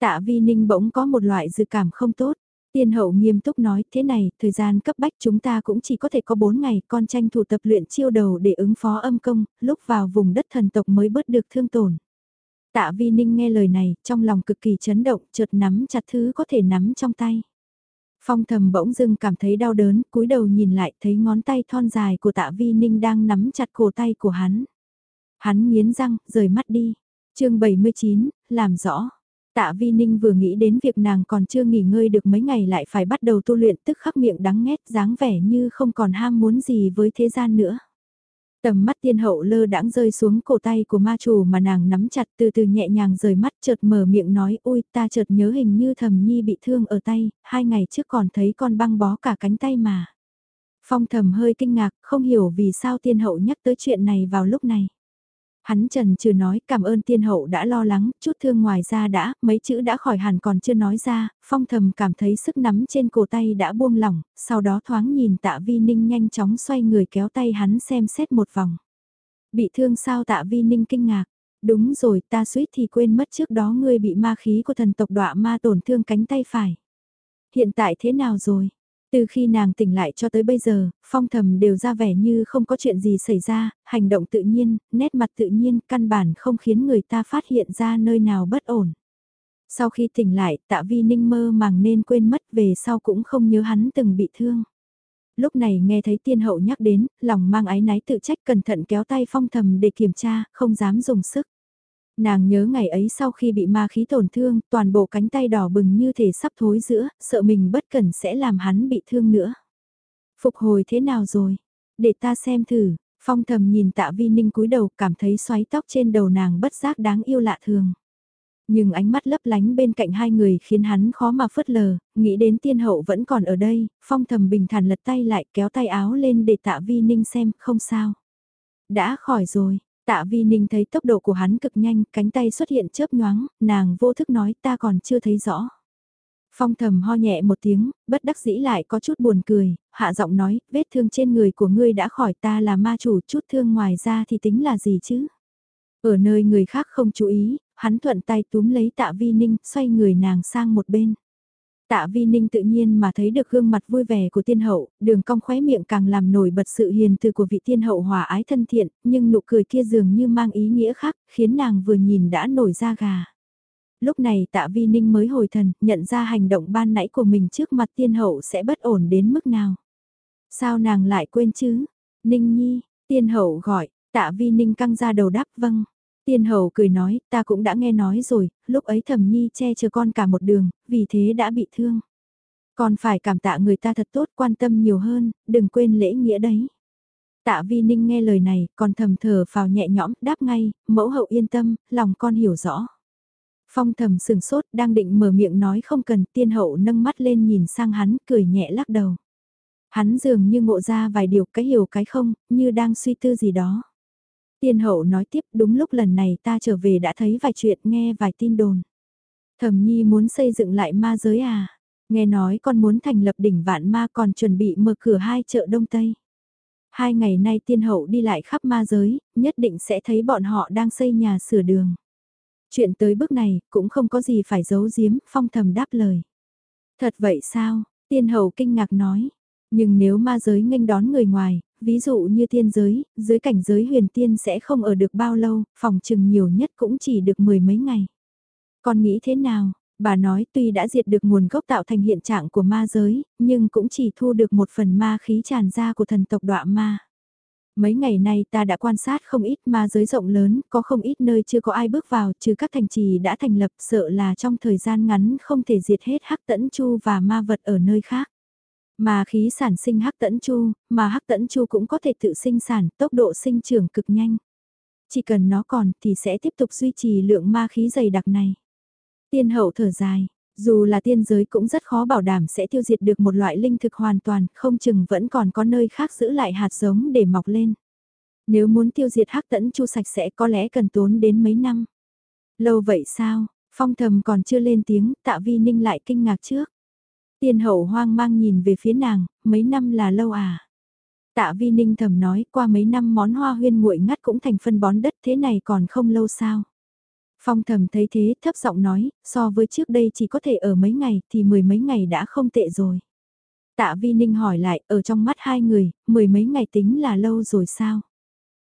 Tạ vi ninh bỗng có một loại dự cảm không tốt. Tiên hậu nghiêm túc nói thế này, thời gian cấp bách chúng ta cũng chỉ có thể có 4 ngày, con tranh thủ tập luyện chiêu đầu để ứng phó âm công, lúc vào vùng đất thần tộc mới bớt được thương tổn. Tạ Vi Ninh nghe lời này, trong lòng cực kỳ chấn động, chợt nắm chặt thứ có thể nắm trong tay. Phong thầm bỗng dưng cảm thấy đau đớn, cúi đầu nhìn lại thấy ngón tay thon dài của tạ Vi Ninh đang nắm chặt cổ tay của hắn. Hắn nghiến răng, rời mắt đi. chương 79, làm rõ. Tạ Vi Ninh vừa nghĩ đến việc nàng còn chưa nghỉ ngơi được mấy ngày lại phải bắt đầu tu luyện tức khắc miệng đắng nghét dáng vẻ như không còn ham muốn gì với thế gian nữa. Tầm mắt tiên hậu lơ đãng rơi xuống cổ tay của ma chủ mà nàng nắm chặt từ từ nhẹ nhàng rời mắt chợt mở miệng nói ôi ta chợt nhớ hình như thầm nhi bị thương ở tay, hai ngày trước còn thấy con băng bó cả cánh tay mà. Phong thầm hơi kinh ngạc, không hiểu vì sao tiên hậu nhắc tới chuyện này vào lúc này. Hắn trần trừ nói cảm ơn tiên hậu đã lo lắng, chút thương ngoài ra đã, mấy chữ đã khỏi hẳn còn chưa nói ra, phong thầm cảm thấy sức nắm trên cổ tay đã buông lỏng, sau đó thoáng nhìn tạ vi ninh nhanh chóng xoay người kéo tay hắn xem xét một vòng. Bị thương sao tạ vi ninh kinh ngạc, đúng rồi ta suýt thì quên mất trước đó ngươi bị ma khí của thần tộc đọa ma tổn thương cánh tay phải. Hiện tại thế nào rồi? Từ khi nàng tỉnh lại cho tới bây giờ, phong thầm đều ra vẻ như không có chuyện gì xảy ra, hành động tự nhiên, nét mặt tự nhiên, căn bản không khiến người ta phát hiện ra nơi nào bất ổn. Sau khi tỉnh lại, tạ vi ninh mơ màng nên quên mất về sau cũng không nhớ hắn từng bị thương. Lúc này nghe thấy tiên hậu nhắc đến, lòng mang ái náy tự trách cẩn thận kéo tay phong thầm để kiểm tra, không dám dùng sức. Nàng nhớ ngày ấy sau khi bị ma khí tổn thương, toàn bộ cánh tay đỏ bừng như thể sắp thối giữa, sợ mình bất cẩn sẽ làm hắn bị thương nữa. Phục hồi thế nào rồi? Để ta xem thử, phong thầm nhìn tạ vi ninh cúi đầu cảm thấy xoáy tóc trên đầu nàng bất giác đáng yêu lạ thường. Nhưng ánh mắt lấp lánh bên cạnh hai người khiến hắn khó mà phớt lờ, nghĩ đến tiên hậu vẫn còn ở đây, phong thầm bình thản lật tay lại kéo tay áo lên để tạ vi ninh xem, không sao. Đã khỏi rồi, Tạ Vi Ninh thấy tốc độ của hắn cực nhanh, cánh tay xuất hiện chớp nhoáng, nàng vô thức nói ta còn chưa thấy rõ. Phong thầm ho nhẹ một tiếng, bất đắc dĩ lại có chút buồn cười, hạ giọng nói, vết thương trên người của ngươi đã khỏi ta là ma chủ, chút thương ngoài ra thì tính là gì chứ? Ở nơi người khác không chú ý, hắn thuận tay túm lấy tạ vi ninh, xoay người nàng sang một bên. Tạ Vi Ninh tự nhiên mà thấy được gương mặt vui vẻ của tiên hậu, đường cong khóe miệng càng làm nổi bật sự hiền từ của vị tiên hậu hòa ái thân thiện, nhưng nụ cười kia dường như mang ý nghĩa khác, khiến nàng vừa nhìn đã nổi da gà. Lúc này tạ Vi Ninh mới hồi thần, nhận ra hành động ban nãy của mình trước mặt tiên hậu sẽ bất ổn đến mức nào. Sao nàng lại quên chứ? Ninh Nhi, tiên hậu gọi, Tạ Vi Ninh căng ra đầu đáp vâng. Tiên hậu cười nói, ta cũng đã nghe nói rồi, lúc ấy thẩm nhi che chở con cả một đường, vì thế đã bị thương. Còn phải cảm tạ người ta thật tốt quan tâm nhiều hơn, đừng quên lễ nghĩa đấy. Tạ Vi Ninh nghe lời này, còn thầm thở vào nhẹ nhõm, đáp ngay, mẫu hậu yên tâm, lòng con hiểu rõ. Phong thầm sừng sốt, đang định mở miệng nói không cần, tiên hậu nâng mắt lên nhìn sang hắn, cười nhẹ lắc đầu. Hắn dường như ngộ ra vài điều cái hiểu cái không, như đang suy tư gì đó. Tiên hậu nói tiếp đúng lúc lần này ta trở về đã thấy vài chuyện nghe vài tin đồn. Thẩm nhi muốn xây dựng lại ma giới à? Nghe nói con muốn thành lập đỉnh vạn ma còn chuẩn bị mở cửa hai chợ Đông Tây. Hai ngày nay tiên hậu đi lại khắp ma giới, nhất định sẽ thấy bọn họ đang xây nhà sửa đường. Chuyện tới bước này, cũng không có gì phải giấu giếm, phong thầm đáp lời. Thật vậy sao? Tiên hậu kinh ngạc nói. Nhưng nếu ma giới nghênh đón người ngoài, ví dụ như tiên giới, dưới cảnh giới huyền tiên sẽ không ở được bao lâu, phòng trừng nhiều nhất cũng chỉ được mười mấy ngày. Con nghĩ thế nào? Bà nói tuy đã diệt được nguồn gốc tạo thành hiện trạng của ma giới, nhưng cũng chỉ thu được một phần ma khí tràn ra của thần tộc đọa ma. Mấy ngày nay ta đã quan sát không ít ma giới rộng lớn, có không ít nơi chưa có ai bước vào, trừ các thành trì đã thành lập sợ là trong thời gian ngắn không thể diệt hết hắc tẫn chu và ma vật ở nơi khác. Mà khí sản sinh hắc tẫn chu, mà hắc tẫn chu cũng có thể tự sinh sản, tốc độ sinh trưởng cực nhanh. Chỉ cần nó còn thì sẽ tiếp tục duy trì lượng ma khí dày đặc này. Tiên hậu thở dài, dù là tiên giới cũng rất khó bảo đảm sẽ tiêu diệt được một loại linh thực hoàn toàn, không chừng vẫn còn có nơi khác giữ lại hạt giống để mọc lên. Nếu muốn tiêu diệt hắc tẫn chu sạch sẽ có lẽ cần tốn đến mấy năm. Lâu vậy sao, phong thầm còn chưa lên tiếng, tạ vi ninh lại kinh ngạc trước. Tiên hậu hoang mang nhìn về phía nàng, mấy năm là lâu à. Tạ vi ninh thầm nói qua mấy năm món hoa huyên nguội ngắt cũng thành phân bón đất thế này còn không lâu sao. Phong thầm thấy thế thấp giọng nói, so với trước đây chỉ có thể ở mấy ngày thì mười mấy ngày đã không tệ rồi. Tạ Vi Ninh hỏi lại, ở trong mắt hai người, mười mấy ngày tính là lâu rồi sao?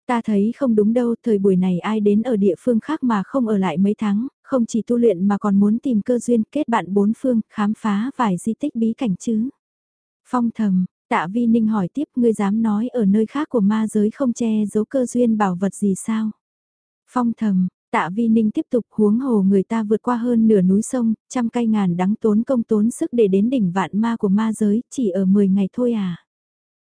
Ta thấy không đúng đâu, thời buổi này ai đến ở địa phương khác mà không ở lại mấy tháng, không chỉ tu luyện mà còn muốn tìm cơ duyên kết bạn bốn phương, khám phá vài di tích bí cảnh chứ. Phong thầm, tạ vi ninh hỏi tiếp ngươi dám nói ở nơi khác của ma giới không che giấu cơ duyên bảo vật gì sao? Phong thầm, Tạ Vi Ninh tiếp tục huống hồ người ta vượt qua hơn nửa núi sông, trăm cây ngàn đắng tốn công tốn sức để đến đỉnh vạn ma của ma giới, chỉ ở 10 ngày thôi à.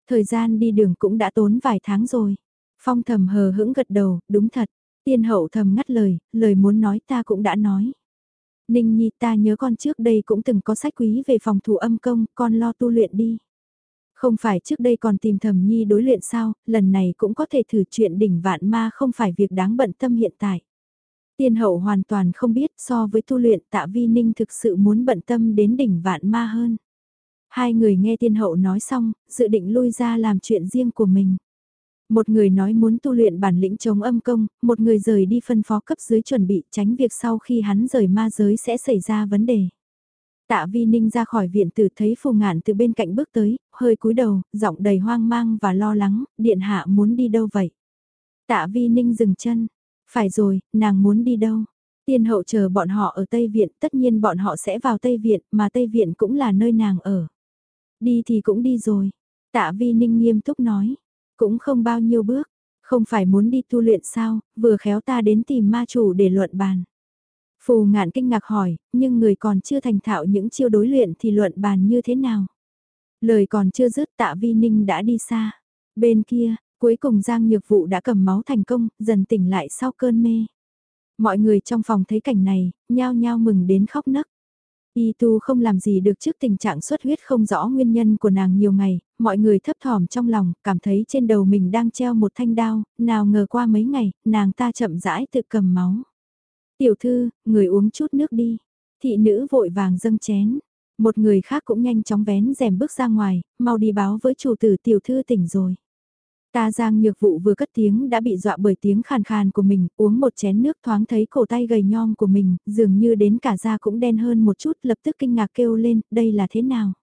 Thời gian đi đường cũng đã tốn vài tháng rồi. Phong thầm hờ hững gật đầu, đúng thật. Tiên hậu thầm ngắt lời, lời muốn nói ta cũng đã nói. Ninh Nhi ta nhớ con trước đây cũng từng có sách quý về phòng thủ âm công, con lo tu luyện đi. Không phải trước đây còn tìm thầm Nhi đối luyện sao, lần này cũng có thể thử chuyện đỉnh vạn ma không phải việc đáng bận tâm hiện tại. Tiên hậu hoàn toàn không biết so với tu luyện tạ vi ninh thực sự muốn bận tâm đến đỉnh vạn ma hơn. Hai người nghe tiên hậu nói xong, dự định lui ra làm chuyện riêng của mình. Một người nói muốn tu luyện bản lĩnh chống âm công, một người rời đi phân phó cấp dưới chuẩn bị tránh việc sau khi hắn rời ma giới sẽ xảy ra vấn đề. Tạ Vi Ninh ra khỏi viện tử thấy phù ngạn từ bên cạnh bước tới, hơi cúi đầu, giọng đầy hoang mang và lo lắng, điện hạ muốn đi đâu vậy? Tạ Vi Ninh dừng chân, phải rồi, nàng muốn đi đâu? Tiên hậu chờ bọn họ ở Tây Viện, tất nhiên bọn họ sẽ vào Tây Viện, mà Tây Viện cũng là nơi nàng ở. Đi thì cũng đi rồi. Tạ Vi Ninh nghiêm túc nói. Cũng không bao nhiêu bước. Không phải muốn đi tu luyện sao, vừa khéo ta đến tìm ma chủ để luận bàn. Phù ngạn kinh ngạc hỏi, nhưng người còn chưa thành thạo những chiêu đối luyện thì luận bàn như thế nào? Lời còn chưa dứt tạ vi ninh đã đi xa. Bên kia, Cuối cùng Giang Nhược Vụ đã cầm máu thành công, dần tỉnh lại sau cơn mê. Mọi người trong phòng thấy cảnh này, nhao nhao mừng đến khóc nấc. Y tu không làm gì được trước tình trạng xuất huyết không rõ nguyên nhân của nàng nhiều ngày, mọi người thấp thỏm trong lòng, cảm thấy trên đầu mình đang treo một thanh đao, nào ngờ qua mấy ngày, nàng ta chậm rãi tự cầm máu. Tiểu thư, người uống chút nước đi. Thị nữ vội vàng dâng chén. Một người khác cũng nhanh chóng vén rèm bước ra ngoài, mau đi báo với chủ tử tiểu thư tỉnh rồi. Ta giang nhược vụ vừa cất tiếng đã bị dọa bởi tiếng khàn khàn của mình, uống một chén nước thoáng thấy cổ tay gầy nhom của mình, dường như đến cả da cũng đen hơn một chút, lập tức kinh ngạc kêu lên, đây là thế nào?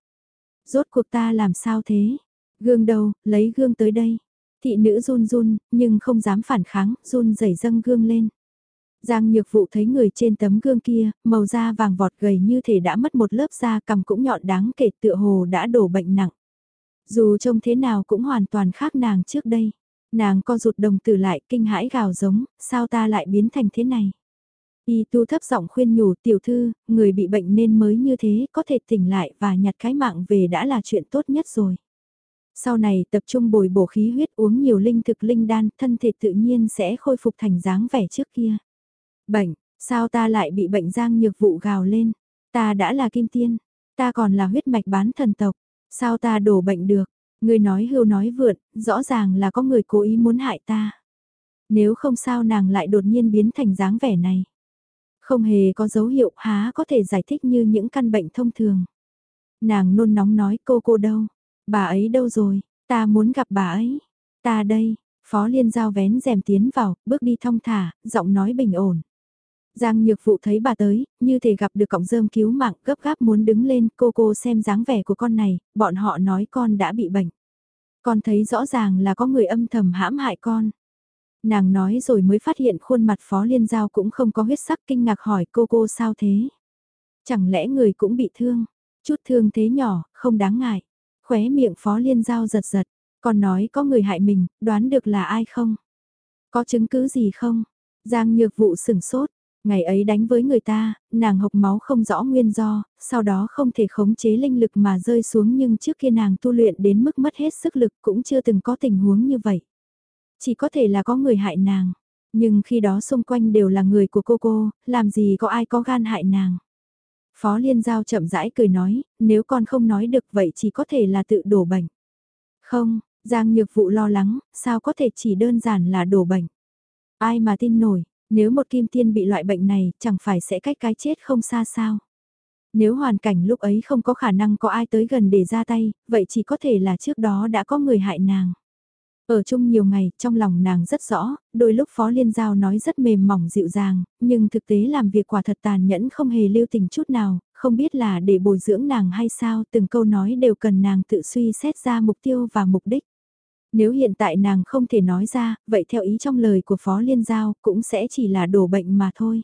Rốt cuộc ta làm sao thế? Gương đầu, lấy gương tới đây. Thị nữ run run, nhưng không dám phản kháng, run rẩy dâng gương lên. Giang nhược vụ thấy người trên tấm gương kia, màu da vàng vọt gầy như thể đã mất một lớp da cầm cũng nhọn đáng kể tựa hồ đã đổ bệnh nặng. Dù trông thế nào cũng hoàn toàn khác nàng trước đây. Nàng co rụt đồng tử lại kinh hãi gào giống, sao ta lại biến thành thế này? Y tu thấp giọng khuyên nhủ tiểu thư, người bị bệnh nên mới như thế, có thể tỉnh lại và nhặt cái mạng về đã là chuyện tốt nhất rồi. Sau này tập trung bồi bổ khí huyết uống nhiều linh thực linh đan, thân thể tự nhiên sẽ khôi phục thành dáng vẻ trước kia. Bệnh, sao ta lại bị bệnh giang nhược vụ gào lên? Ta đã là kim tiên, ta còn là huyết mạch bán thần tộc, sao ta đổ bệnh được? Người nói hưu nói vượn, rõ ràng là có người cố ý muốn hại ta. Nếu không sao nàng lại đột nhiên biến thành dáng vẻ này. Không hề có dấu hiệu há có thể giải thích như những căn bệnh thông thường. Nàng nôn nóng nói cô cô đâu, bà ấy đâu rồi, ta muốn gặp bà ấy, ta đây, phó liên giao vén rèm tiến vào, bước đi thong thả, giọng nói bình ổn. Giang nhược vụ thấy bà tới, như thể gặp được cọng rơm cứu mạng gấp gáp muốn đứng lên cô cô xem dáng vẻ của con này, bọn họ nói con đã bị bệnh. Con thấy rõ ràng là có người âm thầm hãm hại con. Nàng nói rồi mới phát hiện khuôn mặt Phó Liên Giao cũng không có huyết sắc kinh ngạc hỏi cô cô sao thế. Chẳng lẽ người cũng bị thương, chút thương thế nhỏ, không đáng ngại. Khóe miệng Phó Liên Giao giật giật, còn nói có người hại mình, đoán được là ai không? Có chứng cứ gì không? Giang nhược vụ sửng sốt, Ngày ấy đánh với người ta, nàng hộc máu không rõ nguyên do, sau đó không thể khống chế linh lực mà rơi xuống nhưng trước kia nàng tu luyện đến mức mất hết sức lực cũng chưa từng có tình huống như vậy. Chỉ có thể là có người hại nàng, nhưng khi đó xung quanh đều là người của cô cô, làm gì có ai có gan hại nàng. Phó Liên Giao chậm rãi cười nói, nếu con không nói được vậy chỉ có thể là tự đổ bệnh. Không, Giang Nhược Vụ lo lắng, sao có thể chỉ đơn giản là đổ bệnh. Ai mà tin nổi, nếu một kim tiên bị loại bệnh này, chẳng phải sẽ cách cái chết không xa sao. Nếu hoàn cảnh lúc ấy không có khả năng có ai tới gần để ra tay, vậy chỉ có thể là trước đó đã có người hại nàng. Ở chung nhiều ngày, trong lòng nàng rất rõ, đôi lúc Phó Liên Giao nói rất mềm mỏng dịu dàng, nhưng thực tế làm việc quả thật tàn nhẫn không hề lưu tình chút nào, không biết là để bồi dưỡng nàng hay sao, từng câu nói đều cần nàng tự suy xét ra mục tiêu và mục đích. Nếu hiện tại nàng không thể nói ra, vậy theo ý trong lời của Phó Liên Giao cũng sẽ chỉ là đổ bệnh mà thôi.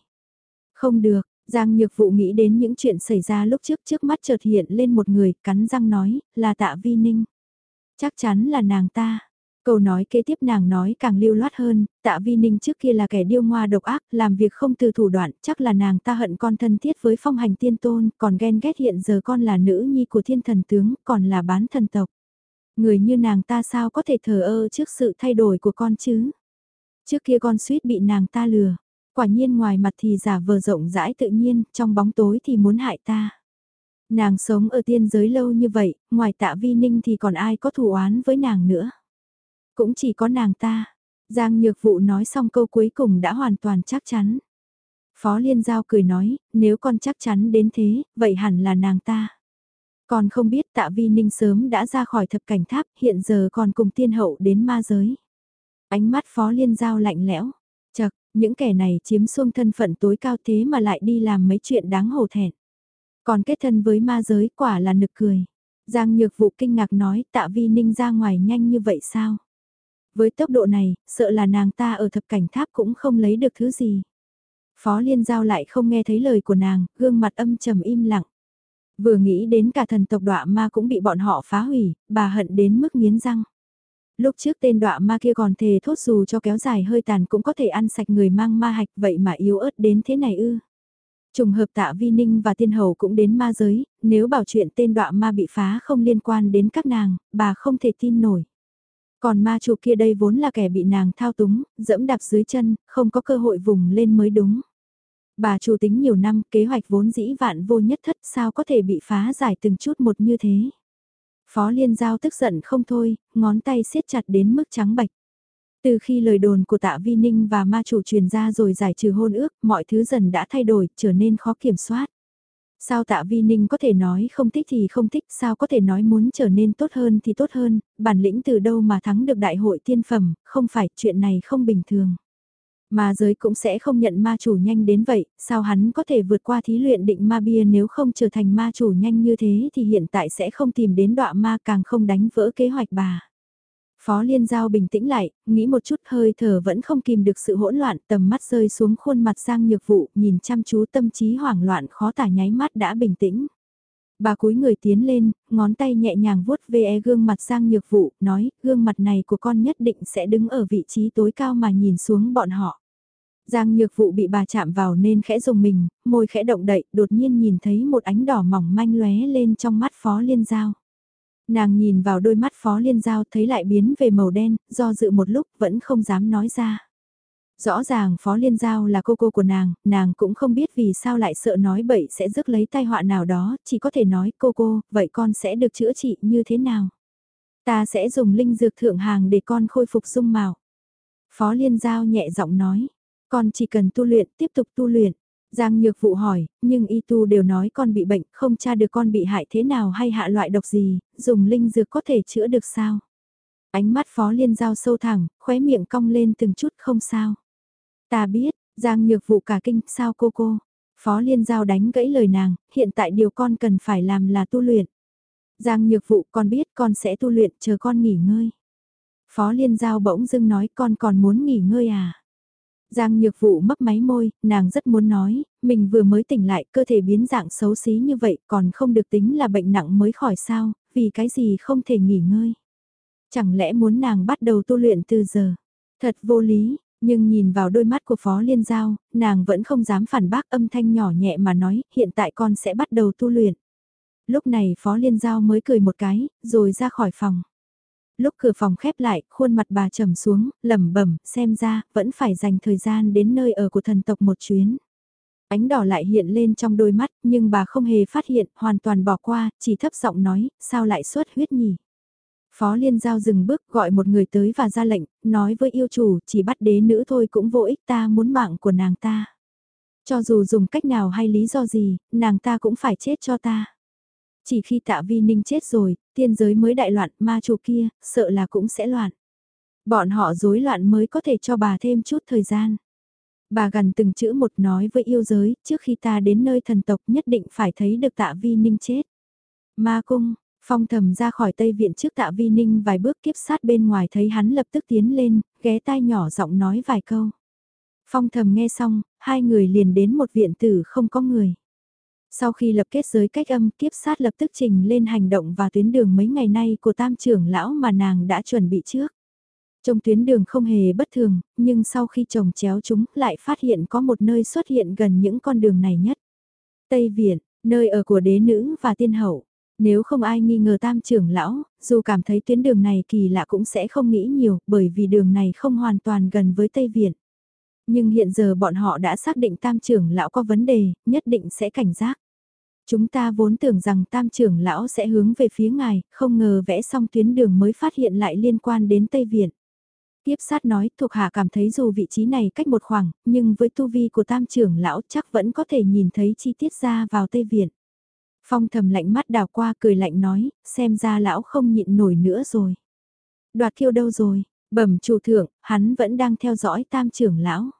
Không được, Giang Nhược Vụ nghĩ đến những chuyện xảy ra lúc trước trước mắt chợt hiện lên một người, cắn răng nói, là tạ vi ninh. Chắc chắn là nàng ta. Câu nói kế tiếp nàng nói càng lưu loát hơn, tạ vi ninh trước kia là kẻ điêu ngoa độc ác, làm việc không từ thủ đoạn, chắc là nàng ta hận con thân thiết với phong hành tiên tôn, còn ghen ghét hiện giờ con là nữ nhi của thiên thần tướng, còn là bán thần tộc. Người như nàng ta sao có thể thờ ơ trước sự thay đổi của con chứ? Trước kia con suýt bị nàng ta lừa, quả nhiên ngoài mặt thì giả vờ rộng rãi tự nhiên, trong bóng tối thì muốn hại ta. Nàng sống ở tiên giới lâu như vậy, ngoài tạ vi ninh thì còn ai có thù oán với nàng nữa. Cũng chỉ có nàng ta. Giang Nhược Vụ nói xong câu cuối cùng đã hoàn toàn chắc chắn. Phó Liên Giao cười nói, nếu con chắc chắn đến thế, vậy hẳn là nàng ta. Còn không biết tạ vi ninh sớm đã ra khỏi thập cảnh tháp, hiện giờ còn cùng tiên hậu đến ma giới. Ánh mắt phó liên giao lạnh lẽo, chật, những kẻ này chiếm xuông thân phận tối cao thế mà lại đi làm mấy chuyện đáng hổ thẹn. Còn kết thân với ma giới quả là nực cười. Giang nhược vụ kinh ngạc nói tạ vi ninh ra ngoài nhanh như vậy sao? Với tốc độ này, sợ là nàng ta ở thập cảnh tháp cũng không lấy được thứ gì. Phó Liên Giao lại không nghe thấy lời của nàng, gương mặt âm trầm im lặng. Vừa nghĩ đến cả thần tộc đọa ma cũng bị bọn họ phá hủy, bà hận đến mức nghiến răng. Lúc trước tên đọa ma kia còn thề thốt dù cho kéo dài hơi tàn cũng có thể ăn sạch người mang ma hạch vậy mà yếu ớt đến thế này ư. Trùng hợp tạ vi ninh và tiên hầu cũng đến ma giới, nếu bảo chuyện tên đọa ma bị phá không liên quan đến các nàng, bà không thể tin nổi. Còn ma chủ kia đây vốn là kẻ bị nàng thao túng, dẫm đạp dưới chân, không có cơ hội vùng lên mới đúng. Bà chủ tính nhiều năm kế hoạch vốn dĩ vạn vô nhất thất sao có thể bị phá giải từng chút một như thế. Phó Liên Giao tức giận không thôi, ngón tay siết chặt đến mức trắng bạch. Từ khi lời đồn của tạ Vi Ninh và ma chủ truyền ra rồi giải trừ hôn ước, mọi thứ dần đã thay đổi, trở nên khó kiểm soát. Sao tạ Vi Ninh có thể nói không thích thì không thích, sao có thể nói muốn trở nên tốt hơn thì tốt hơn, bản lĩnh từ đâu mà thắng được đại hội tiên phẩm, không phải chuyện này không bình thường. Ma giới cũng sẽ không nhận ma chủ nhanh đến vậy, sao hắn có thể vượt qua thí luyện định ma bia nếu không trở thành ma chủ nhanh như thế thì hiện tại sẽ không tìm đến đọa ma càng không đánh vỡ kế hoạch bà. Phó Liên Giao bình tĩnh lại, nghĩ một chút hơi thở vẫn không kìm được sự hỗn loạn, tầm mắt rơi xuống khuôn mặt Giang Nhược Vụ, nhìn chăm chú tâm trí hoảng loạn khó tả nháy mắt đã bình tĩnh. Bà cúi người tiến lên, ngón tay nhẹ nhàng vuốt ve gương mặt Giang Nhược Vụ, nói, gương mặt này của con nhất định sẽ đứng ở vị trí tối cao mà nhìn xuống bọn họ. Giang Nhược Vụ bị bà chạm vào nên khẽ dùng mình, môi khẽ động đậy, đột nhiên nhìn thấy một ánh đỏ mỏng manh lóe lên trong mắt Phó Liên Giao. Nàng nhìn vào đôi mắt Phó Liên Giao thấy lại biến về màu đen, do dự một lúc vẫn không dám nói ra. Rõ ràng Phó Liên Giao là cô cô của nàng, nàng cũng không biết vì sao lại sợ nói bậy sẽ rước lấy tai họa nào đó, chỉ có thể nói cô cô, vậy con sẽ được chữa trị như thế nào? Ta sẽ dùng linh dược thượng hàng để con khôi phục dung mạo. Phó Liên Giao nhẹ giọng nói, con chỉ cần tu luyện, tiếp tục tu luyện. Giang Nhược Vụ hỏi, nhưng y tu đều nói con bị bệnh, không tra được con bị hại thế nào hay hạ loại độc gì, dùng linh dược có thể chữa được sao? Ánh mắt Phó Liên Giao sâu thẳng, khóe miệng cong lên từng chút không sao. Ta biết, Giang Nhược Vụ cả kinh, sao cô cô? Phó Liên Giao đánh gãy lời nàng, hiện tại điều con cần phải làm là tu luyện. Giang Nhược Vụ con biết con sẽ tu luyện, chờ con nghỉ ngơi. Phó Liên Giao bỗng dưng nói con còn muốn nghỉ ngơi à? Giang nhược vụ mấp máy môi, nàng rất muốn nói, mình vừa mới tỉnh lại cơ thể biến dạng xấu xí như vậy còn không được tính là bệnh nặng mới khỏi sao, vì cái gì không thể nghỉ ngơi. Chẳng lẽ muốn nàng bắt đầu tu luyện từ giờ? Thật vô lý, nhưng nhìn vào đôi mắt của Phó Liên Giao, nàng vẫn không dám phản bác âm thanh nhỏ nhẹ mà nói, hiện tại con sẽ bắt đầu tu luyện. Lúc này Phó Liên Giao mới cười một cái, rồi ra khỏi phòng lúc cửa phòng khép lại, khuôn mặt bà trầm xuống, lẩm bẩm, xem ra, vẫn phải dành thời gian đến nơi ở của thần tộc một chuyến. Ánh đỏ lại hiện lên trong đôi mắt, nhưng bà không hề phát hiện, hoàn toàn bỏ qua, chỉ thấp giọng nói, sao lại xuất huyết nhỉ? Phó Liên Giao dừng bước gọi một người tới và ra lệnh, nói với yêu chủ, chỉ bắt đế nữ thôi cũng vô ích ta muốn mạng của nàng ta. Cho dù dùng cách nào hay lý do gì, nàng ta cũng phải chết cho ta. Chỉ khi tạ vi ninh chết rồi, tiên giới mới đại loạn, ma chủ kia, sợ là cũng sẽ loạn. Bọn họ rối loạn mới có thể cho bà thêm chút thời gian. Bà gần từng chữ một nói với yêu giới, trước khi ta đến nơi thần tộc nhất định phải thấy được tạ vi ninh chết. Ma cung, phong thầm ra khỏi tây viện trước tạ vi ninh vài bước kiếp sát bên ngoài thấy hắn lập tức tiến lên, ghé tai nhỏ giọng nói vài câu. Phong thầm nghe xong, hai người liền đến một viện tử không có người. Sau khi lập kết giới cách âm kiếp sát lập tức trình lên hành động và tuyến đường mấy ngày nay của tam trưởng lão mà nàng đã chuẩn bị trước. Trong tuyến đường không hề bất thường, nhưng sau khi chồng chéo chúng lại phát hiện có một nơi xuất hiện gần những con đường này nhất. Tây Viện, nơi ở của đế nữ và tiên hậu. Nếu không ai nghi ngờ tam trưởng lão, dù cảm thấy tuyến đường này kỳ lạ cũng sẽ không nghĩ nhiều bởi vì đường này không hoàn toàn gần với Tây Viện. Nhưng hiện giờ bọn họ đã xác định tam trưởng lão có vấn đề, nhất định sẽ cảnh giác. Chúng ta vốn tưởng rằng tam trưởng lão sẽ hướng về phía ngài, không ngờ vẽ xong tuyến đường mới phát hiện lại liên quan đến Tây Viện. Tiếp sát nói thuộc hạ cảm thấy dù vị trí này cách một khoảng, nhưng với tu vi của tam trưởng lão chắc vẫn có thể nhìn thấy chi tiết ra vào Tây Viện. Phong thầm lạnh mắt đào qua cười lạnh nói, xem ra lão không nhịn nổi nữa rồi. Đoạt kiêu đâu rồi, bẩm chủ thượng, hắn vẫn đang theo dõi tam trưởng lão.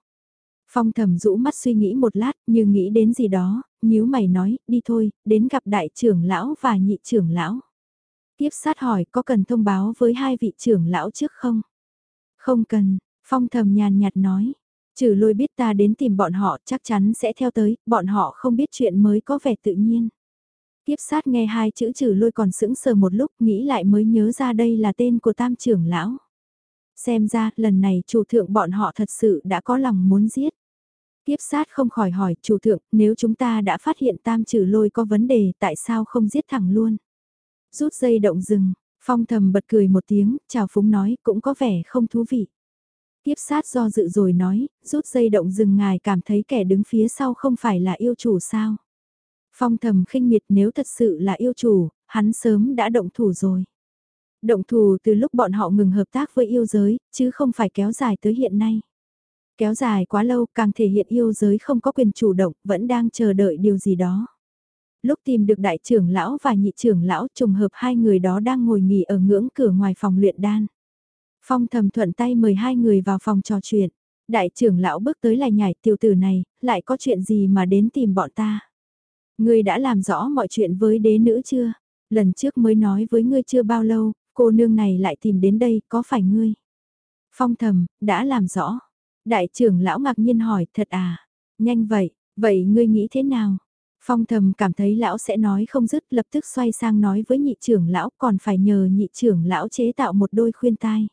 Phong thầm rũ mắt suy nghĩ một lát, như nghĩ đến gì đó, nhíu mày nói, đi thôi, đến gặp đại trưởng lão và nhị trưởng lão. Tiếp sát hỏi có cần thông báo với hai vị trưởng lão trước không? Không cần, phong thầm nhàn nhạt nói. Trừ lôi biết ta đến tìm bọn họ chắc chắn sẽ theo tới, bọn họ không biết chuyện mới có vẻ tự nhiên. Tiếp sát nghe hai chữ trừ lôi còn sững sờ một lúc nghĩ lại mới nhớ ra đây là tên của tam trưởng lão. Xem ra lần này chủ thượng bọn họ thật sự đã có lòng muốn giết. Tiếp sát không khỏi hỏi chủ thượng nếu chúng ta đã phát hiện tam trừ lôi có vấn đề tại sao không giết thẳng luôn. Rút dây động rừng, phong thầm bật cười một tiếng, chào phúng nói cũng có vẻ không thú vị. Tiếp sát do dự rồi nói, rút dây động rừng ngài cảm thấy kẻ đứng phía sau không phải là yêu chủ sao. Phong thầm khinh miệt nếu thật sự là yêu chủ, hắn sớm đã động thủ rồi. Động thủ từ lúc bọn họ ngừng hợp tác với yêu giới, chứ không phải kéo dài tới hiện nay. Kéo dài quá lâu càng thể hiện yêu giới không có quyền chủ động, vẫn đang chờ đợi điều gì đó. Lúc tìm được đại trưởng lão và nhị trưởng lão trùng hợp hai người đó đang ngồi nghỉ ở ngưỡng cửa ngoài phòng luyện đan. Phong thầm thuận tay mời hai người vào phòng trò chuyện. Đại trưởng lão bước tới lại nhảy tiểu tử này, lại có chuyện gì mà đến tìm bọn ta. Ngươi đã làm rõ mọi chuyện với đế nữ chưa? Lần trước mới nói với ngươi chưa bao lâu, cô nương này lại tìm đến đây, có phải ngươi? Phong thầm, đã làm rõ. Đại trưởng lão ngạc nhiên hỏi, thật à? Nhanh vậy, vậy ngươi nghĩ thế nào? Phong thầm cảm thấy lão sẽ nói không dứt lập tức xoay sang nói với nhị trưởng lão còn phải nhờ nhị trưởng lão chế tạo một đôi khuyên tai.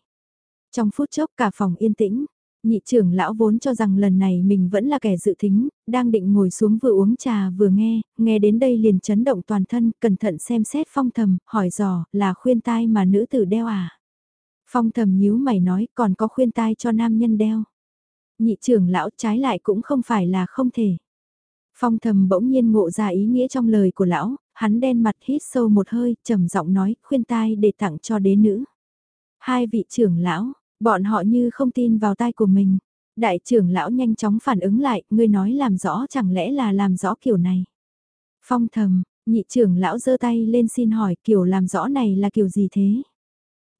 Trong phút chốc cả phòng yên tĩnh, nhị trưởng lão vốn cho rằng lần này mình vẫn là kẻ dự tính, đang định ngồi xuống vừa uống trà vừa nghe, nghe đến đây liền chấn động toàn thân, cẩn thận xem xét phong thầm, hỏi dò, là khuyên tai mà nữ tử đeo à? Phong thầm nhíu mày nói, còn có khuyên tai cho nam nhân đeo. Nhị trưởng lão trái lại cũng không phải là không thể. Phong thầm bỗng nhiên ngộ ra ý nghĩa trong lời của lão, hắn đen mặt hít sâu một hơi, trầm giọng nói, khuyên tai để tặng cho đế nữ. Hai vị trưởng lão, bọn họ như không tin vào tai của mình. Đại trưởng lão nhanh chóng phản ứng lại, ngươi nói làm rõ chẳng lẽ là làm rõ kiểu này. Phong thầm, nhị trưởng lão giơ tay lên xin hỏi kiểu làm rõ này là kiểu gì thế?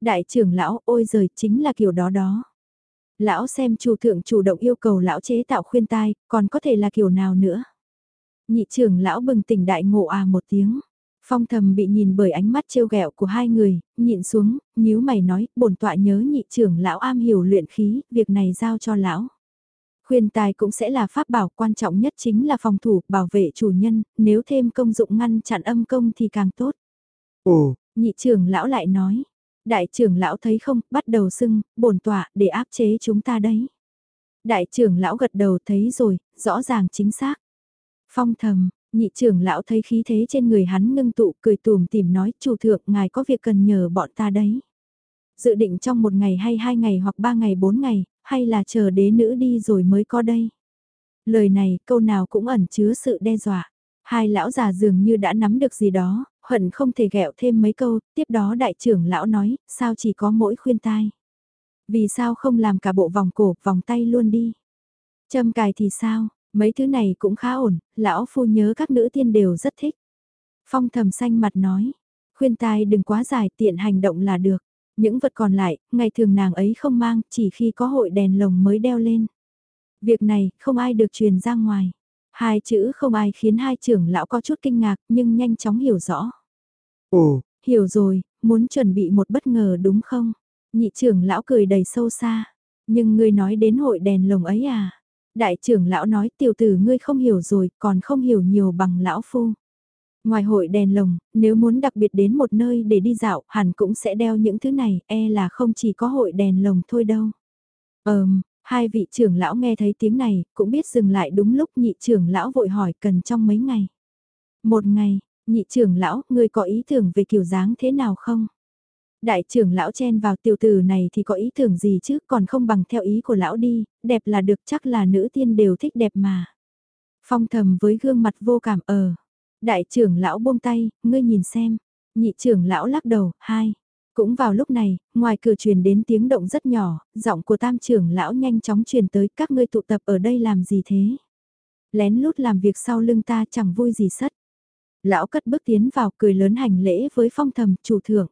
Đại trưởng lão, ôi giời, chính là kiểu đó đó. Lão xem chủ thượng chủ động yêu cầu lão chế tạo khuyên tai, còn có thể là kiểu nào nữa? Nhị trưởng lão bừng tỉnh đại ngộ à một tiếng. Phong thầm bị nhìn bởi ánh mắt trêu ghẹo của hai người, nhịn xuống, nhíu mày nói, bổn tọa nhớ nhị trưởng lão am hiểu luyện khí, việc này giao cho lão. Khuyên tài cũng sẽ là pháp bảo quan trọng nhất chính là phòng thủ, bảo vệ chủ nhân, nếu thêm công dụng ngăn chặn âm công thì càng tốt. Ồ, nhị trưởng lão lại nói, đại trưởng lão thấy không, bắt đầu sưng, bổn tọa để áp chế chúng ta đấy. Đại trưởng lão gật đầu thấy rồi, rõ ràng chính xác. Phong thầm, nhị trưởng lão thấy khí thế trên người hắn ngưng tụ cười tùm tìm nói chủ thượng ngài có việc cần nhờ bọn ta đấy. Dự định trong một ngày hay hai ngày hoặc ba ngày bốn ngày, hay là chờ đế nữ đi rồi mới có đây. Lời này câu nào cũng ẩn chứa sự đe dọa. Hai lão già dường như đã nắm được gì đó, hận không thể ghẹo thêm mấy câu, tiếp đó đại trưởng lão nói, sao chỉ có mỗi khuyên tai. Vì sao không làm cả bộ vòng cổ, vòng tay luôn đi. Châm cài thì sao, Mấy thứ này cũng khá ổn, lão phu nhớ các nữ tiên đều rất thích. Phong thầm xanh mặt nói, khuyên tai đừng quá dài tiện hành động là được. Những vật còn lại, ngày thường nàng ấy không mang, chỉ khi có hội đèn lồng mới đeo lên. Việc này, không ai được truyền ra ngoài. Hai chữ không ai khiến hai trưởng lão có chút kinh ngạc, nhưng nhanh chóng hiểu rõ. Ồ, hiểu rồi, muốn chuẩn bị một bất ngờ đúng không? Nhị trưởng lão cười đầy sâu xa. Nhưng ngươi nói đến hội đèn lồng ấy à? Đại trưởng lão nói tiểu tử ngươi không hiểu rồi, còn không hiểu nhiều bằng lão phu. Ngoài hội đèn lồng, nếu muốn đặc biệt đến một nơi để đi dạo, hẳn cũng sẽ đeo những thứ này, e là không chỉ có hội đèn lồng thôi đâu. Ờm, hai vị trưởng lão nghe thấy tiếng này, cũng biết dừng lại đúng lúc nhị trưởng lão vội hỏi cần trong mấy ngày. Một ngày, nhị trưởng lão, ngươi có ý tưởng về kiểu dáng thế nào không? Đại trưởng lão chen vào tiểu tử này thì có ý tưởng gì chứ còn không bằng theo ý của lão đi, đẹp là được chắc là nữ tiên đều thích đẹp mà. Phong thầm với gương mặt vô cảm ờ. Đại trưởng lão buông tay, ngươi nhìn xem. Nhị trưởng lão lắc đầu, hai. Cũng vào lúc này, ngoài cửa truyền đến tiếng động rất nhỏ, giọng của tam trưởng lão nhanh chóng truyền tới các ngươi tụ tập ở đây làm gì thế. Lén lút làm việc sau lưng ta chẳng vui gì sất. Lão cất bước tiến vào cười lớn hành lễ với phong thầm chủ thượng.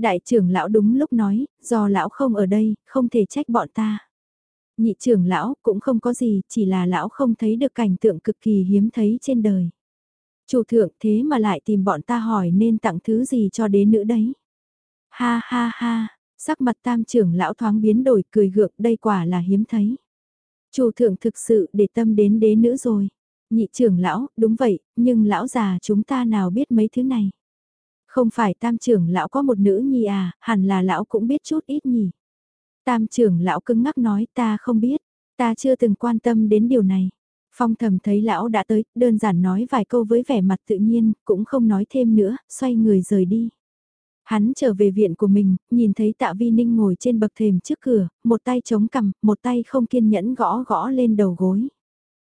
Đại trưởng lão đúng lúc nói, do lão không ở đây, không thể trách bọn ta. Nhị trưởng lão cũng không có gì, chỉ là lão không thấy được cảnh tượng cực kỳ hiếm thấy trên đời. Chủ thượng thế mà lại tìm bọn ta hỏi nên tặng thứ gì cho đế nữ đấy. Ha ha ha, sắc mặt tam trưởng lão thoáng biến đổi cười gượng đây quả là hiếm thấy. Chủ thượng thực sự để tâm đến đế nữ rồi. Nhị trưởng lão, đúng vậy, nhưng lão già chúng ta nào biết mấy thứ này. Không phải tam trưởng lão có một nữ nhi à, hẳn là lão cũng biết chút ít nhỉ. Tam trưởng lão cứng ngắc nói ta không biết, ta chưa từng quan tâm đến điều này. Phong thầm thấy lão đã tới, đơn giản nói vài câu với vẻ mặt tự nhiên, cũng không nói thêm nữa, xoay người rời đi. Hắn trở về viện của mình, nhìn thấy tạ vi ninh ngồi trên bậc thềm trước cửa, một tay chống cằm, một tay không kiên nhẫn gõ gõ lên đầu gối.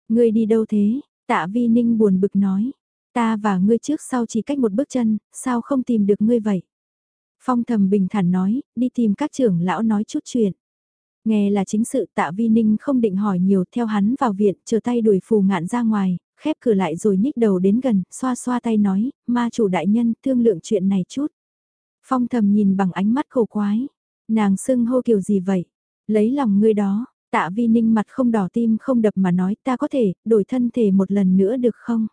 Người đi đâu thế? Tạ vi ninh buồn bực nói. Ta và ngươi trước sau chỉ cách một bước chân, sao không tìm được ngươi vậy? Phong thầm bình thản nói, đi tìm các trưởng lão nói chút chuyện. Nghe là chính sự tạ vi ninh không định hỏi nhiều theo hắn vào viện, chờ tay đuổi phù ngạn ra ngoài, khép cửa lại rồi nhích đầu đến gần, xoa xoa tay nói, ma chủ đại nhân thương lượng chuyện này chút. Phong thầm nhìn bằng ánh mắt khổ quái, nàng sưng hô kiểu gì vậy? Lấy lòng ngươi đó, tạ vi ninh mặt không đỏ tim không đập mà nói ta có thể đổi thân thể một lần nữa được không?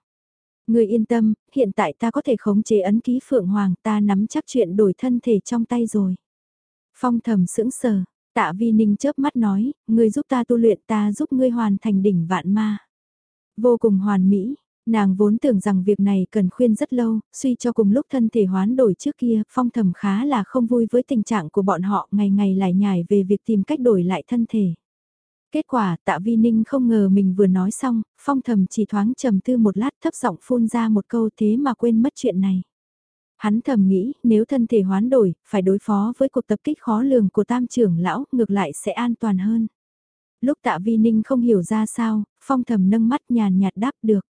Người yên tâm, hiện tại ta có thể khống chế ấn ký Phượng Hoàng ta nắm chắc chuyện đổi thân thể trong tay rồi. Phong thầm sững sờ, tạ vi ninh chớp mắt nói, người giúp ta tu luyện ta giúp ngươi hoàn thành đỉnh vạn ma. Vô cùng hoàn mỹ, Nàng vốn tưởng rằng việc này cần khuyên rất lâu, suy cho cùng lúc thân thể hoán đổi trước kia, phong thầm khá là không vui với tình trạng của bọn họ ngày ngày lại nhải về việc tìm cách đổi lại thân thể. Kết quả tạ vi ninh không ngờ mình vừa nói xong, phong thầm chỉ thoáng trầm tư một lát thấp giọng phun ra một câu thế mà quên mất chuyện này. Hắn thầm nghĩ nếu thân thể hoán đổi, phải đối phó với cuộc tập kích khó lường của tam trưởng lão, ngược lại sẽ an toàn hơn. Lúc tạ vi ninh không hiểu ra sao, phong thầm nâng mắt nhàn nhạt đáp được.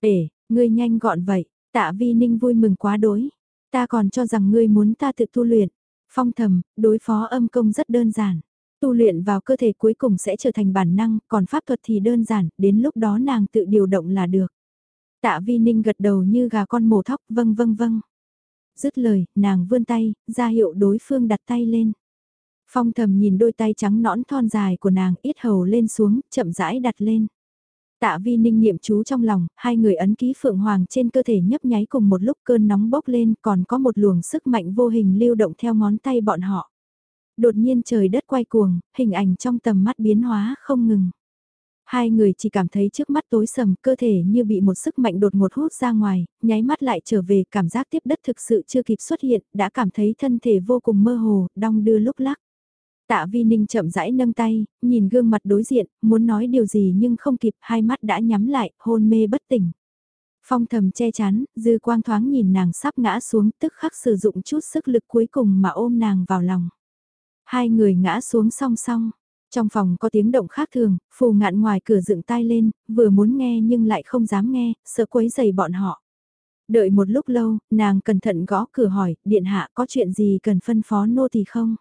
Ể, ngươi nhanh gọn vậy, tạ vi ninh vui mừng quá đối. Ta còn cho rằng ngươi muốn ta tự tu luyện. Phong thầm, đối phó âm công rất đơn giản. Tu luyện vào cơ thể cuối cùng sẽ trở thành bản năng, còn pháp thuật thì đơn giản, đến lúc đó nàng tự điều động là được. Tạ vi ninh gật đầu như gà con mổ thóc, vâng vâng vâng. Dứt lời, nàng vươn tay, ra hiệu đối phương đặt tay lên. Phong thầm nhìn đôi tay trắng nõn thon dài của nàng ít hầu lên xuống, chậm rãi đặt lên. Tạ vi ninh niệm chú trong lòng, hai người ấn ký phượng hoàng trên cơ thể nhấp nháy cùng một lúc cơn nóng bốc lên còn có một luồng sức mạnh vô hình lưu động theo ngón tay bọn họ. Đột nhiên trời đất quay cuồng, hình ảnh trong tầm mắt biến hóa không ngừng. Hai người chỉ cảm thấy trước mắt tối sầm, cơ thể như bị một sức mạnh đột ngột hút ra ngoài, nháy mắt lại trở về, cảm giác tiếp đất thực sự chưa kịp xuất hiện, đã cảm thấy thân thể vô cùng mơ hồ, đong đưa lúc lắc. Tạ Vi Ninh chậm rãi nâng tay, nhìn gương mặt đối diện, muốn nói điều gì nhưng không kịp, hai mắt đã nhắm lại, hôn mê bất tỉnh. Phong thầm che chắn, dư quang thoáng nhìn nàng sắp ngã xuống, tức khắc sử dụng chút sức lực cuối cùng mà ôm nàng vào lòng. Hai người ngã xuống song song. Trong phòng có tiếng động khác thường, phù ngạn ngoài cửa dựng tai lên, vừa muốn nghe nhưng lại không dám nghe, sợ quấy dày bọn họ. Đợi một lúc lâu, nàng cẩn thận gõ cửa hỏi, điện hạ có chuyện gì cần phân phó nô thì không?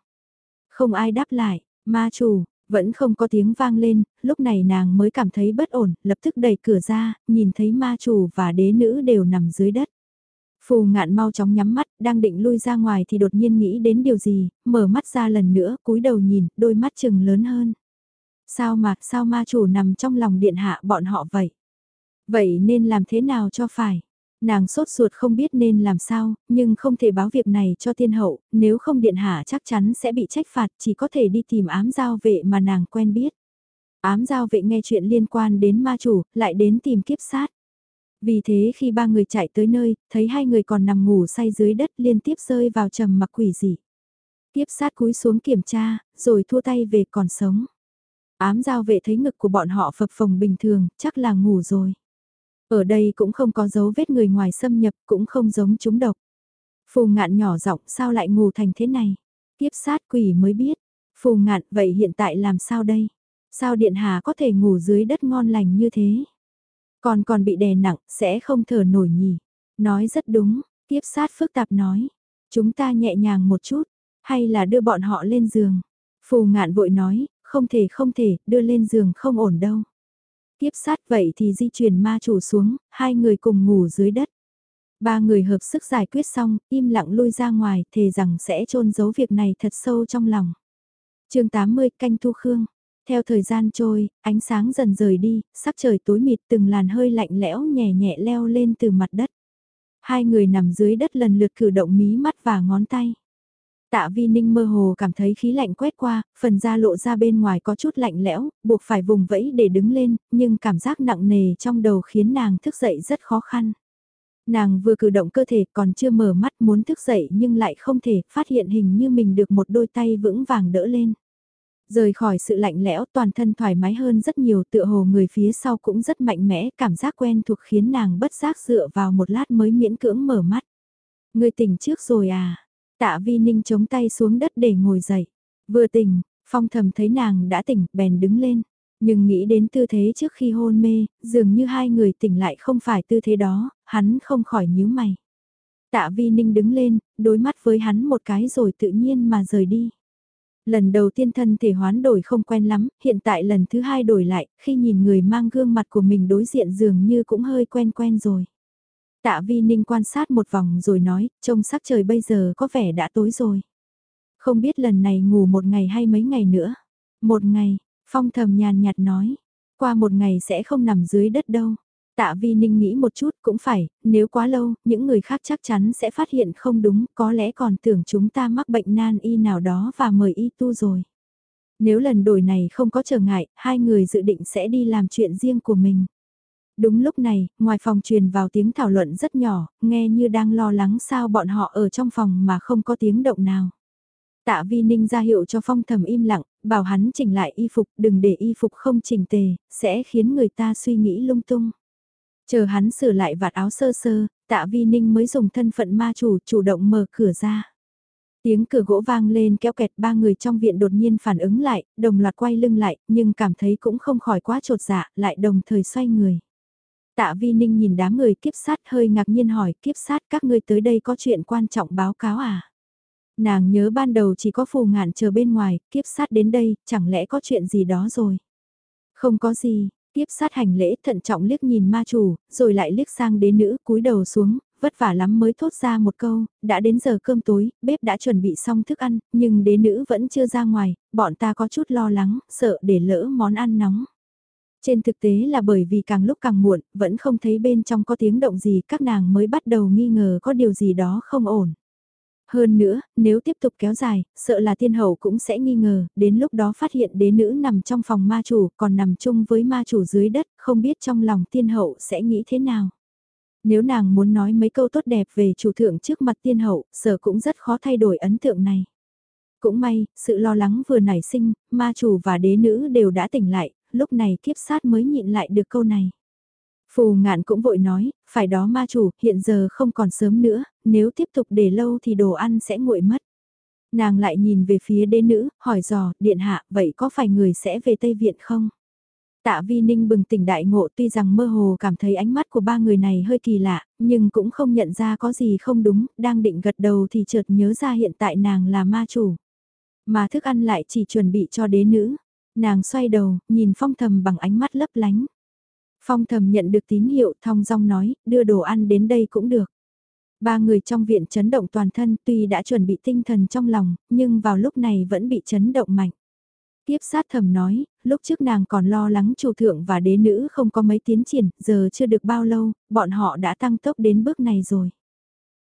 Không ai đáp lại, ma chủ, vẫn không có tiếng vang lên, lúc này nàng mới cảm thấy bất ổn, lập tức đẩy cửa ra, nhìn thấy ma chủ và đế nữ đều nằm dưới đất. Phù ngạn mau chóng nhắm mắt, đang định lui ra ngoài thì đột nhiên nghĩ đến điều gì, mở mắt ra lần nữa, cúi đầu nhìn, đôi mắt chừng lớn hơn. Sao mà, sao ma chủ nằm trong lòng điện hạ bọn họ vậy? Vậy nên làm thế nào cho phải? Nàng sốt ruột không biết nên làm sao, nhưng không thể báo việc này cho tiên hậu, nếu không điện hạ chắc chắn sẽ bị trách phạt, chỉ có thể đi tìm ám giao vệ mà nàng quen biết. Ám giao vệ nghe chuyện liên quan đến ma chủ, lại đến tìm kiếp sát. Vì thế khi ba người chạy tới nơi, thấy hai người còn nằm ngủ say dưới đất liên tiếp rơi vào trầm mặc quỷ dị. Tiếp sát cúi xuống kiểm tra, rồi thua tay về còn sống. Ám giao vệ thấy ngực của bọn họ phập phồng bình thường, chắc là ngủ rồi. Ở đây cũng không có dấu vết người ngoài xâm nhập, cũng không giống chúng độc. Phù ngạn nhỏ giọng sao lại ngủ thành thế này? Tiếp sát quỷ mới biết. Phù ngạn vậy hiện tại làm sao đây? Sao điện hà có thể ngủ dưới đất ngon lành như thế? Còn còn bị đè nặng, sẽ không thở nổi nhỉ. Nói rất đúng, tiếp sát phức tạp nói. Chúng ta nhẹ nhàng một chút, hay là đưa bọn họ lên giường. Phù ngạn vội nói, không thể không thể, đưa lên giường không ổn đâu. Tiếp sát vậy thì di chuyển ma chủ xuống, hai người cùng ngủ dưới đất. Ba người hợp sức giải quyết xong, im lặng lui ra ngoài, thề rằng sẽ trôn giấu việc này thật sâu trong lòng. chương 80 canh thu khương. Theo thời gian trôi, ánh sáng dần rời đi, sắc trời tối mịt từng làn hơi lạnh lẽo nhẹ nhẹ leo lên từ mặt đất. Hai người nằm dưới đất lần lượt cử động mí mắt và ngón tay. Tạ Vi Ninh mơ hồ cảm thấy khí lạnh quét qua, phần da lộ ra bên ngoài có chút lạnh lẽo, buộc phải vùng vẫy để đứng lên, nhưng cảm giác nặng nề trong đầu khiến nàng thức dậy rất khó khăn. Nàng vừa cử động cơ thể còn chưa mở mắt muốn thức dậy nhưng lại không thể phát hiện hình như mình được một đôi tay vững vàng đỡ lên. Rời khỏi sự lạnh lẽo toàn thân thoải mái hơn rất nhiều tựa hồ người phía sau cũng rất mạnh mẽ, cảm giác quen thuộc khiến nàng bất giác dựa vào một lát mới miễn cưỡng mở mắt. Người tỉnh trước rồi à? Tạ vi ninh chống tay xuống đất để ngồi dậy. Vừa tỉnh, phong thầm thấy nàng đã tỉnh, bèn đứng lên. Nhưng nghĩ đến tư thế trước khi hôn mê, dường như hai người tỉnh lại không phải tư thế đó, hắn không khỏi nhíu mày. Tạ vi ninh đứng lên, đối mắt với hắn một cái rồi tự nhiên mà rời đi. Lần đầu tiên thân thể hoán đổi không quen lắm, hiện tại lần thứ hai đổi lại, khi nhìn người mang gương mặt của mình đối diện dường như cũng hơi quen quen rồi. Tạ Vi Ninh quan sát một vòng rồi nói, trông sắc trời bây giờ có vẻ đã tối rồi. Không biết lần này ngủ một ngày hay mấy ngày nữa. Một ngày, Phong thầm nhàn nhạt nói, qua một ngày sẽ không nằm dưới đất đâu. Tạ Vi Ninh nghĩ một chút cũng phải, nếu quá lâu, những người khác chắc chắn sẽ phát hiện không đúng, có lẽ còn tưởng chúng ta mắc bệnh nan y nào đó và mời y tu rồi. Nếu lần đổi này không có trở ngại, hai người dự định sẽ đi làm chuyện riêng của mình. Đúng lúc này, ngoài phòng truyền vào tiếng thảo luận rất nhỏ, nghe như đang lo lắng sao bọn họ ở trong phòng mà không có tiếng động nào. Tạ Vi Ninh ra hiệu cho phong thầm im lặng, bảo hắn chỉnh lại y phục, đừng để y phục không chỉnh tề, sẽ khiến người ta suy nghĩ lung tung. Chờ hắn sửa lại vạt áo sơ sơ, tạ Vi Ninh mới dùng thân phận ma chủ chủ động mở cửa ra. Tiếng cửa gỗ vang lên kéo kẹt ba người trong viện đột nhiên phản ứng lại, đồng loạt quay lưng lại, nhưng cảm thấy cũng không khỏi quá trột dạ, lại đồng thời xoay người. Tạ Vi Ninh nhìn đám người kiếp sát hơi ngạc nhiên hỏi kiếp sát các ngươi tới đây có chuyện quan trọng báo cáo à? Nàng nhớ ban đầu chỉ có phù ngạn chờ bên ngoài, kiếp sát đến đây, chẳng lẽ có chuyện gì đó rồi? Không có gì, tiếp sát hành lễ thận trọng liếc nhìn ma chủ, rồi lại liếc sang đế nữ cúi đầu xuống, vất vả lắm mới thốt ra một câu, đã đến giờ cơm tối, bếp đã chuẩn bị xong thức ăn, nhưng đế nữ vẫn chưa ra ngoài, bọn ta có chút lo lắng, sợ để lỡ món ăn nóng. Trên thực tế là bởi vì càng lúc càng muộn, vẫn không thấy bên trong có tiếng động gì các nàng mới bắt đầu nghi ngờ có điều gì đó không ổn. Hơn nữa, nếu tiếp tục kéo dài, sợ là thiên hậu cũng sẽ nghi ngờ, đến lúc đó phát hiện đế nữ nằm trong phòng ma chủ, còn nằm chung với ma chủ dưới đất, không biết trong lòng thiên hậu sẽ nghĩ thế nào. Nếu nàng muốn nói mấy câu tốt đẹp về chủ thượng trước mặt thiên hậu, sợ cũng rất khó thay đổi ấn tượng này. Cũng may, sự lo lắng vừa nảy sinh, ma chủ và đế nữ đều đã tỉnh lại, lúc này kiếp sát mới nhịn lại được câu này. Phù ngạn cũng vội nói, phải đó ma chủ, hiện giờ không còn sớm nữa, nếu tiếp tục để lâu thì đồ ăn sẽ nguội mất. Nàng lại nhìn về phía đế nữ, hỏi dò, điện hạ, vậy có phải người sẽ về Tây Viện không? Tạ Vi Ninh bừng tỉnh đại ngộ tuy rằng mơ hồ cảm thấy ánh mắt của ba người này hơi kỳ lạ, nhưng cũng không nhận ra có gì không đúng, đang định gật đầu thì chợt nhớ ra hiện tại nàng là ma chủ. Mà thức ăn lại chỉ chuẩn bị cho đế nữ. Nàng xoay đầu, nhìn phong thầm bằng ánh mắt lấp lánh. Phong thầm nhận được tín hiệu thong dong nói, đưa đồ ăn đến đây cũng được. Ba người trong viện chấn động toàn thân tuy đã chuẩn bị tinh thần trong lòng, nhưng vào lúc này vẫn bị chấn động mạnh. Tiếp sát thầm nói, lúc trước nàng còn lo lắng chủ thượng và đế nữ không có mấy tiến triển, giờ chưa được bao lâu, bọn họ đã tăng tốc đến bước này rồi.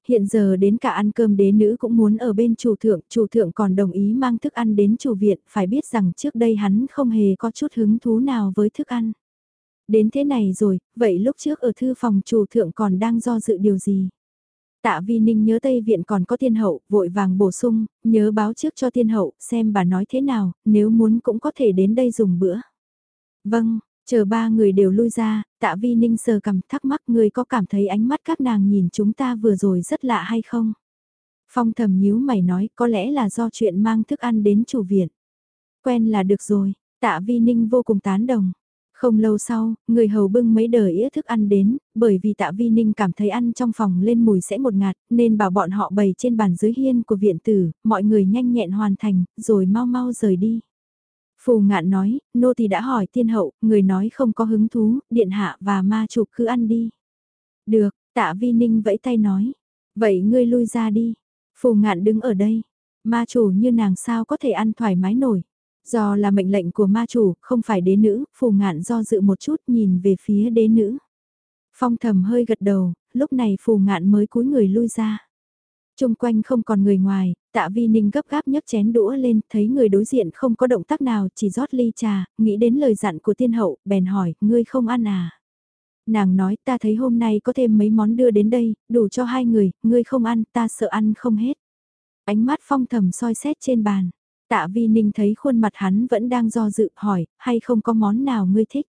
Hiện giờ đến cả ăn cơm đế nữ cũng muốn ở bên chủ thượng, chủ thượng còn đồng ý mang thức ăn đến chủ viện, phải biết rằng trước đây hắn không hề có chút hứng thú nào với thức ăn. Đến thế này rồi, vậy lúc trước ở thư phòng chủ thượng còn đang do dự điều gì? Tạ Vi Ninh nhớ Tây Viện còn có tiên hậu, vội vàng bổ sung, nhớ báo trước cho tiên hậu, xem bà nói thế nào, nếu muốn cũng có thể đến đây dùng bữa. Vâng, chờ ba người đều lui ra, tạ Vi Ninh sờ cầm thắc mắc người có cảm thấy ánh mắt các nàng nhìn chúng ta vừa rồi rất lạ hay không? Phong thầm nhíu mày nói có lẽ là do chuyện mang thức ăn đến chủ viện. Quen là được rồi, tạ Vi Ninh vô cùng tán đồng. Không lâu sau, người hầu bưng mấy đời ĩa thức ăn đến, bởi vì tạ vi ninh cảm thấy ăn trong phòng lên mùi sẽ một ngạt, nên bảo bọn họ bày trên bàn dưới hiên của viện tử, mọi người nhanh nhẹn hoàn thành, rồi mau mau rời đi. Phù ngạn nói, nô thì đã hỏi tiên hậu, người nói không có hứng thú, điện hạ và ma chụp cứ ăn đi. Được, tạ vi ninh vẫy tay nói, vậy ngươi lui ra đi. Phù ngạn đứng ở đây, ma chủ như nàng sao có thể ăn thoải mái nổi. Do là mệnh lệnh của ma chủ, không phải đế nữ, phù ngạn do dự một chút nhìn về phía đế nữ. Phong thầm hơi gật đầu, lúc này phù ngạn mới cúi người lui ra. Trung quanh không còn người ngoài, tạ vi ninh gấp gáp nhấc chén đũa lên, thấy người đối diện không có động tác nào, chỉ rót ly trà, nghĩ đến lời dặn của tiên hậu, bèn hỏi, ngươi không ăn à? Nàng nói, ta thấy hôm nay có thêm mấy món đưa đến đây, đủ cho hai người, ngươi không ăn, ta sợ ăn không hết. Ánh mắt phong thầm soi xét trên bàn, Tạ Vi Ninh thấy khuôn mặt hắn vẫn đang do dự hỏi, hay không có món nào ngươi thích?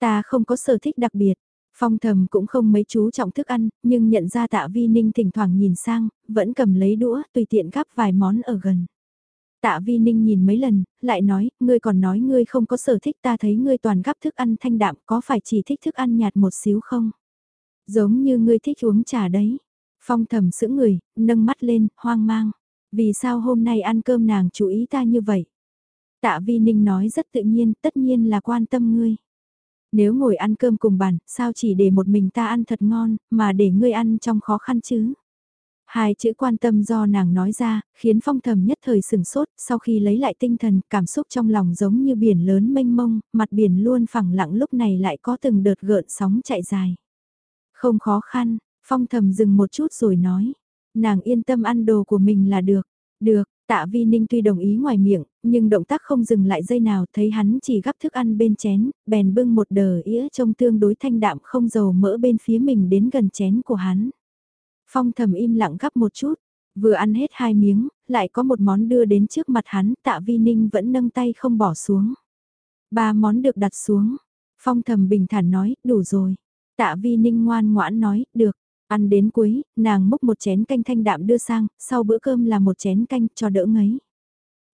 Ta không có sở thích đặc biệt. Phong thầm cũng không mấy chú trọng thức ăn, nhưng nhận ra tạ Vi Ninh thỉnh thoảng nhìn sang, vẫn cầm lấy đũa, tùy tiện gắp vài món ở gần. Tạ Vi Ninh nhìn mấy lần, lại nói, ngươi còn nói ngươi không có sở thích ta thấy ngươi toàn gắp thức ăn thanh đạm, có phải chỉ thích thức ăn nhạt một xíu không? Giống như ngươi thích uống trà đấy. Phong thầm sững người, nâng mắt lên, hoang mang. Vì sao hôm nay ăn cơm nàng chú ý ta như vậy? Tạ Vi Ninh nói rất tự nhiên, tất nhiên là quan tâm ngươi. Nếu ngồi ăn cơm cùng bàn, sao chỉ để một mình ta ăn thật ngon, mà để ngươi ăn trong khó khăn chứ? Hai chữ quan tâm do nàng nói ra, khiến phong thầm nhất thời sừng sốt, sau khi lấy lại tinh thần, cảm xúc trong lòng giống như biển lớn mênh mông, mặt biển luôn phẳng lặng lúc này lại có từng đợt gợn sóng chạy dài. Không khó khăn, phong thầm dừng một chút rồi nói, Nàng yên tâm ăn đồ của mình là được. Được, Tạ Vi Ninh tuy đồng ý ngoài miệng, nhưng động tác không dừng lại giây nào thấy hắn chỉ gắp thức ăn bên chén, bèn bưng một đờ ĩa trông tương đối thanh đạm không dầu mỡ bên phía mình đến gần chén của hắn. Phong thầm im lặng gắp một chút, vừa ăn hết hai miếng, lại có một món đưa đến trước mặt hắn, tạ Vi Ninh vẫn nâng tay không bỏ xuống. Ba món được đặt xuống, phong thầm bình thản nói, đủ rồi. Tạ Vi Ninh ngoan ngoãn nói, được. Ăn đến cuối, nàng múc một chén canh thanh đạm đưa sang, sau bữa cơm là một chén canh cho đỡ ngấy.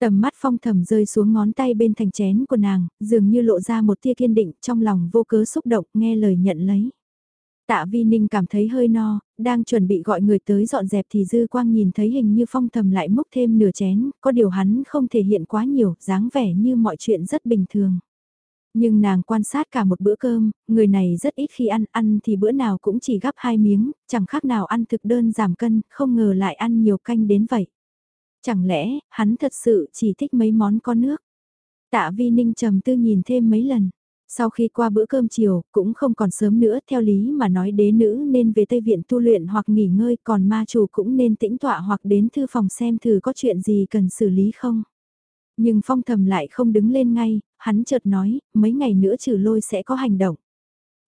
Tầm mắt phong thầm rơi xuống ngón tay bên thành chén của nàng, dường như lộ ra một tia kiên định trong lòng vô cớ xúc động nghe lời nhận lấy. Tạ Vi Ninh cảm thấy hơi no, đang chuẩn bị gọi người tới dọn dẹp thì Dư Quang nhìn thấy hình như phong thầm lại múc thêm nửa chén, có điều hắn không thể hiện quá nhiều, dáng vẻ như mọi chuyện rất bình thường. Nhưng nàng quan sát cả một bữa cơm, người này rất ít khi ăn, ăn thì bữa nào cũng chỉ gắp hai miếng, chẳng khác nào ăn thực đơn giảm cân, không ngờ lại ăn nhiều canh đến vậy. Chẳng lẽ, hắn thật sự chỉ thích mấy món có nước? Tạ Vi Ninh trầm tư nhìn thêm mấy lần. Sau khi qua bữa cơm chiều, cũng không còn sớm nữa, theo lý mà nói đế nữ nên về Tây Viện tu luyện hoặc nghỉ ngơi, còn ma chủ cũng nên tĩnh tọa hoặc đến thư phòng xem thử có chuyện gì cần xử lý không. Nhưng phong thầm lại không đứng lên ngay, hắn chợt nói, mấy ngày nữa trừ lôi sẽ có hành động.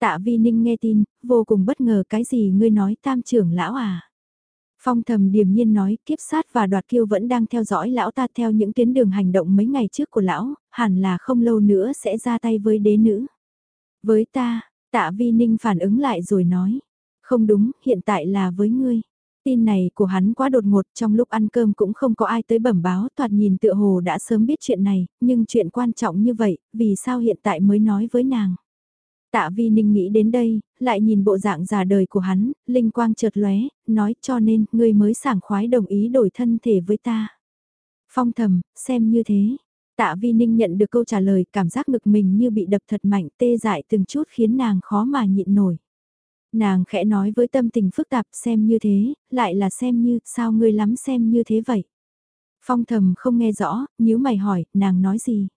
Tạ Vi Ninh nghe tin, vô cùng bất ngờ cái gì ngươi nói tam trưởng lão à. Phong thầm điềm nhiên nói kiếp sát và đoạt kiêu vẫn đang theo dõi lão ta theo những tuyến đường hành động mấy ngày trước của lão, hẳn là không lâu nữa sẽ ra tay với đế nữ. Với ta, tạ vi ninh phản ứng lại rồi nói, không đúng, hiện tại là với ngươi. Tin này của hắn quá đột ngột trong lúc ăn cơm cũng không có ai tới bẩm báo thoạt nhìn tựa hồ đã sớm biết chuyện này, nhưng chuyện quan trọng như vậy, vì sao hiện tại mới nói với nàng. Tạ Vi Ninh nghĩ đến đây, lại nhìn bộ dạng già đời của hắn, linh quang chợt lóe, nói cho nên ngươi mới sảng khoái đồng ý đổi thân thể với ta. Phong thầm, xem như thế. Tạ Vi Ninh nhận được câu trả lời, cảm giác ngực mình như bị đập thật mạnh, tê dại từng chút khiến nàng khó mà nhịn nổi. Nàng khẽ nói với tâm tình phức tạp xem như thế, lại là xem như, sao ngươi lắm xem như thế vậy. Phong thầm không nghe rõ, nếu mày hỏi, nàng nói gì?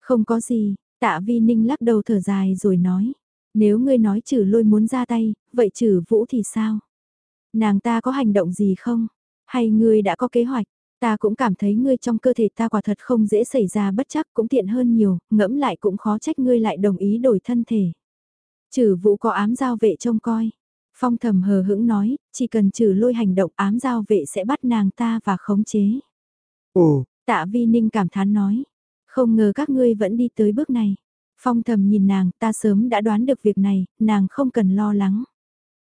Không có gì, tạ vi ninh lắc đầu thở dài rồi nói. Nếu ngươi nói trừ lôi muốn ra tay, vậy trừ vũ thì sao? Nàng ta có hành động gì không? Hay ngươi đã có kế hoạch? Ta cũng cảm thấy ngươi trong cơ thể ta quả thật không dễ xảy ra bất chắc cũng tiện hơn nhiều, ngẫm lại cũng khó trách ngươi lại đồng ý đổi thân thể. Trừ vũ có ám giao vệ trông coi. Phong thầm hờ hững nói, chỉ cần trừ lôi hành động ám giao vệ sẽ bắt nàng ta và khống chế. Ồ, tạ vi ninh cảm thán nói, không ngờ các ngươi vẫn đi tới bước này. Phong thầm nhìn nàng, ta sớm đã đoán được việc này, nàng không cần lo lắng.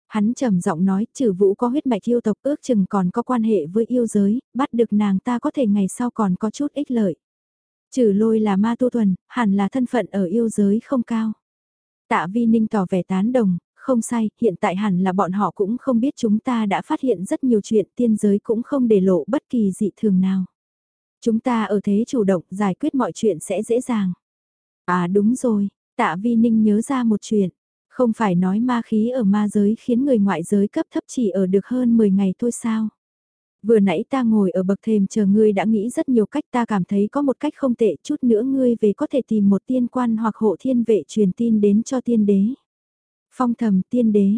Hắn trầm giọng nói, trừ vũ có huyết mạch yêu tộc ước chừng còn có quan hệ với yêu giới, bắt được nàng ta có thể ngày sau còn có chút ích lợi. Trừ lôi là ma tu thuần, hẳn là thân phận ở yêu giới không cao. Tạ Vi Ninh tỏ vẻ tán đồng, không sai, hiện tại hẳn là bọn họ cũng không biết chúng ta đã phát hiện rất nhiều chuyện tiên giới cũng không để lộ bất kỳ dị thường nào. Chúng ta ở thế chủ động giải quyết mọi chuyện sẽ dễ dàng. À đúng rồi, tạ Vi Ninh nhớ ra một chuyện. Không phải nói ma khí ở ma giới khiến người ngoại giới cấp thấp chỉ ở được hơn 10 ngày thôi sao? Vừa nãy ta ngồi ở bậc thềm chờ ngươi đã nghĩ rất nhiều cách ta cảm thấy có một cách không tệ chút nữa ngươi về có thể tìm một tiên quan hoặc hộ thiên vệ truyền tin đến cho tiên đế. Phong thầm tiên đế.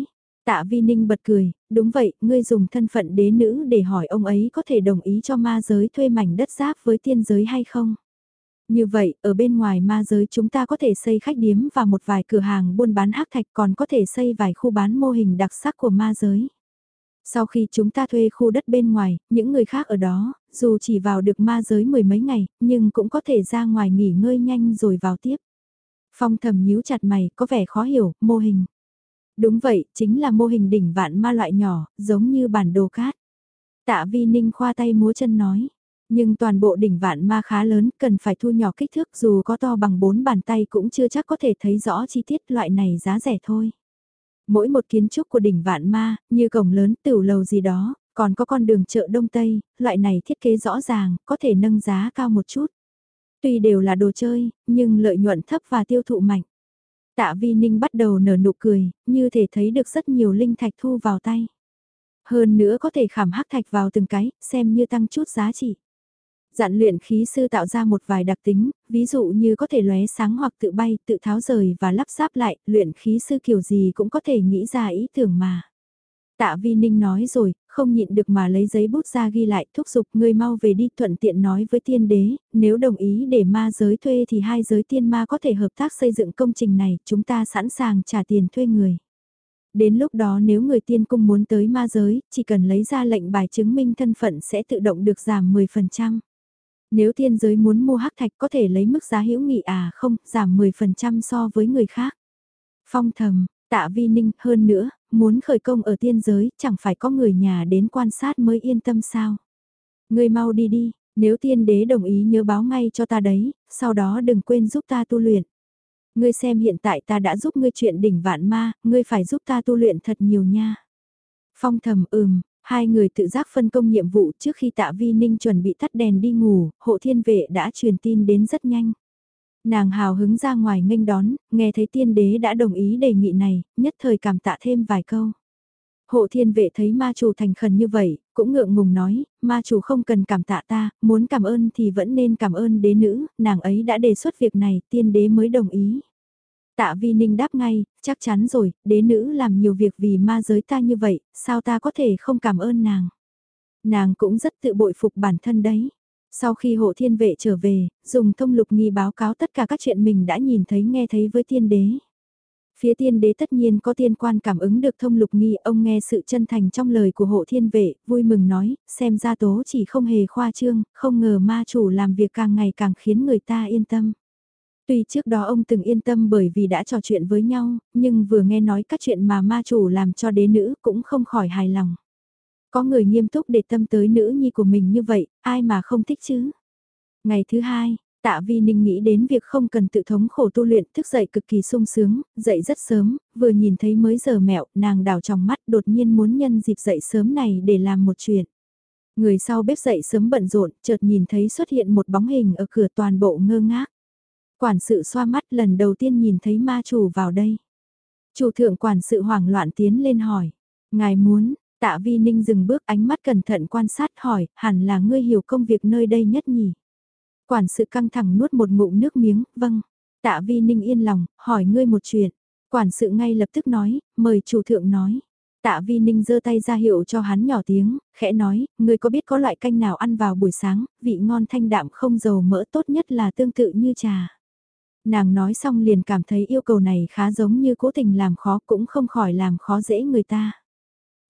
Tạ Vi Ninh bật cười, đúng vậy, ngươi dùng thân phận đế nữ để hỏi ông ấy có thể đồng ý cho ma giới thuê mảnh đất giáp với tiên giới hay không? Như vậy, ở bên ngoài ma giới chúng ta có thể xây khách điếm và một vài cửa hàng buôn bán hắc thạch còn có thể xây vài khu bán mô hình đặc sắc của ma giới. Sau khi chúng ta thuê khu đất bên ngoài, những người khác ở đó, dù chỉ vào được ma giới mười mấy ngày, nhưng cũng có thể ra ngoài nghỉ ngơi nhanh rồi vào tiếp. Phong thầm nhíu chặt mày, có vẻ khó hiểu, mô hình. Đúng vậy, chính là mô hình đỉnh vạn ma loại nhỏ, giống như bản đồ cát. Tạ vi ninh khoa tay múa chân nói. Nhưng toàn bộ đỉnh vạn ma khá lớn, cần phải thu nhỏ kích thước dù có to bằng bốn bàn tay cũng chưa chắc có thể thấy rõ chi tiết loại này giá rẻ thôi. Mỗi một kiến trúc của đỉnh vạn ma, như cổng lớn tửu lầu gì đó, còn có con đường chợ Đông Tây, loại này thiết kế rõ ràng, có thể nâng giá cao một chút. Tuy đều là đồ chơi, nhưng lợi nhuận thấp và tiêu thụ mạnh. Tạ Vi Ninh bắt đầu nở nụ cười, như thể thấy được rất nhiều linh thạch thu vào tay. Hơn nữa có thể khảm hắc thạch vào từng cái, xem như tăng chút giá trị dạn luyện khí sư tạo ra một vài đặc tính, ví dụ như có thể lóe sáng hoặc tự bay, tự tháo rời và lắp ráp lại, luyện khí sư kiểu gì cũng có thể nghĩ ra ý tưởng mà. Tạ Vi Ninh nói rồi, không nhịn được mà lấy giấy bút ra ghi lại thúc giục ngươi mau về đi thuận tiện nói với tiên đế, nếu đồng ý để ma giới thuê thì hai giới tiên ma có thể hợp tác xây dựng công trình này, chúng ta sẵn sàng trả tiền thuê người. Đến lúc đó nếu người tiên cung muốn tới ma giới, chỉ cần lấy ra lệnh bài chứng minh thân phận sẽ tự động được giảm 10%. Nếu thiên giới muốn mua hắc thạch có thể lấy mức giá hữu nghị à không, giảm 10% so với người khác. Phong thầm, tạ vi ninh hơn nữa, muốn khởi công ở tiên giới chẳng phải có người nhà đến quan sát mới yên tâm sao. Người mau đi đi, nếu tiên đế đồng ý nhớ báo ngay cho ta đấy, sau đó đừng quên giúp ta tu luyện. Ngươi xem hiện tại ta đã giúp ngươi chuyện đỉnh vạn ma, ngươi phải giúp ta tu luyện thật nhiều nha. Phong thầm ừm, hai người tự giác phân công nhiệm vụ trước khi tạ vi ninh chuẩn bị tắt đèn đi ngủ, hộ thiên vệ đã truyền tin đến rất nhanh. Nàng hào hứng ra ngoài nghênh đón, nghe thấy tiên đế đã đồng ý đề nghị này, nhất thời cảm tạ thêm vài câu. Hộ thiên vệ thấy ma chủ thành khẩn như vậy, cũng ngượng ngùng nói, ma chủ không cần cảm tạ ta, muốn cảm ơn thì vẫn nên cảm ơn đế nữ, nàng ấy đã đề xuất việc này, tiên đế mới đồng ý. Tạ vi ninh đáp ngay, chắc chắn rồi, đế nữ làm nhiều việc vì ma giới ta như vậy, sao ta có thể không cảm ơn nàng. Nàng cũng rất tự bội phục bản thân đấy. Sau khi hộ thiên vệ trở về, dùng thông lục nghi báo cáo tất cả các chuyện mình đã nhìn thấy nghe thấy với tiên đế. Phía tiên đế tất nhiên có tiên quan cảm ứng được thông lục nghi, ông nghe sự chân thành trong lời của hộ thiên vệ, vui mừng nói, xem ra tố chỉ không hề khoa trương, không ngờ ma chủ làm việc càng ngày càng khiến người ta yên tâm. Tuy trước đó ông từng yên tâm bởi vì đã trò chuyện với nhau, nhưng vừa nghe nói các chuyện mà ma chủ làm cho đế nữ cũng không khỏi hài lòng. Có người nghiêm túc để tâm tới nữ nhi của mình như vậy, ai mà không thích chứ? Ngày thứ hai, Tạ Vi Ninh nghĩ đến việc không cần tự thống khổ tu luyện thức dậy cực kỳ sung sướng, dậy rất sớm, vừa nhìn thấy mới giờ mẹo, nàng đảo trong mắt đột nhiên muốn nhân dịp dậy sớm này để làm một chuyện. Người sau bếp dậy sớm bận rộn, chợt nhìn thấy xuất hiện một bóng hình ở cửa toàn bộ ngơ ngác. Quản sự xoa mắt lần đầu tiên nhìn thấy ma chủ vào đây. Chủ thượng quản sự hoảng loạn tiến lên hỏi. Ngài muốn, tạ vi ninh dừng bước ánh mắt cẩn thận quan sát hỏi, hẳn là ngươi hiểu công việc nơi đây nhất nhỉ. Quản sự căng thẳng nuốt một ngụm nước miếng, vâng. Tạ vi ninh yên lòng, hỏi ngươi một chuyện. Quản sự ngay lập tức nói, mời chủ thượng nói. Tạ Vi Ninh giơ tay ra hiệu cho hắn nhỏ tiếng, khẽ nói, ngươi có biết có loại canh nào ăn vào buổi sáng, vị ngon thanh đạm không dầu mỡ tốt nhất là tương tự như trà. Nàng nói xong liền cảm thấy yêu cầu này khá giống như cố tình làm khó cũng không khỏi làm khó dễ người ta.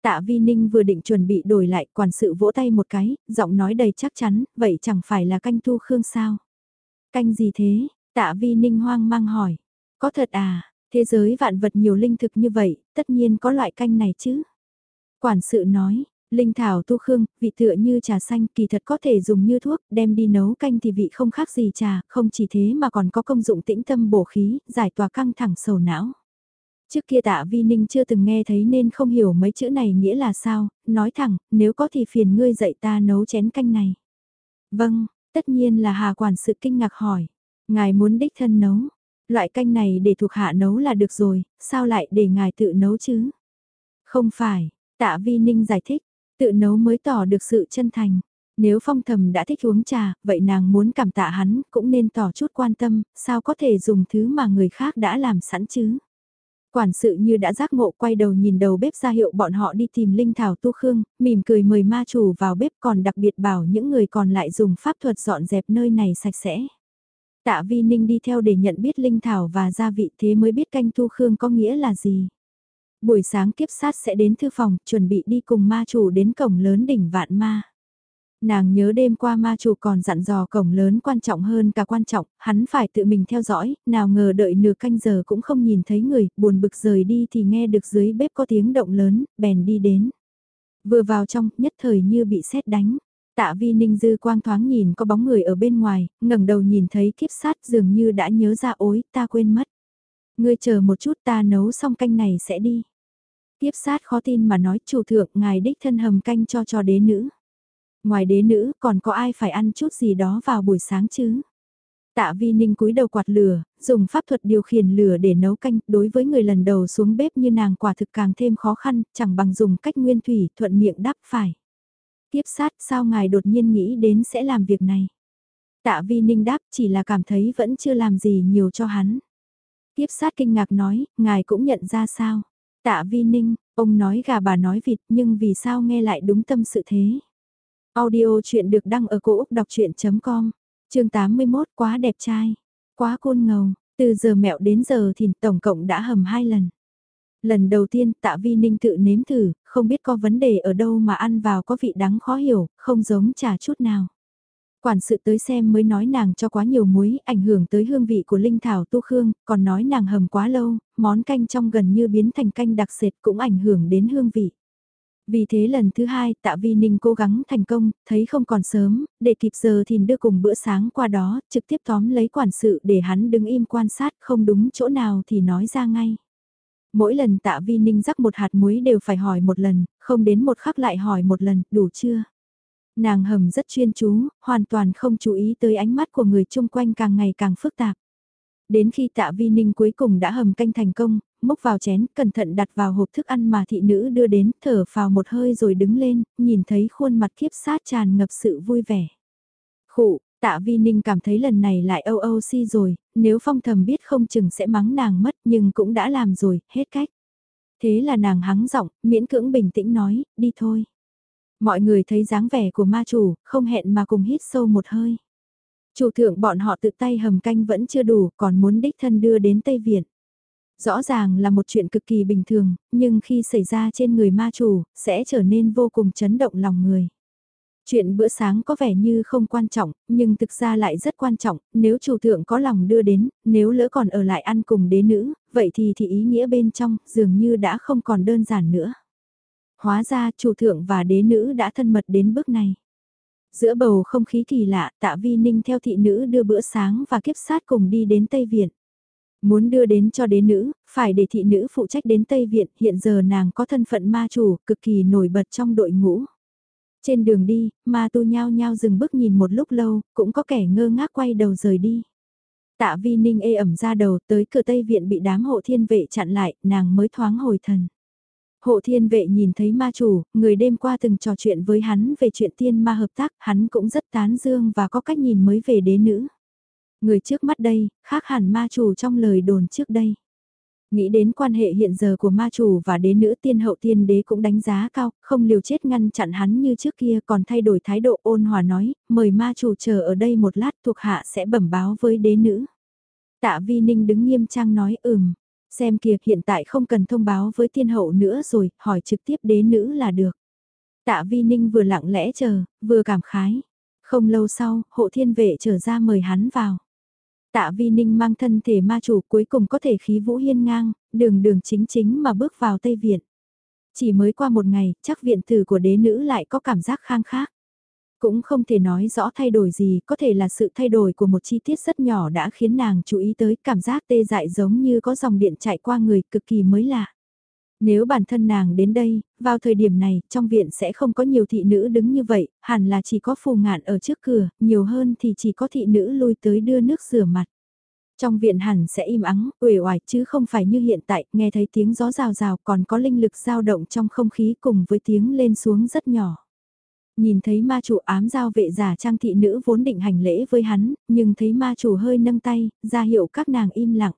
Tạ Vi Ninh vừa định chuẩn bị đổi lại quản sự vỗ tay một cái, giọng nói đầy chắc chắn, vậy chẳng phải là canh thu khương sao? Canh gì thế? Tạ Vi Ninh hoang mang hỏi. Có thật à, thế giới vạn vật nhiều linh thực như vậy, tất nhiên có loại canh này chứ? Quản sự nói, Linh thảo tu khương, vị tựa như trà xanh kỳ thật có thể dùng như thuốc, đem đi nấu canh thì vị không khác gì trà, không chỉ thế mà còn có công dụng tĩnh tâm bổ khí, giải tỏa căng thẳng sầu não. Trước kia tạ vi ninh chưa từng nghe thấy nên không hiểu mấy chữ này nghĩa là sao, nói thẳng, nếu có thì phiền ngươi dạy ta nấu chén canh này. Vâng, tất nhiên là hà quản sự kinh ngạc hỏi, ngài muốn đích thân nấu, loại canh này để thuộc hạ nấu là được rồi, sao lại để ngài tự nấu chứ? Không phải, tạ vi ninh giải thích, Tự nấu mới tỏ được sự chân thành. Nếu phong thầm đã thích uống trà, vậy nàng muốn cảm tạ hắn, cũng nên tỏ chút quan tâm, sao có thể dùng thứ mà người khác đã làm sẵn chứ. Quản sự như đã giác ngộ quay đầu nhìn đầu bếp ra hiệu bọn họ đi tìm Linh Thảo Tu Khương, mỉm cười mời ma chủ vào bếp còn đặc biệt bảo những người còn lại dùng pháp thuật dọn dẹp nơi này sạch sẽ. Tạ Vi Ninh đi theo để nhận biết Linh Thảo và gia vị thế mới biết canh Tu Khương có nghĩa là gì. Buổi sáng kiếp sát sẽ đến thư phòng, chuẩn bị đi cùng ma chủ đến cổng lớn đỉnh vạn ma. Nàng nhớ đêm qua ma chủ còn dặn dò cổng lớn quan trọng hơn cả quan trọng, hắn phải tự mình theo dõi, nào ngờ đợi nửa canh giờ cũng không nhìn thấy người, buồn bực rời đi thì nghe được dưới bếp có tiếng động lớn, bèn đi đến. Vừa vào trong, nhất thời như bị sét đánh. Tạ vi ninh dư quang thoáng nhìn có bóng người ở bên ngoài, ngẩng đầu nhìn thấy kiếp sát dường như đã nhớ ra ối, ta quên mất. Ngươi chờ một chút ta nấu xong canh này sẽ đi. Tiếp sát khó tin mà nói chủ thượng ngài đích thân hầm canh cho cho đế nữ. Ngoài đế nữ còn có ai phải ăn chút gì đó vào buổi sáng chứ? Tạ Vi Ninh cúi đầu quạt lửa, dùng pháp thuật điều khiển lửa để nấu canh, đối với người lần đầu xuống bếp như nàng quả thực càng thêm khó khăn, chẳng bằng dùng cách nguyên thủy, thuận miệng đáp phải. Tiếp sát sao ngài đột nhiên nghĩ đến sẽ làm việc này? Tạ Vi Ninh đáp chỉ là cảm thấy vẫn chưa làm gì nhiều cho hắn. Tiếp sát kinh ngạc nói, ngài cũng nhận ra sao? Tạ Vi Ninh, ông nói gà bà nói vịt nhưng vì sao nghe lại đúng tâm sự thế? Audio chuyện được đăng ở cổ Úc đọc chuyện.com, chương 81 quá đẹp trai, quá côn ngầu, từ giờ mẹo đến giờ thì tổng cộng đã hầm hai lần. Lần đầu tiên tạ vi ninh tự nếm thử, không biết có vấn đề ở đâu mà ăn vào có vị đắng khó hiểu, không giống trà chút nào. Quản sự tới xem mới nói nàng cho quá nhiều muối, ảnh hưởng tới hương vị của linh thảo tu khương, còn nói nàng hầm quá lâu, món canh trong gần như biến thành canh đặc sệt cũng ảnh hưởng đến hương vị. Vì thế lần thứ hai tạ vi ninh cố gắng thành công, thấy không còn sớm, để kịp giờ thì đưa cùng bữa sáng qua đó, trực tiếp tóm lấy quản sự để hắn đứng im quan sát không đúng chỗ nào thì nói ra ngay. Mỗi lần tạ vi ninh rắc một hạt muối đều phải hỏi một lần, không đến một khắc lại hỏi một lần, đủ chưa? Nàng hầm rất chuyên chú, hoàn toàn không chú ý tới ánh mắt của người chung quanh càng ngày càng phức tạp. Đến khi tạ vi ninh cuối cùng đã hầm canh thành công, múc vào chén, cẩn thận đặt vào hộp thức ăn mà thị nữ đưa đến, thở vào một hơi rồi đứng lên, nhìn thấy khuôn mặt kiếp sát tràn ngập sự vui vẻ. Khụ, tạ vi ninh cảm thấy lần này lại âu âu si rồi, nếu phong thầm biết không chừng sẽ mắng nàng mất nhưng cũng đã làm rồi, hết cách. Thế là nàng hắng giọng, miễn cưỡng bình tĩnh nói, đi thôi. Mọi người thấy dáng vẻ của ma chủ, không hẹn mà cùng hít sâu một hơi. Chủ thượng bọn họ tự tay hầm canh vẫn chưa đủ, còn muốn đích thân đưa đến Tây Viện. Rõ ràng là một chuyện cực kỳ bình thường, nhưng khi xảy ra trên người ma chủ, sẽ trở nên vô cùng chấn động lòng người. Chuyện bữa sáng có vẻ như không quan trọng, nhưng thực ra lại rất quan trọng, nếu chủ thượng có lòng đưa đến, nếu lỡ còn ở lại ăn cùng đế nữ, vậy thì thì ý nghĩa bên trong dường như đã không còn đơn giản nữa. Hóa ra chủ thượng và đế nữ đã thân mật đến bước này. Giữa bầu không khí kỳ lạ, tạ vi ninh theo thị nữ đưa bữa sáng và kiếp sát cùng đi đến Tây Viện. Muốn đưa đến cho đế nữ, phải để thị nữ phụ trách đến Tây Viện, hiện giờ nàng có thân phận ma chủ, cực kỳ nổi bật trong đội ngũ. Trên đường đi, ma tu nhao nhao dừng bước nhìn một lúc lâu, cũng có kẻ ngơ ngác quay đầu rời đi. Tạ vi ninh ê ẩm ra đầu tới cửa Tây Viện bị đám hộ thiên vệ chặn lại, nàng mới thoáng hồi thần. Hộ thiên vệ nhìn thấy ma chủ, người đêm qua từng trò chuyện với hắn về chuyện tiên ma hợp tác, hắn cũng rất tán dương và có cách nhìn mới về đế nữ. Người trước mắt đây, khác hẳn ma chủ trong lời đồn trước đây. Nghĩ đến quan hệ hiện giờ của ma chủ và đế nữ tiên hậu tiên đế cũng đánh giá cao, không liều chết ngăn chặn hắn như trước kia còn thay đổi thái độ ôn hòa nói, mời ma chủ chờ ở đây một lát thuộc hạ sẽ bẩm báo với đế nữ. Tạ vi ninh đứng nghiêm trang nói ừm, xem kìa hiện tại không cần thông báo với tiên hậu nữa rồi, hỏi trực tiếp đế nữ là được. Tạ vi ninh vừa lặng lẽ chờ, vừa cảm khái. Không lâu sau, hộ thiên vệ trở ra mời hắn vào. Tạ Vi Ninh mang thân thể ma chủ cuối cùng có thể khí vũ hiên ngang, đường đường chính chính mà bước vào Tây Viện. Chỉ mới qua một ngày, chắc viện tử của đế nữ lại có cảm giác khang khác. Cũng không thể nói rõ thay đổi gì, có thể là sự thay đổi của một chi tiết rất nhỏ đã khiến nàng chú ý tới cảm giác tê dại giống như có dòng điện chạy qua người cực kỳ mới lạ. Nếu bản thân nàng đến đây, vào thời điểm này, trong viện sẽ không có nhiều thị nữ đứng như vậy, hẳn là chỉ có phù ngạn ở trước cửa, nhiều hơn thì chỉ có thị nữ lui tới đưa nước rửa mặt. Trong viện hẳn sẽ im ắng, uể oải chứ không phải như hiện tại, nghe thấy tiếng gió rào rào còn có linh lực dao động trong không khí cùng với tiếng lên xuống rất nhỏ. Nhìn thấy ma chủ ám giao vệ giả trang thị nữ vốn định hành lễ với hắn, nhưng thấy ma chủ hơi nâng tay, ra hiệu các nàng im lặng.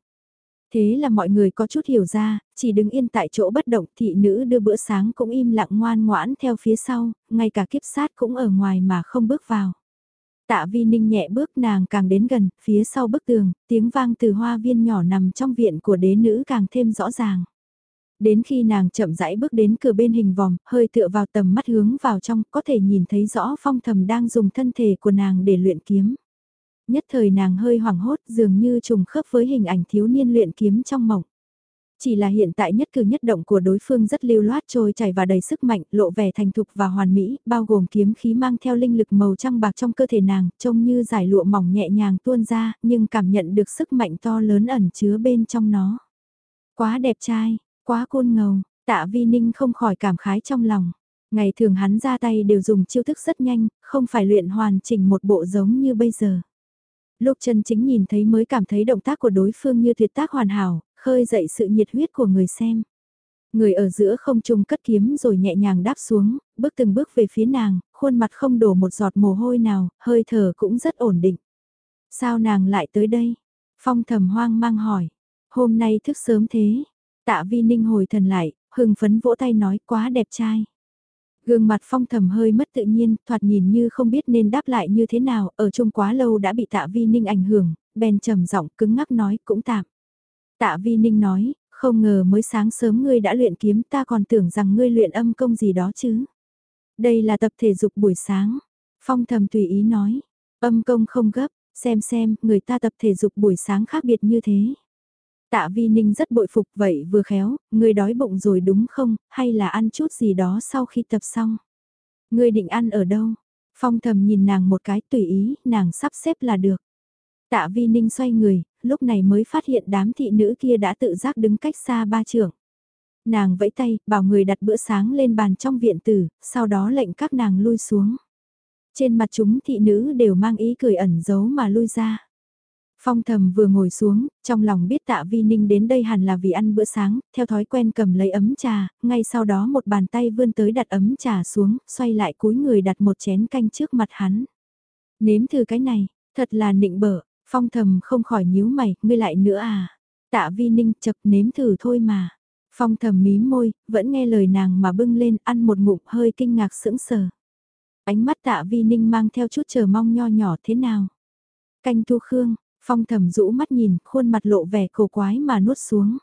Thế là mọi người có chút hiểu ra, chỉ đứng yên tại chỗ bất động thị nữ đưa bữa sáng cũng im lặng ngoan ngoãn theo phía sau, ngay cả kiếp sát cũng ở ngoài mà không bước vào. Tạ vi ninh nhẹ bước nàng càng đến gần, phía sau bức tường, tiếng vang từ hoa viên nhỏ nằm trong viện của đế nữ càng thêm rõ ràng. Đến khi nàng chậm rãi bước đến cửa bên hình vòng, hơi tựa vào tầm mắt hướng vào trong, có thể nhìn thấy rõ phong thầm đang dùng thân thể của nàng để luyện kiếm. Nhất thời nàng hơi hoảng hốt dường như trùng khớp với hình ảnh thiếu niên luyện kiếm trong mộng. Chỉ là hiện tại nhất cử nhất động của đối phương rất lưu loát trôi chảy và đầy sức mạnh, lộ vẻ thành thục và hoàn mỹ, bao gồm kiếm khí mang theo linh lực màu trăng bạc trong cơ thể nàng, trông như giải lụa mỏng nhẹ nhàng tuôn ra, nhưng cảm nhận được sức mạnh to lớn ẩn chứa bên trong nó. Quá đẹp trai, quá côn ngầu, tạ vi ninh không khỏi cảm khái trong lòng. Ngày thường hắn ra tay đều dùng chiêu thức rất nhanh, không phải luyện hoàn chỉnh một bộ giống như bây giờ. Lúc chân chính nhìn thấy mới cảm thấy động tác của đối phương như tuyệt tác hoàn hảo, khơi dậy sự nhiệt huyết của người xem. Người ở giữa không trung cất kiếm rồi nhẹ nhàng đáp xuống, bước từng bước về phía nàng, khuôn mặt không đổ một giọt mồ hôi nào, hơi thở cũng rất ổn định. Sao nàng lại tới đây? Phong thầm hoang mang hỏi. Hôm nay thức sớm thế. Tạ vi ninh hồi thần lại, hưng phấn vỗ tay nói quá đẹp trai. Gương mặt phong thầm hơi mất tự nhiên, thoạt nhìn như không biết nên đáp lại như thế nào, ở chung quá lâu đã bị tạ vi ninh ảnh hưởng, bèn trầm giọng cứng ngắc nói cũng tạm. Tạ vi ninh nói, không ngờ mới sáng sớm ngươi đã luyện kiếm ta còn tưởng rằng ngươi luyện âm công gì đó chứ. Đây là tập thể dục buổi sáng. Phong thầm tùy ý nói, âm công không gấp, xem xem, người ta tập thể dục buổi sáng khác biệt như thế. Tạ Vi Ninh rất bội phục vậy vừa khéo, người đói bụng rồi đúng không, hay là ăn chút gì đó sau khi tập xong. Người định ăn ở đâu? Phong thầm nhìn nàng một cái tùy ý, nàng sắp xếp là được. Tạ Vi Ninh xoay người, lúc này mới phát hiện đám thị nữ kia đã tự giác đứng cách xa ba trưởng. Nàng vẫy tay, bảo người đặt bữa sáng lên bàn trong viện tử, sau đó lệnh các nàng lui xuống. Trên mặt chúng thị nữ đều mang ý cười ẩn giấu mà lui ra. Phong thầm vừa ngồi xuống, trong lòng biết tạ vi ninh đến đây hẳn là vì ăn bữa sáng, theo thói quen cầm lấy ấm trà, ngay sau đó một bàn tay vươn tới đặt ấm trà xuống, xoay lại cúi người đặt một chén canh trước mặt hắn. Nếm thử cái này, thật là nịnh bở, phong thầm không khỏi nhíu mày, ngươi lại nữa à. Tạ vi ninh chật nếm thử thôi mà. Phong thầm mí môi, vẫn nghe lời nàng mà bưng lên ăn một ngụm hơi kinh ngạc sững sờ. Ánh mắt tạ vi ninh mang theo chút chờ mong nho nhỏ thế nào. Canh thu khương, phong thầm rũ mắt nhìn, khuôn mặt lộ vẻ cổ quái mà nuốt xuống.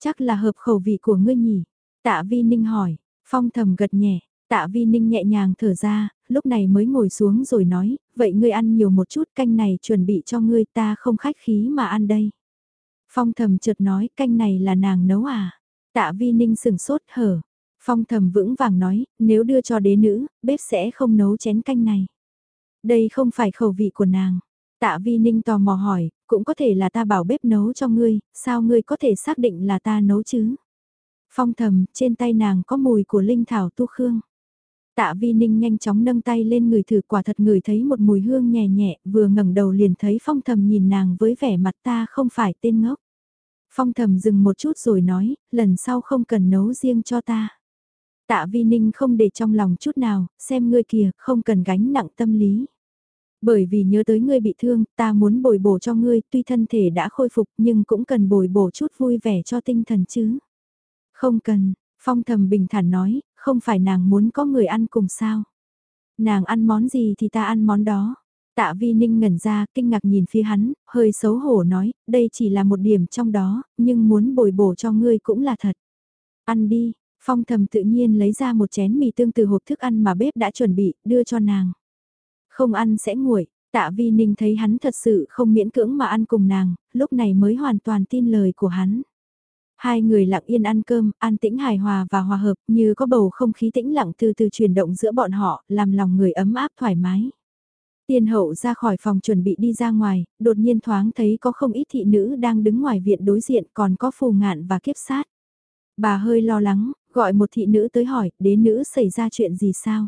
Chắc là hợp khẩu vị của ngươi nhỉ? Tạ vi ninh hỏi, phong thầm gật nhẹ, tạ vi ninh nhẹ nhàng thở ra, lúc này mới ngồi xuống rồi nói, vậy ngươi ăn nhiều một chút canh này chuẩn bị cho ngươi ta không khách khí mà ăn đây. Phong thầm chợt nói canh này là nàng nấu à? Tạ vi ninh sừng sốt hở, Phong thầm vững vàng nói, nếu đưa cho đế nữ, bếp sẽ không nấu chén canh này. Đây không phải khẩu vị của nàng. Tạ vi ninh tò mò hỏi, cũng có thể là ta bảo bếp nấu cho ngươi, sao ngươi có thể xác định là ta nấu chứ? Phong thầm, trên tay nàng có mùi của linh thảo tu khương. Tạ vi ninh nhanh chóng nâng tay lên người thử quả thật người thấy một mùi hương nhẹ nhẹ, vừa ngẩng đầu liền thấy phong thầm nhìn nàng với vẻ mặt ta không phải tên ngốc. Phong thầm dừng một chút rồi nói, lần sau không cần nấu riêng cho ta. Tạ Vi Ninh không để trong lòng chút nào, xem ngươi kìa, không cần gánh nặng tâm lý. Bởi vì nhớ tới ngươi bị thương, ta muốn bồi bổ cho ngươi, tuy thân thể đã khôi phục nhưng cũng cần bồi bổ chút vui vẻ cho tinh thần chứ. Không cần, phong thầm bình thản nói, không phải nàng muốn có người ăn cùng sao. Nàng ăn món gì thì ta ăn món đó. Tạ Vi Ninh ngẩn ra, kinh ngạc nhìn phía hắn, hơi xấu hổ nói, đây chỉ là một điểm trong đó, nhưng muốn bồi bổ cho ngươi cũng là thật. Ăn đi, Phong thầm tự nhiên lấy ra một chén mì tương từ hộp thức ăn mà bếp đã chuẩn bị, đưa cho nàng. Không ăn sẽ nguội, tạ vi ninh thấy hắn thật sự không miễn cưỡng mà ăn cùng nàng, lúc này mới hoàn toàn tin lời của hắn. Hai người lặng yên ăn cơm, an tĩnh hài hòa và hòa hợp như có bầu không khí tĩnh lặng từ từ chuyển động giữa bọn họ, làm lòng người ấm áp thoải mái. Tiên hậu ra khỏi phòng chuẩn bị đi ra ngoài, đột nhiên thoáng thấy có không ít thị nữ đang đứng ngoài viện đối diện còn có phù ngạn và kiếp sát. Bà hơi lo lắng, Gọi một thị nữ tới hỏi, đế nữ xảy ra chuyện gì sao?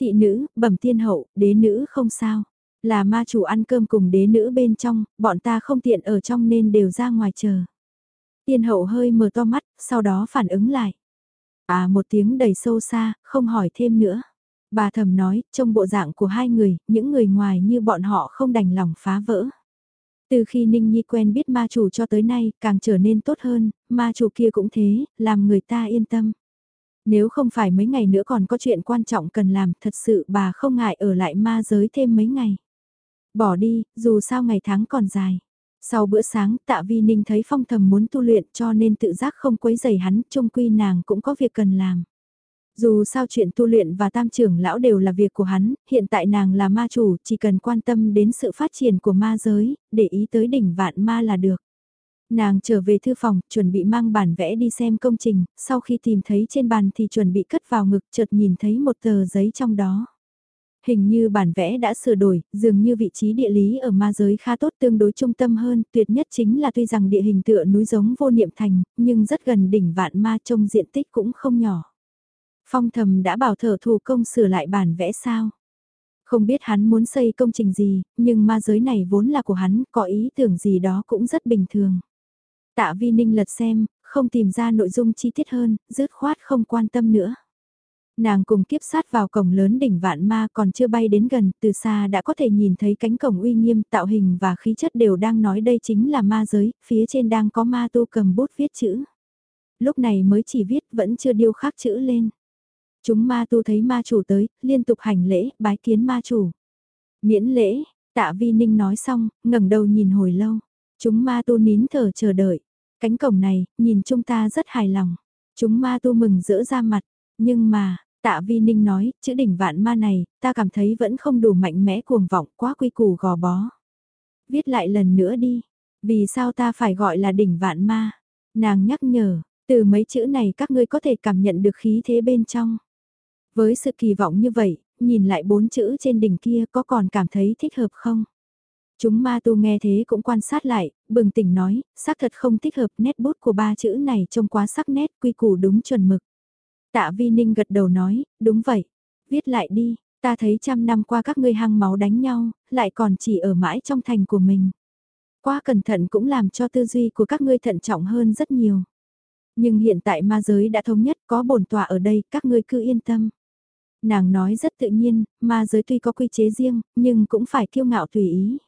Thị nữ, bẩm tiên hậu, đế nữ không sao. Là ma chủ ăn cơm cùng đế nữ bên trong, bọn ta không tiện ở trong nên đều ra ngoài chờ. Tiên hậu hơi mở to mắt, sau đó phản ứng lại. À một tiếng đầy sâu xa, không hỏi thêm nữa. Bà thầm nói, trong bộ dạng của hai người, những người ngoài như bọn họ không đành lòng phá vỡ. Từ khi Ninh Nhi quen biết ma chủ cho tới nay, càng trở nên tốt hơn, ma chủ kia cũng thế, làm người ta yên tâm. Nếu không phải mấy ngày nữa còn có chuyện quan trọng cần làm, thật sự bà không ngại ở lại ma giới thêm mấy ngày. Bỏ đi, dù sao ngày tháng còn dài. Sau bữa sáng, tạ vi ninh thấy phong thầm muốn tu luyện cho nên tự giác không quấy dày hắn, trung quy nàng cũng có việc cần làm. Dù sao chuyện tu luyện và tam trưởng lão đều là việc của hắn, hiện tại nàng là ma chủ, chỉ cần quan tâm đến sự phát triển của ma giới, để ý tới đỉnh vạn ma là được. Nàng trở về thư phòng, chuẩn bị mang bản vẽ đi xem công trình, sau khi tìm thấy trên bàn thì chuẩn bị cất vào ngực chợt nhìn thấy một tờ giấy trong đó. Hình như bản vẽ đã sửa đổi, dường như vị trí địa lý ở ma giới khá tốt tương đối trung tâm hơn, tuyệt nhất chính là tuy rằng địa hình tựa núi giống vô niệm thành, nhưng rất gần đỉnh vạn ma trông diện tích cũng không nhỏ. Phong thầm đã bảo thợ thủ công sửa lại bản vẽ sao. Không biết hắn muốn xây công trình gì, nhưng ma giới này vốn là của hắn, có ý tưởng gì đó cũng rất bình thường. Tạ vi ninh lật xem, không tìm ra nội dung chi tiết hơn, dứt khoát không quan tâm nữa. Nàng cùng kiếp sát vào cổng lớn đỉnh vạn ma còn chưa bay đến gần, từ xa đã có thể nhìn thấy cánh cổng uy nghiêm tạo hình và khí chất đều đang nói đây chính là ma giới, phía trên đang có ma tu cầm bút viết chữ. Lúc này mới chỉ viết vẫn chưa điêu khắc chữ lên. Chúng ma tu thấy ma chủ tới, liên tục hành lễ, bái kiến ma chủ. Miễn lễ, tạ vi ninh nói xong, ngẩng đầu nhìn hồi lâu. Chúng ma tu nín thở chờ đợi. Cánh cổng này, nhìn chúng ta rất hài lòng. Chúng ma tu mừng rỡ ra mặt. Nhưng mà, tạ vi ninh nói, chữ đỉnh vạn ma này, ta cảm thấy vẫn không đủ mạnh mẽ cuồng vọng quá quy củ gò bó. Viết lại lần nữa đi. Vì sao ta phải gọi là đỉnh vạn ma? Nàng nhắc nhở, từ mấy chữ này các ngươi có thể cảm nhận được khí thế bên trong. Với sự kỳ vọng như vậy, nhìn lại bốn chữ trên đỉnh kia có còn cảm thấy thích hợp không? Chúng ma tu nghe thế cũng quan sát lại, bừng tỉnh nói, xác thật không thích hợp nét bút của ba chữ này trông quá sắc nét quy củ đúng chuẩn mực. Tạ Vi Ninh gật đầu nói, đúng vậy, viết lại đi, ta thấy trăm năm qua các ngươi hăng máu đánh nhau, lại còn chỉ ở mãi trong thành của mình. Quá cẩn thận cũng làm cho tư duy của các ngươi thận trọng hơn rất nhiều. Nhưng hiện tại ma giới đã thống nhất có bổn tòa ở đây, các ngươi cứ yên tâm. Nàng nói rất tự nhiên, ma giới tuy có quy chế riêng, nhưng cũng phải kiêu ngạo tùy ý.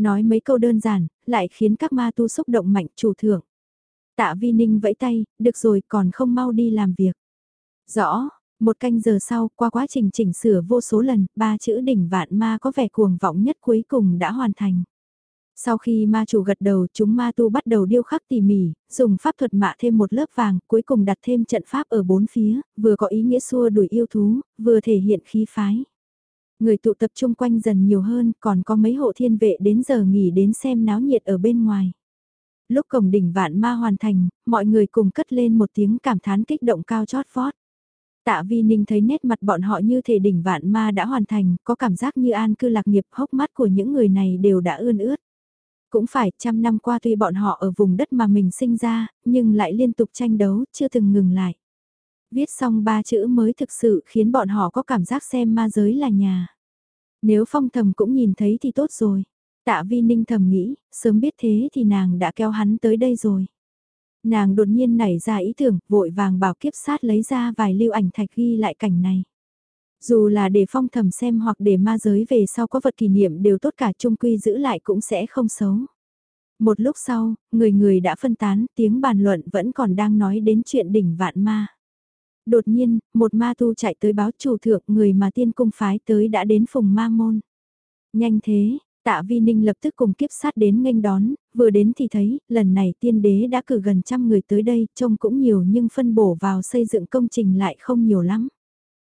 Nói mấy câu đơn giản, lại khiến các ma tu xúc động mạnh chủ thưởng. Tạ Vi Ninh vẫy tay, được rồi còn không mau đi làm việc. Rõ, một canh giờ sau, qua quá trình chỉnh sửa vô số lần, ba chữ đỉnh vạn ma có vẻ cuồng vọng nhất cuối cùng đã hoàn thành. Sau khi ma chủ gật đầu, chúng ma tu bắt đầu điêu khắc tỉ mỉ, dùng pháp thuật mạ thêm một lớp vàng, cuối cùng đặt thêm trận pháp ở bốn phía, vừa có ý nghĩa xua đuổi yêu thú, vừa thể hiện khí phái. Người tụ tập trung quanh dần nhiều hơn, còn có mấy hộ thiên vệ đến giờ nghỉ đến xem náo nhiệt ở bên ngoài. Lúc cổng đỉnh vạn ma hoàn thành, mọi người cùng cất lên một tiếng cảm thán kích động cao chót vót. Tạ Vi Ninh thấy nét mặt bọn họ như thể đỉnh vạn ma đã hoàn thành, có cảm giác như an cư lạc nghiệp hốc mắt của những người này đều đã ươn ướt. Cũng phải, trăm năm qua tuy bọn họ ở vùng đất mà mình sinh ra, nhưng lại liên tục tranh đấu, chưa từng ngừng lại. Viết xong ba chữ mới thực sự khiến bọn họ có cảm giác xem ma giới là nhà. Nếu phong thầm cũng nhìn thấy thì tốt rồi. Tạ vi ninh thầm nghĩ, sớm biết thế thì nàng đã kéo hắn tới đây rồi. Nàng đột nhiên nảy ra ý tưởng, vội vàng bảo kiếp sát lấy ra vài lưu ảnh thạch ghi lại cảnh này. Dù là để phong thầm xem hoặc để ma giới về sau có vật kỷ niệm đều tốt cả chung quy giữ lại cũng sẽ không xấu. Một lúc sau, người người đã phân tán, tiếng bàn luận vẫn còn đang nói đến chuyện đỉnh vạn ma. Đột nhiên, một ma tu chạy tới báo chủ thượng người mà tiên cung phái tới đã đến phùng ma môn. Nhanh thế, tạ vi ninh lập tức cùng kiếp sát đến nghênh đón, vừa đến thì thấy, lần này tiên đế đã cử gần trăm người tới đây, trông cũng nhiều nhưng phân bổ vào xây dựng công trình lại không nhiều lắm.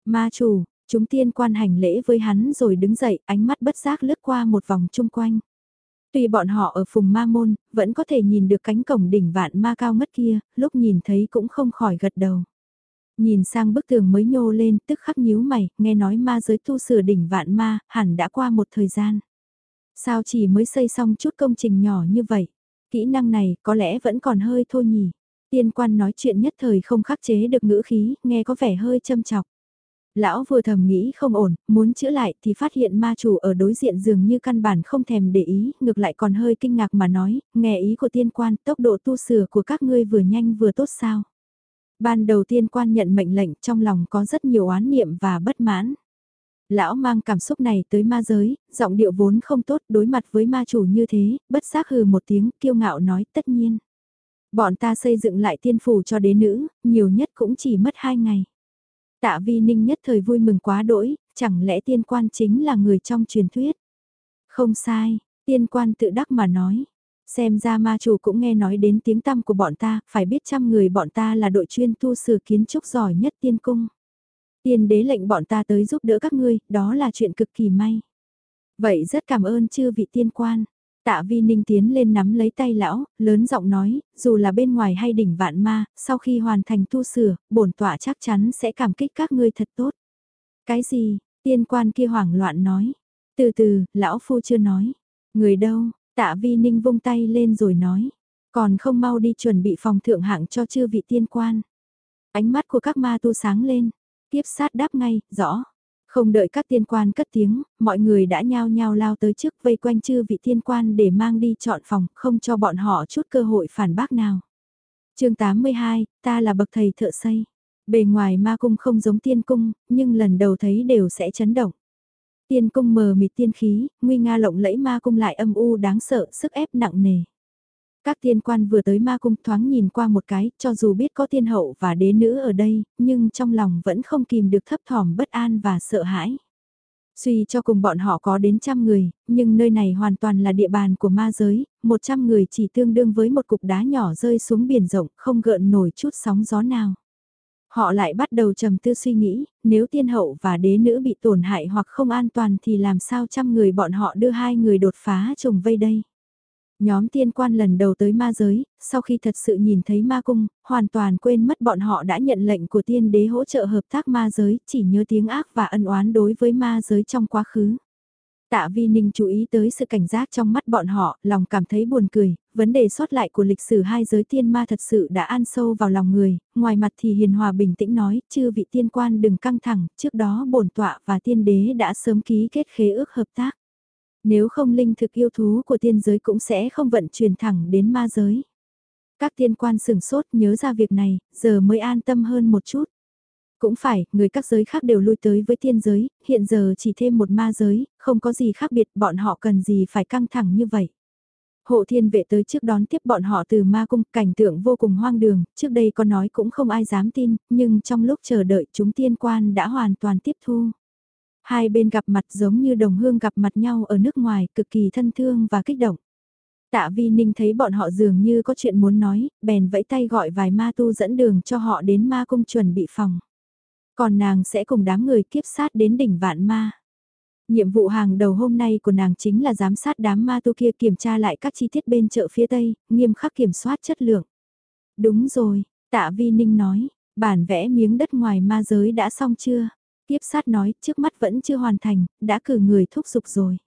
Ma chủ, chúng tiên quan hành lễ với hắn rồi đứng dậy, ánh mắt bất giác lướt qua một vòng chung quanh. Tuy bọn họ ở phùng ma môn, vẫn có thể nhìn được cánh cổng đỉnh vạn ma cao ngất kia, lúc nhìn thấy cũng không khỏi gật đầu. Nhìn sang bức tường mới nhô lên, tức khắc nhíu mày, nghe nói ma giới tu sửa đỉnh vạn ma, hẳn đã qua một thời gian. Sao chỉ mới xây xong chút công trình nhỏ như vậy? Kỹ năng này có lẽ vẫn còn hơi thôi nhỉ. Tiên quan nói chuyện nhất thời không khắc chế được ngữ khí, nghe có vẻ hơi châm chọc. Lão vừa thầm nghĩ không ổn, muốn chữa lại thì phát hiện ma chủ ở đối diện dường như căn bản không thèm để ý, ngược lại còn hơi kinh ngạc mà nói, nghe ý của tiên quan, tốc độ tu sửa của các ngươi vừa nhanh vừa tốt sao. Ban đầu tiên quan nhận mệnh lệnh trong lòng có rất nhiều oán niệm và bất mãn. Lão mang cảm xúc này tới ma giới, giọng điệu vốn không tốt đối mặt với ma chủ như thế, bất giác hừ một tiếng, kiêu ngạo nói tất nhiên. Bọn ta xây dựng lại tiên phủ cho đế nữ, nhiều nhất cũng chỉ mất hai ngày. Tạ vi ninh nhất thời vui mừng quá đỗi, chẳng lẽ tiên quan chính là người trong truyền thuyết? Không sai, tiên quan tự đắc mà nói. Xem ra ma chủ cũng nghe nói đến tiếng tăm của bọn ta, phải biết trăm người bọn ta là đội chuyên tu sửa kiến trúc giỏi nhất tiên cung. Tiên đế lệnh bọn ta tới giúp đỡ các ngươi, đó là chuyện cực kỳ may. Vậy rất cảm ơn chư vị tiên quan. Tạ vi ninh tiến lên nắm lấy tay lão, lớn giọng nói, dù là bên ngoài hay đỉnh vạn ma, sau khi hoàn thành tu sửa, bổn tọa chắc chắn sẽ cảm kích các ngươi thật tốt. Cái gì, tiên quan kia hoảng loạn nói. Từ từ, lão phu chưa nói. Người đâu, tạ vi ninh vung tay lên rồi nói. Còn không mau đi chuẩn bị phòng thượng hạng cho chư vị tiên quan. Ánh mắt của các ma tu sáng lên. Tiếp sát đáp ngay, rõ. Không đợi các tiên quan cất tiếng, mọi người đã nhao nhao lao tới trước vây quanh chư vị tiên quan để mang đi chọn phòng, không cho bọn họ chút cơ hội phản bác nào. chương 82, ta là bậc thầy thợ xây. Bề ngoài ma cung không giống tiên cung, nhưng lần đầu thấy đều sẽ chấn động. Tiên cung mờ mịt tiên khí, nguy nga lộng lẫy ma cung lại âm u đáng sợ, sức ép nặng nề. Các tiên quan vừa tới ma cung thoáng nhìn qua một cái, cho dù biết có tiên hậu và đế nữ ở đây, nhưng trong lòng vẫn không kìm được thấp thỏm bất an và sợ hãi. Suy cho cùng bọn họ có đến trăm người, nhưng nơi này hoàn toàn là địa bàn của ma giới, một trăm người chỉ tương đương với một cục đá nhỏ rơi xuống biển rộng, không gợn nổi chút sóng gió nào. Họ lại bắt đầu trầm tư suy nghĩ, nếu tiên hậu và đế nữ bị tổn hại hoặc không an toàn thì làm sao trăm người bọn họ đưa hai người đột phá trùng vây đây. Nhóm tiên quan lần đầu tới ma giới, sau khi thật sự nhìn thấy ma cung, hoàn toàn quên mất bọn họ đã nhận lệnh của tiên đế hỗ trợ hợp tác ma giới, chỉ nhớ tiếng ác và ân oán đối với ma giới trong quá khứ. Tạ Vi Ninh chú ý tới sự cảnh giác trong mắt bọn họ, lòng cảm thấy buồn cười, vấn đề sót lại của lịch sử hai giới tiên ma thật sự đã an sâu vào lòng người, ngoài mặt thì hiền hòa bình tĩnh nói, chư vị tiên quan đừng căng thẳng, trước đó bổn tọa và tiên đế đã sớm ký kết khế ước hợp tác. Nếu không linh thực yêu thú của tiên giới cũng sẽ không vận chuyển thẳng đến ma giới. Các tiên quan sửng sốt nhớ ra việc này, giờ mới an tâm hơn một chút. Cũng phải, người các giới khác đều lui tới với tiên giới, hiện giờ chỉ thêm một ma giới, không có gì khác biệt, bọn họ cần gì phải căng thẳng như vậy. Hộ thiên vệ tới trước đón tiếp bọn họ từ ma cung, cảnh tượng vô cùng hoang đường, trước đây có nói cũng không ai dám tin, nhưng trong lúc chờ đợi chúng tiên quan đã hoàn toàn tiếp thu. Hai bên gặp mặt giống như đồng hương gặp mặt nhau ở nước ngoài, cực kỳ thân thương và kích động. Tạ Vi Ninh thấy bọn họ dường như có chuyện muốn nói, bèn vẫy tay gọi vài ma tu dẫn đường cho họ đến ma cung chuẩn bị phòng. Còn nàng sẽ cùng đám người kiếp sát đến đỉnh vạn ma. Nhiệm vụ hàng đầu hôm nay của nàng chính là giám sát đám ma tu kia kiểm tra lại các chi tiết bên chợ phía Tây, nghiêm khắc kiểm soát chất lượng. Đúng rồi, tạ vi ninh nói, bản vẽ miếng đất ngoài ma giới đã xong chưa? Tiếp sát nói, trước mắt vẫn chưa hoàn thành, đã cử người thúc giục rồi.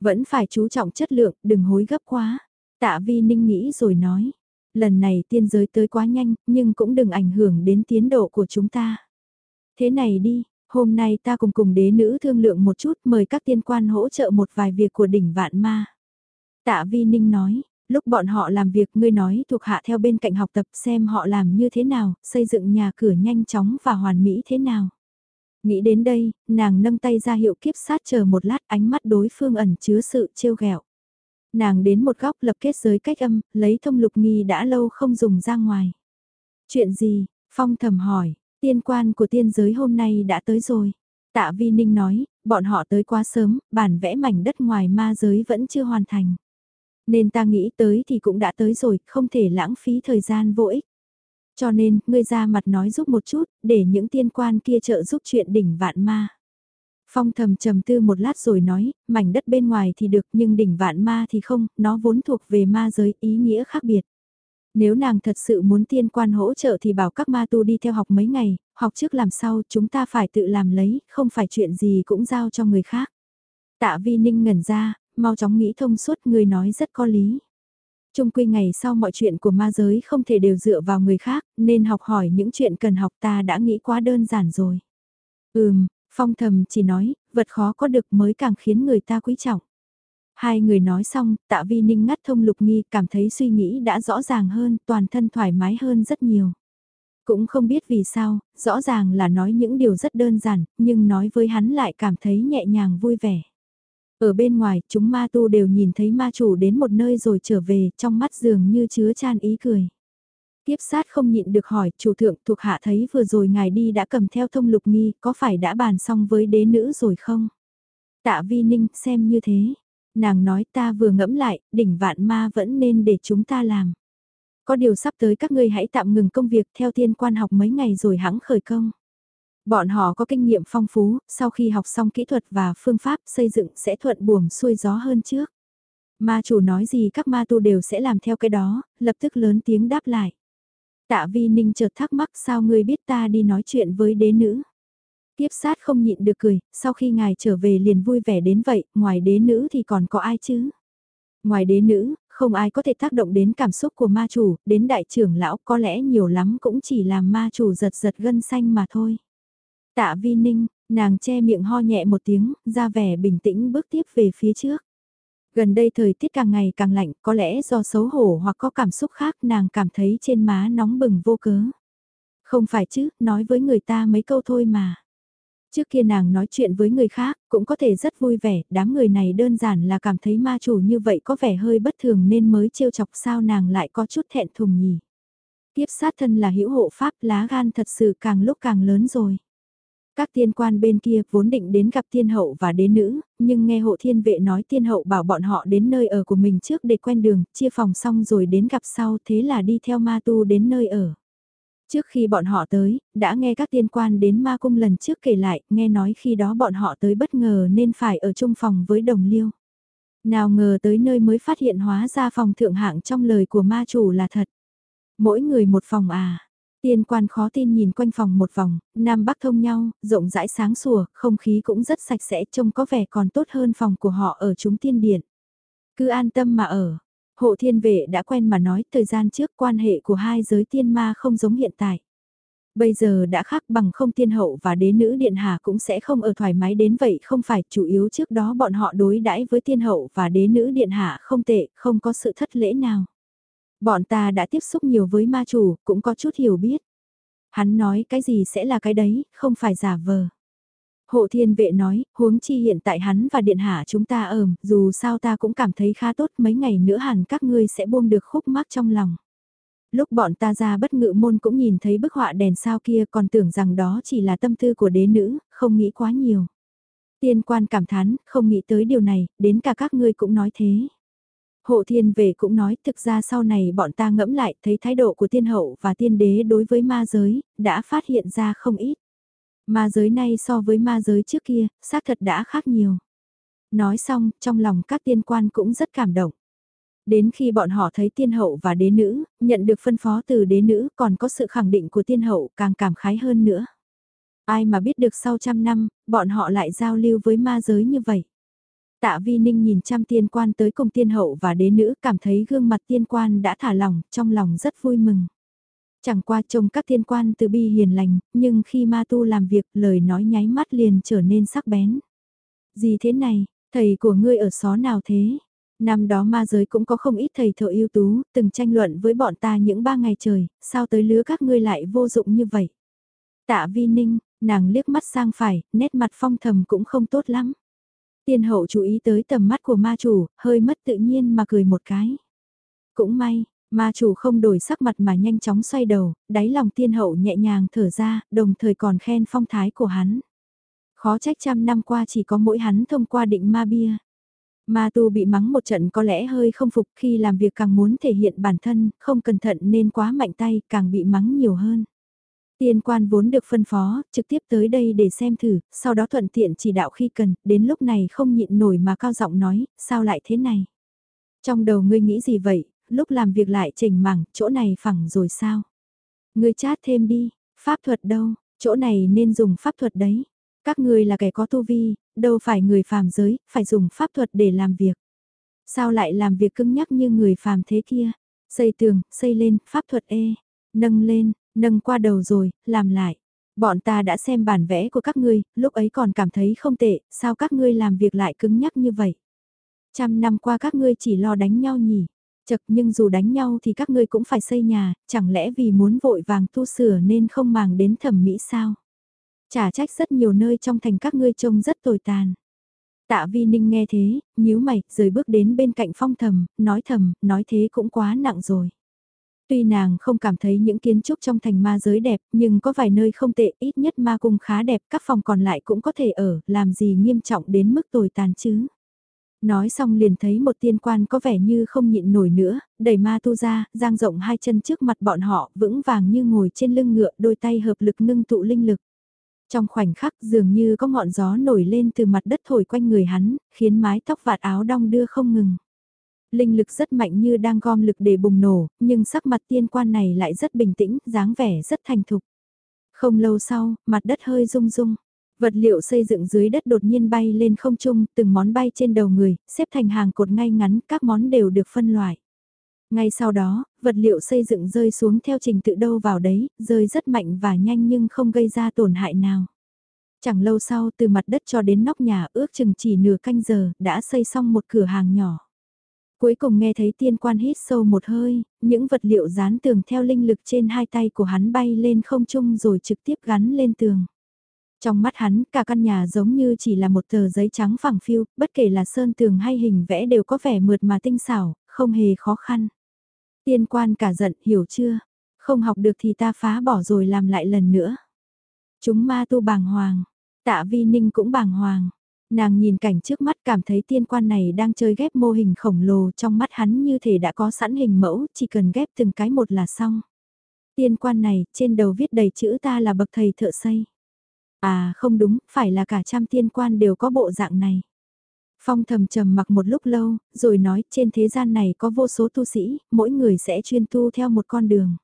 Vẫn phải chú trọng chất lượng, đừng hối gấp quá. Tạ vi ninh nghĩ rồi nói, lần này tiên giới tới quá nhanh, nhưng cũng đừng ảnh hưởng đến tiến độ của chúng ta. Thế này đi, hôm nay ta cùng cùng đế nữ thương lượng một chút mời các tiên quan hỗ trợ một vài việc của đỉnh vạn ma. Tạ Vi Ninh nói, lúc bọn họ làm việc ngươi nói thuộc hạ theo bên cạnh học tập xem họ làm như thế nào, xây dựng nhà cửa nhanh chóng và hoàn mỹ thế nào. Nghĩ đến đây, nàng nâng tay ra hiệu kiếp sát chờ một lát ánh mắt đối phương ẩn chứa sự trêu ghẹo. Nàng đến một góc lập kết giới cách âm, lấy thông lục nghi đã lâu không dùng ra ngoài. Chuyện gì? Phong thầm hỏi, Tiên quan của tiên giới hôm nay đã tới rồi. Tạ Vi Ninh nói, bọn họ tới quá sớm, bản vẽ mảnh đất ngoài ma giới vẫn chưa hoàn thành. Nên ta nghĩ tới thì cũng đã tới rồi, không thể lãng phí thời gian vô ích. Cho nên, ngươi ra mặt nói giúp một chút, để những tiên quan kia trợ giúp chuyện đỉnh vạn ma. Phong thầm trầm tư một lát rồi nói, mảnh đất bên ngoài thì được nhưng đỉnh vạn ma thì không, nó vốn thuộc về ma giới, ý nghĩa khác biệt. Nếu nàng thật sự muốn tiên quan hỗ trợ thì bảo các ma tu đi theo học mấy ngày, học trước làm sau chúng ta phải tự làm lấy, không phải chuyện gì cũng giao cho người khác. Tạ vi ninh ngẩn ra, mau chóng nghĩ thông suốt người nói rất có lý. Trung quy ngày sau mọi chuyện của ma giới không thể đều dựa vào người khác, nên học hỏi những chuyện cần học ta đã nghĩ quá đơn giản rồi. Ừm, phong thầm chỉ nói, vật khó có được mới càng khiến người ta quý trọng. Hai người nói xong, tạ vi ninh ngắt thông lục nghi cảm thấy suy nghĩ đã rõ ràng hơn, toàn thân thoải mái hơn rất nhiều. Cũng không biết vì sao, rõ ràng là nói những điều rất đơn giản, nhưng nói với hắn lại cảm thấy nhẹ nhàng vui vẻ. Ở bên ngoài, chúng ma tu đều nhìn thấy ma chủ đến một nơi rồi trở về, trong mắt dường như chứa chan ý cười. Tiếp sát không nhịn được hỏi, chủ thượng thuộc hạ thấy vừa rồi ngài đi đã cầm theo thông lục nghi, có phải đã bàn xong với đế nữ rồi không? Tạ vi ninh, xem như thế. Nàng nói ta vừa ngẫm lại, đỉnh vạn ma vẫn nên để chúng ta làm. Có điều sắp tới các ngươi hãy tạm ngừng công việc theo thiên quan học mấy ngày rồi hãng khởi công. Bọn họ có kinh nghiệm phong phú, sau khi học xong kỹ thuật và phương pháp xây dựng sẽ thuận buồm xuôi gió hơn trước. Ma chủ nói gì các ma tu đều sẽ làm theo cái đó, lập tức lớn tiếng đáp lại. Tạ vi ninh chợt thắc mắc sao ngươi biết ta đi nói chuyện với đế nữ. Tiếp sát không nhịn được cười, sau khi ngài trở về liền vui vẻ đến vậy, ngoài đế nữ thì còn có ai chứ? Ngoài đế nữ, không ai có thể tác động đến cảm xúc của ma chủ, đến đại trưởng lão có lẽ nhiều lắm cũng chỉ làm ma chủ giật giật gân xanh mà thôi. Tạ vi ninh, nàng che miệng ho nhẹ một tiếng, ra vẻ bình tĩnh bước tiếp về phía trước. Gần đây thời tiết càng ngày càng lạnh, có lẽ do xấu hổ hoặc có cảm xúc khác nàng cảm thấy trên má nóng bừng vô cớ. Không phải chứ, nói với người ta mấy câu thôi mà. Trước kia nàng nói chuyện với người khác, cũng có thể rất vui vẻ, đám người này đơn giản là cảm thấy ma chủ như vậy có vẻ hơi bất thường nên mới trêu chọc sao nàng lại có chút thẹn thùng nhỉ. Tiếp sát thân là hữu hộ pháp lá gan thật sự càng lúc càng lớn rồi. Các tiên quan bên kia vốn định đến gặp tiên hậu và đế nữ, nhưng nghe hộ thiên vệ nói tiên hậu bảo bọn họ đến nơi ở của mình trước để quen đường, chia phòng xong rồi đến gặp sau thế là đi theo ma tu đến nơi ở. Trước khi bọn họ tới, đã nghe các tiên quan đến ma cung lần trước kể lại, nghe nói khi đó bọn họ tới bất ngờ nên phải ở chung phòng với đồng liêu. Nào ngờ tới nơi mới phát hiện hóa ra phòng thượng hạng trong lời của ma chủ là thật. Mỗi người một phòng à. Tiên quan khó tin nhìn quanh phòng một vòng, nam bắc thông nhau, rộng rãi sáng sủa, không khí cũng rất sạch sẽ trông có vẻ còn tốt hơn phòng của họ ở chúng tiên điện. Cứ an tâm mà ở, Hộ thiên vệ đã quen mà nói thời gian trước quan hệ của hai giới tiên ma không giống hiện tại. Bây giờ đã khác bằng không tiên hậu và đế nữ điện hạ cũng sẽ không ở thoải mái đến vậy không phải chủ yếu trước đó bọn họ đối đãi với tiên hậu và đế nữ điện hạ không tệ, không có sự thất lễ nào. Bọn ta đã tiếp xúc nhiều với ma chủ, cũng có chút hiểu biết. Hắn nói cái gì sẽ là cái đấy, không phải giả vờ. Hộ thiên vệ nói, huống chi hiện tại hắn và điện hạ chúng ta ờm, dù sao ta cũng cảm thấy khá tốt mấy ngày nữa hẳn các ngươi sẽ buông được khúc mắc trong lòng. Lúc bọn ta ra bất ngự môn cũng nhìn thấy bức họa đèn sao kia còn tưởng rằng đó chỉ là tâm tư của đế nữ, không nghĩ quá nhiều. Tiên quan cảm thán, không nghĩ tới điều này, đến cả các ngươi cũng nói thế. Hộ thiên vệ cũng nói thực ra sau này bọn ta ngẫm lại thấy thái độ của tiên hậu và tiên đế đối với ma giới, đã phát hiện ra không ít. Ma giới nay so với ma giới trước kia, xác thật đã khác nhiều. Nói xong, trong lòng các tiên quan cũng rất cảm động. Đến khi bọn họ thấy tiên hậu và đế nữ, nhận được phân phó từ đế nữ còn có sự khẳng định của tiên hậu càng cảm khái hơn nữa. Ai mà biết được sau trăm năm, bọn họ lại giao lưu với ma giới như vậy. Tạ Vi Ninh nhìn trăm tiên quan tới cùng tiên hậu và đế nữ cảm thấy gương mặt tiên quan đã thả lỏng, trong lòng rất vui mừng. Chẳng qua trông các thiên quan từ bi hiền lành, nhưng khi ma tu làm việc lời nói nháy mắt liền trở nên sắc bén. Gì thế này, thầy của ngươi ở xó nào thế? Năm đó ma giới cũng có không ít thầy thợ ưu tú, từng tranh luận với bọn ta những ba ngày trời, sao tới lứa các ngươi lại vô dụng như vậy? Tạ vi ninh, nàng liếc mắt sang phải, nét mặt phong thầm cũng không tốt lắm. Tiên hậu chú ý tới tầm mắt của ma chủ, hơi mất tự nhiên mà cười một cái. Cũng may, Ma chủ không đổi sắc mặt mà nhanh chóng xoay đầu, đáy lòng tiên hậu nhẹ nhàng thở ra, đồng thời còn khen phong thái của hắn. Khó trách trăm năm qua chỉ có mỗi hắn thông qua định ma bia. Ma tu bị mắng một trận có lẽ hơi không phục khi làm việc càng muốn thể hiện bản thân, không cẩn thận nên quá mạnh tay, càng bị mắng nhiều hơn. Tiên quan vốn được phân phó, trực tiếp tới đây để xem thử, sau đó thuận tiện chỉ đạo khi cần, đến lúc này không nhịn nổi mà cao giọng nói, sao lại thế này? Trong đầu ngươi nghĩ gì vậy, lúc làm việc lại chỉnh mảng, chỗ này phẳng rồi sao? Ngươi chát thêm đi, pháp thuật đâu, chỗ này nên dùng pháp thuật đấy. Các ngươi là kẻ có tu vi, đâu phải người phàm giới, phải dùng pháp thuật để làm việc. Sao lại làm việc cứng nhắc như người phàm thế kia? Xây tường, xây lên, pháp thuật e nâng lên, nâng qua đầu rồi, làm lại. Bọn ta đã xem bản vẽ của các ngươi, lúc ấy còn cảm thấy không tệ, sao các ngươi làm việc lại cứng nhắc như vậy? Trăm năm qua các ngươi chỉ lo đánh nhau nhỉ? Chật nhưng dù đánh nhau thì các ngươi cũng phải xây nhà, chẳng lẽ vì muốn vội vàng tu sửa nên không màng đến thẩm mỹ sao? Chả trách rất nhiều nơi trong thành các ngươi trông rất tồi tàn. Tạ Vi Ninh nghe thế, nhíu mày, rời bước đến bên cạnh phong thầm, nói thầm, nói thế cũng quá nặng rồi. Tuy nàng không cảm thấy những kiến trúc trong thành ma giới đẹp, nhưng có vài nơi không tệ, ít nhất ma cung khá đẹp, các phòng còn lại cũng có thể ở, làm gì nghiêm trọng đến mức tồi tàn chứ. Nói xong liền thấy một tiên quan có vẻ như không nhịn nổi nữa, đẩy ma tu ra, giang rộng hai chân trước mặt bọn họ, vững vàng như ngồi trên lưng ngựa, đôi tay hợp lực ngưng tụ linh lực. Trong khoảnh khắc dường như có ngọn gió nổi lên từ mặt đất thổi quanh người hắn, khiến mái tóc vạt áo đong đưa không ngừng. Linh lực rất mạnh như đang gom lực để bùng nổ, nhưng sắc mặt tiên quan này lại rất bình tĩnh, dáng vẻ rất thành thục. Không lâu sau, mặt đất hơi rung rung. Vật liệu xây dựng dưới đất đột nhiên bay lên không trung, từng món bay trên đầu người, xếp thành hàng cột ngay ngắn, các món đều được phân loại. Ngay sau đó, vật liệu xây dựng rơi xuống theo trình tự đâu vào đấy, rơi rất mạnh và nhanh nhưng không gây ra tổn hại nào. Chẳng lâu sau từ mặt đất cho đến nóc nhà ước chừng chỉ nửa canh giờ đã xây xong một cửa hàng nhỏ. Cuối cùng nghe thấy tiên quan hít sâu một hơi, những vật liệu dán tường theo linh lực trên hai tay của hắn bay lên không trung rồi trực tiếp gắn lên tường. Trong mắt hắn, cả căn nhà giống như chỉ là một tờ giấy trắng phẳng phiu, bất kể là sơn tường hay hình vẽ đều có vẻ mượt mà tinh xảo, không hề khó khăn. Tiên quan cả giận, hiểu chưa? Không học được thì ta phá bỏ rồi làm lại lần nữa. Chúng ma tu bàng hoàng, tạ vi ninh cũng bàng hoàng. Nàng nhìn cảnh trước mắt cảm thấy tiên quan này đang chơi ghép mô hình khổng lồ trong mắt hắn như thể đã có sẵn hình mẫu, chỉ cần ghép từng cái một là xong. Tiên quan này, trên đầu viết đầy chữ ta là bậc thầy thợ xây. À không đúng, phải là cả trăm tiên quan đều có bộ dạng này. Phong thầm trầm mặc một lúc lâu, rồi nói trên thế gian này có vô số tu sĩ, mỗi người sẽ chuyên tu theo một con đường.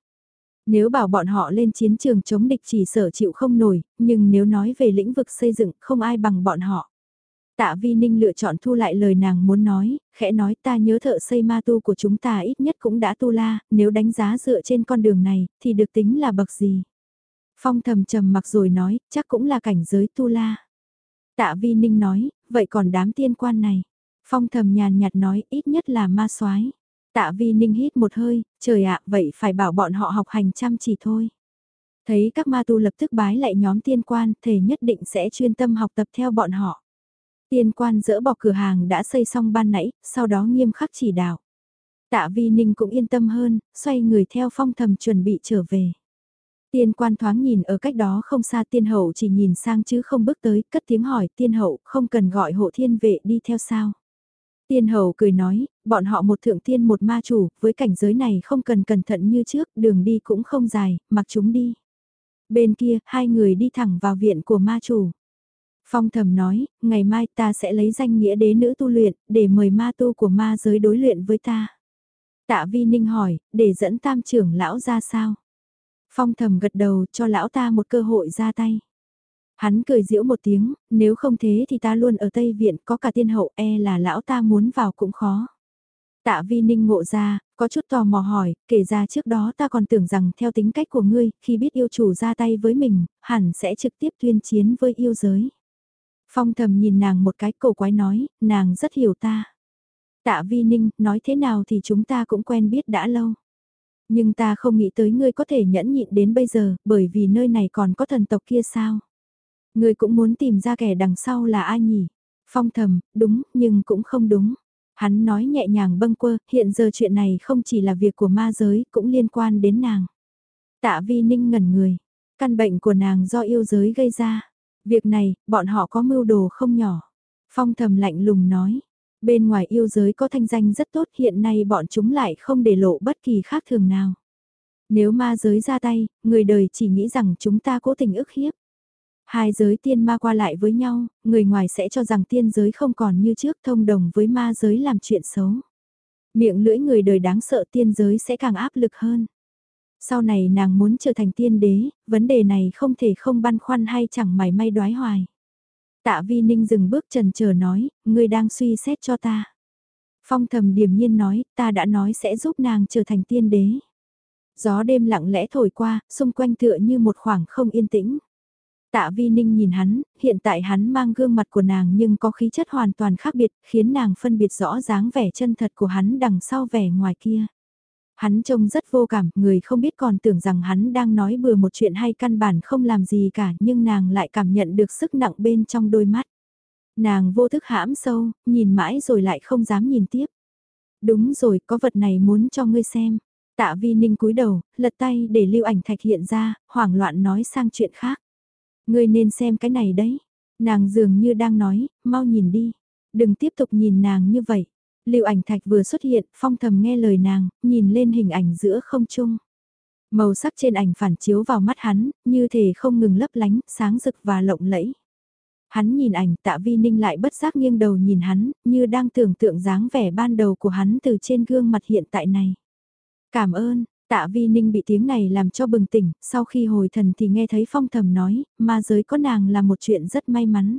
Nếu bảo bọn họ lên chiến trường chống địch chỉ sở chịu không nổi, nhưng nếu nói về lĩnh vực xây dựng không ai bằng bọn họ. Tạ Vi Ninh lựa chọn thu lại lời nàng muốn nói, khẽ nói ta nhớ thợ xây ma tu của chúng ta ít nhất cũng đã tu la, nếu đánh giá dựa trên con đường này, thì được tính là bậc gì. Phong thầm trầm mặc rồi nói, chắc cũng là cảnh giới tu la. Tạ Vi Ninh nói, vậy còn đám tiên quan này. Phong thầm nhàn nhạt nói, ít nhất là ma soái. Tạ Vi Ninh hít một hơi, trời ạ, vậy phải bảo bọn họ học hành chăm chỉ thôi. Thấy các ma tu lập tức bái lại nhóm tiên quan, thề nhất định sẽ chuyên tâm học tập theo bọn họ. Tiên quan dỡ bỏ cửa hàng đã xây xong ban nãy, sau đó nghiêm khắc chỉ đạo. Tạ Vi Ninh cũng yên tâm hơn, xoay người theo phong thầm chuẩn bị trở về. Tiên quan thoáng nhìn ở cách đó không xa tiên hậu chỉ nhìn sang chứ không bước tới, cất tiếng hỏi tiên hậu không cần gọi hộ thiên vệ đi theo sao. Tiên hậu cười nói, bọn họ một thượng tiên một ma chủ, với cảnh giới này không cần cẩn thận như trước, đường đi cũng không dài, mặc chúng đi. Bên kia, hai người đi thẳng vào viện của ma chủ. Phong thầm nói, ngày mai ta sẽ lấy danh nghĩa đế nữ tu luyện, để mời ma tu của ma giới đối luyện với ta. Tạ Vi Ninh hỏi, để dẫn tam trưởng lão ra sao? Phong thầm gật đầu cho lão ta một cơ hội ra tay. Hắn cười giễu một tiếng, nếu không thế thì ta luôn ở Tây Viện có cả tiên hậu e là lão ta muốn vào cũng khó. Tạ vi ninh ngộ ra, có chút tò mò hỏi, kể ra trước đó ta còn tưởng rằng theo tính cách của ngươi, khi biết yêu chủ ra tay với mình, hẳn sẽ trực tiếp tuyên chiến với yêu giới. Phong thầm nhìn nàng một cái cổ quái nói, nàng rất hiểu ta. Tạ vi ninh, nói thế nào thì chúng ta cũng quen biết đã lâu. Nhưng ta không nghĩ tới ngươi có thể nhẫn nhịn đến bây giờ, bởi vì nơi này còn có thần tộc kia sao. Ngươi cũng muốn tìm ra kẻ đằng sau là ai nhỉ? Phong thầm, đúng, nhưng cũng không đúng. Hắn nói nhẹ nhàng bâng quơ, hiện giờ chuyện này không chỉ là việc của ma giới, cũng liên quan đến nàng. Tạ vi ninh ngẩn người, căn bệnh của nàng do yêu giới gây ra. Việc này, bọn họ có mưu đồ không nhỏ. Phong thầm lạnh lùng nói, bên ngoài yêu giới có thanh danh rất tốt hiện nay bọn chúng lại không để lộ bất kỳ khác thường nào. Nếu ma giới ra tay, người đời chỉ nghĩ rằng chúng ta cố tình ức hiếp. Hai giới tiên ma qua lại với nhau, người ngoài sẽ cho rằng tiên giới không còn như trước thông đồng với ma giới làm chuyện xấu. Miệng lưỡi người đời đáng sợ tiên giới sẽ càng áp lực hơn. Sau này nàng muốn trở thành tiên đế, vấn đề này không thể không băn khoăn hay chẳng mảy may đoái hoài. Tạ vi ninh dừng bước trần chờ nói, ngươi đang suy xét cho ta. Phong thầm điềm nhiên nói, ta đã nói sẽ giúp nàng trở thành tiên đế. Gió đêm lặng lẽ thổi qua, xung quanh tựa như một khoảng không yên tĩnh. Tạ Vi Ninh nhìn hắn, hiện tại hắn mang gương mặt của nàng nhưng có khí chất hoàn toàn khác biệt, khiến nàng phân biệt rõ dáng vẻ chân thật của hắn đằng sau vẻ ngoài kia. Hắn trông rất vô cảm, người không biết còn tưởng rằng hắn đang nói bừa một chuyện hay căn bản không làm gì cả, nhưng nàng lại cảm nhận được sức nặng bên trong đôi mắt. Nàng vô thức hãm sâu, nhìn mãi rồi lại không dám nhìn tiếp. Đúng rồi, có vật này muốn cho ngươi xem. Tạ Vi Ninh cúi đầu, lật tay để lưu ảnh thạch hiện ra, hoảng loạn nói sang chuyện khác. Ngươi nên xem cái này đấy. Nàng dường như đang nói, mau nhìn đi. Đừng tiếp tục nhìn nàng như vậy. Lưu ảnh thạch vừa xuất hiện, phong thầm nghe lời nàng, nhìn lên hình ảnh giữa không trung. Màu sắc trên ảnh phản chiếu vào mắt hắn, như thể không ngừng lấp lánh, sáng rực và lộng lẫy. Hắn nhìn ảnh tạ vi ninh lại bất giác nghiêng đầu nhìn hắn, như đang tưởng tượng dáng vẻ ban đầu của hắn từ trên gương mặt hiện tại này. Cảm ơn, Tạ Vi Ninh bị tiếng này làm cho bừng tỉnh, sau khi hồi thần thì nghe thấy phong thầm nói, ma giới có nàng là một chuyện rất may mắn.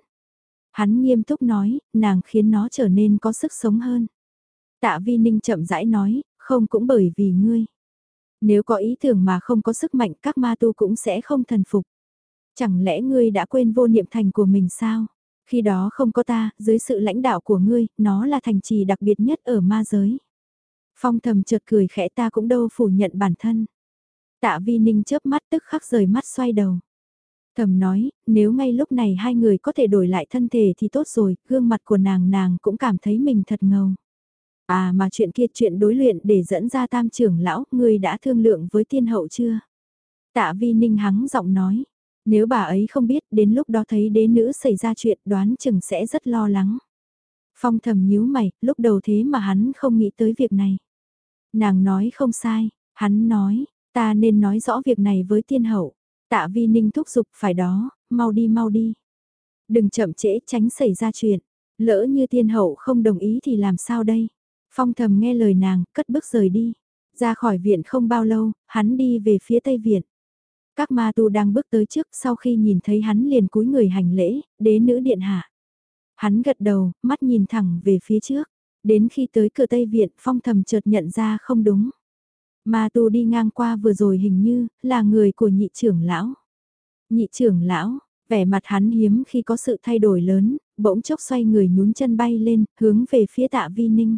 Hắn nghiêm túc nói, nàng khiến nó trở nên có sức sống hơn. Tạ Vi Ninh chậm rãi nói, không cũng bởi vì ngươi. Nếu có ý tưởng mà không có sức mạnh các ma tu cũng sẽ không thần phục. Chẳng lẽ ngươi đã quên vô niệm thành của mình sao? Khi đó không có ta, dưới sự lãnh đạo của ngươi, nó là thành trì đặc biệt nhất ở ma giới. Phong thầm chợt cười khẽ ta cũng đâu phủ nhận bản thân. Tạ vi ninh chớp mắt tức khắc rời mắt xoay đầu. Thầm nói, nếu ngay lúc này hai người có thể đổi lại thân thể thì tốt rồi, gương mặt của nàng nàng cũng cảm thấy mình thật ngầu. À mà chuyện kia chuyện đối luyện để dẫn ra tam trưởng lão, người đã thương lượng với tiên hậu chưa? Tạ vi ninh hắng giọng nói, nếu bà ấy không biết đến lúc đó thấy đế nữ xảy ra chuyện đoán chừng sẽ rất lo lắng. Phong thầm nhíu mày, lúc đầu thế mà hắn không nghĩ tới việc này. Nàng nói không sai, hắn nói, ta nên nói rõ việc này với tiên hậu. Tạ vi ninh thúc giục phải đó, mau đi mau đi. Đừng chậm trễ tránh xảy ra chuyện. Lỡ như tiên hậu không đồng ý thì làm sao đây? Phong thầm nghe lời nàng, cất bước rời đi. Ra khỏi viện không bao lâu, hắn đi về phía tây viện. Các ma tu đang bước tới trước sau khi nhìn thấy hắn liền cúi người hành lễ, đế nữ điện hạ. Hắn gật đầu, mắt nhìn thẳng về phía trước. Đến khi tới cửa Tây Viện, phong thầm chợt nhận ra không đúng. Ma tu đi ngang qua vừa rồi hình như là người của nhị trưởng lão. Nhị trưởng lão, vẻ mặt hắn hiếm khi có sự thay đổi lớn, bỗng chốc xoay người nhún chân bay lên, hướng về phía tạ vi ninh.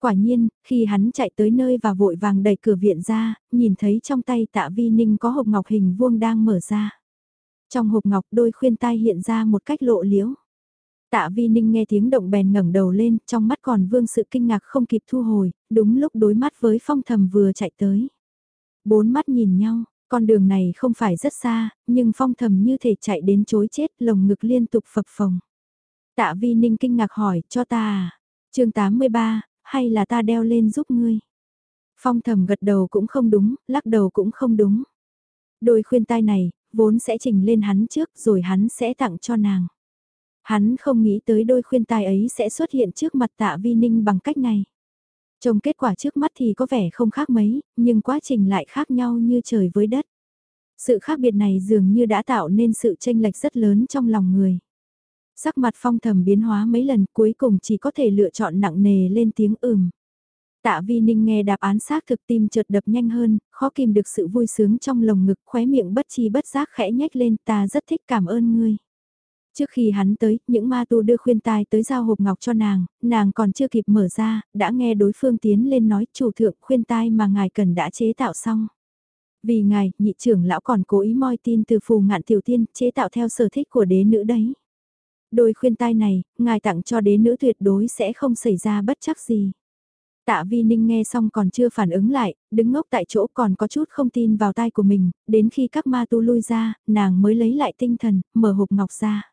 Quả nhiên, khi hắn chạy tới nơi và vội vàng đẩy cửa viện ra, nhìn thấy trong tay tạ vi ninh có hộp ngọc hình vuông đang mở ra. Trong hộp ngọc đôi khuyên tai hiện ra một cách lộ liễu. Tạ Vi Ninh nghe tiếng động bèn ngẩng đầu lên, trong mắt còn vương sự kinh ngạc không kịp thu hồi, đúng lúc đối mắt với phong thầm vừa chạy tới. Bốn mắt nhìn nhau, con đường này không phải rất xa, nhưng phong thầm như thể chạy đến chối chết, lồng ngực liên tục phập phồng. Tạ Vi Ninh kinh ngạc hỏi, cho ta à? Trường 83, hay là ta đeo lên giúp ngươi? Phong thầm gật đầu cũng không đúng, lắc đầu cũng không đúng. Đôi khuyên tai này, vốn sẽ trình lên hắn trước rồi hắn sẽ tặng cho nàng. Hắn không nghĩ tới đôi khuyên tai ấy sẽ xuất hiện trước mặt tạ vi ninh bằng cách này. Trông kết quả trước mắt thì có vẻ không khác mấy, nhưng quá trình lại khác nhau như trời với đất. Sự khác biệt này dường như đã tạo nên sự tranh lệch rất lớn trong lòng người. Sắc mặt phong thầm biến hóa mấy lần cuối cùng chỉ có thể lựa chọn nặng nề lên tiếng ừm. Tạ Vi Ninh nghe đáp án xác thực tim chợt đập nhanh hơn, khó kìm được sự vui sướng trong lồng ngực khóe miệng bất chi bất giác khẽ nhếch lên ta rất thích cảm ơn ngươi. Trước khi hắn tới, những ma tu đưa khuyên tai tới giao hộp ngọc cho nàng, nàng còn chưa kịp mở ra, đã nghe đối phương tiến lên nói chủ thượng khuyên tai mà ngài cần đã chế tạo xong. Vì ngài, nhị trưởng lão còn cố ý moi tin từ phù ngạn tiểu tiên, chế tạo theo sở thích của đế nữ đấy. Đôi khuyên tai này, ngài tặng cho đế nữ tuyệt đối sẽ không xảy ra bất chắc gì. Tạ Vi Ninh nghe xong còn chưa phản ứng lại, đứng ngốc tại chỗ còn có chút không tin vào tai của mình, đến khi các ma tu lui ra, nàng mới lấy lại tinh thần, mở hộp ngọc ra.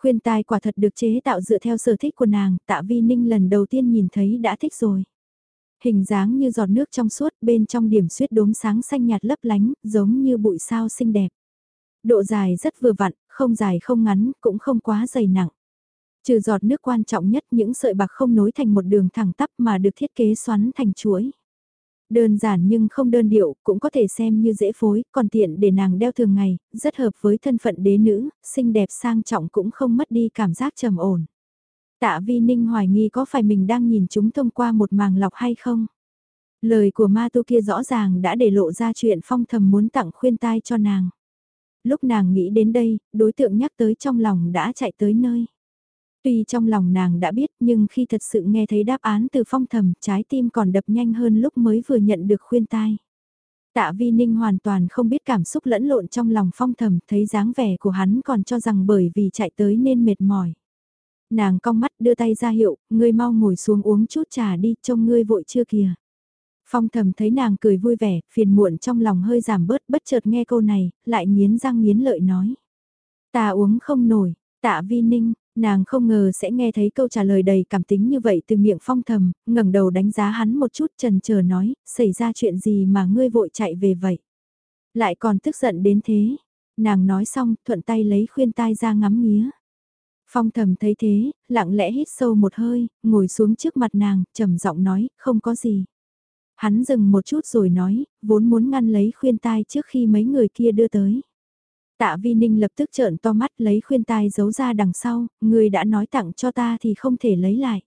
Khuyên tai quả thật được chế tạo dựa theo sở thích của nàng, tạ vi ninh lần đầu tiên nhìn thấy đã thích rồi. Hình dáng như giọt nước trong suốt, bên trong điểm suyết đốm sáng xanh nhạt lấp lánh, giống như bụi sao xinh đẹp. Độ dài rất vừa vặn, không dài không ngắn, cũng không quá dày nặng. Trừ giọt nước quan trọng nhất những sợi bạc không nối thành một đường thẳng tắp mà được thiết kế xoắn thành chuỗi. Đơn giản nhưng không đơn điệu, cũng có thể xem như dễ phối, còn tiện để nàng đeo thường ngày, rất hợp với thân phận đế nữ, xinh đẹp sang trọng cũng không mất đi cảm giác trầm ổn. Tạ Vi Ninh hoài nghi có phải mình đang nhìn chúng thông qua một màng lọc hay không? Lời của ma tu kia rõ ràng đã để lộ ra chuyện phong thầm muốn tặng khuyên tai cho nàng. Lúc nàng nghĩ đến đây, đối tượng nhắc tới trong lòng đã chạy tới nơi. Tuy trong lòng nàng đã biết nhưng khi thật sự nghe thấy đáp án từ phong thầm trái tim còn đập nhanh hơn lúc mới vừa nhận được khuyên tai. Tạ Vi Ninh hoàn toàn không biết cảm xúc lẫn lộn trong lòng phong thầm thấy dáng vẻ của hắn còn cho rằng bởi vì chạy tới nên mệt mỏi. Nàng cong mắt đưa tay ra hiệu, ngươi mau ngồi xuống uống chút trà đi, trông ngươi vội chưa kìa. Phong thầm thấy nàng cười vui vẻ, phiền muộn trong lòng hơi giảm bớt bất chợt nghe câu này, lại nghiến răng nghiến lợi nói. Ta uống không nổi, tạ vi ninh, Nàng không ngờ sẽ nghe thấy câu trả lời đầy cảm tính như vậy từ miệng phong thầm, ngẩng đầu đánh giá hắn một chút trần chờ nói, xảy ra chuyện gì mà ngươi vội chạy về vậy. Lại còn tức giận đến thế. Nàng nói xong, thuận tay lấy khuyên tai ra ngắm nghía. Phong thầm thấy thế, lặng lẽ hít sâu một hơi, ngồi xuống trước mặt nàng, trầm giọng nói, không có gì. Hắn dừng một chút rồi nói, vốn muốn ngăn lấy khuyên tai trước khi mấy người kia đưa tới. Tạ Vi Ninh lập tức trợn to mắt lấy khuyên tai giấu ra đằng sau, người đã nói tặng cho ta thì không thể lấy lại.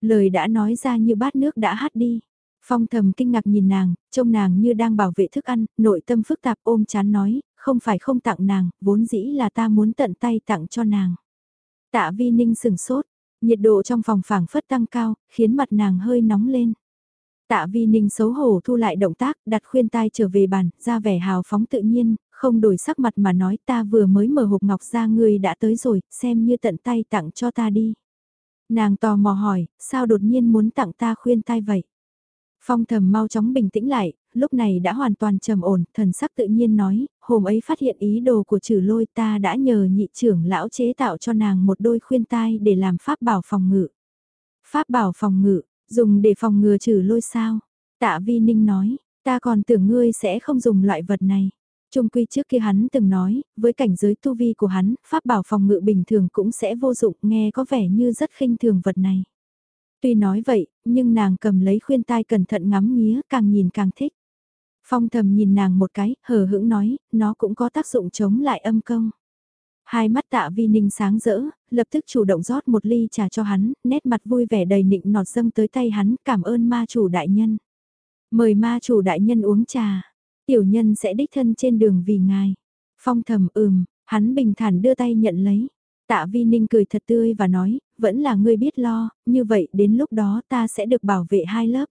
Lời đã nói ra như bát nước đã hát đi. Phong thầm kinh ngạc nhìn nàng, trông nàng như đang bảo vệ thức ăn, nội tâm phức tạp ôm chán nói, không phải không tặng nàng, vốn dĩ là ta muốn tận tay tặng cho nàng. Tạ Vi Ninh sừng sốt, nhiệt độ trong phòng phảng phất tăng cao, khiến mặt nàng hơi nóng lên. Tạ Vi Ninh xấu hổ thu lại động tác, đặt khuyên tai trở về bàn, ra vẻ hào phóng tự nhiên, không đổi sắc mặt mà nói ta vừa mới mở hộp ngọc ra ngươi đã tới rồi, xem như tận tay tặng cho ta đi. Nàng tò mò hỏi, sao đột nhiên muốn tặng ta khuyên tai vậy? Phong thầm mau chóng bình tĩnh lại, lúc này đã hoàn toàn trầm ổn, thần sắc tự nhiên nói, hôm ấy phát hiện ý đồ của trừ lôi ta đã nhờ nhị trưởng lão chế tạo cho nàng một đôi khuyên tai để làm pháp bảo phòng ngự. Pháp bảo phòng ngự, dùng để phòng ngừa trừ lôi sao? Tạ Vi Ninh nói, ta còn tưởng ngươi sẽ không dùng loại vật này. Trung quy trước kia hắn từng nói, với cảnh giới tu vi của hắn, pháp bảo phòng ngự bình thường cũng sẽ vô dụng, nghe có vẻ như rất khinh thường vật này. Tuy nói vậy, nhưng nàng cầm lấy khuyên tai cẩn thận ngắm nghía, càng nhìn càng thích. Phong thầm nhìn nàng một cái, hờ hững nói, nó cũng có tác dụng chống lại âm công. Hai mắt tạ vi ninh sáng rỡ, lập tức chủ động rót một ly trà cho hắn, nét mặt vui vẻ đầy nịnh nọt dâng tới tay hắn, cảm ơn ma chủ đại nhân. Mời ma chủ đại nhân uống trà, tiểu nhân sẽ đích thân trên đường vì ngài. Phong thầm ừm, hắn bình thản đưa tay nhận lấy. Tạ Vi Ninh cười thật tươi và nói, vẫn là ngươi biết lo, như vậy đến lúc đó ta sẽ được bảo vệ hai lớp.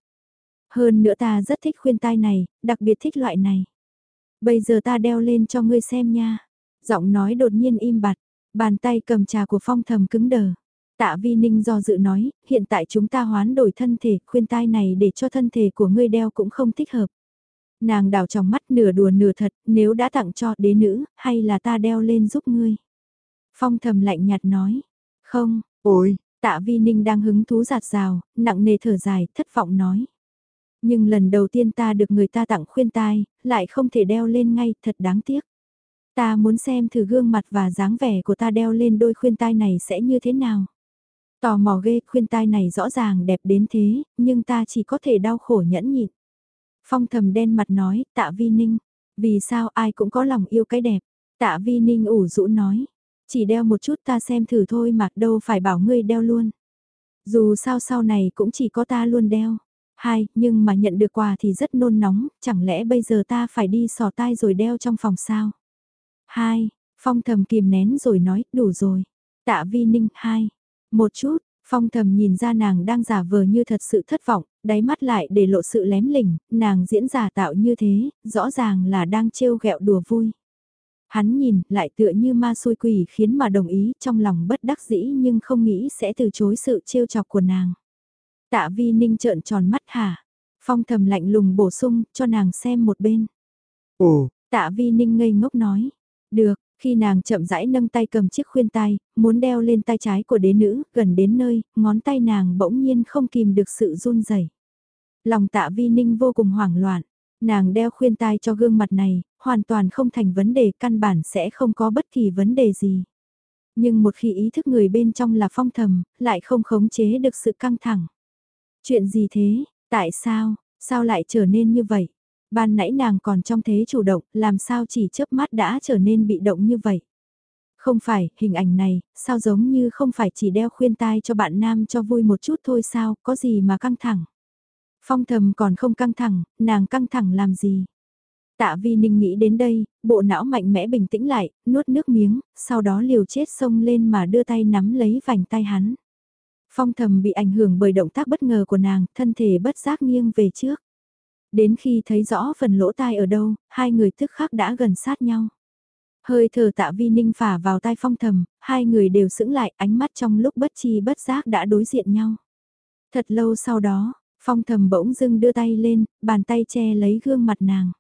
Hơn nữa ta rất thích khuyên tai này, đặc biệt thích loại này. Bây giờ ta đeo lên cho ngươi xem nha. Giọng nói đột nhiên im bặt, bàn tay cầm trà của phong thầm cứng đờ. Tạ Vi Ninh do dự nói, hiện tại chúng ta hoán đổi thân thể, khuyên tai này để cho thân thể của ngươi đeo cũng không thích hợp. Nàng đào trong mắt nửa đùa nửa thật, nếu đã tặng cho đế nữ, hay là ta đeo lên giúp ngươi. Phong thầm lạnh nhạt nói, không, ôi, tạ vi ninh đang hứng thú giạt rào, nặng nề thở dài, thất vọng nói. Nhưng lần đầu tiên ta được người ta tặng khuyên tai, lại không thể đeo lên ngay, thật đáng tiếc. Ta muốn xem thử gương mặt và dáng vẻ của ta đeo lên đôi khuyên tai này sẽ như thế nào. Tò mò ghê, khuyên tai này rõ ràng đẹp đến thế, nhưng ta chỉ có thể đau khổ nhẫn nhịn. Phong thầm đen mặt nói, tạ vi ninh, vì sao ai cũng có lòng yêu cái đẹp. Tạ vi ninh ủ rũ nói, chỉ đeo một chút ta xem thử thôi mà đâu phải bảo ngươi đeo luôn. Dù sao sau này cũng chỉ có ta luôn đeo. Hai, nhưng mà nhận được quà thì rất nôn nóng, chẳng lẽ bây giờ ta phải đi sò tai rồi đeo trong phòng sao? Hai, phong thầm kìm nén rồi nói, đủ rồi. Tạ vi ninh, hai. Một chút, phong thầm nhìn ra nàng đang giả vờ như thật sự thất vọng, đáy mắt lại để lộ sự lém lỉnh, nàng diễn giả tạo như thế, rõ ràng là đang trêu ghẹo đùa vui. Hắn nhìn lại tựa như ma xôi quỷ khiến mà đồng ý trong lòng bất đắc dĩ nhưng không nghĩ sẽ từ chối sự trêu chọc của nàng. Tạ vi ninh trợn tròn mắt hả? Phong thầm lạnh lùng bổ sung cho nàng xem một bên. Ồ, tạ vi ninh ngây ngốc nói. Được, khi nàng chậm rãi nâng tay cầm chiếc khuyên tai, muốn đeo lên tay trái của đế nữ, gần đến nơi, ngón tay nàng bỗng nhiên không kìm được sự run rẩy. Lòng tạ vi ninh vô cùng hoảng loạn. Nàng đeo khuyên tai cho gương mặt này, hoàn toàn không thành vấn đề căn bản sẽ không có bất kỳ vấn đề gì. Nhưng một khi ý thức người bên trong là phong thầm, lại không khống chế được sự căng thẳng. Chuyện gì thế? Tại sao? Sao lại trở nên như vậy? Ban nãy nàng còn trong thế chủ động, làm sao chỉ chớp mắt đã trở nên bị động như vậy? Không phải, hình ảnh này, sao giống như không phải chỉ đeo khuyên tai cho bạn nam cho vui một chút thôi sao, có gì mà căng thẳng? Phong thầm còn không căng thẳng, nàng căng thẳng làm gì? Tạ Vi Ninh nghĩ đến đây, bộ não mạnh mẽ bình tĩnh lại, nuốt nước miếng, sau đó liều chết xông lên mà đưa tay nắm lấy vành tay hắn. Phong thầm bị ảnh hưởng bởi động tác bất ngờ của nàng, thân thể bất giác nghiêng về trước. Đến khi thấy rõ phần lỗ tai ở đâu, hai người tức khắc đã gần sát nhau. Hơi thở tạ vi ninh phả vào tai phong thầm, hai người đều sững lại ánh mắt trong lúc bất chi bất giác đã đối diện nhau. Thật lâu sau đó, phong thầm bỗng dưng đưa tay lên, bàn tay che lấy gương mặt nàng.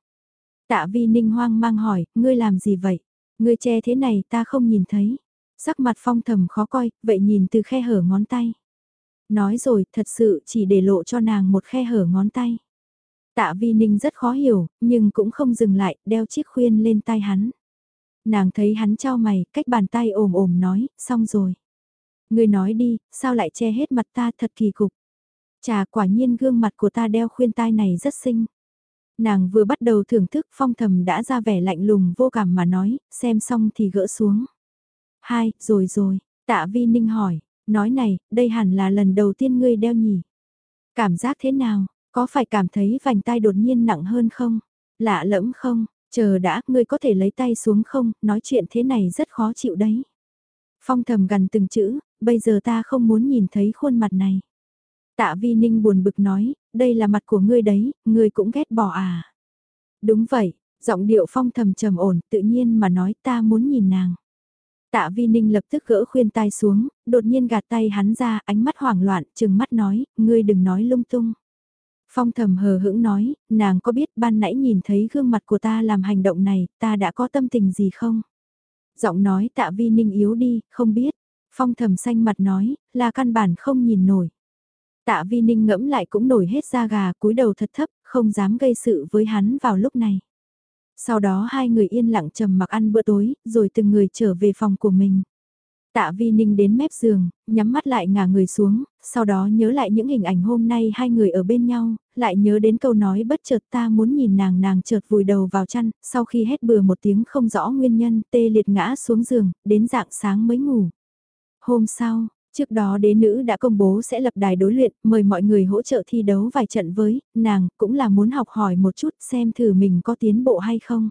Tạ vi ninh hoang mang hỏi, ngươi làm gì vậy? Ngươi che thế này ta không nhìn thấy. Sắc mặt phong thầm khó coi, vậy nhìn từ khe hở ngón tay. Nói rồi, thật sự chỉ để lộ cho nàng một khe hở ngón tay. Tạ vi ninh rất khó hiểu, nhưng cũng không dừng lại, đeo chiếc khuyên lên tay hắn. Nàng thấy hắn trao mày, cách bàn tay ồm ồm nói, xong rồi. Người nói đi, sao lại che hết mặt ta thật kỳ cục. Chà quả nhiên gương mặt của ta đeo khuyên tai này rất xinh. Nàng vừa bắt đầu thưởng thức phong thầm đã ra vẻ lạnh lùng vô cảm mà nói, xem xong thì gỡ xuống. Hai, rồi rồi, tạ vi ninh hỏi, nói này, đây hẳn là lần đầu tiên ngươi đeo nhỉ. Cảm giác thế nào, có phải cảm thấy vành tai đột nhiên nặng hơn không? Lạ lẫm không? Chờ đã, ngươi có thể lấy tay xuống không? Nói chuyện thế này rất khó chịu đấy. Phong thầm gần từng chữ, bây giờ ta không muốn nhìn thấy khuôn mặt này. Tạ Vi Ninh buồn bực nói, đây là mặt của ngươi đấy, ngươi cũng ghét bỏ à. Đúng vậy, Giọng điệu phong thầm trầm ổn, tự nhiên mà nói ta muốn nhìn nàng. Tạ Vi Ninh lập tức gỡ khuyên tai xuống, đột nhiên gạt tay hắn ra, ánh mắt hoảng loạn, chừng mắt nói, ngươi đừng nói lung tung. Phong thầm hờ hững nói, nàng có biết ban nãy nhìn thấy gương mặt của ta làm hành động này, ta đã có tâm tình gì không? Giọng nói tạ vi ninh yếu đi, không biết. Phong thầm xanh mặt nói, là căn bản không nhìn nổi. Tạ vi ninh ngẫm lại cũng nổi hết da gà cúi đầu thật thấp, không dám gây sự với hắn vào lúc này. Sau đó hai người yên lặng trầm mặc ăn bữa tối, rồi từng người trở về phòng của mình. Tạ Vi Ninh đến mép giường, nhắm mắt lại ngả người xuống, sau đó nhớ lại những hình ảnh hôm nay hai người ở bên nhau, lại nhớ đến câu nói bất chợt ta muốn nhìn nàng nàng chợt vùi đầu vào chăn, sau khi hét bừa một tiếng không rõ nguyên nhân, tê liệt ngã xuống giường, đến dạng sáng mới ngủ. Hôm sau, trước đó đế nữ đã công bố sẽ lập đài đối luyện, mời mọi người hỗ trợ thi đấu vài trận với, nàng cũng là muốn học hỏi một chút xem thử mình có tiến bộ hay không.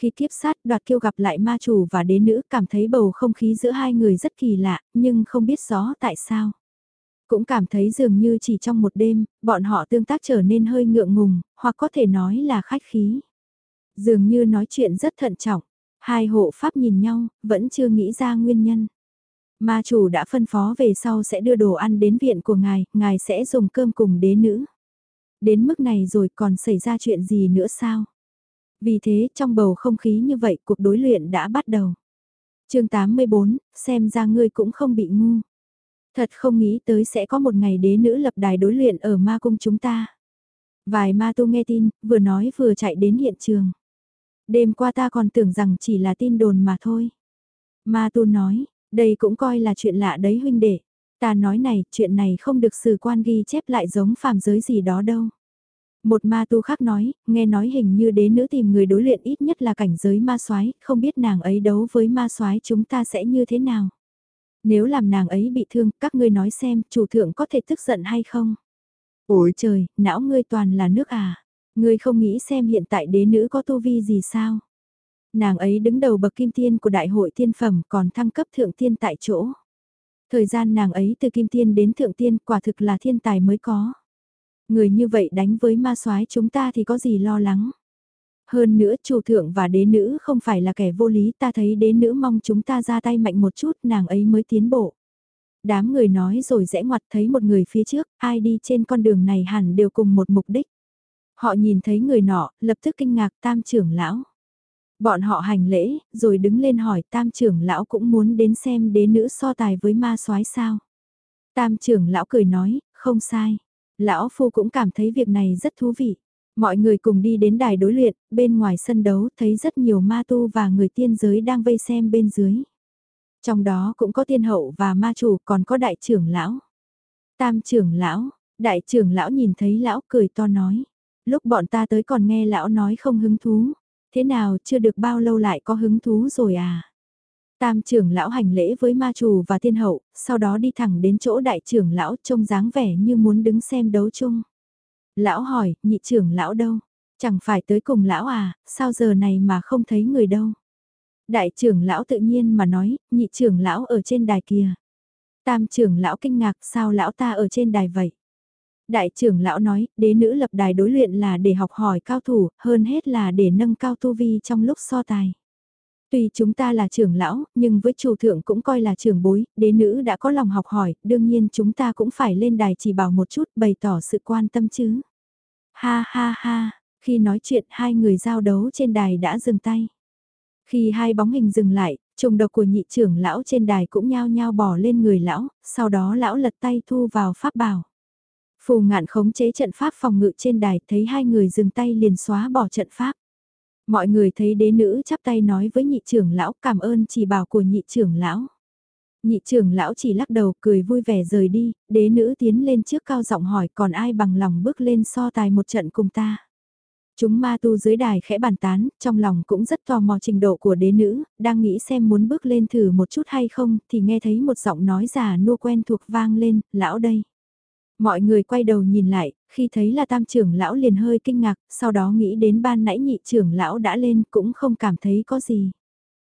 Khi kiếp sát đoạt kiêu gặp lại ma chủ và đế nữ cảm thấy bầu không khí giữa hai người rất kỳ lạ, nhưng không biết rõ tại sao. Cũng cảm thấy dường như chỉ trong một đêm, bọn họ tương tác trở nên hơi ngượng ngùng, hoặc có thể nói là khách khí. Dường như nói chuyện rất thận trọng, hai hộ pháp nhìn nhau, vẫn chưa nghĩ ra nguyên nhân. Ma chủ đã phân phó về sau sẽ đưa đồ ăn đến viện của ngài, ngài sẽ dùng cơm cùng đế nữ. Đến mức này rồi còn xảy ra chuyện gì nữa sao? Vì thế trong bầu không khí như vậy cuộc đối luyện đã bắt đầu. chương 84, xem ra ngươi cũng không bị ngu. Thật không nghĩ tới sẽ có một ngày đế nữ lập đài đối luyện ở ma cung chúng ta. Vài ma tu nghe tin, vừa nói vừa chạy đến hiện trường. Đêm qua ta còn tưởng rằng chỉ là tin đồn mà thôi. Ma tu nói, đây cũng coi là chuyện lạ đấy huynh đệ. Ta nói này, chuyện này không được sử quan ghi chép lại giống phàm giới gì đó đâu. Một ma tu khác nói, nghe nói hình như đế nữ tìm người đối luyện ít nhất là cảnh giới ma soái, không biết nàng ấy đấu với ma soái chúng ta sẽ như thế nào. Nếu làm nàng ấy bị thương, các ngươi nói xem, chủ thượng có thể tức giận hay không? Ôi trời, não ngươi toàn là nước à? Ngươi không nghĩ xem hiện tại đế nữ có tu vi gì sao? Nàng ấy đứng đầu bậc kim tiên của đại hội tiên phẩm còn thăng cấp thượng tiên tại chỗ. Thời gian nàng ấy từ kim tiên đến thượng tiên quả thực là thiên tài mới có. Người như vậy đánh với ma soái chúng ta thì có gì lo lắng. Hơn nữa chủ thượng và đế nữ không phải là kẻ vô lý ta thấy đế nữ mong chúng ta ra tay mạnh một chút nàng ấy mới tiến bộ. Đám người nói rồi rẽ ngoặt thấy một người phía trước, ai đi trên con đường này hẳn đều cùng một mục đích. Họ nhìn thấy người nọ, lập tức kinh ngạc tam trưởng lão. Bọn họ hành lễ, rồi đứng lên hỏi tam trưởng lão cũng muốn đến xem đế nữ so tài với ma soái sao. Tam trưởng lão cười nói, không sai. Lão Phu cũng cảm thấy việc này rất thú vị. Mọi người cùng đi đến đài đối luyện, bên ngoài sân đấu thấy rất nhiều ma tu và người tiên giới đang vây xem bên dưới. Trong đó cũng có tiên hậu và ma chủ còn có đại trưởng lão. Tam trưởng lão, đại trưởng lão nhìn thấy lão cười to nói. Lúc bọn ta tới còn nghe lão nói không hứng thú. Thế nào chưa được bao lâu lại có hứng thú rồi à? Tam trưởng lão hành lễ với ma chủ và thiên hậu, sau đó đi thẳng đến chỗ đại trưởng lão trông dáng vẻ như muốn đứng xem đấu chung. Lão hỏi, nhị trưởng lão đâu? Chẳng phải tới cùng lão à, sao giờ này mà không thấy người đâu? Đại trưởng lão tự nhiên mà nói, nhị trưởng lão ở trên đài kia. Tam trưởng lão kinh ngạc sao lão ta ở trên đài vậy? Đại trưởng lão nói, đế nữ lập đài đối luyện là để học hỏi cao thủ, hơn hết là để nâng cao tu vi trong lúc so tài. Tuy chúng ta là trưởng lão, nhưng với chủ thượng cũng coi là trưởng bối, đế nữ đã có lòng học hỏi, đương nhiên chúng ta cũng phải lên đài chỉ bảo một chút bày tỏ sự quan tâm chứ. Ha ha ha, khi nói chuyện hai người giao đấu trên đài đã dừng tay. Khi hai bóng hình dừng lại, trùng độc của nhị trưởng lão trên đài cũng nhao nhao bỏ lên người lão, sau đó lão lật tay thu vào pháp bảo. Phù ngạn khống chế trận pháp phòng ngự trên đài thấy hai người dừng tay liền xóa bỏ trận pháp. Mọi người thấy đế nữ chắp tay nói với nhị trưởng lão cảm ơn chỉ bảo của nhị trưởng lão. Nhị trưởng lão chỉ lắc đầu cười vui vẻ rời đi, đế nữ tiến lên trước cao giọng hỏi còn ai bằng lòng bước lên so tài một trận cùng ta. Chúng ma tu dưới đài khẽ bàn tán, trong lòng cũng rất tò mò trình độ của đế nữ, đang nghĩ xem muốn bước lên thử một chút hay không, thì nghe thấy một giọng nói già nua quen thuộc vang lên, lão đây. Mọi người quay đầu nhìn lại, khi thấy là tam trưởng lão liền hơi kinh ngạc, sau đó nghĩ đến ban nãy nhị trưởng lão đã lên cũng không cảm thấy có gì.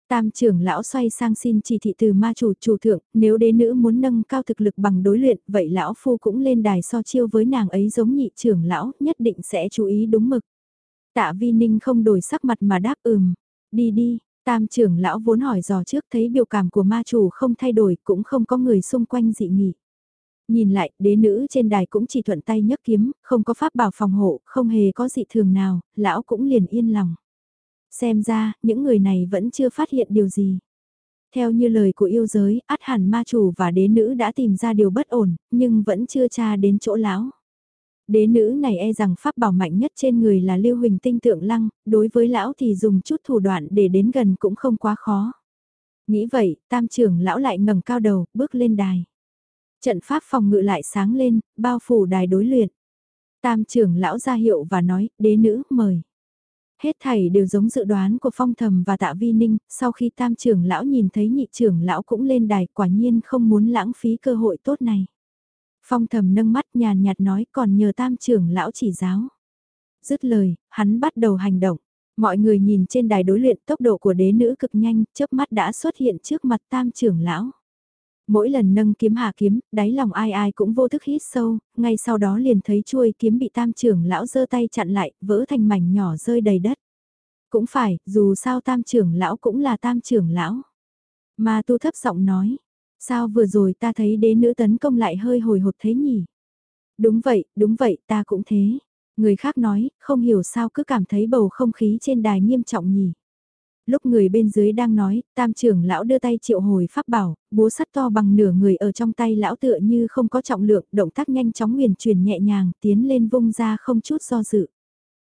Tam trưởng lão xoay sang xin chỉ thị từ ma chủ chủ thượng, nếu đế nữ muốn nâng cao thực lực bằng đối luyện, vậy lão phu cũng lên đài so chiêu với nàng ấy giống nhị trưởng lão, nhất định sẽ chú ý đúng mực. Tạ Vi Ninh không đổi sắc mặt mà đáp ừm, đi đi, tam trưởng lão vốn hỏi dò trước thấy biểu cảm của ma chủ không thay đổi cũng không có người xung quanh dị nghị. Nhìn lại, đế nữ trên đài cũng chỉ thuận tay nhấc kiếm, không có pháp bảo phòng hộ, không hề có dị thường nào, lão cũng liền yên lòng. Xem ra, những người này vẫn chưa phát hiện điều gì. Theo như lời của yêu giới, át hẳn ma chủ và đế nữ đã tìm ra điều bất ổn, nhưng vẫn chưa tra đến chỗ lão. Đế nữ này e rằng pháp bảo mạnh nhất trên người là lưu huỳnh tinh tượng lăng, đối với lão thì dùng chút thủ đoạn để đến gần cũng không quá khó. Nghĩ vậy, tam trưởng lão lại ngẩng cao đầu, bước lên đài. Trận pháp phòng ngự lại sáng lên, bao phủ đài đối luyện. Tam trưởng lão ra hiệu và nói, đế nữ, mời. Hết thảy đều giống dự đoán của phong thầm và tạ vi ninh, sau khi tam trưởng lão nhìn thấy nhị trưởng lão cũng lên đài quả nhiên không muốn lãng phí cơ hội tốt này. Phong thầm nâng mắt nhàn nhạt nói còn nhờ tam trưởng lão chỉ giáo. Dứt lời, hắn bắt đầu hành động. Mọi người nhìn trên đài đối luyện tốc độ của đế nữ cực nhanh, chớp mắt đã xuất hiện trước mặt tam trưởng lão. Mỗi lần nâng kiếm hạ kiếm, đáy lòng ai ai cũng vô thức hít sâu, ngay sau đó liền thấy chuôi kiếm bị tam trưởng lão giơ tay chặn lại, vỡ thành mảnh nhỏ rơi đầy đất. Cũng phải, dù sao tam trưởng lão cũng là tam trưởng lão. Mà tu thấp giọng nói, sao vừa rồi ta thấy đế nữ tấn công lại hơi hồi hộp thế nhỉ? Đúng vậy, đúng vậy, ta cũng thế. Người khác nói, không hiểu sao cứ cảm thấy bầu không khí trên đài nghiêm trọng nhỉ. Lúc người bên dưới đang nói, tam trưởng lão đưa tay triệu hồi pháp bảo, búa sắt to bằng nửa người ở trong tay lão tựa như không có trọng lượng, động tác nhanh chóng nguyền truyền nhẹ nhàng, tiến lên vung ra không chút do dự.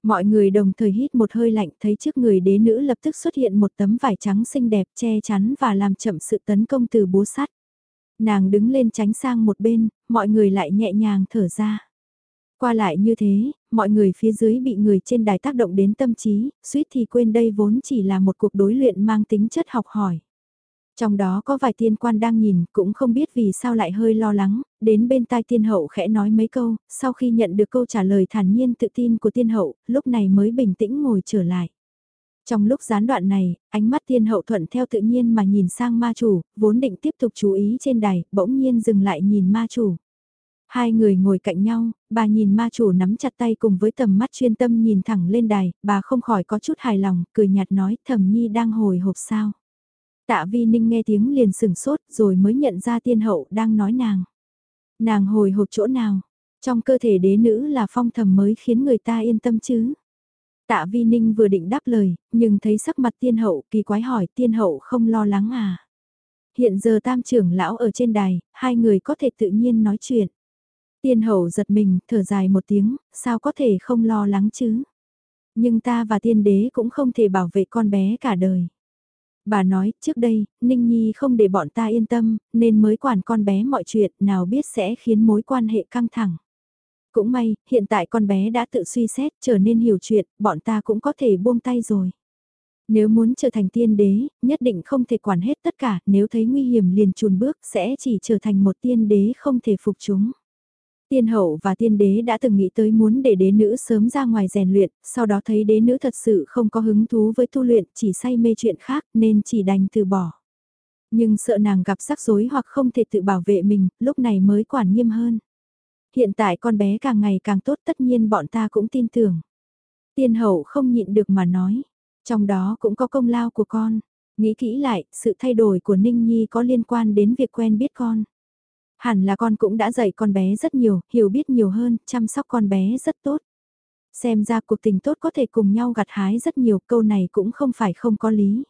Mọi người đồng thời hít một hơi lạnh thấy trước người đế nữ lập tức xuất hiện một tấm vải trắng xinh đẹp che chắn và làm chậm sự tấn công từ búa sắt. Nàng đứng lên tránh sang một bên, mọi người lại nhẹ nhàng thở ra. Qua lại như thế, mọi người phía dưới bị người trên đài tác động đến tâm trí, suýt thì quên đây vốn chỉ là một cuộc đối luyện mang tính chất học hỏi. Trong đó có vài tiên quan đang nhìn, cũng không biết vì sao lại hơi lo lắng, đến bên tai tiên hậu khẽ nói mấy câu, sau khi nhận được câu trả lời thản nhiên tự tin của tiên hậu, lúc này mới bình tĩnh ngồi trở lại. Trong lúc gián đoạn này, ánh mắt tiên hậu thuận theo tự nhiên mà nhìn sang ma chủ, vốn định tiếp tục chú ý trên đài, bỗng nhiên dừng lại nhìn ma chủ. Hai người ngồi cạnh nhau, bà nhìn ma chủ nắm chặt tay cùng với tầm mắt chuyên tâm nhìn thẳng lên đài, bà không khỏi có chút hài lòng, cười nhạt nói thầm nhi đang hồi hộp sao. Tạ vi ninh nghe tiếng liền sửng sốt rồi mới nhận ra tiên hậu đang nói nàng. Nàng hồi hộp chỗ nào, trong cơ thể đế nữ là phong thầm mới khiến người ta yên tâm chứ. Tạ vi ninh vừa định đáp lời, nhưng thấy sắc mặt tiên hậu kỳ quái hỏi tiên hậu không lo lắng à. Hiện giờ tam trưởng lão ở trên đài, hai người có thể tự nhiên nói chuyện. Tiên hậu giật mình, thở dài một tiếng, sao có thể không lo lắng chứ? Nhưng ta và tiên đế cũng không thể bảo vệ con bé cả đời. Bà nói, trước đây, Ninh Nhi không để bọn ta yên tâm, nên mới quản con bé mọi chuyện, nào biết sẽ khiến mối quan hệ căng thẳng. Cũng may, hiện tại con bé đã tự suy xét, trở nên hiểu chuyện, bọn ta cũng có thể buông tay rồi. Nếu muốn trở thành tiên đế, nhất định không thể quản hết tất cả, nếu thấy nguy hiểm liền chùn bước, sẽ chỉ trở thành một tiên đế không thể phục chúng. Tiên hậu và tiên đế đã từng nghĩ tới muốn để đế nữ sớm ra ngoài rèn luyện, sau đó thấy đế nữ thật sự không có hứng thú với tu luyện, chỉ say mê chuyện khác nên chỉ đành từ bỏ. Nhưng sợ nàng gặp rắc rối hoặc không thể tự bảo vệ mình, lúc này mới quản nghiêm hơn. Hiện tại con bé càng ngày càng tốt tất nhiên bọn ta cũng tin tưởng. Tiên hậu không nhịn được mà nói, trong đó cũng có công lao của con. Nghĩ kỹ lại, sự thay đổi của Ninh Nhi có liên quan đến việc quen biết con. Hẳn là con cũng đã dạy con bé rất nhiều, hiểu biết nhiều hơn, chăm sóc con bé rất tốt. Xem ra cuộc tình tốt có thể cùng nhau gặt hái rất nhiều, câu này cũng không phải không có lý.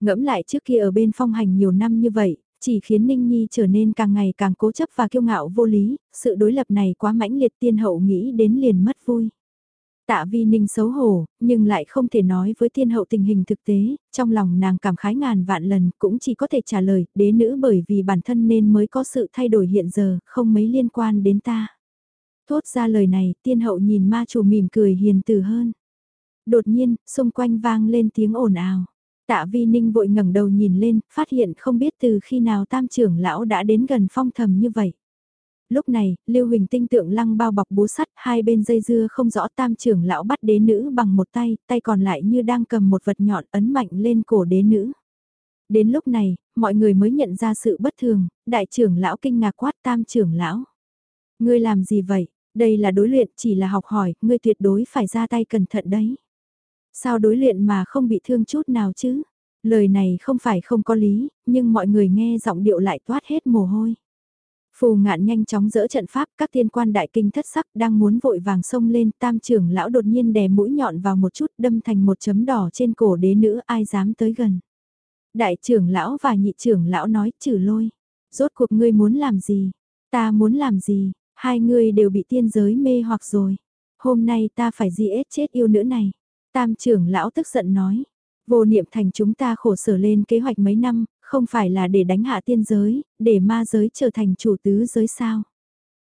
Ngẫm lại trước kia ở bên phong hành nhiều năm như vậy, chỉ khiến Ninh Nhi trở nên càng ngày càng cố chấp và kiêu ngạo vô lý, sự đối lập này quá mãnh liệt tiên hậu nghĩ đến liền mất vui. Tạ vi ninh xấu hổ, nhưng lại không thể nói với thiên hậu tình hình thực tế, trong lòng nàng cảm khái ngàn vạn lần cũng chỉ có thể trả lời, đế nữ bởi vì bản thân nên mới có sự thay đổi hiện giờ, không mấy liên quan đến ta. Thốt ra lời này, tiên hậu nhìn ma chủ mỉm cười hiền từ hơn. Đột nhiên, xung quanh vang lên tiếng ồn ào. Tạ vi ninh vội ngẩng đầu nhìn lên, phát hiện không biết từ khi nào tam trưởng lão đã đến gần phong thầm như vậy lúc này, Lưu Huỳnh tinh tượng lăng bao bọc búa sắt, hai bên dây dưa không rõ tam trưởng lão bắt đế nữ bằng một tay, tay còn lại như đang cầm một vật nhọn ấn mạnh lên cổ đế nữ. Đến lúc này, mọi người mới nhận ra sự bất thường, đại trưởng lão kinh ngạc quát tam trưởng lão. Ngươi làm gì vậy? Đây là đối luyện, chỉ là học hỏi, ngươi tuyệt đối phải ra tay cẩn thận đấy. Sao đối luyện mà không bị thương chút nào chứ? Lời này không phải không có lý, nhưng mọi người nghe giọng điệu lại toát hết mồ hôi. Phù ngạn nhanh chóng dỡ trận pháp, các tiên quan đại kinh thất sắc đang muốn vội vàng xông lên, tam trưởng lão đột nhiên đè mũi nhọn vào một chút đâm thành một chấm đỏ trên cổ đế nữ ai dám tới gần. Đại trưởng lão và nhị trưởng lão nói trừ lôi, rốt cuộc ngươi muốn làm gì, ta muốn làm gì, hai người đều bị tiên giới mê hoặc rồi. Hôm nay ta phải di chết yêu nữ này. Tam trưởng lão tức giận nói, vô niệm thành chúng ta khổ sở lên kế hoạch mấy năm, không phải là để đánh hạ tiên giới, để ma giới trở thành chủ tứ giới sao.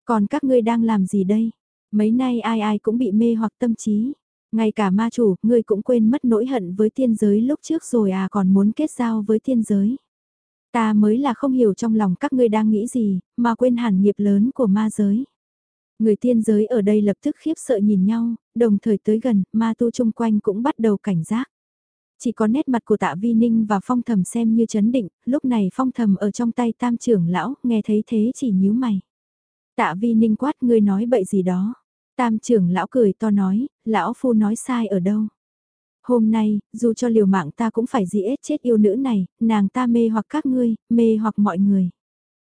Còn các ngươi đang làm gì đây? Mấy nay ai ai cũng bị mê hoặc tâm trí. Ngay cả ma chủ, ngươi cũng quên mất nỗi hận với tiên giới lúc trước rồi à còn muốn kết giao với tiên giới. Ta mới là không hiểu trong lòng các ngươi đang nghĩ gì, mà quên hẳn nghiệp lớn của ma giới. Người tiên giới ở đây lập tức khiếp sợ nhìn nhau, đồng thời tới gần, ma tu chung quanh cũng bắt đầu cảnh giác. Chỉ có nét mặt của tạ vi ninh và phong thầm xem như chấn định, lúc này phong thầm ở trong tay tam trưởng lão, nghe thấy thế chỉ nhíu mày. Tạ vi ninh quát ngươi nói bậy gì đó. Tam trưởng lão cười to nói, lão phu nói sai ở đâu. Hôm nay, dù cho liều mạng ta cũng phải dĩ chết yêu nữ này, nàng ta mê hoặc các ngươi, mê hoặc mọi người.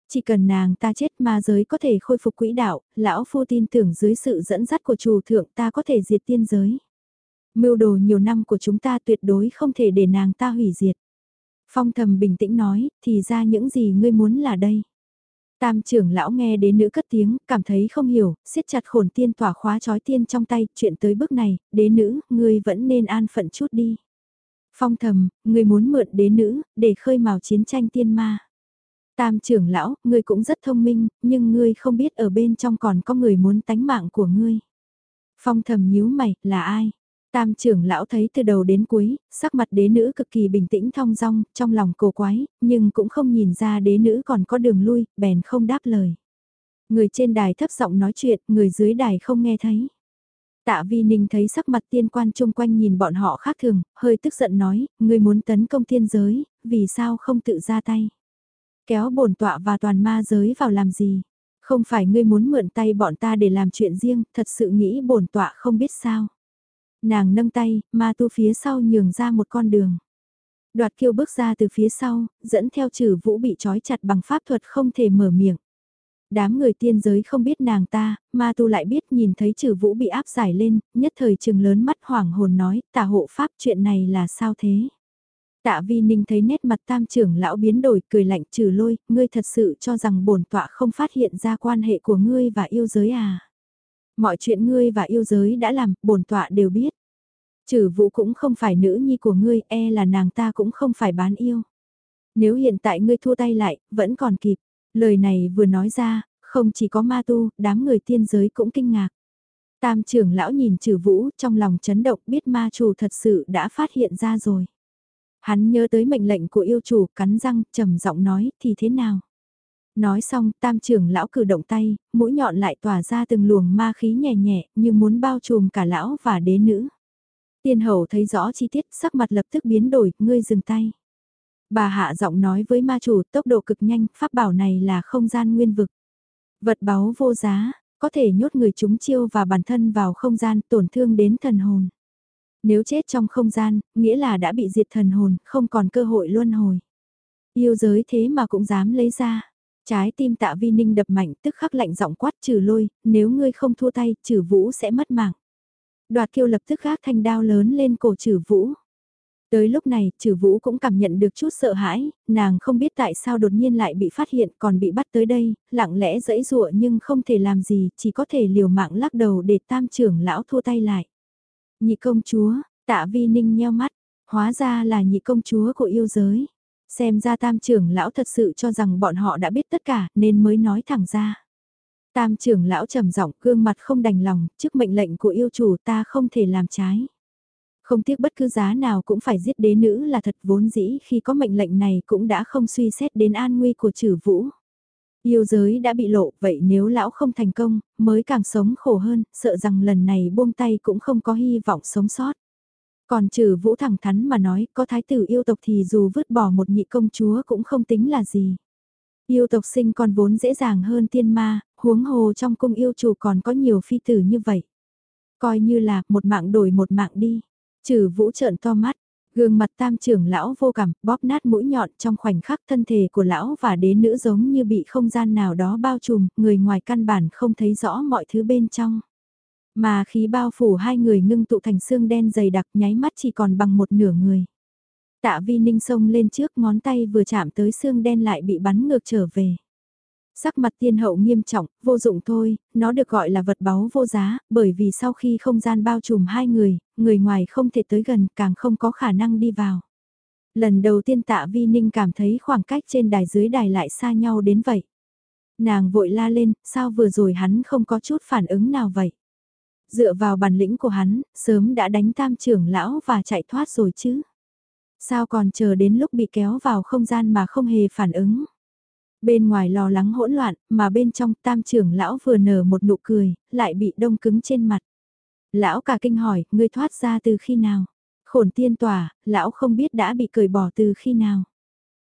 Chỉ cần nàng ta chết ma giới có thể khôi phục quỹ đạo, lão phu tin tưởng dưới sự dẫn dắt của chủ thượng ta có thể diệt tiên giới. Mưu đồ nhiều năm của chúng ta tuyệt đối không thể để nàng ta hủy diệt. Phong thầm bình tĩnh nói, thì ra những gì ngươi muốn là đây. Tam trưởng lão nghe đến nữ cất tiếng, cảm thấy không hiểu, siết chặt khổn tiên tỏa khóa trói tiên trong tay, chuyện tới bước này, đế nữ, ngươi vẫn nên an phận chút đi. Phong thầm, ngươi muốn mượn đế nữ, để khơi mào chiến tranh tiên ma. Tam trưởng lão, ngươi cũng rất thông minh, nhưng ngươi không biết ở bên trong còn có người muốn tánh mạng của ngươi. Phong thầm nhíu mày, là ai? Tam trưởng lão thấy từ đầu đến cuối, sắc mặt đế nữ cực kỳ bình tĩnh thong dong, trong lòng cổ quái, nhưng cũng không nhìn ra đế nữ còn có đường lui, bèn không đáp lời. Người trên đài thấp giọng nói chuyện, người dưới đài không nghe thấy. Tạ Vi Ninh thấy sắc mặt tiên quan chung quanh nhìn bọn họ khác thường, hơi tức giận nói, người muốn tấn công thiên giới, vì sao không tự ra tay. Kéo bổn tọa và toàn ma giới vào làm gì? Không phải ngươi muốn mượn tay bọn ta để làm chuyện riêng, thật sự nghĩ bổn tọa không biết sao. Nàng nâng tay, ma tu phía sau nhường ra một con đường. Đoạt kiêu bước ra từ phía sau, dẫn theo trừ vũ bị trói chặt bằng pháp thuật không thể mở miệng. Đám người tiên giới không biết nàng ta, ma tu lại biết nhìn thấy trừ vũ bị áp giải lên, nhất thời trừng lớn mắt hoảng hồn nói, tả hộ pháp chuyện này là sao thế? Tạ vi ninh thấy nét mặt tam trưởng lão biến đổi cười lạnh trừ lôi, ngươi thật sự cho rằng bổn tọa không phát hiện ra quan hệ của ngươi và yêu giới à? Mọi chuyện ngươi và yêu giới đã làm, bổn tọa đều biết. Trừ vũ cũng không phải nữ nhi của ngươi, e là nàng ta cũng không phải bán yêu. Nếu hiện tại ngươi thua tay lại, vẫn còn kịp. Lời này vừa nói ra, không chỉ có ma tu, đám người tiên giới cũng kinh ngạc. Tam trưởng lão nhìn trừ vũ trong lòng chấn động biết ma chủ thật sự đã phát hiện ra rồi. Hắn nhớ tới mệnh lệnh của yêu chủ cắn răng trầm giọng nói thì thế nào. Nói xong tam trưởng lão cử động tay, mũi nhọn lại tỏa ra từng luồng ma khí nhẹ nhẹ như muốn bao trùm cả lão và đế nữ. Tiên hậu thấy rõ chi tiết sắc mặt lập tức biến đổi, ngươi dừng tay. Bà hạ giọng nói với ma chủ tốc độ cực nhanh, pháp bảo này là không gian nguyên vực. Vật báu vô giá, có thể nhốt người chúng chiêu và bản thân vào không gian tổn thương đến thần hồn. Nếu chết trong không gian, nghĩa là đã bị diệt thần hồn, không còn cơ hội luân hồi. Yêu giới thế mà cũng dám lấy ra. Trái tim tạ vi ninh đập mạnh tức khắc lạnh giọng quát trừ lôi, nếu ngươi không thua tay, trừ vũ sẽ mất mạng. Đoạt kiêu lập tức gác thanh đao lớn lên cổ trừ vũ. Tới lúc này, trừ vũ cũng cảm nhận được chút sợ hãi, nàng không biết tại sao đột nhiên lại bị phát hiện còn bị bắt tới đây, lặng lẽ dẫy dụa nhưng không thể làm gì, chỉ có thể liều mạng lắc đầu để tam trưởng lão thua tay lại. Nhị công chúa, tạ vi ninh nheo mắt, hóa ra là nhị công chúa của yêu giới. Xem ra tam trưởng lão thật sự cho rằng bọn họ đã biết tất cả nên mới nói thẳng ra. Tam trưởng lão trầm giọng gương mặt không đành lòng, trước mệnh lệnh của yêu chủ ta không thể làm trái. Không tiếc bất cứ giá nào cũng phải giết đế nữ là thật vốn dĩ khi có mệnh lệnh này cũng đã không suy xét đến an nguy của trừ vũ. Yêu giới đã bị lộ, vậy nếu lão không thành công, mới càng sống khổ hơn, sợ rằng lần này buông tay cũng không có hy vọng sống sót. Còn trừ vũ thẳng thắn mà nói, có thái tử yêu tộc thì dù vứt bỏ một nhị công chúa cũng không tính là gì. Yêu tộc sinh còn vốn dễ dàng hơn tiên ma, huống hồ trong cung yêu chủ còn có nhiều phi tử như vậy. Coi như là một mạng đổi một mạng đi. Trừ vũ trợn to mắt, gương mặt tam trưởng lão vô cảm, bóp nát mũi nhọn trong khoảnh khắc thân thể của lão và đế nữ giống như bị không gian nào đó bao trùm, người ngoài căn bản không thấy rõ mọi thứ bên trong. Mà khí bao phủ hai người ngưng tụ thành xương đen dày đặc nháy mắt chỉ còn bằng một nửa người. Tạ vi ninh xông lên trước ngón tay vừa chạm tới xương đen lại bị bắn ngược trở về. Sắc mặt tiên hậu nghiêm trọng, vô dụng thôi, nó được gọi là vật báu vô giá, bởi vì sau khi không gian bao trùm hai người, người ngoài không thể tới gần, càng không có khả năng đi vào. Lần đầu tiên tạ vi ninh cảm thấy khoảng cách trên đài dưới đài lại xa nhau đến vậy. Nàng vội la lên, sao vừa rồi hắn không có chút phản ứng nào vậy? Dựa vào bản lĩnh của hắn, sớm đã đánh tam trưởng lão và chạy thoát rồi chứ. Sao còn chờ đến lúc bị kéo vào không gian mà không hề phản ứng? Bên ngoài lo lắng hỗn loạn, mà bên trong tam trưởng lão vừa nở một nụ cười, lại bị đông cứng trên mặt. Lão cả kinh hỏi, ngươi thoát ra từ khi nào? Khổn tiên tỏa, lão không biết đã bị cởi bỏ từ khi nào.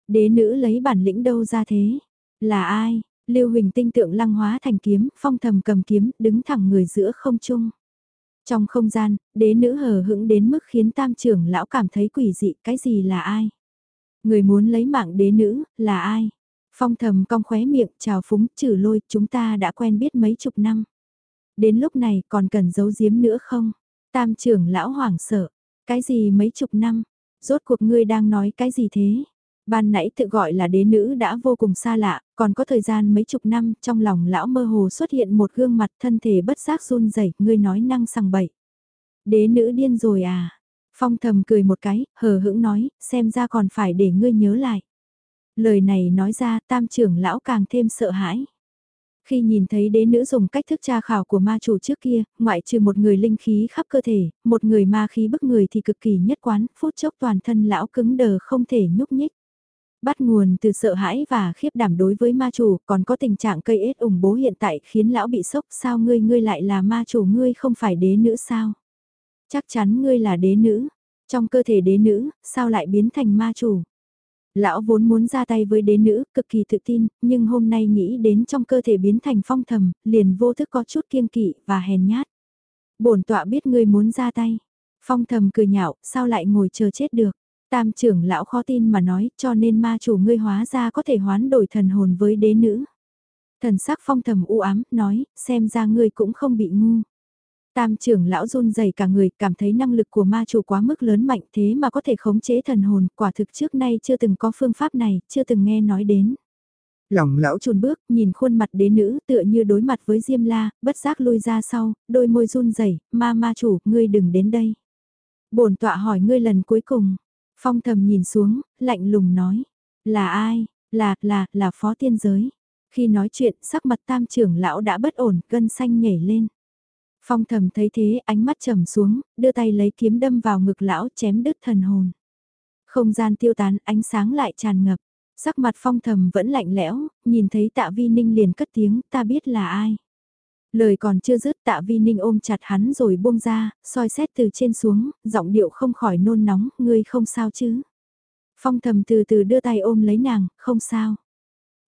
Đế nữ lấy bản lĩnh đâu ra thế? Là ai? Lưu Huỳnh tinh tượng lăng hóa thành kiếm, phong thầm cầm kiếm, đứng thẳng người giữa không trung. Trong không gian, đế nữ hờ hững đến mức khiến tam trưởng lão cảm thấy quỷ dị, cái gì là ai? Người muốn lấy mạng đế nữ, là ai? Phong thầm cong khóe miệng, chào phúng, trừ lôi, chúng ta đã quen biết mấy chục năm. Đến lúc này còn cần giấu giếm nữa không? Tam trưởng lão hoảng sợ. Cái gì mấy chục năm? Rốt cuộc ngươi đang nói cái gì thế? Ban nãy tự gọi là đế nữ đã vô cùng xa lạ, còn có thời gian mấy chục năm, trong lòng lão mơ hồ xuất hiện một gương mặt thân thể bất giác run rẩy, ngươi nói năng sằng bậy. Đế nữ điên rồi à? Phong thầm cười một cái, hờ hững nói, xem ra còn phải để ngươi nhớ lại. Lời này nói ra tam trưởng lão càng thêm sợ hãi. Khi nhìn thấy đế nữ dùng cách thức tra khảo của ma chủ trước kia, ngoại trừ một người linh khí khắp cơ thể, một người ma khí bức người thì cực kỳ nhất quán, phút chốc toàn thân lão cứng đờ không thể nhúc nhích. Bắt nguồn từ sợ hãi và khiếp đảm đối với ma chủ, còn có tình trạng cây ết ủng bố hiện tại khiến lão bị sốc sao ngươi ngươi lại là ma chủ ngươi không phải đế nữ sao? Chắc chắn ngươi là đế nữ, trong cơ thể đế nữ, sao lại biến thành ma chủ? Lão vốn muốn ra tay với đế nữ, cực kỳ tự tin, nhưng hôm nay nghĩ đến trong cơ thể biến thành phong thầm, liền vô thức có chút kiêng kỵ và hèn nhát. Bổn tọa biết ngươi muốn ra tay. Phong thầm cười nhạo, sao lại ngồi chờ chết được. Tam trưởng lão khó tin mà nói, cho nên ma chủ ngươi hóa ra có thể hoán đổi thần hồn với đế nữ. Thần sắc phong thầm u ám, nói, xem ra ngươi cũng không bị ngu. Tam trưởng lão run rẩy cả người, cảm thấy năng lực của ma chủ quá mức lớn mạnh thế mà có thể khống chế thần hồn, quả thực trước nay chưa từng có phương pháp này, chưa từng nghe nói đến. Lòng lão chùn bước, nhìn khuôn mặt đế nữ tựa như đối mặt với Diêm La, bất giác lui ra sau, đôi môi run rẩy, ma ma chủ, ngươi đừng đến đây. bổn tọa hỏi ngươi lần cuối cùng, phong thầm nhìn xuống, lạnh lùng nói, là ai, là, là, là phó tiên giới. Khi nói chuyện, sắc mặt tam trưởng lão đã bất ổn, cân xanh nhảy lên. Phong thầm thấy thế ánh mắt trầm xuống, đưa tay lấy kiếm đâm vào ngực lão chém đứt thần hồn. Không gian tiêu tán ánh sáng lại tràn ngập. Sắc mặt phong thầm vẫn lạnh lẽo, nhìn thấy tạ vi ninh liền cất tiếng ta biết là ai. Lời còn chưa dứt tạ vi ninh ôm chặt hắn rồi buông ra, soi xét từ trên xuống, giọng điệu không khỏi nôn nóng, ngươi không sao chứ. Phong thầm từ từ đưa tay ôm lấy nàng, không sao.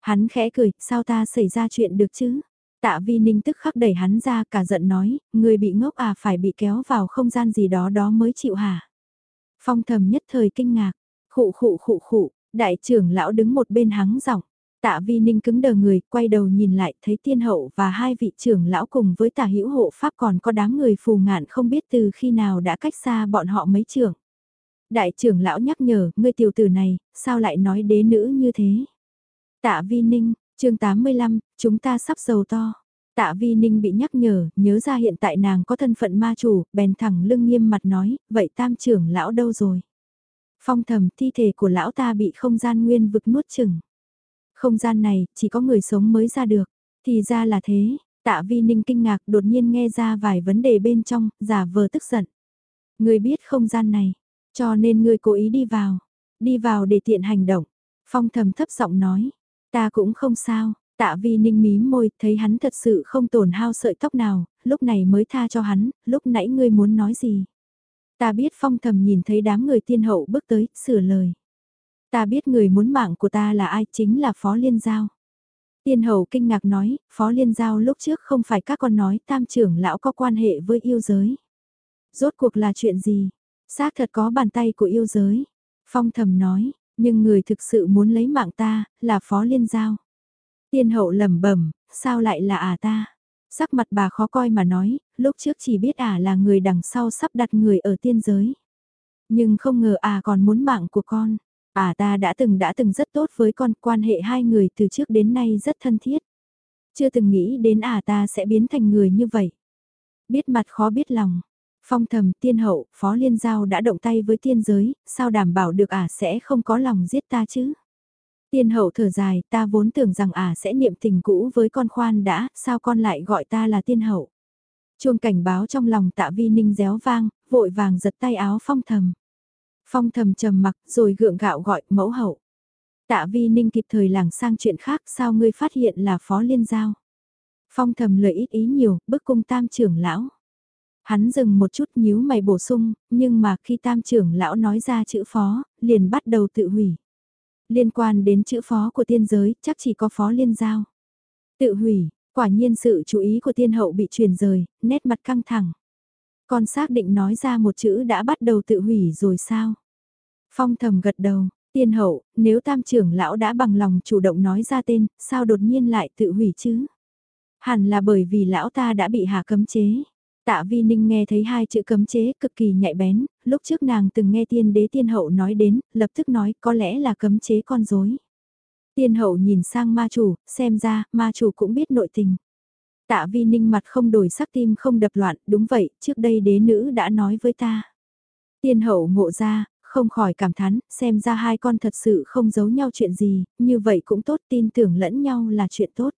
Hắn khẽ cười, sao ta xảy ra chuyện được chứ? Tạ vi ninh tức khắc đẩy hắn ra cả giận nói, người bị ngốc à phải bị kéo vào không gian gì đó đó mới chịu hả. Phong thầm nhất thời kinh ngạc, khụ khụ khụ khụ, đại trưởng lão đứng một bên hắng giọng. Tạ vi ninh cứng đờ người, quay đầu nhìn lại thấy tiên hậu và hai vị trưởng lão cùng với tả hữu hộ pháp còn có đám người phù ngạn không biết từ khi nào đã cách xa bọn họ mấy trưởng. Đại trưởng lão nhắc nhở, ngươi tiểu tử này, sao lại nói đế nữ như thế? Tạ vi ninh, chương 85, chúng ta sắp giàu to. Tạ Vi Ninh bị nhắc nhở, nhớ ra hiện tại nàng có thân phận ma chủ, bèn thẳng lưng nghiêm mặt nói, vậy tam trưởng lão đâu rồi? Phong thầm thi thể của lão ta bị không gian nguyên vực nuốt chừng. Không gian này, chỉ có người sống mới ra được. Thì ra là thế, tạ vi ninh kinh ngạc đột nhiên nghe ra vài vấn đề bên trong, giả vờ tức giận. Người biết không gian này, cho nên người cố ý đi vào. Đi vào để tiện hành động. Phong thầm thấp giọng nói, Ta cũng không sao, tạ vi ninh mím môi, thấy hắn thật sự không tổn hao sợi tóc nào, lúc này mới tha cho hắn, lúc nãy ngươi muốn nói gì. Ta biết phong thầm nhìn thấy đám người tiên hậu bước tới, sửa lời. Ta biết người muốn mạng của ta là ai chính là Phó Liên Giao. Tiên hậu kinh ngạc nói, Phó Liên Giao lúc trước không phải các con nói tam trưởng lão có quan hệ với yêu giới. Rốt cuộc là chuyện gì? Xác thật có bàn tay của yêu giới. Phong thầm nói, nhưng người thực sự muốn lấy mạng ta, là Phó Liên Giao. Tiên hậu lẩm bẩm, sao lại là à ta? Sắc mặt bà khó coi mà nói, lúc trước chỉ biết ả là người đằng sau sắp đặt người ở tiên giới. Nhưng không ngờ à còn muốn mạng của con. À ta đã từng đã từng rất tốt với con, quan hệ hai người từ trước đến nay rất thân thiết. Chưa từng nghĩ đến à ta sẽ biến thành người như vậy. Biết mặt khó biết lòng. Phong thầm tiên hậu, phó liên giao đã động tay với tiên giới, sao đảm bảo được ả à sẽ không có lòng giết ta chứ? Tiên hậu thở dài, ta vốn tưởng rằng ả à sẽ niệm tình cũ với con khoan đã, sao con lại gọi ta là tiên hậu? Chuông cảnh báo trong lòng tạ vi ninh réo vang, vội vàng giật tay áo phong thầm. Phong thầm trầm mặc rồi gượng gạo gọi mẫu hậu. Tạ vi ninh kịp thời làng sang chuyện khác sao ngươi phát hiện là phó liên giao. Phong thầm lời ít ý nhiều, bức cung tam trưởng lão. Hắn dừng một chút nhíu mày bổ sung, nhưng mà khi tam trưởng lão nói ra chữ phó, liền bắt đầu tự hủy. Liên quan đến chữ phó của tiên giới, chắc chỉ có phó liên giao. Tự hủy, quả nhiên sự chú ý của tiên hậu bị truyền rời, nét mặt căng thẳng. Con xác định nói ra một chữ đã bắt đầu tự hủy rồi sao? Phong thầm gật đầu, tiên hậu, nếu tam trưởng lão đã bằng lòng chủ động nói ra tên, sao đột nhiên lại tự hủy chứ? Hẳn là bởi vì lão ta đã bị hạ cấm chế. Tạ Vi Ninh nghe thấy hai chữ cấm chế cực kỳ nhạy bén, lúc trước nàng từng nghe tiên đế tiên hậu nói đến, lập tức nói có lẽ là cấm chế con dối. Tiên hậu nhìn sang ma chủ, xem ra, ma chủ cũng biết nội tình. Tạ Vi Ninh mặt không đổi sắc tim không đập loạn, đúng vậy, trước đây đế nữ đã nói với ta. Tiên hậu ngộ ra, không khỏi cảm thán, xem ra hai con thật sự không giấu nhau chuyện gì, như vậy cũng tốt tin tưởng lẫn nhau là chuyện tốt.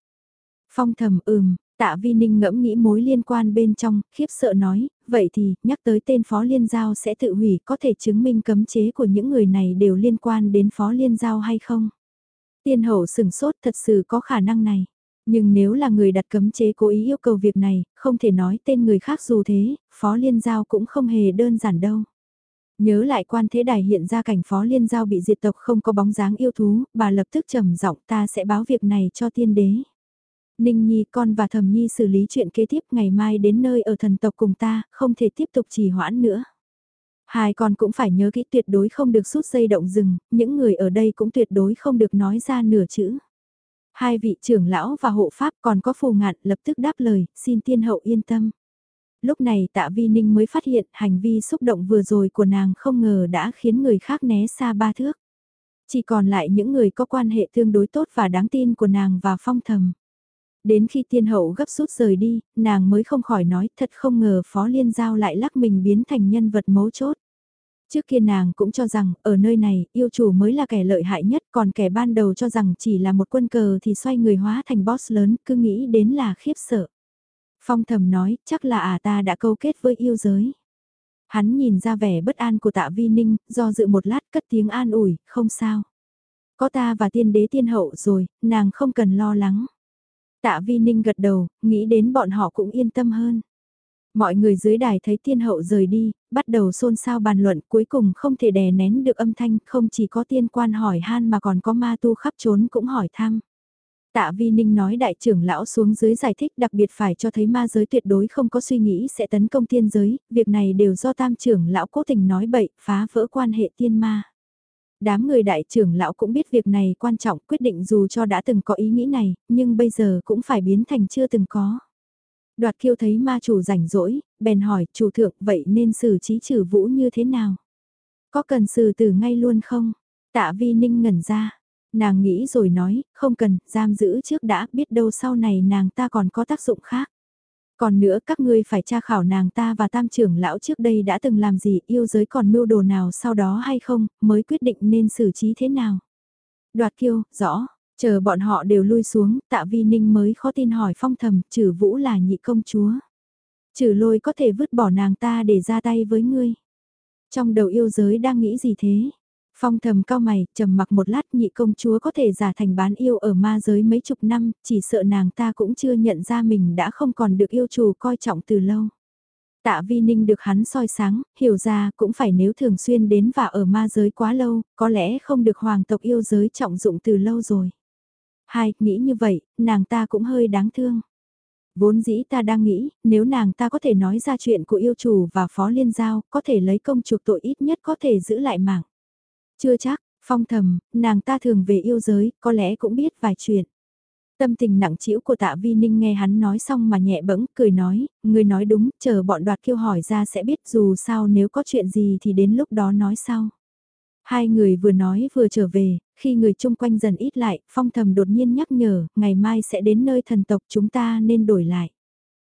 Phong thầm ừm, tạ vi ninh ngẫm nghĩ mối liên quan bên trong, khiếp sợ nói, vậy thì, nhắc tới tên Phó Liên Giao sẽ tự hủy có thể chứng minh cấm chế của những người này đều liên quan đến Phó Liên Giao hay không? Tiên hậu sừng sốt thật sự có khả năng này. Nhưng nếu là người đặt cấm chế cố ý yêu cầu việc này, không thể nói tên người khác dù thế, Phó Liên Giao cũng không hề đơn giản đâu. Nhớ lại quan thế đài hiện ra cảnh Phó Liên Giao bị diệt tộc không có bóng dáng yêu thú, bà lập tức trầm giọng ta sẽ báo việc này cho tiên đế. Ninh Nhi con và Thẩm Nhi xử lý chuyện kế tiếp ngày mai đến nơi ở thần tộc cùng ta, không thể tiếp tục trì hoãn nữa. Hai con cũng phải nhớ kỹ tuyệt đối không được rút dây động rừng, những người ở đây cũng tuyệt đối không được nói ra nửa chữ. Hai vị trưởng lão và hộ pháp còn có phù ngạn lập tức đáp lời, xin tiên hậu yên tâm. Lúc này tạ vi ninh mới phát hiện hành vi xúc động vừa rồi của nàng không ngờ đã khiến người khác né xa ba thước. Chỉ còn lại những người có quan hệ tương đối tốt và đáng tin của nàng và phong thầm. Đến khi tiên hậu gấp rút rời đi, nàng mới không khỏi nói thật không ngờ phó liên giao lại lắc mình biến thành nhân vật mấu chốt. Trước kia nàng cũng cho rằng, ở nơi này, yêu chủ mới là kẻ lợi hại nhất, còn kẻ ban đầu cho rằng chỉ là một quân cờ thì xoay người hóa thành boss lớn, cứ nghĩ đến là khiếp sợ. Phong thầm nói, chắc là à ta đã câu kết với yêu giới. Hắn nhìn ra vẻ bất an của tạ vi ninh, do dự một lát cất tiếng an ủi, không sao. Có ta và tiên đế tiên hậu rồi, nàng không cần lo lắng. Tạ Vi Ninh gật đầu, nghĩ đến bọn họ cũng yên tâm hơn. Mọi người dưới đài thấy tiên hậu rời đi, bắt đầu xôn xao bàn luận cuối cùng không thể đè nén được âm thanh, không chỉ có tiên quan hỏi han mà còn có ma tu khắp trốn cũng hỏi thăm. Tạ Vi Ninh nói đại trưởng lão xuống dưới giải thích đặc biệt phải cho thấy ma giới tuyệt đối không có suy nghĩ sẽ tấn công tiên giới, việc này đều do tam trưởng lão cố tình nói bậy, phá vỡ quan hệ tiên ma đám người đại trưởng lão cũng biết việc này quan trọng quyết định dù cho đã từng có ý nghĩ này, nhưng bây giờ cũng phải biến thành chưa từng có. Đoạt kiêu thấy ma chủ rảnh rỗi, bèn hỏi chủ thượng vậy nên xử trí trừ vũ như thế nào? Có cần xử tử ngay luôn không? Tạ vi ninh ngẩn ra. Nàng nghĩ rồi nói, không cần, giam giữ trước đã, biết đâu sau này nàng ta còn có tác dụng khác. Còn nữa các ngươi phải tra khảo nàng ta và tam trưởng lão trước đây đã từng làm gì yêu giới còn mưu đồ nào sau đó hay không, mới quyết định nên xử trí thế nào. Đoạt kiêu, rõ, chờ bọn họ đều lui xuống, tạ vi ninh mới khó tin hỏi phong thầm, trừ vũ là nhị công chúa. Trừ lôi có thể vứt bỏ nàng ta để ra tay với ngươi. Trong đầu yêu giới đang nghĩ gì thế? Phong thầm cao mày, trầm mặc một lát nhị công chúa có thể giả thành bán yêu ở ma giới mấy chục năm, chỉ sợ nàng ta cũng chưa nhận ra mình đã không còn được yêu chủ coi trọng từ lâu. Tạ vi ninh được hắn soi sáng, hiểu ra cũng phải nếu thường xuyên đến và ở ma giới quá lâu, có lẽ không được hoàng tộc yêu giới trọng dụng từ lâu rồi. Hai, nghĩ như vậy, nàng ta cũng hơi đáng thương. Vốn dĩ ta đang nghĩ, nếu nàng ta có thể nói ra chuyện của yêu chủ và phó liên giao, có thể lấy công chuộc tội ít nhất có thể giữ lại mạng. Chưa chắc, phong thầm, nàng ta thường về yêu giới, có lẽ cũng biết vài chuyện. Tâm tình nặng trĩu của tạ vi ninh nghe hắn nói xong mà nhẹ bẫng, cười nói, người nói đúng, chờ bọn đoạt kêu hỏi ra sẽ biết dù sao nếu có chuyện gì thì đến lúc đó nói sau. Hai người vừa nói vừa trở về, khi người chung quanh dần ít lại, phong thầm đột nhiên nhắc nhở, ngày mai sẽ đến nơi thần tộc chúng ta nên đổi lại.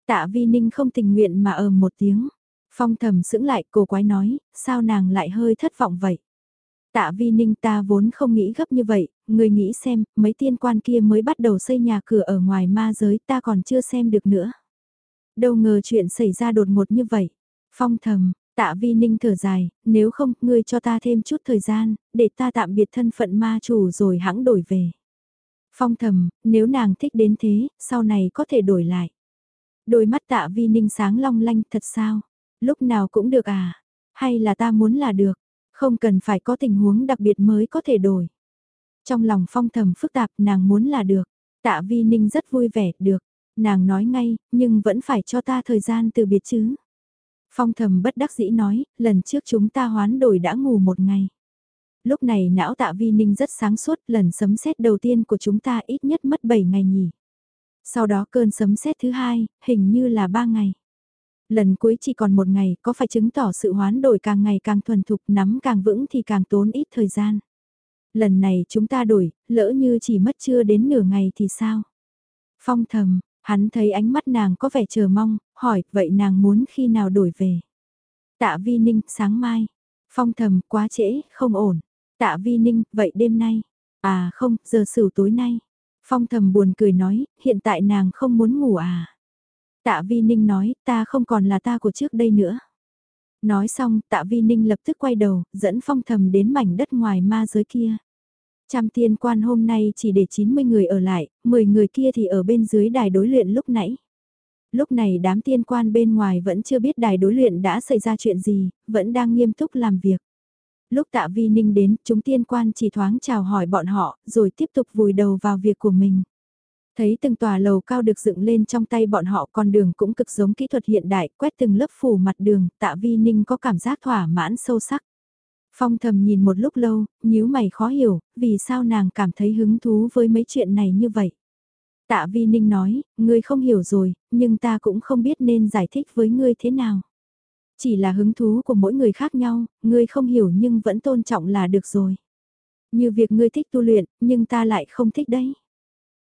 Tạ vi ninh không tình nguyện mà ờ một tiếng. Phong thầm sững lại, cô quái nói, sao nàng lại hơi thất vọng vậy? Tạ vi ninh ta vốn không nghĩ gấp như vậy, người nghĩ xem, mấy tiên quan kia mới bắt đầu xây nhà cửa ở ngoài ma giới ta còn chưa xem được nữa. Đâu ngờ chuyện xảy ra đột ngột như vậy. Phong thầm, tạ vi ninh thở dài, nếu không, ngươi cho ta thêm chút thời gian, để ta tạm biệt thân phận ma chủ rồi hãng đổi về. Phong thầm, nếu nàng thích đến thế, sau này có thể đổi lại. Đôi mắt tạ vi ninh sáng long lanh thật sao? Lúc nào cũng được à? Hay là ta muốn là được? Không cần phải có tình huống đặc biệt mới có thể đổi. Trong lòng phong thầm phức tạp nàng muốn là được. Tạ vi ninh rất vui vẻ, được. Nàng nói ngay, nhưng vẫn phải cho ta thời gian từ biệt chứ. Phong thầm bất đắc dĩ nói, lần trước chúng ta hoán đổi đã ngủ một ngày. Lúc này não tạ vi ninh rất sáng suốt, lần sấm sét đầu tiên của chúng ta ít nhất mất 7 ngày nhỉ. Sau đó cơn sấm sét thứ hai, hình như là 3 ngày. Lần cuối chỉ còn một ngày, có phải chứng tỏ sự hoán đổi càng ngày càng thuần thục nắm càng vững thì càng tốn ít thời gian. Lần này chúng ta đổi, lỡ như chỉ mất chưa đến nửa ngày thì sao? Phong thầm, hắn thấy ánh mắt nàng có vẻ chờ mong, hỏi, vậy nàng muốn khi nào đổi về? Tạ vi ninh, sáng mai. Phong thầm, quá trễ, không ổn. Tạ vi ninh, vậy đêm nay? À không, giờ sửu tối nay. Phong thầm buồn cười nói, hiện tại nàng không muốn ngủ à? Tạ Vi Ninh nói, ta không còn là ta của trước đây nữa. Nói xong, tạ Vi Ninh lập tức quay đầu, dẫn phong thầm đến mảnh đất ngoài ma giới kia. Trăm tiên quan hôm nay chỉ để 90 người ở lại, 10 người kia thì ở bên dưới đài đối luyện lúc nãy. Lúc này đám tiên quan bên ngoài vẫn chưa biết đài đối luyện đã xảy ra chuyện gì, vẫn đang nghiêm túc làm việc. Lúc tạ vi ninh đến, chúng tiên quan chỉ thoáng chào hỏi bọn họ, rồi tiếp tục vùi đầu vào việc của mình. Thấy từng tòa lầu cao được dựng lên trong tay bọn họ con đường cũng cực giống kỹ thuật hiện đại, quét từng lớp phủ mặt đường, tạ vi ninh có cảm giác thỏa mãn sâu sắc. Phong thầm nhìn một lúc lâu, nhíu mày khó hiểu, vì sao nàng cảm thấy hứng thú với mấy chuyện này như vậy. Tạ vi ninh nói, ngươi không hiểu rồi, nhưng ta cũng không biết nên giải thích với ngươi thế nào. Chỉ là hứng thú của mỗi người khác nhau, ngươi không hiểu nhưng vẫn tôn trọng là được rồi. Như việc ngươi thích tu luyện, nhưng ta lại không thích đấy.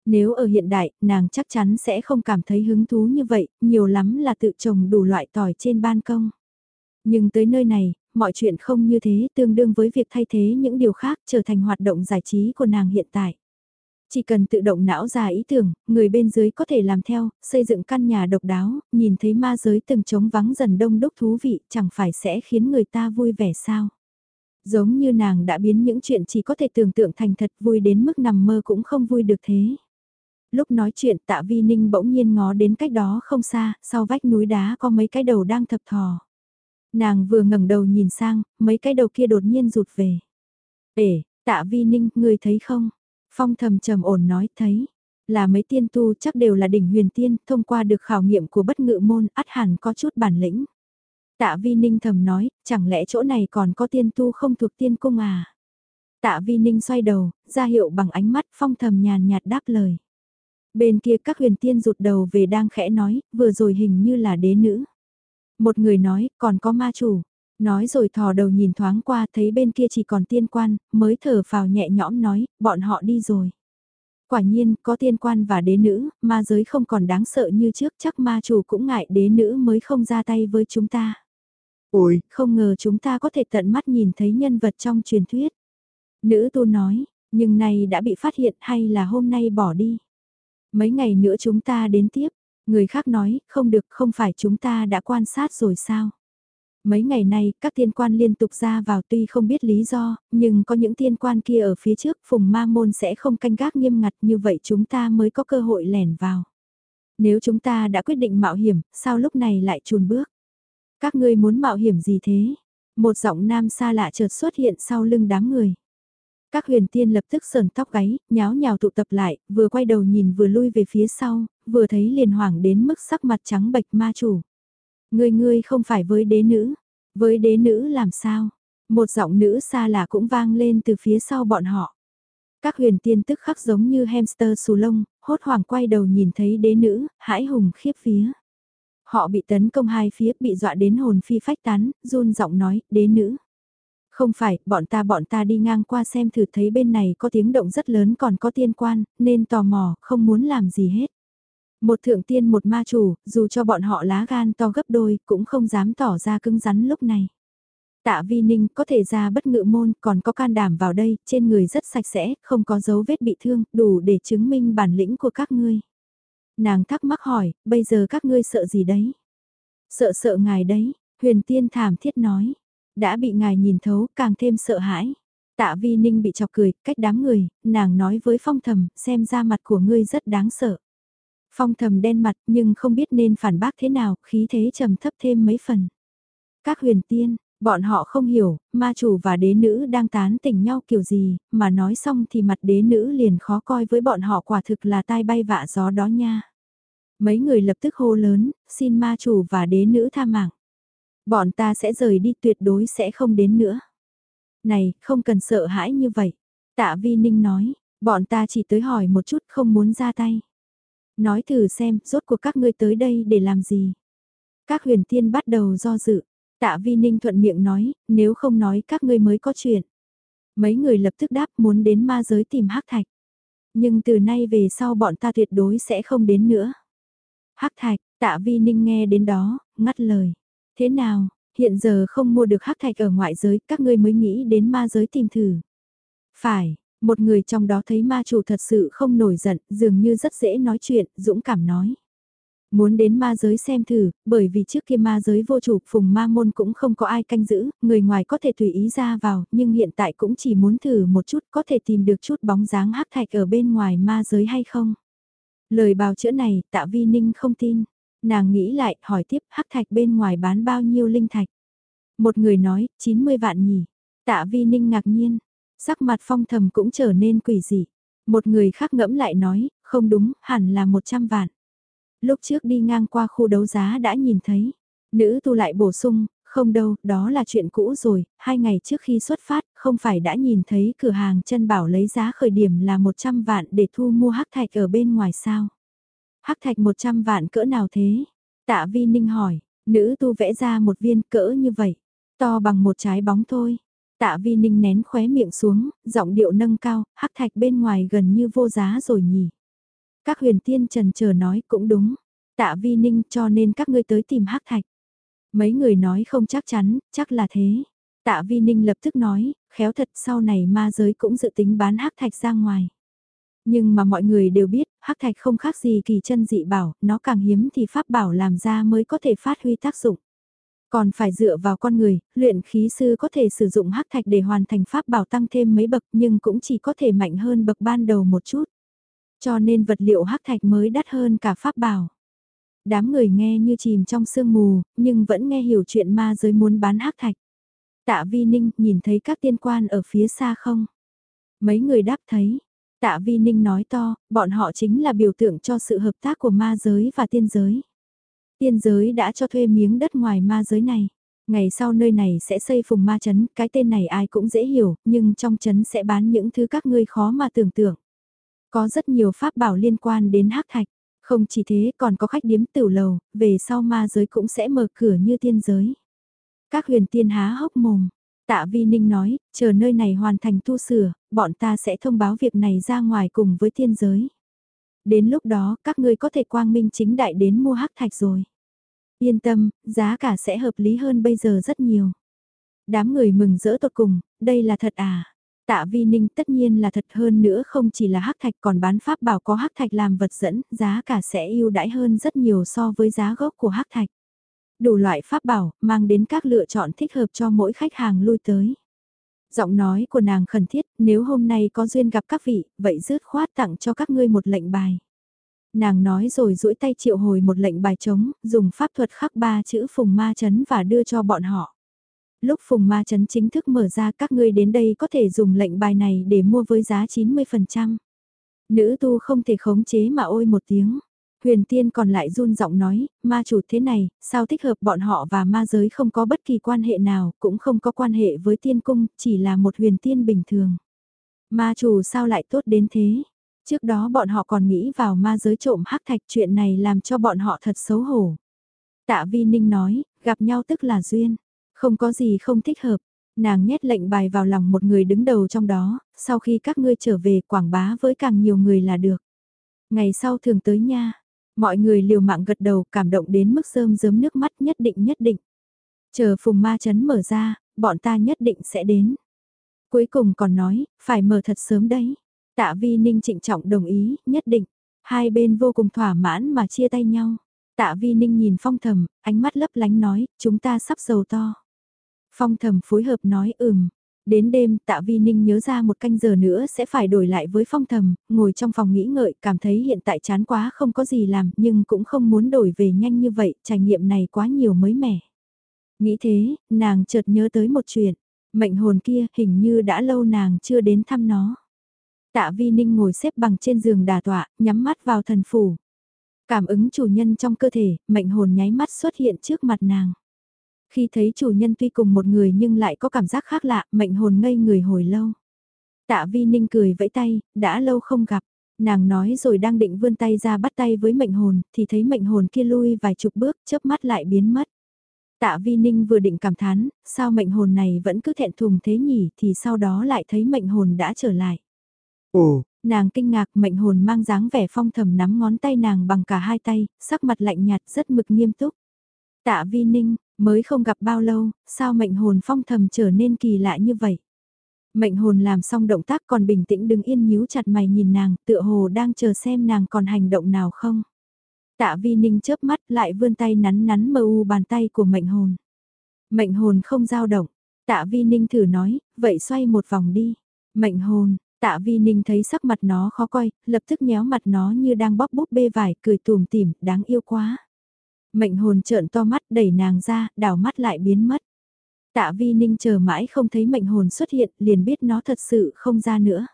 Nếu ở hiện đại, nàng chắc chắn sẽ không cảm thấy hứng thú như vậy, nhiều lắm là tự trồng đủ loại tỏi trên ban công. Nhưng tới nơi này, mọi chuyện không như thế tương đương với việc thay thế những điều khác trở thành hoạt động giải trí của nàng hiện tại. Chỉ cần tự động não ra ý tưởng, người bên dưới có thể làm theo, xây dựng căn nhà độc đáo, nhìn thấy ma giới từng trống vắng dần đông đúc thú vị, chẳng phải sẽ khiến người ta vui vẻ sao. Giống như nàng đã biến những chuyện chỉ có thể tưởng tượng thành thật vui đến mức nằm mơ cũng không vui được thế. Lúc nói chuyện tạ vi ninh bỗng nhiên ngó đến cách đó không xa, sau vách núi đá có mấy cái đầu đang thập thò. Nàng vừa ngẩng đầu nhìn sang, mấy cái đầu kia đột nhiên rụt về. Ể, tạ vi ninh, người thấy không? Phong thầm trầm ổn nói, thấy. Là mấy tiên tu chắc đều là đỉnh huyền tiên, thông qua được khảo nghiệm của bất ngự môn, át hẳn có chút bản lĩnh. Tạ vi ninh thầm nói, chẳng lẽ chỗ này còn có tiên tu không thuộc tiên cung à? Tạ vi ninh xoay đầu, ra hiệu bằng ánh mắt phong thầm nhàn nhạt đáp lời. Bên kia các huyền tiên rụt đầu về đang khẽ nói, vừa rồi hình như là đế nữ. Một người nói, còn có ma chủ. Nói rồi thò đầu nhìn thoáng qua thấy bên kia chỉ còn tiên quan, mới thở phào nhẹ nhõm nói, bọn họ đi rồi. Quả nhiên, có tiên quan và đế nữ, ma giới không còn đáng sợ như trước, chắc ma chủ cũng ngại đế nữ mới không ra tay với chúng ta. Ôi, không ngờ chúng ta có thể tận mắt nhìn thấy nhân vật trong truyền thuyết. Nữ tu nói, nhưng này đã bị phát hiện hay là hôm nay bỏ đi. Mấy ngày nữa chúng ta đến tiếp, người khác nói, không được không phải chúng ta đã quan sát rồi sao? Mấy ngày nay, các tiên quan liên tục ra vào tuy không biết lý do, nhưng có những tiên quan kia ở phía trước, phùng ma môn sẽ không canh gác nghiêm ngặt như vậy chúng ta mới có cơ hội lẻn vào. Nếu chúng ta đã quyết định mạo hiểm, sao lúc này lại chùn bước? Các ngươi muốn mạo hiểm gì thế? Một giọng nam xa lạ chợt xuất hiện sau lưng đám người. Các huyền tiên lập tức sờn tóc gáy, nháo nhào tụ tập lại, vừa quay đầu nhìn vừa lui về phía sau, vừa thấy liền hoảng đến mức sắc mặt trắng bệch ma chủ. Ngươi ngươi không phải với đế nữ, với đế nữ làm sao? Một giọng nữ xa lạ cũng vang lên từ phía sau bọn họ. Các huyền tiên tức khắc giống như hamster xù lông, hốt hoảng quay đầu nhìn thấy đế nữ, hãi hùng khiếp phía. Họ bị tấn công hai phía, bị dọa đến hồn phi phách tán, run giọng nói, đế nữ. Không phải, bọn ta bọn ta đi ngang qua xem thử thấy bên này có tiếng động rất lớn còn có tiên quan, nên tò mò, không muốn làm gì hết. Một thượng tiên một ma chủ, dù cho bọn họ lá gan to gấp đôi, cũng không dám tỏ ra cứng rắn lúc này. Tạ Vi Ninh có thể ra bất ngự môn, còn có can đảm vào đây, trên người rất sạch sẽ, không có dấu vết bị thương, đủ để chứng minh bản lĩnh của các ngươi. Nàng thắc mắc hỏi, bây giờ các ngươi sợ gì đấy? Sợ sợ ngài đấy, huyền tiên thảm thiết nói. Đã bị ngài nhìn thấu, càng thêm sợ hãi. Tạ Vi Ninh bị chọc cười, cách đám người, nàng nói với phong thầm, xem ra mặt của ngươi rất đáng sợ. Phong thầm đen mặt nhưng không biết nên phản bác thế nào, khí thế trầm thấp thêm mấy phần. Các huyền tiên, bọn họ không hiểu, ma chủ và đế nữ đang tán tỉnh nhau kiểu gì, mà nói xong thì mặt đế nữ liền khó coi với bọn họ quả thực là tai bay vạ gió đó nha. Mấy người lập tức hô lớn, xin ma chủ và đế nữ tha mạng. Bọn ta sẽ rời đi tuyệt đối sẽ không đến nữa. Này, không cần sợ hãi như vậy. Tạ Vi Ninh nói, bọn ta chỉ tới hỏi một chút không muốn ra tay. Nói thử xem, rốt cuộc các ngươi tới đây để làm gì? Các huyền tiên bắt đầu do dự. Tạ Vi Ninh thuận miệng nói, nếu không nói các ngươi mới có chuyện. Mấy người lập tức đáp muốn đến ma giới tìm hắc thạch. Nhưng từ nay về sau bọn ta tuyệt đối sẽ không đến nữa. Hắc thạch, tạ Vi Ninh nghe đến đó, ngắt lời. Thế nào, hiện giờ không mua được hắc thạch ở ngoại giới, các ngươi mới nghĩ đến ma giới tìm thử. Phải, một người trong đó thấy ma chủ thật sự không nổi giận, dường như rất dễ nói chuyện, dũng cảm nói. Muốn đến ma giới xem thử, bởi vì trước kia ma giới vô chủ phùng ma môn cũng không có ai canh giữ, người ngoài có thể tùy ý ra vào, nhưng hiện tại cũng chỉ muốn thử một chút có thể tìm được chút bóng dáng hắc thạch ở bên ngoài ma giới hay không. Lời bào chữa này, tạ vi ninh không tin. Nàng nghĩ lại, hỏi tiếp, hắc thạch bên ngoài bán bao nhiêu linh thạch. Một người nói, 90 vạn nhỉ. Tạ vi ninh ngạc nhiên, sắc mặt phong thầm cũng trở nên quỷ dị. Một người khác ngẫm lại nói, không đúng, hẳn là 100 vạn. Lúc trước đi ngang qua khu đấu giá đã nhìn thấy. Nữ tu lại bổ sung, không đâu, đó là chuyện cũ rồi, hai ngày trước khi xuất phát, không phải đã nhìn thấy cửa hàng chân bảo lấy giá khởi điểm là 100 vạn để thu mua hắc thạch ở bên ngoài sao. Hắc thạch 100 vạn cỡ nào thế? Tạ Vi Ninh hỏi, nữ tu vẽ ra một viên cỡ như vậy, to bằng một trái bóng thôi. Tạ Vi Ninh nén khóe miệng xuống, giọng điệu nâng cao, hắc thạch bên ngoài gần như vô giá rồi nhỉ. Các huyền tiên trần chờ nói cũng đúng. Tạ Vi Ninh cho nên các ngươi tới tìm hắc thạch. Mấy người nói không chắc chắn, chắc là thế. Tạ Vi Ninh lập tức nói, khéo thật sau này ma giới cũng dự tính bán hắc thạch ra ngoài. Nhưng mà mọi người đều biết, hắc thạch không khác gì kỳ chân dị bảo, nó càng hiếm thì pháp bảo làm ra mới có thể phát huy tác dụng. Còn phải dựa vào con người, luyện khí sư có thể sử dụng hắc thạch để hoàn thành pháp bảo tăng thêm mấy bậc nhưng cũng chỉ có thể mạnh hơn bậc ban đầu một chút. Cho nên vật liệu hắc thạch mới đắt hơn cả pháp bảo. Đám người nghe như chìm trong sương mù, nhưng vẫn nghe hiểu chuyện ma giới muốn bán hắc thạch. Tạ Vi Ninh nhìn thấy các tiên quan ở phía xa không? Mấy người đáp thấy. Tạ Vi Ninh nói to, bọn họ chính là biểu tượng cho sự hợp tác của ma giới và tiên giới. Tiên giới đã cho thuê miếng đất ngoài ma giới này. Ngày sau nơi này sẽ xây phùng ma chấn, cái tên này ai cũng dễ hiểu, nhưng trong chấn sẽ bán những thứ các ngươi khó mà tưởng tượng. Có rất nhiều pháp bảo liên quan đến hắc thạch. Không chỉ thế còn có khách điếm tiểu lầu, về sau ma giới cũng sẽ mở cửa như tiên giới. Các huyền tiên há hốc mồm. Tạ Vi Ninh nói, chờ nơi này hoàn thành tu sửa, bọn ta sẽ thông báo việc này ra ngoài cùng với tiên giới. Đến lúc đó các ngươi có thể quang minh chính đại đến mua hắc thạch rồi. Yên tâm, giá cả sẽ hợp lý hơn bây giờ rất nhiều. Đám người mừng rỡ tột cùng, đây là thật à? Tạ Vi Ninh tất nhiên là thật hơn nữa không chỉ là hắc thạch còn bán pháp bảo có hắc thạch làm vật dẫn, giá cả sẽ ưu đãi hơn rất nhiều so với giá gốc của hắc thạch. Đủ loại pháp bảo, mang đến các lựa chọn thích hợp cho mỗi khách hàng lui tới. Giọng nói của nàng khẩn thiết, nếu hôm nay có duyên gặp các vị, vậy rước khoát tặng cho các ngươi một lệnh bài. Nàng nói rồi duỗi tay triệu hồi một lệnh bài trống, dùng pháp thuật khắc ba chữ phùng ma chấn và đưa cho bọn họ. Lúc phùng ma chấn chính thức mở ra các ngươi đến đây có thể dùng lệnh bài này để mua với giá 90%. Nữ tu không thể khống chế mà ôi một tiếng. Huyền tiên còn lại run giọng nói, ma chủ thế này, sao thích hợp bọn họ và ma giới không có bất kỳ quan hệ nào, cũng không có quan hệ với tiên cung, chỉ là một huyền tiên bình thường. Ma chủ sao lại tốt đến thế? Trước đó bọn họ còn nghĩ vào ma giới trộm hắc thạch chuyện này làm cho bọn họ thật xấu hổ. Tạ Vi Ninh nói, gặp nhau tức là duyên, không có gì không thích hợp. Nàng nhét lệnh bài vào lòng một người đứng đầu trong đó, sau khi các ngươi trở về quảng bá với càng nhiều người là được. Ngày sau thường tới nha, mọi người liều mạng gật đầu cảm động đến mức rơm rớm nước mắt nhất định nhất định. Chờ phùng ma chấn mở ra, bọn ta nhất định sẽ đến. Cuối cùng còn nói, phải mở thật sớm đấy. Tạ Vi Ninh trịnh trọng đồng ý, nhất định. Hai bên vô cùng thỏa mãn mà chia tay nhau. Tạ Vi Ninh nhìn phong thầm, ánh mắt lấp lánh nói, chúng ta sắp giàu to. Phong thầm phối hợp nói ừm. Đến đêm tạ vi ninh nhớ ra một canh giờ nữa sẽ phải đổi lại với phong thầm, ngồi trong phòng nghĩ ngợi cảm thấy hiện tại chán quá không có gì làm nhưng cũng không muốn đổi về nhanh như vậy, trải nghiệm này quá nhiều mới mẻ. Nghĩ thế, nàng chợt nhớ tới một chuyện, mệnh hồn kia hình như đã lâu nàng chưa đến thăm nó. Tạ vi ninh ngồi xếp bằng trên giường đà tọa, nhắm mắt vào thần phủ. Cảm ứng chủ nhân trong cơ thể, mệnh hồn nháy mắt xuất hiện trước mặt nàng. Khi thấy chủ nhân tuy cùng một người nhưng lại có cảm giác khác lạ, mệnh hồn ngây người hồi lâu. Tạ Vi Ninh cười vẫy tay, đã lâu không gặp. Nàng nói rồi đang định vươn tay ra bắt tay với mệnh hồn, thì thấy mệnh hồn kia lui vài chục bước, chớp mắt lại biến mất. Tạ Vi Ninh vừa định cảm thán, sao mệnh hồn này vẫn cứ thẹn thùng thế nhỉ, thì sau đó lại thấy mệnh hồn đã trở lại. Ồ, nàng kinh ngạc mệnh hồn mang dáng vẻ phong thầm nắm ngón tay nàng bằng cả hai tay, sắc mặt lạnh nhạt rất mực nghiêm túc. Tạ Vi Ninh, mới không gặp bao lâu, sao mệnh hồn phong thầm trở nên kỳ lạ như vậy? Mệnh hồn làm xong động tác còn bình tĩnh đứng yên nhíu chặt mày nhìn nàng, tựa hồ đang chờ xem nàng còn hành động nào không. Tạ vi ninh chớp mắt lại vươn tay nắn nắn mơ u bàn tay của mệnh hồn. Mệnh hồn không dao động, tạ vi ninh thử nói, vậy xoay một vòng đi. Mệnh hồn, tạ vi ninh thấy sắc mặt nó khó coi, lập tức nhéo mặt nó như đang bóp búp bê vải, cười tùm tìm, đáng yêu quá. Mệnh hồn trợn to mắt đẩy nàng ra, đảo mắt lại biến mất. Tạ vi ninh chờ mãi không thấy mệnh hồn xuất hiện, liền biết nó thật sự không ra nữa.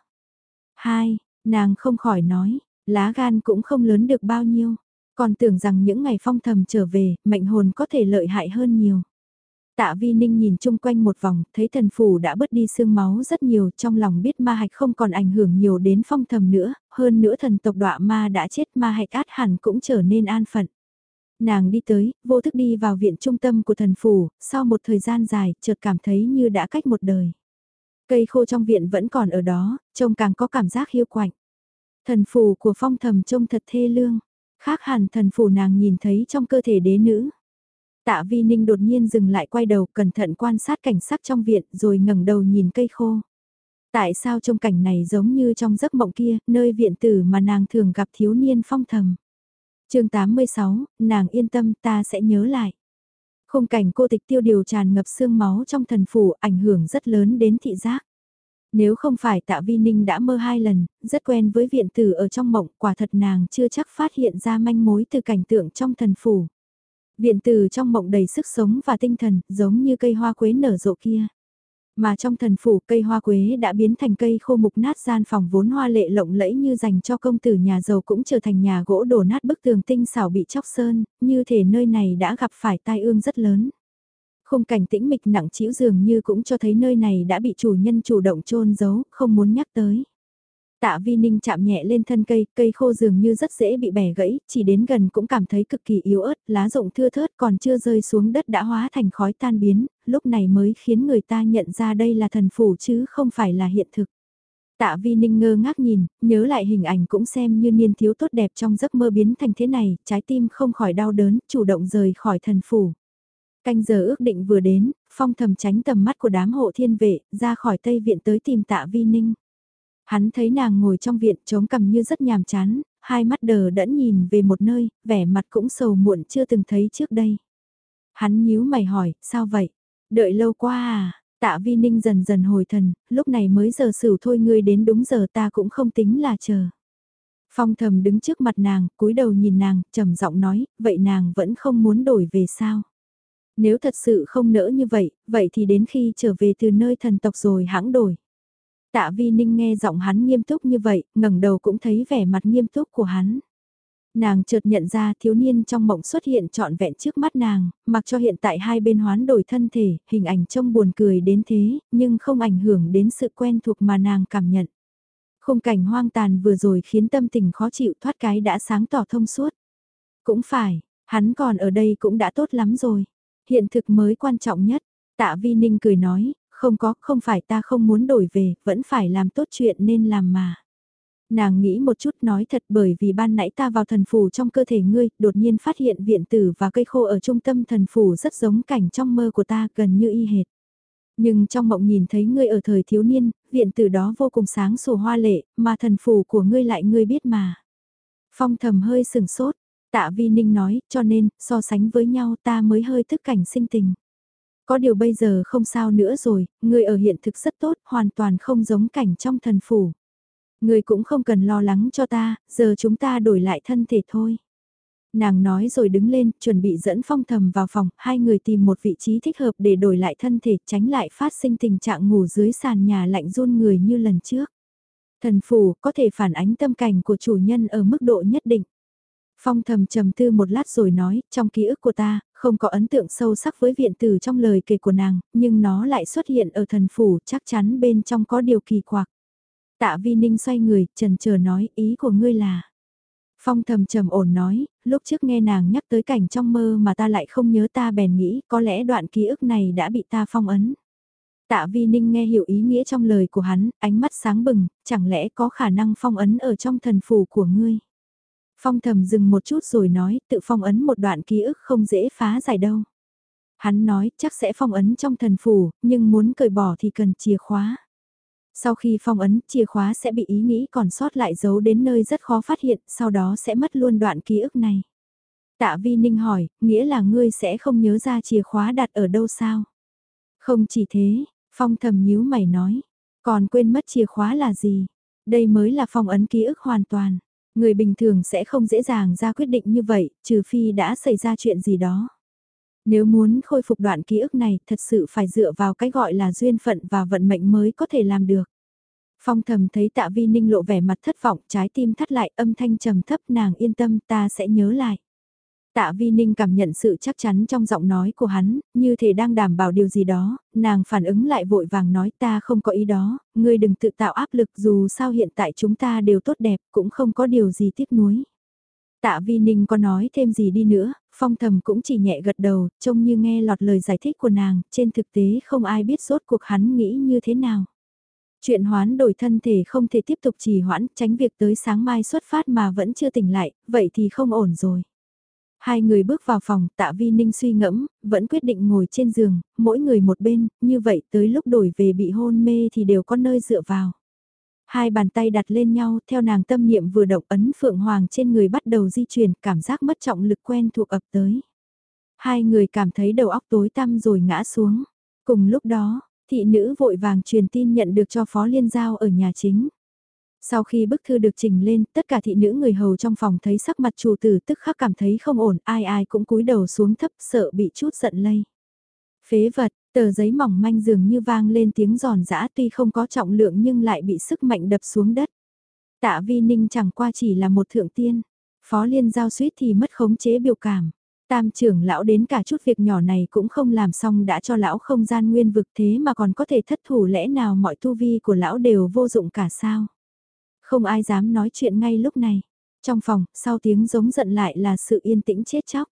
Hai, nàng không khỏi nói, lá gan cũng không lớn được bao nhiêu. Còn tưởng rằng những ngày phong thầm trở về, mệnh hồn có thể lợi hại hơn nhiều. Tạ Vi Ninh nhìn chung quanh một vòng, thấy thần phủ đã bớt đi sương máu rất nhiều, trong lòng biết ma hạch không còn ảnh hưởng nhiều đến phong thầm nữa, hơn nữa thần tộc đọa ma đã chết ma hạch át hẳn cũng trở nên an phận. Nàng đi tới, vô thức đi vào viện trung tâm của thần phủ, sau một thời gian dài, chợt cảm thấy như đã cách một đời. Cây khô trong viện vẫn còn ở đó, trông càng có cảm giác hiu quạnh. Thần phủ của phong thầm trông thật thê lương, khác hẳn thần phủ nàng nhìn thấy trong cơ thể đế nữ. Tạ Vi Ninh đột nhiên dừng lại quay đầu cẩn thận quan sát cảnh sắc trong viện rồi ngẩng đầu nhìn cây khô. Tại sao trong cảnh này giống như trong giấc mộng kia, nơi viện tử mà nàng thường gặp thiếu niên phong thầm chương 86, nàng yên tâm ta sẽ nhớ lại. Khung cảnh cô tịch tiêu điều tràn ngập xương máu trong thần phủ ảnh hưởng rất lớn đến thị giác. Nếu không phải tạ vi ninh đã mơ hai lần, rất quen với viện tử ở trong mộng, quả thật nàng chưa chắc phát hiện ra manh mối từ cảnh tượng trong thần phủ. Viện tử trong mộng đầy sức sống và tinh thần, giống như cây hoa quế nở rộ kia. Mà trong thần phủ cây hoa quế đã biến thành cây khô mục nát gian phòng vốn hoa lệ lộng lẫy như dành cho công tử nhà giàu cũng trở thành nhà gỗ đổ nát bức tường tinh xảo bị chóc sơn, như thể nơi này đã gặp phải tai ương rất lớn. Khung cảnh tĩnh mịch nặng trĩu dường như cũng cho thấy nơi này đã bị chủ nhân chủ động trôn giấu, không muốn nhắc tới. Tạ Vi Ninh chạm nhẹ lên thân cây, cây khô dường như rất dễ bị bẻ gãy, chỉ đến gần cũng cảm thấy cực kỳ yếu ớt, lá rụng thưa thớt còn chưa rơi xuống đất đã hóa thành khói tan biến, lúc này mới khiến người ta nhận ra đây là thần phủ chứ không phải là hiện thực. Tạ Vi Ninh ngơ ngác nhìn, nhớ lại hình ảnh cũng xem như niên thiếu tốt đẹp trong giấc mơ biến thành thế này, trái tim không khỏi đau đớn, chủ động rời khỏi thần phủ. Canh giờ ước định vừa đến, phong thầm tránh tầm mắt của đám hộ thiên vệ, ra khỏi Tây Viện tới tìm tạ Vi Ninh. Hắn thấy nàng ngồi trong viện trống cằm như rất nhàm chán, hai mắt đờ đẫn nhìn về một nơi, vẻ mặt cũng sầu muộn chưa từng thấy trước đây. Hắn nhíu mày hỏi, sao vậy? Đợi lâu quá à? Tạ Vi Ninh dần dần hồi thần, lúc này mới giờ xử thôi ngươi đến đúng giờ ta cũng không tính là chờ. Phong thầm đứng trước mặt nàng, cúi đầu nhìn nàng, trầm giọng nói, vậy nàng vẫn không muốn đổi về sao? Nếu thật sự không nỡ như vậy, vậy thì đến khi trở về từ nơi thần tộc rồi hãng đổi. Tạ Vi Ninh nghe giọng hắn nghiêm túc như vậy, ngẩng đầu cũng thấy vẻ mặt nghiêm túc của hắn. Nàng chợt nhận ra thiếu niên trong mộng xuất hiện trọn vẹn trước mắt nàng, mặc cho hiện tại hai bên hoán đổi thân thể, hình ảnh trông buồn cười đến thế, nhưng không ảnh hưởng đến sự quen thuộc mà nàng cảm nhận. Khung cảnh hoang tàn vừa rồi khiến tâm tình khó chịu thoát cái đã sáng tỏ thông suốt. Cũng phải, hắn còn ở đây cũng đã tốt lắm rồi. Hiện thực mới quan trọng nhất. Tạ Vi Ninh cười nói, không có, không phải ta không muốn đổi về, vẫn phải làm tốt chuyện nên làm mà. Nàng nghĩ một chút nói thật bởi vì ban nãy ta vào thần phủ trong cơ thể ngươi, đột nhiên phát hiện viện tử và cây khô ở trung tâm thần phủ rất giống cảnh trong mơ của ta gần như y hệt. Nhưng trong mộng nhìn thấy ngươi ở thời thiếu niên, viện tử đó vô cùng sáng sủa hoa lệ, mà thần phủ của ngươi lại ngươi biết mà. Phong thầm hơi sừng sốt, tạ vi ninh nói, cho nên, so sánh với nhau ta mới hơi thức cảnh sinh tình. Có điều bây giờ không sao nữa rồi, người ở hiện thực rất tốt, hoàn toàn không giống cảnh trong thần phủ. người cũng không cần lo lắng cho ta, giờ chúng ta đổi lại thân thể thôi. Nàng nói rồi đứng lên, chuẩn bị dẫn phong thầm vào phòng, hai người tìm một vị trí thích hợp để đổi lại thân thể, tránh lại phát sinh tình trạng ngủ dưới sàn nhà lạnh run người như lần trước. Thần phủ có thể phản ánh tâm cảnh của chủ nhân ở mức độ nhất định. Phong thầm trầm tư một lát rồi nói, trong ký ức của ta, không có ấn tượng sâu sắc với viện tử trong lời kể của nàng, nhưng nó lại xuất hiện ở thần phủ, chắc chắn bên trong có điều kỳ quặc. Tạ Vi Ninh xoay người, trần chờ nói, ý của ngươi là... Phong thầm trầm ổn nói, lúc trước nghe nàng nhắc tới cảnh trong mơ mà ta lại không nhớ ta bèn nghĩ có lẽ đoạn ký ức này đã bị ta phong ấn. Tạ Vi Ninh nghe hiểu ý nghĩa trong lời của hắn, ánh mắt sáng bừng, chẳng lẽ có khả năng phong ấn ở trong thần phủ của ngươi. Phong thầm dừng một chút rồi nói, tự phong ấn một đoạn ký ức không dễ phá giải đâu. Hắn nói, chắc sẽ phong ấn trong thần phủ, nhưng muốn cởi bỏ thì cần chìa khóa. Sau khi phong ấn, chìa khóa sẽ bị ý nghĩ còn sót lại giấu đến nơi rất khó phát hiện, sau đó sẽ mất luôn đoạn ký ức này. Tạ Vi Ninh hỏi, nghĩa là ngươi sẽ không nhớ ra chìa khóa đặt ở đâu sao? Không chỉ thế, Phong thầm nhíu mày nói, còn quên mất chìa khóa là gì? Đây mới là phong ấn ký ức hoàn toàn. Người bình thường sẽ không dễ dàng ra quyết định như vậy, trừ phi đã xảy ra chuyện gì đó. Nếu muốn khôi phục đoạn ký ức này thật sự phải dựa vào cái gọi là duyên phận và vận mệnh mới có thể làm được. Phong thầm thấy tạ vi ninh lộ vẻ mặt thất vọng, trái tim thắt lại âm thanh trầm thấp nàng yên tâm ta sẽ nhớ lại. Tạ Vi Ninh cảm nhận sự chắc chắn trong giọng nói của hắn, như thể đang đảm bảo điều gì đó, nàng phản ứng lại vội vàng nói ta không có ý đó, ngươi đừng tự tạo áp lực dù sao hiện tại chúng ta đều tốt đẹp, cũng không có điều gì tiếc nuối. Tạ Vi Ninh có nói thêm gì đi nữa, phong thầm cũng chỉ nhẹ gật đầu, trông như nghe lọt lời giải thích của nàng, trên thực tế không ai biết rốt cuộc hắn nghĩ như thế nào. Chuyện hoán đổi thân thể không thể tiếp tục trì hoãn, tránh việc tới sáng mai xuất phát mà vẫn chưa tỉnh lại, vậy thì không ổn rồi. Hai người bước vào phòng, tạ vi ninh suy ngẫm, vẫn quyết định ngồi trên giường, mỗi người một bên, như vậy tới lúc đổi về bị hôn mê thì đều có nơi dựa vào. Hai bàn tay đặt lên nhau, theo nàng tâm niệm vừa động ấn phượng hoàng trên người bắt đầu di chuyển, cảm giác mất trọng lực quen thuộc ập tới. Hai người cảm thấy đầu óc tối tăm rồi ngã xuống. Cùng lúc đó, thị nữ vội vàng truyền tin nhận được cho Phó Liên Giao ở nhà chính. Sau khi bức thư được trình lên, tất cả thị nữ người hầu trong phòng thấy sắc mặt chủ tử tức khắc cảm thấy không ổn, ai ai cũng cúi đầu xuống thấp sợ bị chút giận lây. Phế vật, tờ giấy mỏng manh dường như vang lên tiếng giòn giã tuy không có trọng lượng nhưng lại bị sức mạnh đập xuống đất. Tạ vi ninh chẳng qua chỉ là một thượng tiên, phó liên giao suýt thì mất khống chế biểu cảm. Tam trưởng lão đến cả chút việc nhỏ này cũng không làm xong đã cho lão không gian nguyên vực thế mà còn có thể thất thủ lẽ nào mọi tu vi của lão đều vô dụng cả sao. Không ai dám nói chuyện ngay lúc này. Trong phòng, sau tiếng giống giận lại là sự yên tĩnh chết chóc.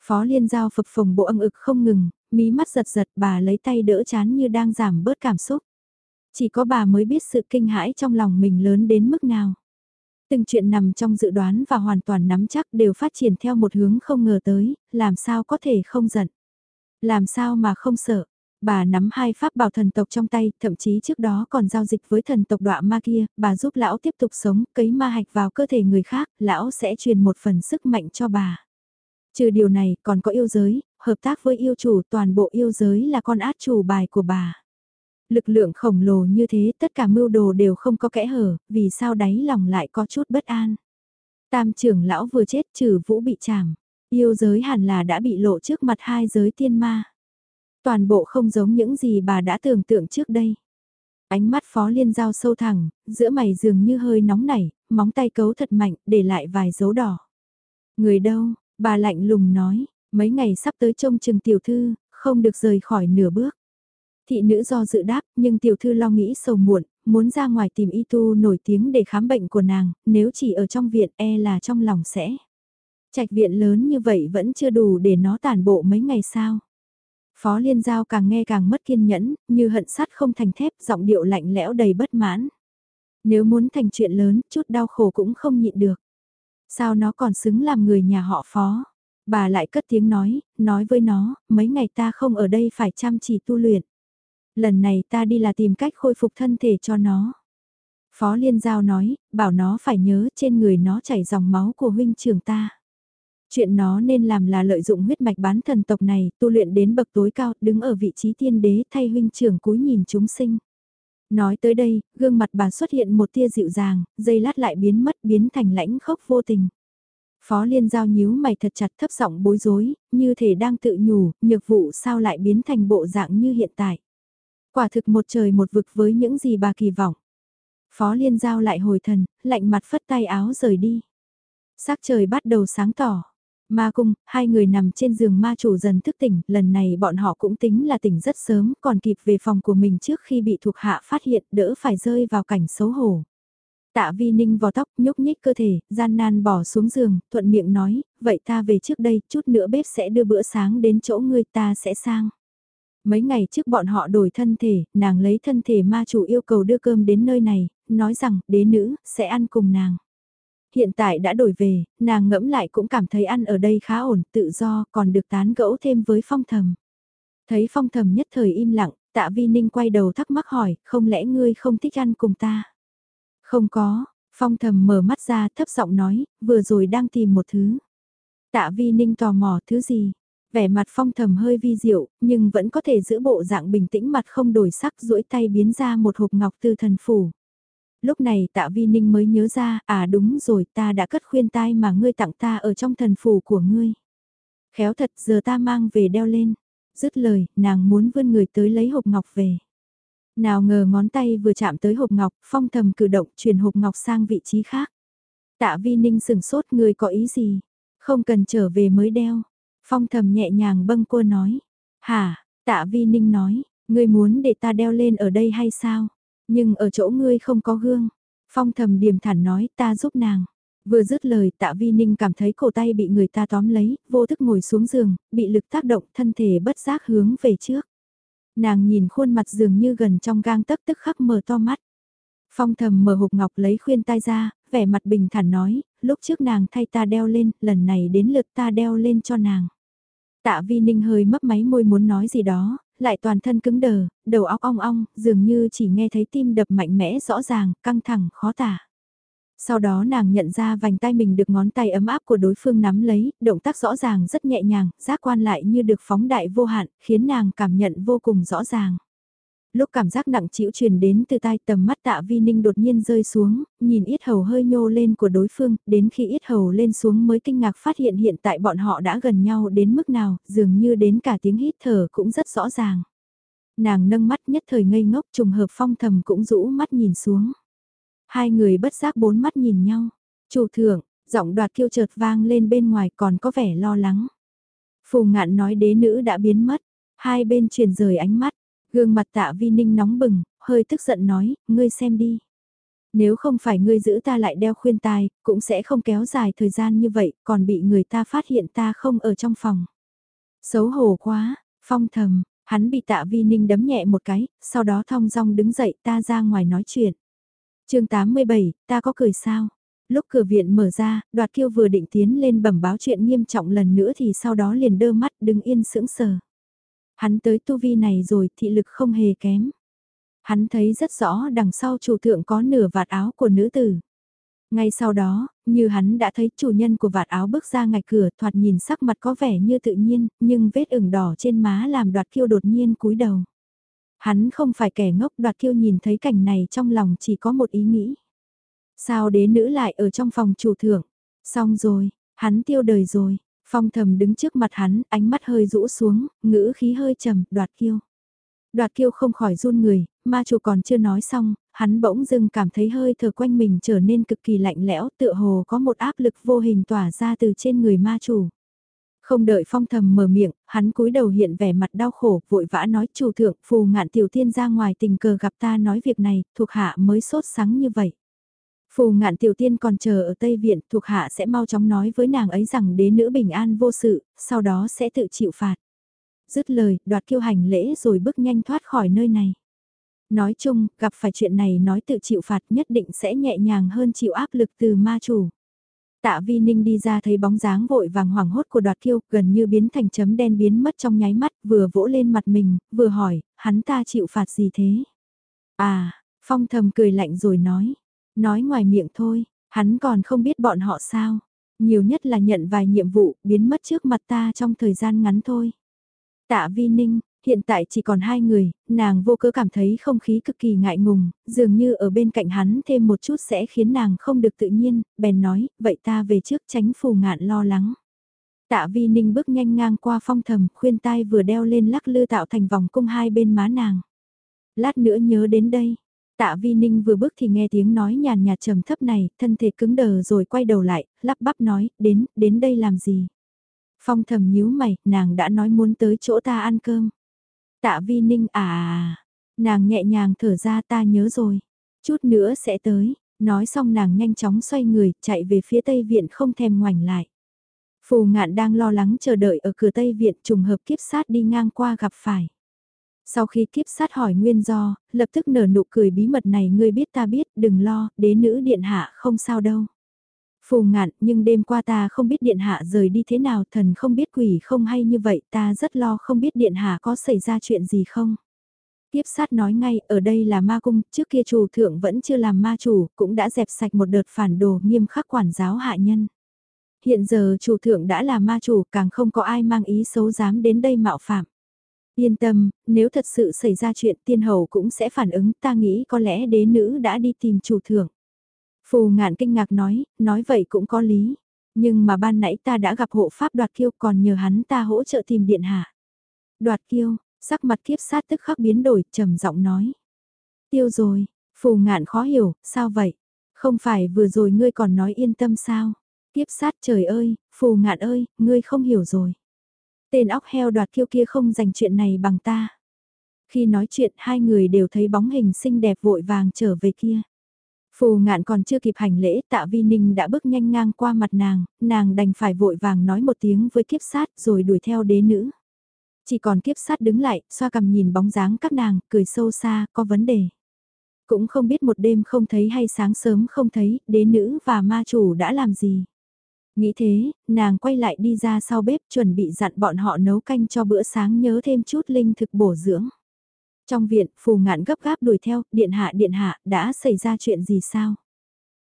Phó Liên Giao phập phồng bộ ân ực không ngừng, mí mắt giật giật bà lấy tay đỡ chán như đang giảm bớt cảm xúc. Chỉ có bà mới biết sự kinh hãi trong lòng mình lớn đến mức nào. Từng chuyện nằm trong dự đoán và hoàn toàn nắm chắc đều phát triển theo một hướng không ngờ tới, làm sao có thể không giận. Làm sao mà không sợ, Bà nắm hai pháp bảo thần tộc trong tay, thậm chí trước đó còn giao dịch với thần tộc đọa ma kia, bà giúp lão tiếp tục sống, cấy ma hạch vào cơ thể người khác, lão sẽ truyền một phần sức mạnh cho bà. Trừ điều này, còn có yêu giới, hợp tác với yêu chủ, toàn bộ yêu giới là con át chủ bài của bà. Lực lượng khổng lồ như thế, tất cả mưu đồ đều không có kẽ hở, vì sao đáy lòng lại có chút bất an. Tam trưởng lão vừa chết trừ vũ bị chảm, yêu giới hẳn là đã bị lộ trước mặt hai giới tiên ma. Toàn bộ không giống những gì bà đã tưởng tượng trước đây. Ánh mắt phó liên giao sâu thẳng, giữa mày dường như hơi nóng nảy, móng tay cấu thật mạnh, để lại vài dấu đỏ. Người đâu, bà lạnh lùng nói, mấy ngày sắp tới trông chừng tiểu thư, không được rời khỏi nửa bước. Thị nữ do dự đáp, nhưng tiểu thư lo nghĩ sầu muộn, muốn ra ngoài tìm y tu nổi tiếng để khám bệnh của nàng, nếu chỉ ở trong viện e là trong lòng sẽ. Trạch viện lớn như vậy vẫn chưa đủ để nó tản bộ mấy ngày sao. Phó Liên Giao càng nghe càng mất kiên nhẫn, như hận sắt không thành thép, giọng điệu lạnh lẽo đầy bất mãn. Nếu muốn thành chuyện lớn, chút đau khổ cũng không nhịn được. Sao nó còn xứng làm người nhà họ Phó? Bà lại cất tiếng nói, nói với nó, mấy ngày ta không ở đây phải chăm chỉ tu luyện. Lần này ta đi là tìm cách khôi phục thân thể cho nó. Phó Liên Giao nói, bảo nó phải nhớ trên người nó chảy dòng máu của huynh trưởng ta. Chuyện nó nên làm là lợi dụng huyết mạch bán thần tộc này, tu luyện đến bậc tối cao, đứng ở vị trí tiên đế thay huynh trưởng cúi nhìn chúng sinh. Nói tới đây, gương mặt bà xuất hiện một tia dịu dàng, dây lát lại biến mất biến thành lãnh khốc vô tình. Phó Liên Giao nhíu mày thật chặt thấp giọng bối rối, như thể đang tự nhủ, nhược vụ sao lại biến thành bộ dạng như hiện tại. Quả thực một trời một vực với những gì bà kỳ vọng. Phó Liên Giao lại hồi thần, lạnh mặt phất tay áo rời đi. Sắc trời bắt đầu sáng tỏ. Ma cung, hai người nằm trên giường ma chủ dần thức tỉnh, lần này bọn họ cũng tính là tỉnh rất sớm, còn kịp về phòng của mình trước khi bị thuộc hạ phát hiện đỡ phải rơi vào cảnh xấu hổ. Tạ vi ninh vò tóc, nhúc nhích cơ thể, gian nan bỏ xuống giường, thuận miệng nói, vậy ta về trước đây, chút nữa bếp sẽ đưa bữa sáng đến chỗ ngươi ta sẽ sang. Mấy ngày trước bọn họ đổi thân thể, nàng lấy thân thể ma chủ yêu cầu đưa cơm đến nơi này, nói rằng đế nữ sẽ ăn cùng nàng. Hiện tại đã đổi về, nàng ngẫm lại cũng cảm thấy ăn ở đây khá ổn, tự do, còn được tán gẫu thêm với phong thầm. Thấy phong thầm nhất thời im lặng, tạ vi ninh quay đầu thắc mắc hỏi, không lẽ ngươi không thích ăn cùng ta? Không có, phong thầm mở mắt ra thấp giọng nói, vừa rồi đang tìm một thứ. Tạ vi ninh tò mò thứ gì? Vẻ mặt phong thầm hơi vi diệu, nhưng vẫn có thể giữ bộ dạng bình tĩnh mặt không đổi sắc duỗi tay biến ra một hộp ngọc từ thần phủ. Lúc này tạ vi ninh mới nhớ ra, à đúng rồi ta đã cất khuyên tai mà ngươi tặng ta ở trong thần phủ của ngươi. Khéo thật giờ ta mang về đeo lên. Dứt lời, nàng muốn vươn người tới lấy hộp ngọc về. Nào ngờ ngón tay vừa chạm tới hộp ngọc, phong thầm cử động chuyển hộp ngọc sang vị trí khác. Tạ vi ninh sừng sốt người có ý gì? Không cần trở về mới đeo. Phong thầm nhẹ nhàng bâng cô nói. Hả, tạ vi ninh nói, ngươi muốn để ta đeo lên ở đây hay sao? Nhưng ở chỗ ngươi không có gương. Phong thầm điềm thản nói ta giúp nàng. Vừa dứt lời tạ vi ninh cảm thấy cổ tay bị người ta tóm lấy, vô thức ngồi xuống giường, bị lực tác động thân thể bất giác hướng về trước. Nàng nhìn khuôn mặt dường như gần trong gang tấc tức khắc mở to mắt. Phong thầm mở hộp ngọc lấy khuyên tai ra, vẻ mặt bình thản nói, lúc trước nàng thay ta đeo lên, lần này đến lượt ta đeo lên cho nàng. Tạ vi ninh hơi mấp máy môi muốn nói gì đó, lại toàn thân cứng đờ, đầu óc ong ong, dường như chỉ nghe thấy tim đập mạnh mẽ rõ ràng, căng thẳng, khó tả. Sau đó nàng nhận ra vành tay mình được ngón tay ấm áp của đối phương nắm lấy, động tác rõ ràng rất nhẹ nhàng, giác quan lại như được phóng đại vô hạn, khiến nàng cảm nhận vô cùng rõ ràng. Lúc cảm giác nặng chịu truyền đến từ tai tầm mắt tạ vi ninh đột nhiên rơi xuống, nhìn ít hầu hơi nhô lên của đối phương, đến khi ít hầu lên xuống mới kinh ngạc phát hiện hiện tại bọn họ đã gần nhau đến mức nào, dường như đến cả tiếng hít thở cũng rất rõ ràng. Nàng nâng mắt nhất thời ngây ngốc trùng hợp phong thầm cũng rũ mắt nhìn xuống. Hai người bất giác bốn mắt nhìn nhau. Chủ thượng, giọng đoạt kiêu chợt vang lên bên ngoài còn có vẻ lo lắng. Phù ngạn nói đế nữ đã biến mất. Hai bên chuyển rời ánh mắt. Gương mặt tạ vi ninh nóng bừng, hơi tức giận nói, ngươi xem đi. Nếu không phải ngươi giữ ta lại đeo khuyên tai, cũng sẽ không kéo dài thời gian như vậy, còn bị người ta phát hiện ta không ở trong phòng. Xấu hổ quá, phong thầm, hắn bị tạ vi ninh đấm nhẹ một cái, sau đó thong dong đứng dậy ta ra ngoài nói chuyện chương 87, ta có cười sao? Lúc cửa viện mở ra, đoạt kiêu vừa định tiến lên bẩm báo chuyện nghiêm trọng lần nữa thì sau đó liền đơ mắt đứng yên sững sờ. Hắn tới tu vi này rồi thị lực không hề kém. Hắn thấy rất rõ đằng sau chủ thượng có nửa vạt áo của nữ tử. Ngay sau đó, như hắn đã thấy chủ nhân của vạt áo bước ra ngạch cửa thoạt nhìn sắc mặt có vẻ như tự nhiên, nhưng vết ửng đỏ trên má làm đoạt kiêu đột nhiên cúi đầu. Hắn không phải kẻ ngốc đoạt kiêu nhìn thấy cảnh này trong lòng chỉ có một ý nghĩ. Sao đế nữ lại ở trong phòng chủ thượng Xong rồi, hắn tiêu đời rồi. Phong thầm đứng trước mặt hắn, ánh mắt hơi rũ xuống, ngữ khí hơi trầm, đoạt kiêu. Đoạt kiêu không khỏi run người, ma chủ còn chưa nói xong, hắn bỗng dưng cảm thấy hơi thở quanh mình trở nên cực kỳ lạnh lẽo tựa hồ có một áp lực vô hình tỏa ra từ trên người ma chủ. Không đợi phong thầm mở miệng, hắn cúi đầu hiện vẻ mặt đau khổ, vội vã nói chủ thượng phù ngạn tiểu tiên ra ngoài tình cờ gặp ta nói việc này, thuộc hạ mới sốt sắng như vậy. Phù ngạn tiểu tiên còn chờ ở Tây Viện, thuộc hạ sẽ mau chóng nói với nàng ấy rằng đế nữ bình an vô sự, sau đó sẽ tự chịu phạt. Dứt lời, đoạt kiêu hành lễ rồi bước nhanh thoát khỏi nơi này. Nói chung, gặp phải chuyện này nói tự chịu phạt nhất định sẽ nhẹ nhàng hơn chịu áp lực từ ma chủ. Tạ Vi Ninh đi ra thấy bóng dáng vội vàng hoảng hốt của đoạt kiêu gần như biến thành chấm đen biến mất trong nháy mắt vừa vỗ lên mặt mình, vừa hỏi, hắn ta chịu phạt gì thế? À, Phong thầm cười lạnh rồi nói, nói ngoài miệng thôi, hắn còn không biết bọn họ sao. Nhiều nhất là nhận vài nhiệm vụ, biến mất trước mặt ta trong thời gian ngắn thôi. Tạ Vi Ninh, Hiện tại chỉ còn hai người, nàng vô cớ cảm thấy không khí cực kỳ ngại ngùng, dường như ở bên cạnh hắn thêm một chút sẽ khiến nàng không được tự nhiên, bèn nói, vậy ta về trước tránh phù ngạn lo lắng. Tạ vi ninh bước nhanh ngang qua phong thầm, khuyên tai vừa đeo lên lắc lư tạo thành vòng cung hai bên má nàng. Lát nữa nhớ đến đây. Tạ vi ninh vừa bước thì nghe tiếng nói nhàn nhạt trầm thấp này, thân thể cứng đờ rồi quay đầu lại, lắp bắp nói, đến, đến đây làm gì? Phong thầm nhíu mày, nàng đã nói muốn tới chỗ ta ăn cơm. Tạ vi ninh à, à, à, nàng nhẹ nhàng thở ra ta nhớ rồi, chút nữa sẽ tới, nói xong nàng nhanh chóng xoay người, chạy về phía tây viện không thèm ngoảnh lại. Phù ngạn đang lo lắng chờ đợi ở cửa tây viện trùng hợp kiếp sát đi ngang qua gặp phải. Sau khi kiếp sát hỏi nguyên do, lập tức nở nụ cười bí mật này ngươi biết ta biết, đừng lo, đế nữ điện hạ không sao đâu. Phù ngạn, nhưng đêm qua ta không biết điện hạ rời đi thế nào, thần không biết quỷ không hay như vậy, ta rất lo không biết điện hạ có xảy ra chuyện gì không. Tiếp sát nói ngay, ở đây là ma cung, trước kia chủ thượng vẫn chưa làm ma chủ, cũng đã dẹp sạch một đợt phản đồ nghiêm khắc quản giáo hạ nhân. Hiện giờ chủ thượng đã là ma chủ, càng không có ai mang ý xấu dám đến đây mạo phạm. Yên tâm, nếu thật sự xảy ra chuyện tiên hầu cũng sẽ phản ứng, ta nghĩ có lẽ đế nữ đã đi tìm chủ thượng. Phù ngạn kinh ngạc nói, nói vậy cũng có lý. Nhưng mà ban nãy ta đã gặp hộ pháp đoạt kiêu còn nhờ hắn ta hỗ trợ tìm điện hạ. Đoạt kiêu, sắc mặt kiếp sát tức khắc biến đổi, trầm giọng nói. Tiêu rồi, phù ngạn khó hiểu, sao vậy? Không phải vừa rồi ngươi còn nói yên tâm sao? Kiếp sát trời ơi, phù ngạn ơi, ngươi không hiểu rồi. Tên óc heo đoạt kiêu kia không dành chuyện này bằng ta. Khi nói chuyện hai người đều thấy bóng hình xinh đẹp vội vàng trở về kia. Phù ngạn còn chưa kịp hành lễ tạ vi ninh đã bước nhanh ngang qua mặt nàng, nàng đành phải vội vàng nói một tiếng với kiếp sát rồi đuổi theo đế nữ. Chỉ còn kiếp sát đứng lại, xoa cầm nhìn bóng dáng các nàng, cười sâu xa, có vấn đề. Cũng không biết một đêm không thấy hay sáng sớm không thấy, đế nữ và ma chủ đã làm gì. Nghĩ thế, nàng quay lại đi ra sau bếp chuẩn bị dặn bọn họ nấu canh cho bữa sáng nhớ thêm chút linh thực bổ dưỡng. Trong viện, phù ngạn gấp gáp đuổi theo, điện hạ điện hạ, đã xảy ra chuyện gì sao?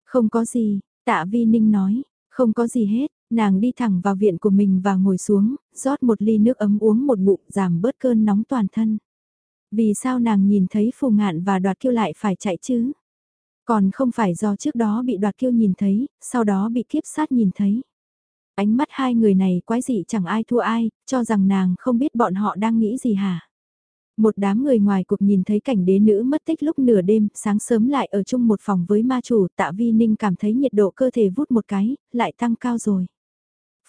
Không có gì, tạ vi ninh nói, không có gì hết, nàng đi thẳng vào viện của mình và ngồi xuống, rót một ly nước ấm uống một bụng giảm bớt cơn nóng toàn thân. Vì sao nàng nhìn thấy phù ngạn và đoạt kiêu lại phải chạy chứ? Còn không phải do trước đó bị đoạt kiêu nhìn thấy, sau đó bị kiếp sát nhìn thấy. Ánh mắt hai người này quái dị chẳng ai thua ai, cho rằng nàng không biết bọn họ đang nghĩ gì hả? Một đám người ngoài cuộc nhìn thấy cảnh đế nữ mất tích lúc nửa đêm, sáng sớm lại ở chung một phòng với ma chủ, tạ vi ninh cảm thấy nhiệt độ cơ thể vút một cái, lại tăng cao rồi.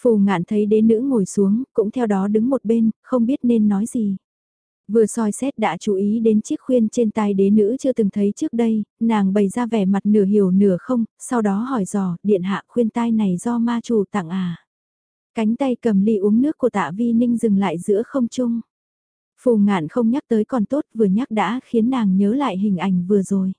Phù ngạn thấy đế nữ ngồi xuống, cũng theo đó đứng một bên, không biết nên nói gì. Vừa soi xét đã chú ý đến chiếc khuyên trên tai đế nữ chưa từng thấy trước đây, nàng bày ra vẻ mặt nửa hiểu nửa không, sau đó hỏi dò, điện hạ khuyên tai này do ma chủ tặng à. Cánh tay cầm ly uống nước của tạ vi ninh dừng lại giữa không trung. Phù ngạn không nhắc tới còn tốt vừa nhắc đã khiến nàng nhớ lại hình ảnh vừa rồi.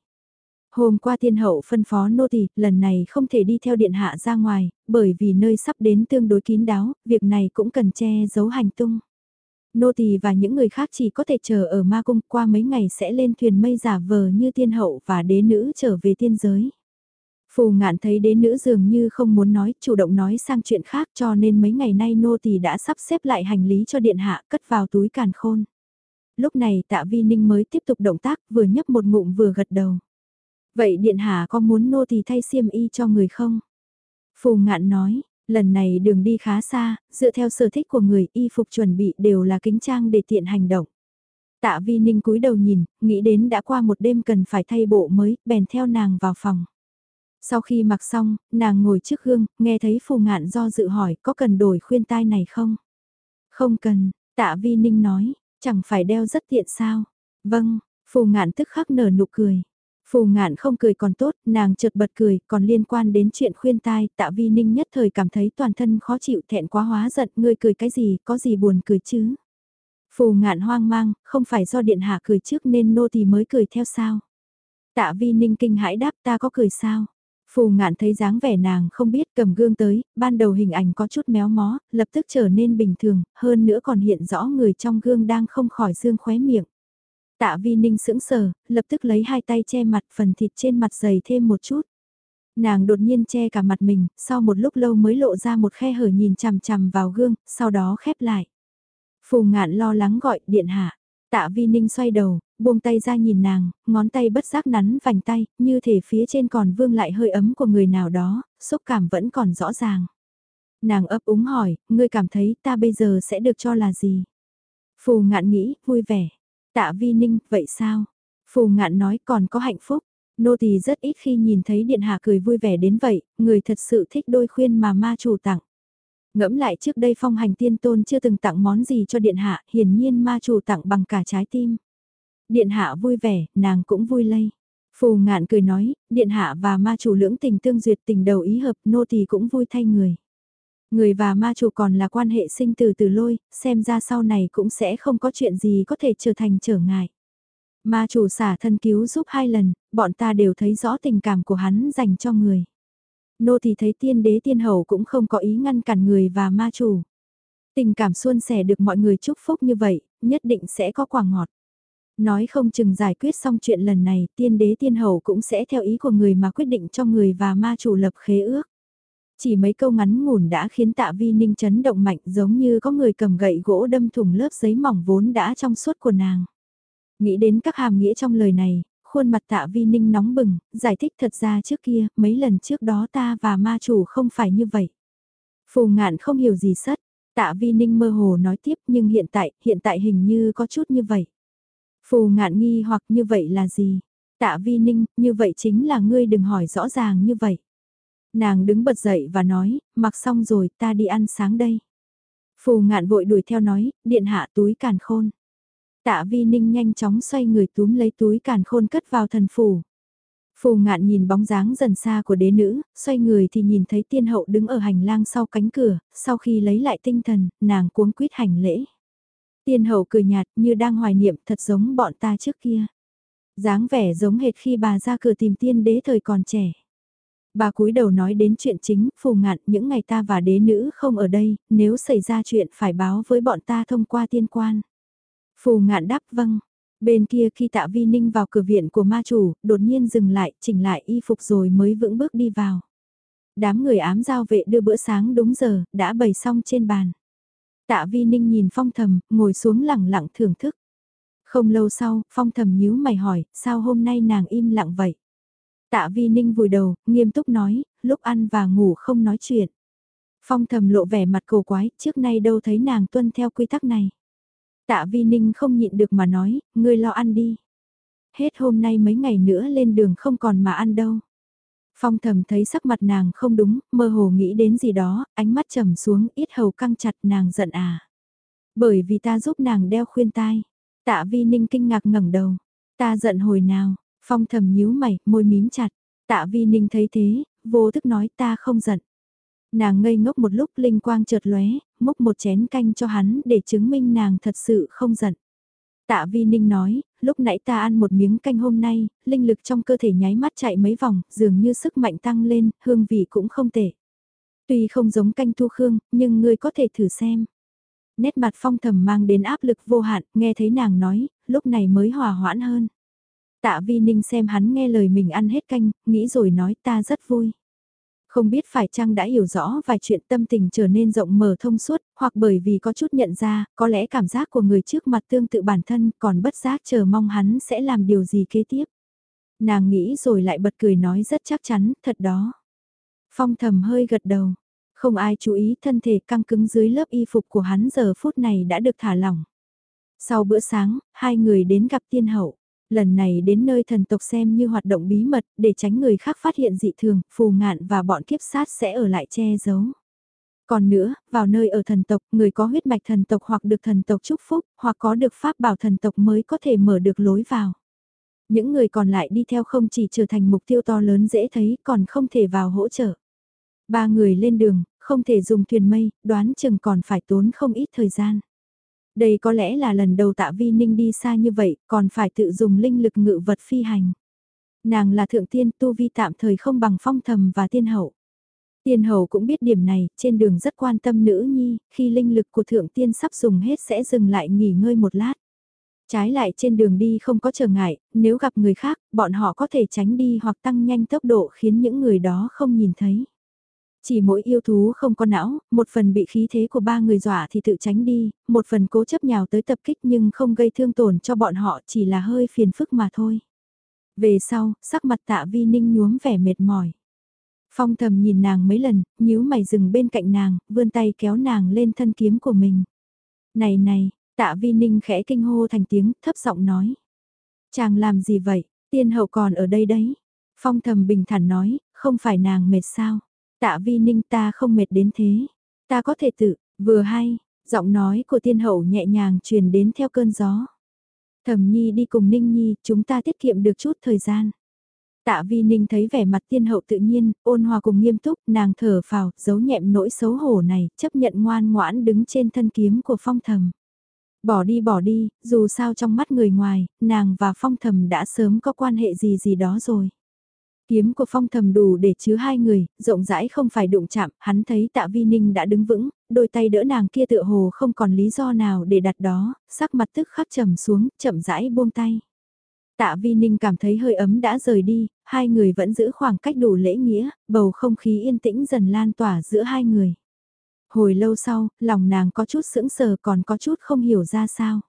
Hôm qua thiên hậu phân phó nô tỳ lần này không thể đi theo điện hạ ra ngoài, bởi vì nơi sắp đến tương đối kín đáo, việc này cũng cần che giấu hành tung. Nô tỳ và những người khác chỉ có thể chờ ở ma cung qua mấy ngày sẽ lên thuyền mây giả vờ như tiên hậu và đế nữ trở về tiên giới. Phù ngạn thấy đế nữ dường như không muốn nói, chủ động nói sang chuyện khác cho nên mấy ngày nay nô tỳ đã sắp xếp lại hành lý cho điện hạ cất vào túi càn khôn. Lúc này tạ vi ninh mới tiếp tục động tác vừa nhấp một ngụm vừa gật đầu. Vậy điện hạ có muốn nô tỳ thay xiêm y cho người không? Phù ngạn nói, lần này đường đi khá xa, dựa theo sở thích của người y phục chuẩn bị đều là kính trang để tiện hành động. Tạ Vi Ninh cúi đầu nhìn, nghĩ đến đã qua một đêm cần phải thay bộ mới, bèn theo nàng vào phòng. Sau khi mặc xong, nàng ngồi trước gương, nghe thấy phù ngạn do dự hỏi có cần đổi khuyên tai này không? Không cần, tạ vi ninh nói, chẳng phải đeo rất tiện sao? Vâng, phù ngạn tức khắc nở nụ cười. Phù ngạn không cười còn tốt, nàng chợt bật cười, còn liên quan đến chuyện khuyên tai, tạ vi ninh nhất thời cảm thấy toàn thân khó chịu thẹn quá hóa giận, ngươi cười cái gì, có gì buồn cười chứ? Phù ngạn hoang mang, không phải do điện hạ cười trước nên nô thì mới cười theo sao? Tạ vi ninh kinh hãi đáp ta có cười sao? Phù ngạn thấy dáng vẻ nàng không biết cầm gương tới, ban đầu hình ảnh có chút méo mó, lập tức trở nên bình thường, hơn nữa còn hiện rõ người trong gương đang không khỏi dương khóe miệng. Tạ vi ninh sững sờ, lập tức lấy hai tay che mặt phần thịt trên mặt dày thêm một chút. Nàng đột nhiên che cả mặt mình, sau một lúc lâu mới lộ ra một khe hở nhìn chằm chằm vào gương, sau đó khép lại. Phù ngạn lo lắng gọi điện hạ. Tạ vi ninh xoay đầu, buông tay ra nhìn nàng, ngón tay bất giác nắn vành tay, như thể phía trên còn vương lại hơi ấm của người nào đó, xúc cảm vẫn còn rõ ràng. Nàng ấp úng hỏi, ngươi cảm thấy ta bây giờ sẽ được cho là gì? Phù ngạn nghĩ, vui vẻ. Tạ vi ninh, vậy sao? Phù ngạn nói còn có hạnh phúc. Nô tỳ rất ít khi nhìn thấy điện hạ cười vui vẻ đến vậy, người thật sự thích đôi khuyên mà ma chủ tặng. Ngẫm lại trước đây phong hành tiên tôn chưa từng tặng món gì cho điện hạ, hiển nhiên ma chủ tặng bằng cả trái tim. Điện hạ vui vẻ, nàng cũng vui lây. Phù ngạn cười nói, điện hạ và ma chủ lưỡng tình tương duyệt tình đầu ý hợp nô tỳ cũng vui thay người. Người và ma chủ còn là quan hệ sinh từ từ lôi, xem ra sau này cũng sẽ không có chuyện gì có thể trở thành trở ngại. Ma chủ xả thân cứu giúp hai lần, bọn ta đều thấy rõ tình cảm của hắn dành cho người. Nô thì thấy tiên đế tiên hậu cũng không có ý ngăn cản người và ma chủ. Tình cảm xuân sẻ được mọi người chúc phúc như vậy, nhất định sẽ có quả ngọt. Nói không chừng giải quyết xong chuyện lần này, tiên đế tiên hậu cũng sẽ theo ý của người mà quyết định cho người và ma chủ lập khế ước. Chỉ mấy câu ngắn ngủn đã khiến tạ vi ninh chấn động mạnh giống như có người cầm gậy gỗ đâm thủng lớp giấy mỏng vốn đã trong suốt của nàng. Nghĩ đến các hàm nghĩa trong lời này, khuôn mặt tạ vi ninh nóng bừng, giải thích thật ra trước kia, mấy lần trước đó ta và ma chủ không phải như vậy. Phù ngạn không hiểu gì sất, tạ vi ninh mơ hồ nói tiếp nhưng hiện tại, hiện tại hình như có chút như vậy. Phù ngạn nghi hoặc như vậy là gì? Tạ vi ninh, như vậy chính là ngươi đừng hỏi rõ ràng như vậy. Nàng đứng bật dậy và nói, mặc xong rồi ta đi ăn sáng đây. Phù ngạn vội đuổi theo nói, điện hạ túi càn khôn. Tạ vi ninh nhanh chóng xoay người túm lấy túi càn khôn cất vào thần phủ. Phù ngạn nhìn bóng dáng dần xa của đế nữ, xoay người thì nhìn thấy tiên hậu đứng ở hành lang sau cánh cửa, sau khi lấy lại tinh thần, nàng cuống quýt hành lễ. Tiên hậu cười nhạt như đang hoài niệm thật giống bọn ta trước kia. dáng vẻ giống hệt khi bà ra cửa tìm tiên đế thời còn trẻ. Bà cúi đầu nói đến chuyện chính, phù ngạn những ngày ta và đế nữ không ở đây, nếu xảy ra chuyện phải báo với bọn ta thông qua tiên quan. Phù ngạn đáp vâng. Bên kia khi tạ vi ninh vào cửa viện của ma chủ, đột nhiên dừng lại, chỉnh lại y phục rồi mới vững bước đi vào. Đám người ám giao vệ đưa bữa sáng đúng giờ, đã bày xong trên bàn. Tạ vi ninh nhìn phong thầm, ngồi xuống lặng lặng thưởng thức. Không lâu sau, phong thầm nhíu mày hỏi, sao hôm nay nàng im lặng vậy? Tạ vi ninh vùi đầu, nghiêm túc nói, lúc ăn và ngủ không nói chuyện. Phong thầm lộ vẻ mặt cổ quái, trước nay đâu thấy nàng tuân theo quy tắc này. Tạ Vi Ninh không nhịn được mà nói, ngươi lo ăn đi. Hết hôm nay mấy ngày nữa lên đường không còn mà ăn đâu. Phong thầm thấy sắc mặt nàng không đúng, mơ hồ nghĩ đến gì đó, ánh mắt trầm xuống, ít hầu căng chặt nàng giận à. Bởi vì ta giúp nàng đeo khuyên tai. Tạ Vi Ninh kinh ngạc ngẩng đầu. Ta giận hồi nào, phong thầm nhíu mày, môi mím chặt. Tạ Vi Ninh thấy thế, vô thức nói ta không giận. Nàng ngây ngốc một lúc linh quang chợt lóe, múc một chén canh cho hắn để chứng minh nàng thật sự không giận. Tạ Vi Ninh nói, lúc nãy ta ăn một miếng canh hôm nay, linh lực trong cơ thể nháy mắt chạy mấy vòng, dường như sức mạnh tăng lên, hương vị cũng không tệ. Tuy không giống canh thu khương, nhưng ngươi có thể thử xem. Nét mặt phong thầm mang đến áp lực vô hạn, nghe thấy nàng nói, lúc này mới hòa hoãn hơn. Tạ Vi Ninh xem hắn nghe lời mình ăn hết canh, nghĩ rồi nói ta rất vui. Không biết phải chăng đã hiểu rõ vài chuyện tâm tình trở nên rộng mở thông suốt, hoặc bởi vì có chút nhận ra, có lẽ cảm giác của người trước mặt tương tự bản thân còn bất giác chờ mong hắn sẽ làm điều gì kế tiếp. Nàng nghĩ rồi lại bật cười nói rất chắc chắn, thật đó. Phong thầm hơi gật đầu. Không ai chú ý thân thể căng cứng dưới lớp y phục của hắn giờ phút này đã được thả lỏng. Sau bữa sáng, hai người đến gặp tiên hậu. Lần này đến nơi thần tộc xem như hoạt động bí mật để tránh người khác phát hiện dị thường, phù ngạn và bọn kiếp sát sẽ ở lại che giấu. Còn nữa, vào nơi ở thần tộc, người có huyết mạch thần tộc hoặc được thần tộc chúc phúc, hoặc có được pháp bảo thần tộc mới có thể mở được lối vào. Những người còn lại đi theo không chỉ trở thành mục tiêu to lớn dễ thấy còn không thể vào hỗ trợ. Ba người lên đường, không thể dùng thuyền mây, đoán chừng còn phải tốn không ít thời gian. Đây có lẽ là lần đầu tạ vi ninh đi xa như vậy, còn phải tự dùng linh lực ngự vật phi hành. Nàng là thượng tiên tu vi tạm thời không bằng phong thầm và tiên hậu. Tiên hậu cũng biết điểm này, trên đường rất quan tâm nữ nhi, khi linh lực của thượng tiên sắp dùng hết sẽ dừng lại nghỉ ngơi một lát. Trái lại trên đường đi không có trở ngại, nếu gặp người khác, bọn họ có thể tránh đi hoặc tăng nhanh tốc độ khiến những người đó không nhìn thấy. Chỉ mỗi yêu thú không có não, một phần bị khí thế của ba người dọa thì tự tránh đi, một phần cố chấp nhào tới tập kích nhưng không gây thương tổn cho bọn họ chỉ là hơi phiền phức mà thôi. Về sau, sắc mặt tạ vi ninh nhuốm vẻ mệt mỏi. Phong thầm nhìn nàng mấy lần, nhíu mày dừng bên cạnh nàng, vươn tay kéo nàng lên thân kiếm của mình. Này này, tạ vi ninh khẽ kinh hô thành tiếng, thấp giọng nói. Chàng làm gì vậy, tiên hậu còn ở đây đấy. Phong thầm bình thản nói, không phải nàng mệt sao. Tạ vi ninh ta không mệt đến thế. Ta có thể tự, vừa hay, giọng nói của tiên hậu nhẹ nhàng truyền đến theo cơn gió. Thẩm nhi đi cùng ninh nhi, chúng ta tiết kiệm được chút thời gian. Tạ vi ninh thấy vẻ mặt tiên hậu tự nhiên, ôn hòa cùng nghiêm túc, nàng thở phào, giấu nhẹm nỗi xấu hổ này, chấp nhận ngoan ngoãn đứng trên thân kiếm của phong thầm. Bỏ đi bỏ đi, dù sao trong mắt người ngoài, nàng và phong thầm đã sớm có quan hệ gì gì đó rồi. Kiếm của phong thầm đủ để chứa hai người, rộng rãi không phải đụng chạm, hắn thấy tạ vi ninh đã đứng vững, đôi tay đỡ nàng kia tựa hồ không còn lý do nào để đặt đó, sắc mặt tức khắc trầm xuống, chậm rãi buông tay. Tạ Vi Ninh cảm thấy hơi ấm đã rời đi, hai người vẫn giữ khoảng cách đủ lễ nghĩa, bầu không khí yên tĩnh dần lan tỏa giữa hai người. Hồi lâu sau, lòng nàng có chút sững sờ còn có chút không hiểu ra sao.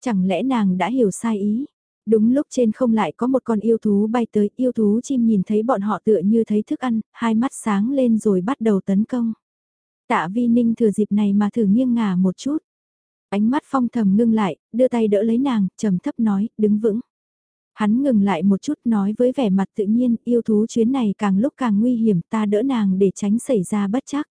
Chẳng lẽ nàng đã hiểu sai ý? Đúng lúc trên không lại có một con yêu thú bay tới, yêu thú chim nhìn thấy bọn họ tựa như thấy thức ăn, hai mắt sáng lên rồi bắt đầu tấn công. Tạ Vi Ninh thừa dịp này mà thử nghiêng ngả một chút. Ánh mắt phong thầm ngưng lại, đưa tay đỡ lấy nàng, trầm thấp nói, đứng vững. Hắn ngừng lại một chút nói với vẻ mặt tự nhiên, yêu thú chuyến này càng lúc càng nguy hiểm ta đỡ nàng để tránh xảy ra bất chắc.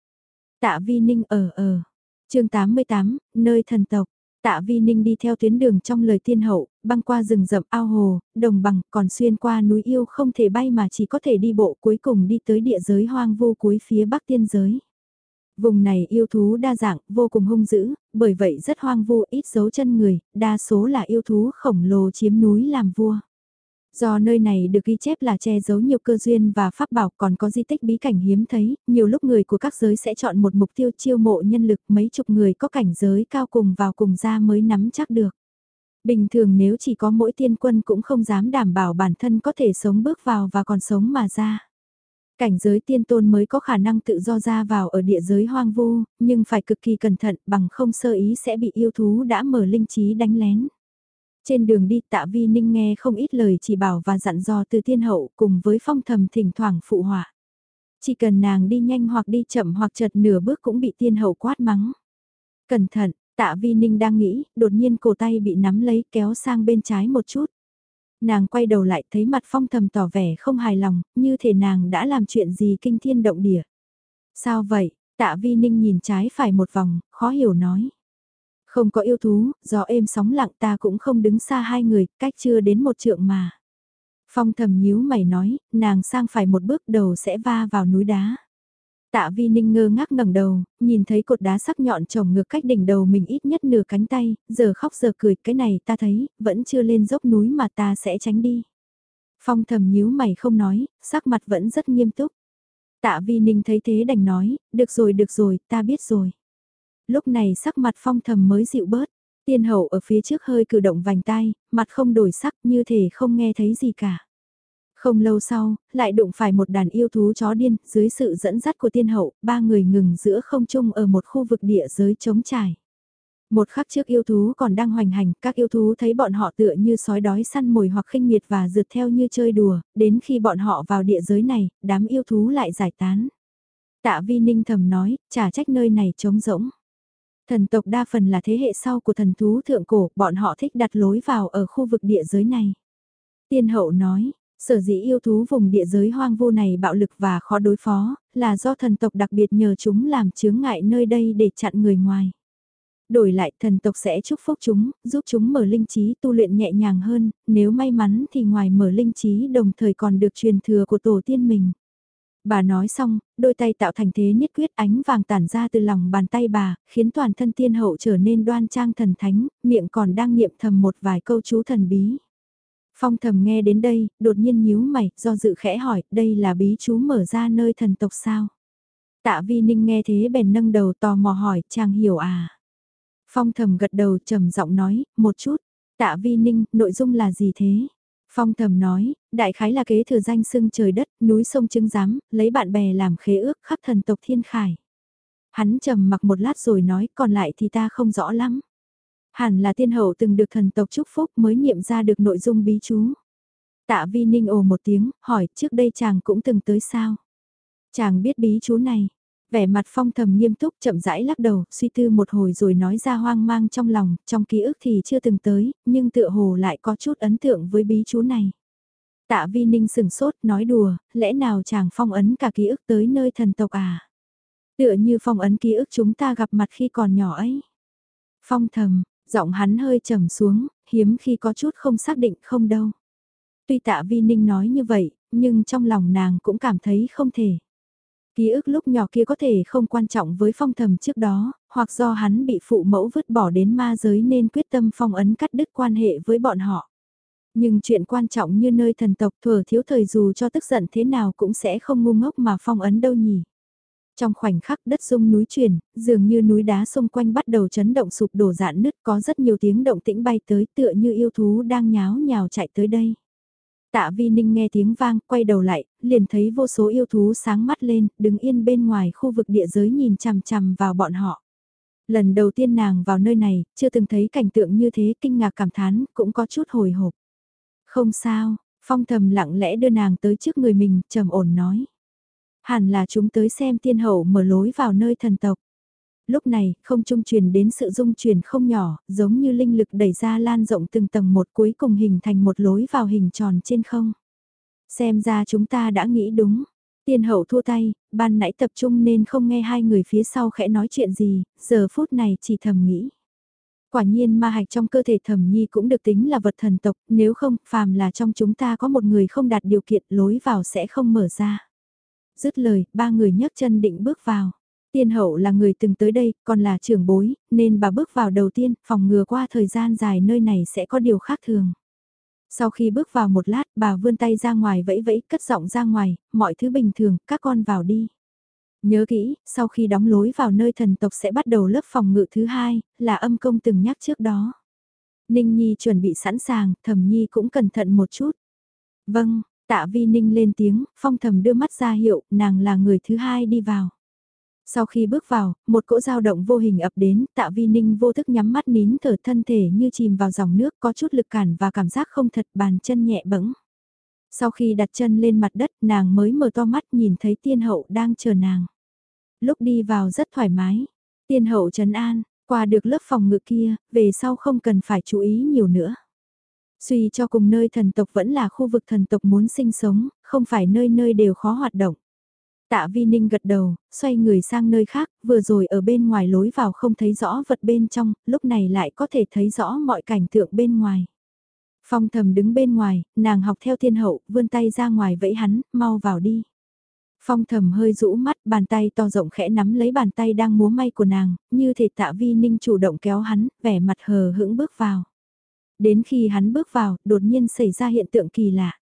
Tạ Vi Ninh ở ở. chương 88, nơi thần tộc. Tạ Vi Ninh đi theo tuyến đường trong lời tiên hậu, băng qua rừng rậm ao hồ, đồng bằng, còn xuyên qua núi yêu không thể bay mà chỉ có thể đi bộ cuối cùng đi tới địa giới hoang vu cuối phía bắc tiên giới. Vùng này yêu thú đa dạng, vô cùng hung dữ, bởi vậy rất hoang vu ít dấu chân người, đa số là yêu thú khổng lồ chiếm núi làm vua. Do nơi này được ghi chép là che giấu nhiều cơ duyên và pháp bảo còn có di tích bí cảnh hiếm thấy, nhiều lúc người của các giới sẽ chọn một mục tiêu chiêu mộ nhân lực mấy chục người có cảnh giới cao cùng vào cùng ra mới nắm chắc được. Bình thường nếu chỉ có mỗi tiên quân cũng không dám đảm bảo bản thân có thể sống bước vào và còn sống mà ra. Cảnh giới tiên tôn mới có khả năng tự do ra vào ở địa giới hoang vu, nhưng phải cực kỳ cẩn thận bằng không sơ ý sẽ bị yêu thú đã mở linh trí đánh lén. Trên đường đi tạ vi ninh nghe không ít lời chỉ bảo và dặn dò từ tiên hậu cùng với phong thầm thỉnh thoảng phụ họa. Chỉ cần nàng đi nhanh hoặc đi chậm hoặc chật nửa bước cũng bị tiên hậu quát mắng. Cẩn thận, tạ vi ninh đang nghĩ, đột nhiên cổ tay bị nắm lấy kéo sang bên trái một chút. Nàng quay đầu lại thấy mặt phong thầm tỏ vẻ không hài lòng, như thể nàng đã làm chuyện gì kinh thiên động địa. Sao vậy, tạ vi ninh nhìn trái phải một vòng, khó hiểu nói. Không có yêu thú, gió êm sóng lặng ta cũng không đứng xa hai người, cách chưa đến một trượng mà. Phong thầm nhíu mày nói, nàng sang phải một bước đầu sẽ va vào núi đá. Tạ vi ninh ngơ ngác ngẩng đầu, nhìn thấy cột đá sắc nhọn trồng ngược cách đỉnh đầu mình ít nhất nửa cánh tay, giờ khóc giờ cười, cái này ta thấy, vẫn chưa lên dốc núi mà ta sẽ tránh đi. Phong thầm nhíu mày không nói, sắc mặt vẫn rất nghiêm túc. Tạ vi ninh thấy thế đành nói, được rồi được rồi, ta biết rồi lúc này sắc mặt phong thầm mới dịu bớt. Tiên hậu ở phía trước hơi cử động vành tai, mặt không đổi sắc như thể không nghe thấy gì cả. Không lâu sau, lại đụng phải một đàn yêu thú chó điên, dưới sự dẫn dắt của tiên hậu, ba người ngừng giữa không trung ở một khu vực địa giới trống trải. Một khắc trước yêu thú còn đang hoành hành, các yêu thú thấy bọn họ tựa như sói đói săn mồi hoặc khinh miệt và rượt theo như chơi đùa, đến khi bọn họ vào địa giới này, đám yêu thú lại giải tán. Tạ vi ninh thầm nói, trả trách nơi này trống rỗng. Thần tộc đa phần là thế hệ sau của thần thú thượng cổ, bọn họ thích đặt lối vào ở khu vực địa giới này. Tiên hậu nói, sở dĩ yêu thú vùng địa giới hoang vu này bạo lực và khó đối phó, là do thần tộc đặc biệt nhờ chúng làm chướng ngại nơi đây để chặn người ngoài. Đổi lại thần tộc sẽ chúc phúc chúng, giúp chúng mở linh trí tu luyện nhẹ nhàng hơn, nếu may mắn thì ngoài mở linh trí đồng thời còn được truyền thừa của tổ tiên mình. Bà nói xong, đôi tay tạo thành thế nhất quyết ánh vàng tản ra từ lòng bàn tay bà, khiến toàn thân tiên hậu trở nên đoan trang thần thánh, miệng còn đang niệm thầm một vài câu chú thần bí. Phong thầm nghe đến đây, đột nhiên nhíu mày, do dự khẽ hỏi, đây là bí chú mở ra nơi thần tộc sao? Tạ vi ninh nghe thế bèn nâng đầu tò mò hỏi, chàng hiểu à? Phong thầm gật đầu trầm giọng nói, một chút. Tạ vi ninh, nội dung là gì thế? Phong thầm nói, đại khái là kế thừa danh sưng trời đất, núi sông chứng giám, lấy bạn bè làm khế ước khắp thần tộc thiên khải. Hắn trầm mặc một lát rồi nói, còn lại thì ta không rõ lắm. Hẳn là tiên hậu từng được thần tộc chúc phúc mới nghiệm ra được nội dung bí chú. Tạ vi ninh ồ một tiếng, hỏi trước đây chàng cũng từng tới sao? Chàng biết bí chú này, vẻ mặt phong thầm nghiêm túc chậm rãi lắc đầu, suy tư một hồi rồi nói ra hoang mang trong lòng, trong ký ức thì chưa từng tới, nhưng tựa hồ lại có chút ấn tượng với bí chú này. Tạ vi ninh sừng sốt, nói đùa, lẽ nào chàng phong ấn cả ký ức tới nơi thần tộc à? Tựa như phong ấn ký ức chúng ta gặp mặt khi còn nhỏ ấy. Phong thầm, giọng hắn hơi trầm xuống, hiếm khi có chút không xác định không đâu. Tuy tạ vi ninh nói như vậy, nhưng trong lòng nàng cũng cảm thấy không thể. Ký ức lúc nhỏ kia có thể không quan trọng với phong thầm trước đó, hoặc do hắn bị phụ mẫu vứt bỏ đến ma giới nên quyết tâm phong ấn cắt đứt quan hệ với bọn họ. Nhưng chuyện quan trọng như nơi thần tộc thừa thiếu thời dù cho tức giận thế nào cũng sẽ không ngu ngốc mà phong ấn đâu nhỉ. Trong khoảnh khắc đất rung núi chuyển, dường như núi đá xung quanh bắt đầu chấn động sụp đổ dạn nứt có rất nhiều tiếng động tĩnh bay tới tựa như yêu thú đang nháo nhào chạy tới đây. Tạ Vi Ninh nghe tiếng vang, quay đầu lại, liền thấy vô số yêu thú sáng mắt lên, đứng yên bên ngoài khu vực địa giới nhìn chằm chằm vào bọn họ. Lần đầu tiên nàng vào nơi này, chưa từng thấy cảnh tượng như thế, kinh ngạc cảm thán, cũng có chút hồi hộp. Không sao, phong thầm lặng lẽ đưa nàng tới trước người mình, trầm ổn nói. Hẳn là chúng tới xem tiên hậu mở lối vào nơi thần tộc. Lúc này, không trung truyền đến sự dung truyền không nhỏ, giống như linh lực đẩy ra lan rộng từng tầng một cuối cùng hình thành một lối vào hình tròn trên không. Xem ra chúng ta đã nghĩ đúng. Tiên hậu thua tay, ban nãy tập trung nên không nghe hai người phía sau khẽ nói chuyện gì, giờ phút này chỉ thầm nghĩ. Quả nhiên ma hạch trong cơ thể thẩm nhi cũng được tính là vật thần tộc, nếu không, phàm là trong chúng ta có một người không đạt điều kiện lối vào sẽ không mở ra. Dứt lời, ba người nhấc chân định bước vào. Tiên hậu là người từng tới đây, còn là trưởng bối, nên bà bước vào đầu tiên, phòng ngừa qua thời gian dài nơi này sẽ có điều khác thường. Sau khi bước vào một lát, bà vươn tay ra ngoài vẫy vẫy, cất giọng ra ngoài, mọi thứ bình thường, các con vào đi. Nhớ kỹ, sau khi đóng lối vào nơi thần tộc sẽ bắt đầu lớp phòng ngự thứ hai, là âm công từng nhắc trước đó. Ninh Nhi chuẩn bị sẵn sàng, thầm Nhi cũng cẩn thận một chút. Vâng, tạ vi Ninh lên tiếng, phong thầm đưa mắt ra hiệu, nàng là người thứ hai đi vào. Sau khi bước vào, một cỗ dao động vô hình ập đến, tạ vi ninh vô thức nhắm mắt nín thở thân thể như chìm vào dòng nước có chút lực cản và cảm giác không thật bàn chân nhẹ bẫng. Sau khi đặt chân lên mặt đất nàng mới mở to mắt nhìn thấy tiên hậu đang chờ nàng. Lúc đi vào rất thoải mái, tiên hậu trấn an, qua được lớp phòng ngự kia, về sau không cần phải chú ý nhiều nữa. Suy cho cùng nơi thần tộc vẫn là khu vực thần tộc muốn sinh sống, không phải nơi nơi đều khó hoạt động. Tạ Vi Ninh gật đầu, xoay người sang nơi khác, vừa rồi ở bên ngoài lối vào không thấy rõ vật bên trong, lúc này lại có thể thấy rõ mọi cảnh tượng bên ngoài. Phong thầm đứng bên ngoài, nàng học theo thiên hậu, vươn tay ra ngoài vẫy hắn, mau vào đi. Phong thầm hơi rũ mắt, bàn tay to rộng khẽ nắm lấy bàn tay đang múa may của nàng, như thể tạ vi ninh chủ động kéo hắn, vẻ mặt hờ hững bước vào. Đến khi hắn bước vào, đột nhiên xảy ra hiện tượng kỳ lạ.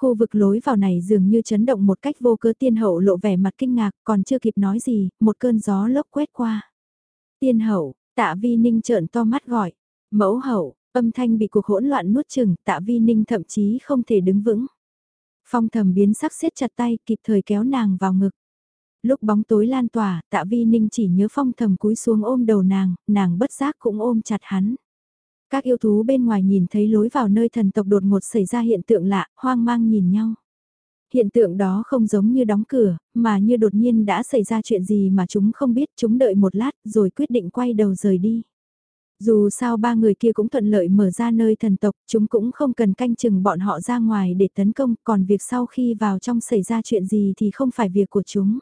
Khu vực lối vào này dường như chấn động một cách vô cơ tiên hậu lộ vẻ mặt kinh ngạc còn chưa kịp nói gì, một cơn gió lốc quét qua. Tiên hậu, tạ vi ninh trợn to mắt gọi, mẫu hậu, âm thanh bị cuộc hỗn loạn nuốt chừng, tạ vi ninh thậm chí không thể đứng vững. Phong thầm biến sắc siết chặt tay kịp thời kéo nàng vào ngực. Lúc bóng tối lan tỏa, tạ vi ninh chỉ nhớ phong thầm cúi xuống ôm đầu nàng, nàng bất giác cũng ôm chặt hắn. Các yêu thú bên ngoài nhìn thấy lối vào nơi thần tộc đột ngột xảy ra hiện tượng lạ, hoang mang nhìn nhau. Hiện tượng đó không giống như đóng cửa, mà như đột nhiên đã xảy ra chuyện gì mà chúng không biết, chúng đợi một lát rồi quyết định quay đầu rời đi. Dù sao ba người kia cũng thuận lợi mở ra nơi thần tộc, chúng cũng không cần canh chừng bọn họ ra ngoài để tấn công, còn việc sau khi vào trong xảy ra chuyện gì thì không phải việc của chúng.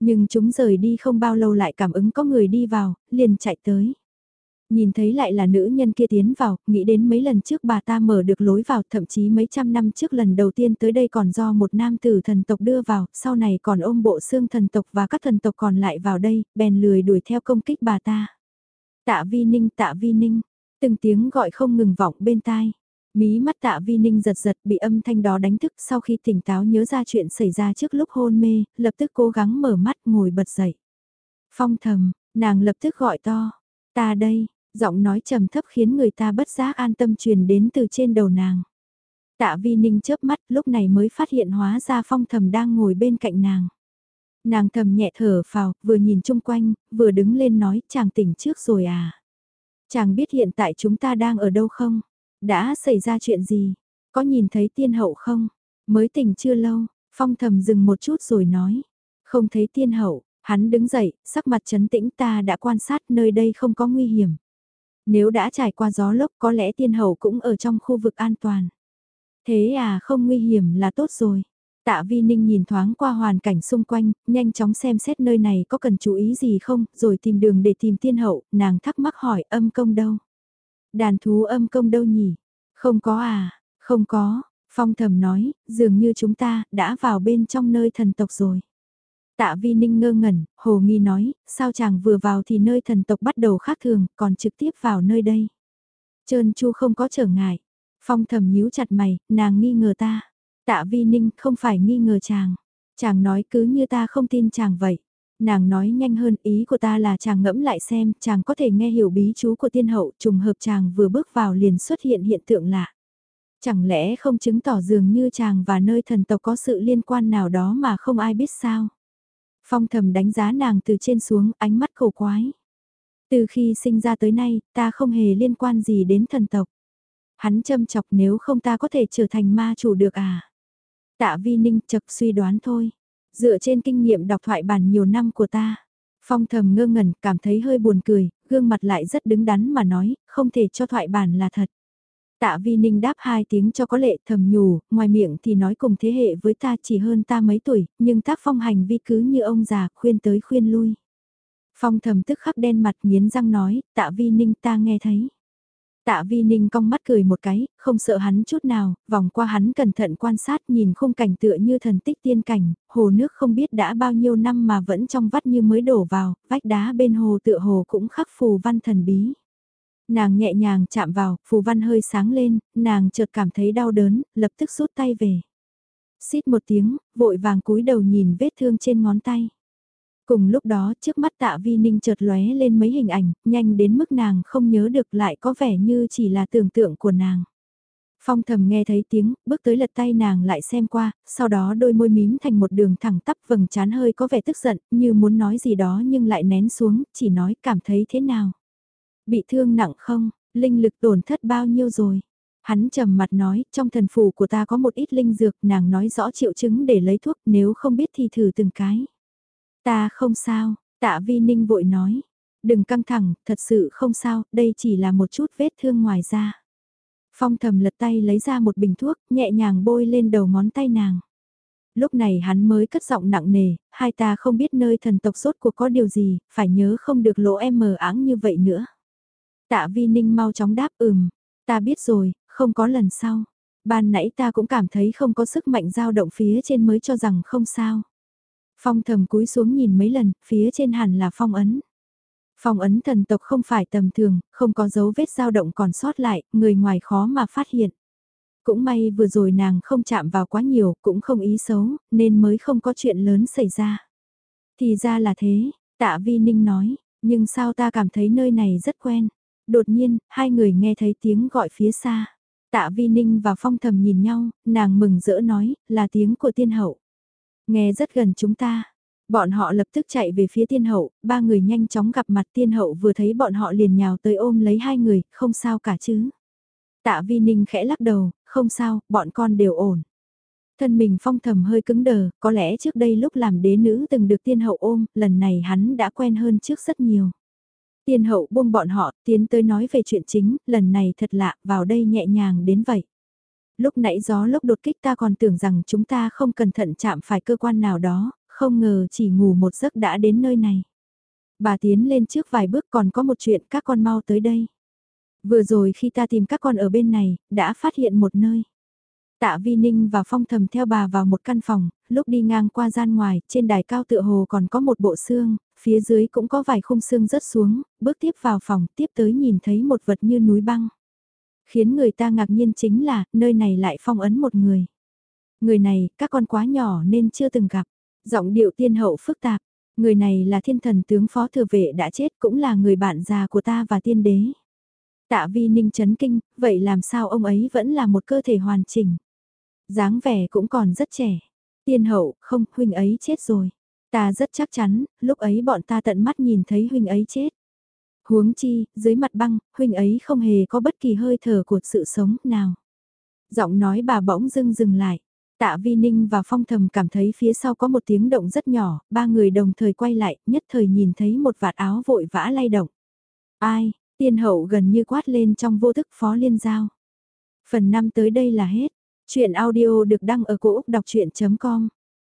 Nhưng chúng rời đi không bao lâu lại cảm ứng có người đi vào, liền chạy tới. Nhìn thấy lại là nữ nhân kia tiến vào, nghĩ đến mấy lần trước bà ta mở được lối vào, thậm chí mấy trăm năm trước lần đầu tiên tới đây còn do một nam tử thần tộc đưa vào, sau này còn ôm bộ xương thần tộc và các thần tộc còn lại vào đây, bèn lười đuổi theo công kích bà ta. Tạ vi ninh tạ vi ninh, từng tiếng gọi không ngừng vọng bên tai. Mí mắt tạ vi ninh giật giật bị âm thanh đó đánh thức sau khi tỉnh táo nhớ ra chuyện xảy ra trước lúc hôn mê, lập tức cố gắng mở mắt ngồi bật dậy. Phong thầm, nàng lập tức gọi to, ta đây, giọng nói trầm thấp khiến người ta bất giác an tâm truyền đến từ trên đầu nàng. Tạ vi ninh chớp mắt lúc này mới phát hiện hóa ra phong thầm đang ngồi bên cạnh nàng. Nàng thầm nhẹ thở phào, vừa nhìn chung quanh, vừa đứng lên nói chàng tỉnh trước rồi à. Chàng biết hiện tại chúng ta đang ở đâu không? Đã xảy ra chuyện gì? Có nhìn thấy tiên hậu không? Mới tỉnh chưa lâu, phong thầm dừng một chút rồi nói. Không thấy tiên hậu, hắn đứng dậy, sắc mặt chấn tĩnh ta đã quan sát nơi đây không có nguy hiểm. Nếu đã trải qua gió lốc có lẽ tiên hậu cũng ở trong khu vực an toàn. Thế à không nguy hiểm là tốt rồi. Tạ Vi Ninh nhìn thoáng qua hoàn cảnh xung quanh, nhanh chóng xem xét nơi này có cần chú ý gì không, rồi tìm đường để tìm tiên hậu, nàng thắc mắc hỏi âm công đâu. Đàn thú âm công đâu nhỉ? Không có à, không có, phong thầm nói, dường như chúng ta đã vào bên trong nơi thần tộc rồi. Tạ Vi Ninh ngơ ngẩn, hồ nghi nói, sao chàng vừa vào thì nơi thần tộc bắt đầu khác thường, còn trực tiếp vào nơi đây. Trơn chu không có trở ngại. Phong thầm nhíu chặt mày, nàng nghi ngờ ta. Tạ Vi Ninh không phải nghi ngờ chàng. Chàng nói cứ như ta không tin chàng vậy. Nàng nói nhanh hơn ý của ta là chàng ngẫm lại xem, chàng có thể nghe hiểu bí chú của tiên hậu trùng hợp chàng vừa bước vào liền xuất hiện hiện tượng lạ. Chẳng lẽ không chứng tỏ dường như chàng và nơi thần tộc có sự liên quan nào đó mà không ai biết sao? Phong thầm đánh giá nàng từ trên xuống ánh mắt cầu quái. Từ khi sinh ra tới nay, ta không hề liên quan gì đến thần tộc. Hắn châm chọc nếu không ta có thể trở thành ma chủ được à? Tạ vi ninh chật suy đoán thôi. Dựa trên kinh nghiệm đọc thoại bản nhiều năm của ta. Phong thầm ngơ ngẩn, cảm thấy hơi buồn cười, gương mặt lại rất đứng đắn mà nói, không thể cho thoại bản là thật. Tạ Vi Ninh đáp hai tiếng cho có lệ thầm nhủ, ngoài miệng thì nói cùng thế hệ với ta chỉ hơn ta mấy tuổi, nhưng tác phong hành vi cứ như ông già khuyên tới khuyên lui. Phong thầm tức khắc đen mặt nghiến răng nói, tạ Vi Ninh ta nghe thấy. Tạ Vi Ninh cong mắt cười một cái, không sợ hắn chút nào, vòng qua hắn cẩn thận quan sát nhìn khung cảnh tựa như thần tích tiên cảnh, hồ nước không biết đã bao nhiêu năm mà vẫn trong vắt như mới đổ vào, vách đá bên hồ tựa hồ cũng khắc phù văn thần bí. Nàng nhẹ nhàng chạm vào, phù văn hơi sáng lên, nàng chợt cảm thấy đau đớn, lập tức rút tay về. Xít một tiếng, vội vàng cúi đầu nhìn vết thương trên ngón tay. Cùng lúc đó trước mắt tạ vi ninh chợt lóe lên mấy hình ảnh, nhanh đến mức nàng không nhớ được lại có vẻ như chỉ là tưởng tượng của nàng. Phong thầm nghe thấy tiếng, bước tới lật tay nàng lại xem qua, sau đó đôi môi mím thành một đường thẳng tắp vầng trán hơi có vẻ tức giận, như muốn nói gì đó nhưng lại nén xuống, chỉ nói cảm thấy thế nào. Bị thương nặng không, linh lực tổn thất bao nhiêu rồi? Hắn trầm mặt nói, trong thần phủ của ta có một ít linh dược, nàng nói rõ triệu chứng để lấy thuốc, nếu không biết thì thử từng cái. Ta không sao, tạ vi ninh vội nói. Đừng căng thẳng, thật sự không sao, đây chỉ là một chút vết thương ngoài da. Phong thầm lật tay lấy ra một bình thuốc, nhẹ nhàng bôi lên đầu ngón tay nàng. Lúc này hắn mới cất giọng nặng nề, hai ta không biết nơi thần tộc sốt cuộc có điều gì, phải nhớ không được lỗ em mờ áng như vậy nữa. Tạ vi ninh mau chóng đáp ừm, ta biết rồi, không có lần sau. Ban nãy ta cũng cảm thấy không có sức mạnh dao động phía trên mới cho rằng không sao. Phong thầm cúi xuống nhìn mấy lần, phía trên hẳn là phong ấn. Phong ấn thần tộc không phải tầm thường, không có dấu vết dao động còn sót lại, người ngoài khó mà phát hiện. Cũng may vừa rồi nàng không chạm vào quá nhiều, cũng không ý xấu, nên mới không có chuyện lớn xảy ra. Thì ra là thế, tạ vi ninh nói, nhưng sao ta cảm thấy nơi này rất quen. Đột nhiên, hai người nghe thấy tiếng gọi phía xa. Tạ Vi Ninh và Phong Thầm nhìn nhau, nàng mừng rỡ nói, là tiếng của tiên hậu. Nghe rất gần chúng ta. Bọn họ lập tức chạy về phía tiên hậu, ba người nhanh chóng gặp mặt tiên hậu vừa thấy bọn họ liền nhào tới ôm lấy hai người, không sao cả chứ. Tạ Vi Ninh khẽ lắc đầu, không sao, bọn con đều ổn. Thân mình phong thầm hơi cứng đờ, có lẽ trước đây lúc làm đế nữ từng được tiên hậu ôm, lần này hắn đã quen hơn trước rất nhiều. Tiên hậu buông bọn họ, tiến tới nói về chuyện chính, lần này thật lạ, vào đây nhẹ nhàng đến vậy. Lúc nãy gió lốc đột kích ta còn tưởng rằng chúng ta không cẩn thận chạm phải cơ quan nào đó, không ngờ chỉ ngủ một giấc đã đến nơi này. Bà tiến lên trước vài bước còn có một chuyện các con mau tới đây. Vừa rồi khi ta tìm các con ở bên này, đã phát hiện một nơi. Tạ Vi Ninh và Phong Thầm theo bà vào một căn phòng, lúc đi ngang qua gian ngoài, trên đài cao tựa hồ còn có một bộ xương, phía dưới cũng có vài khung xương rớt xuống, bước tiếp vào phòng, tiếp tới nhìn thấy một vật như núi băng. Khiến người ta ngạc nhiên chính là, nơi này lại phong ấn một người. Người này, các con quá nhỏ nên chưa từng gặp. Giọng điệu tiên hậu phức tạp. Người này là thiên thần tướng phó thừa vệ đã chết cũng là người bạn già của ta và tiên đế. Tạ vi ninh chấn kinh, vậy làm sao ông ấy vẫn là một cơ thể hoàn chỉnh. dáng vẻ cũng còn rất trẻ. Tiên hậu, không, huynh ấy chết rồi. Ta rất chắc chắn, lúc ấy bọn ta tận mắt nhìn thấy huynh ấy chết. Huống chi, dưới mặt băng, huynh ấy không hề có bất kỳ hơi thở của sự sống nào. Giọng nói bà bỗng dưng dừng lại. Tạ Vi Ninh và Phong Thầm cảm thấy phía sau có một tiếng động rất nhỏ, ba người đồng thời quay lại, nhất thời nhìn thấy một vạt áo vội vã lay động. Ai, tiên hậu gần như quát lên trong vô thức phó liên giao. Phần 5 tới đây là hết. Chuyện audio được đăng ở cổ Úc đọc chuyện.com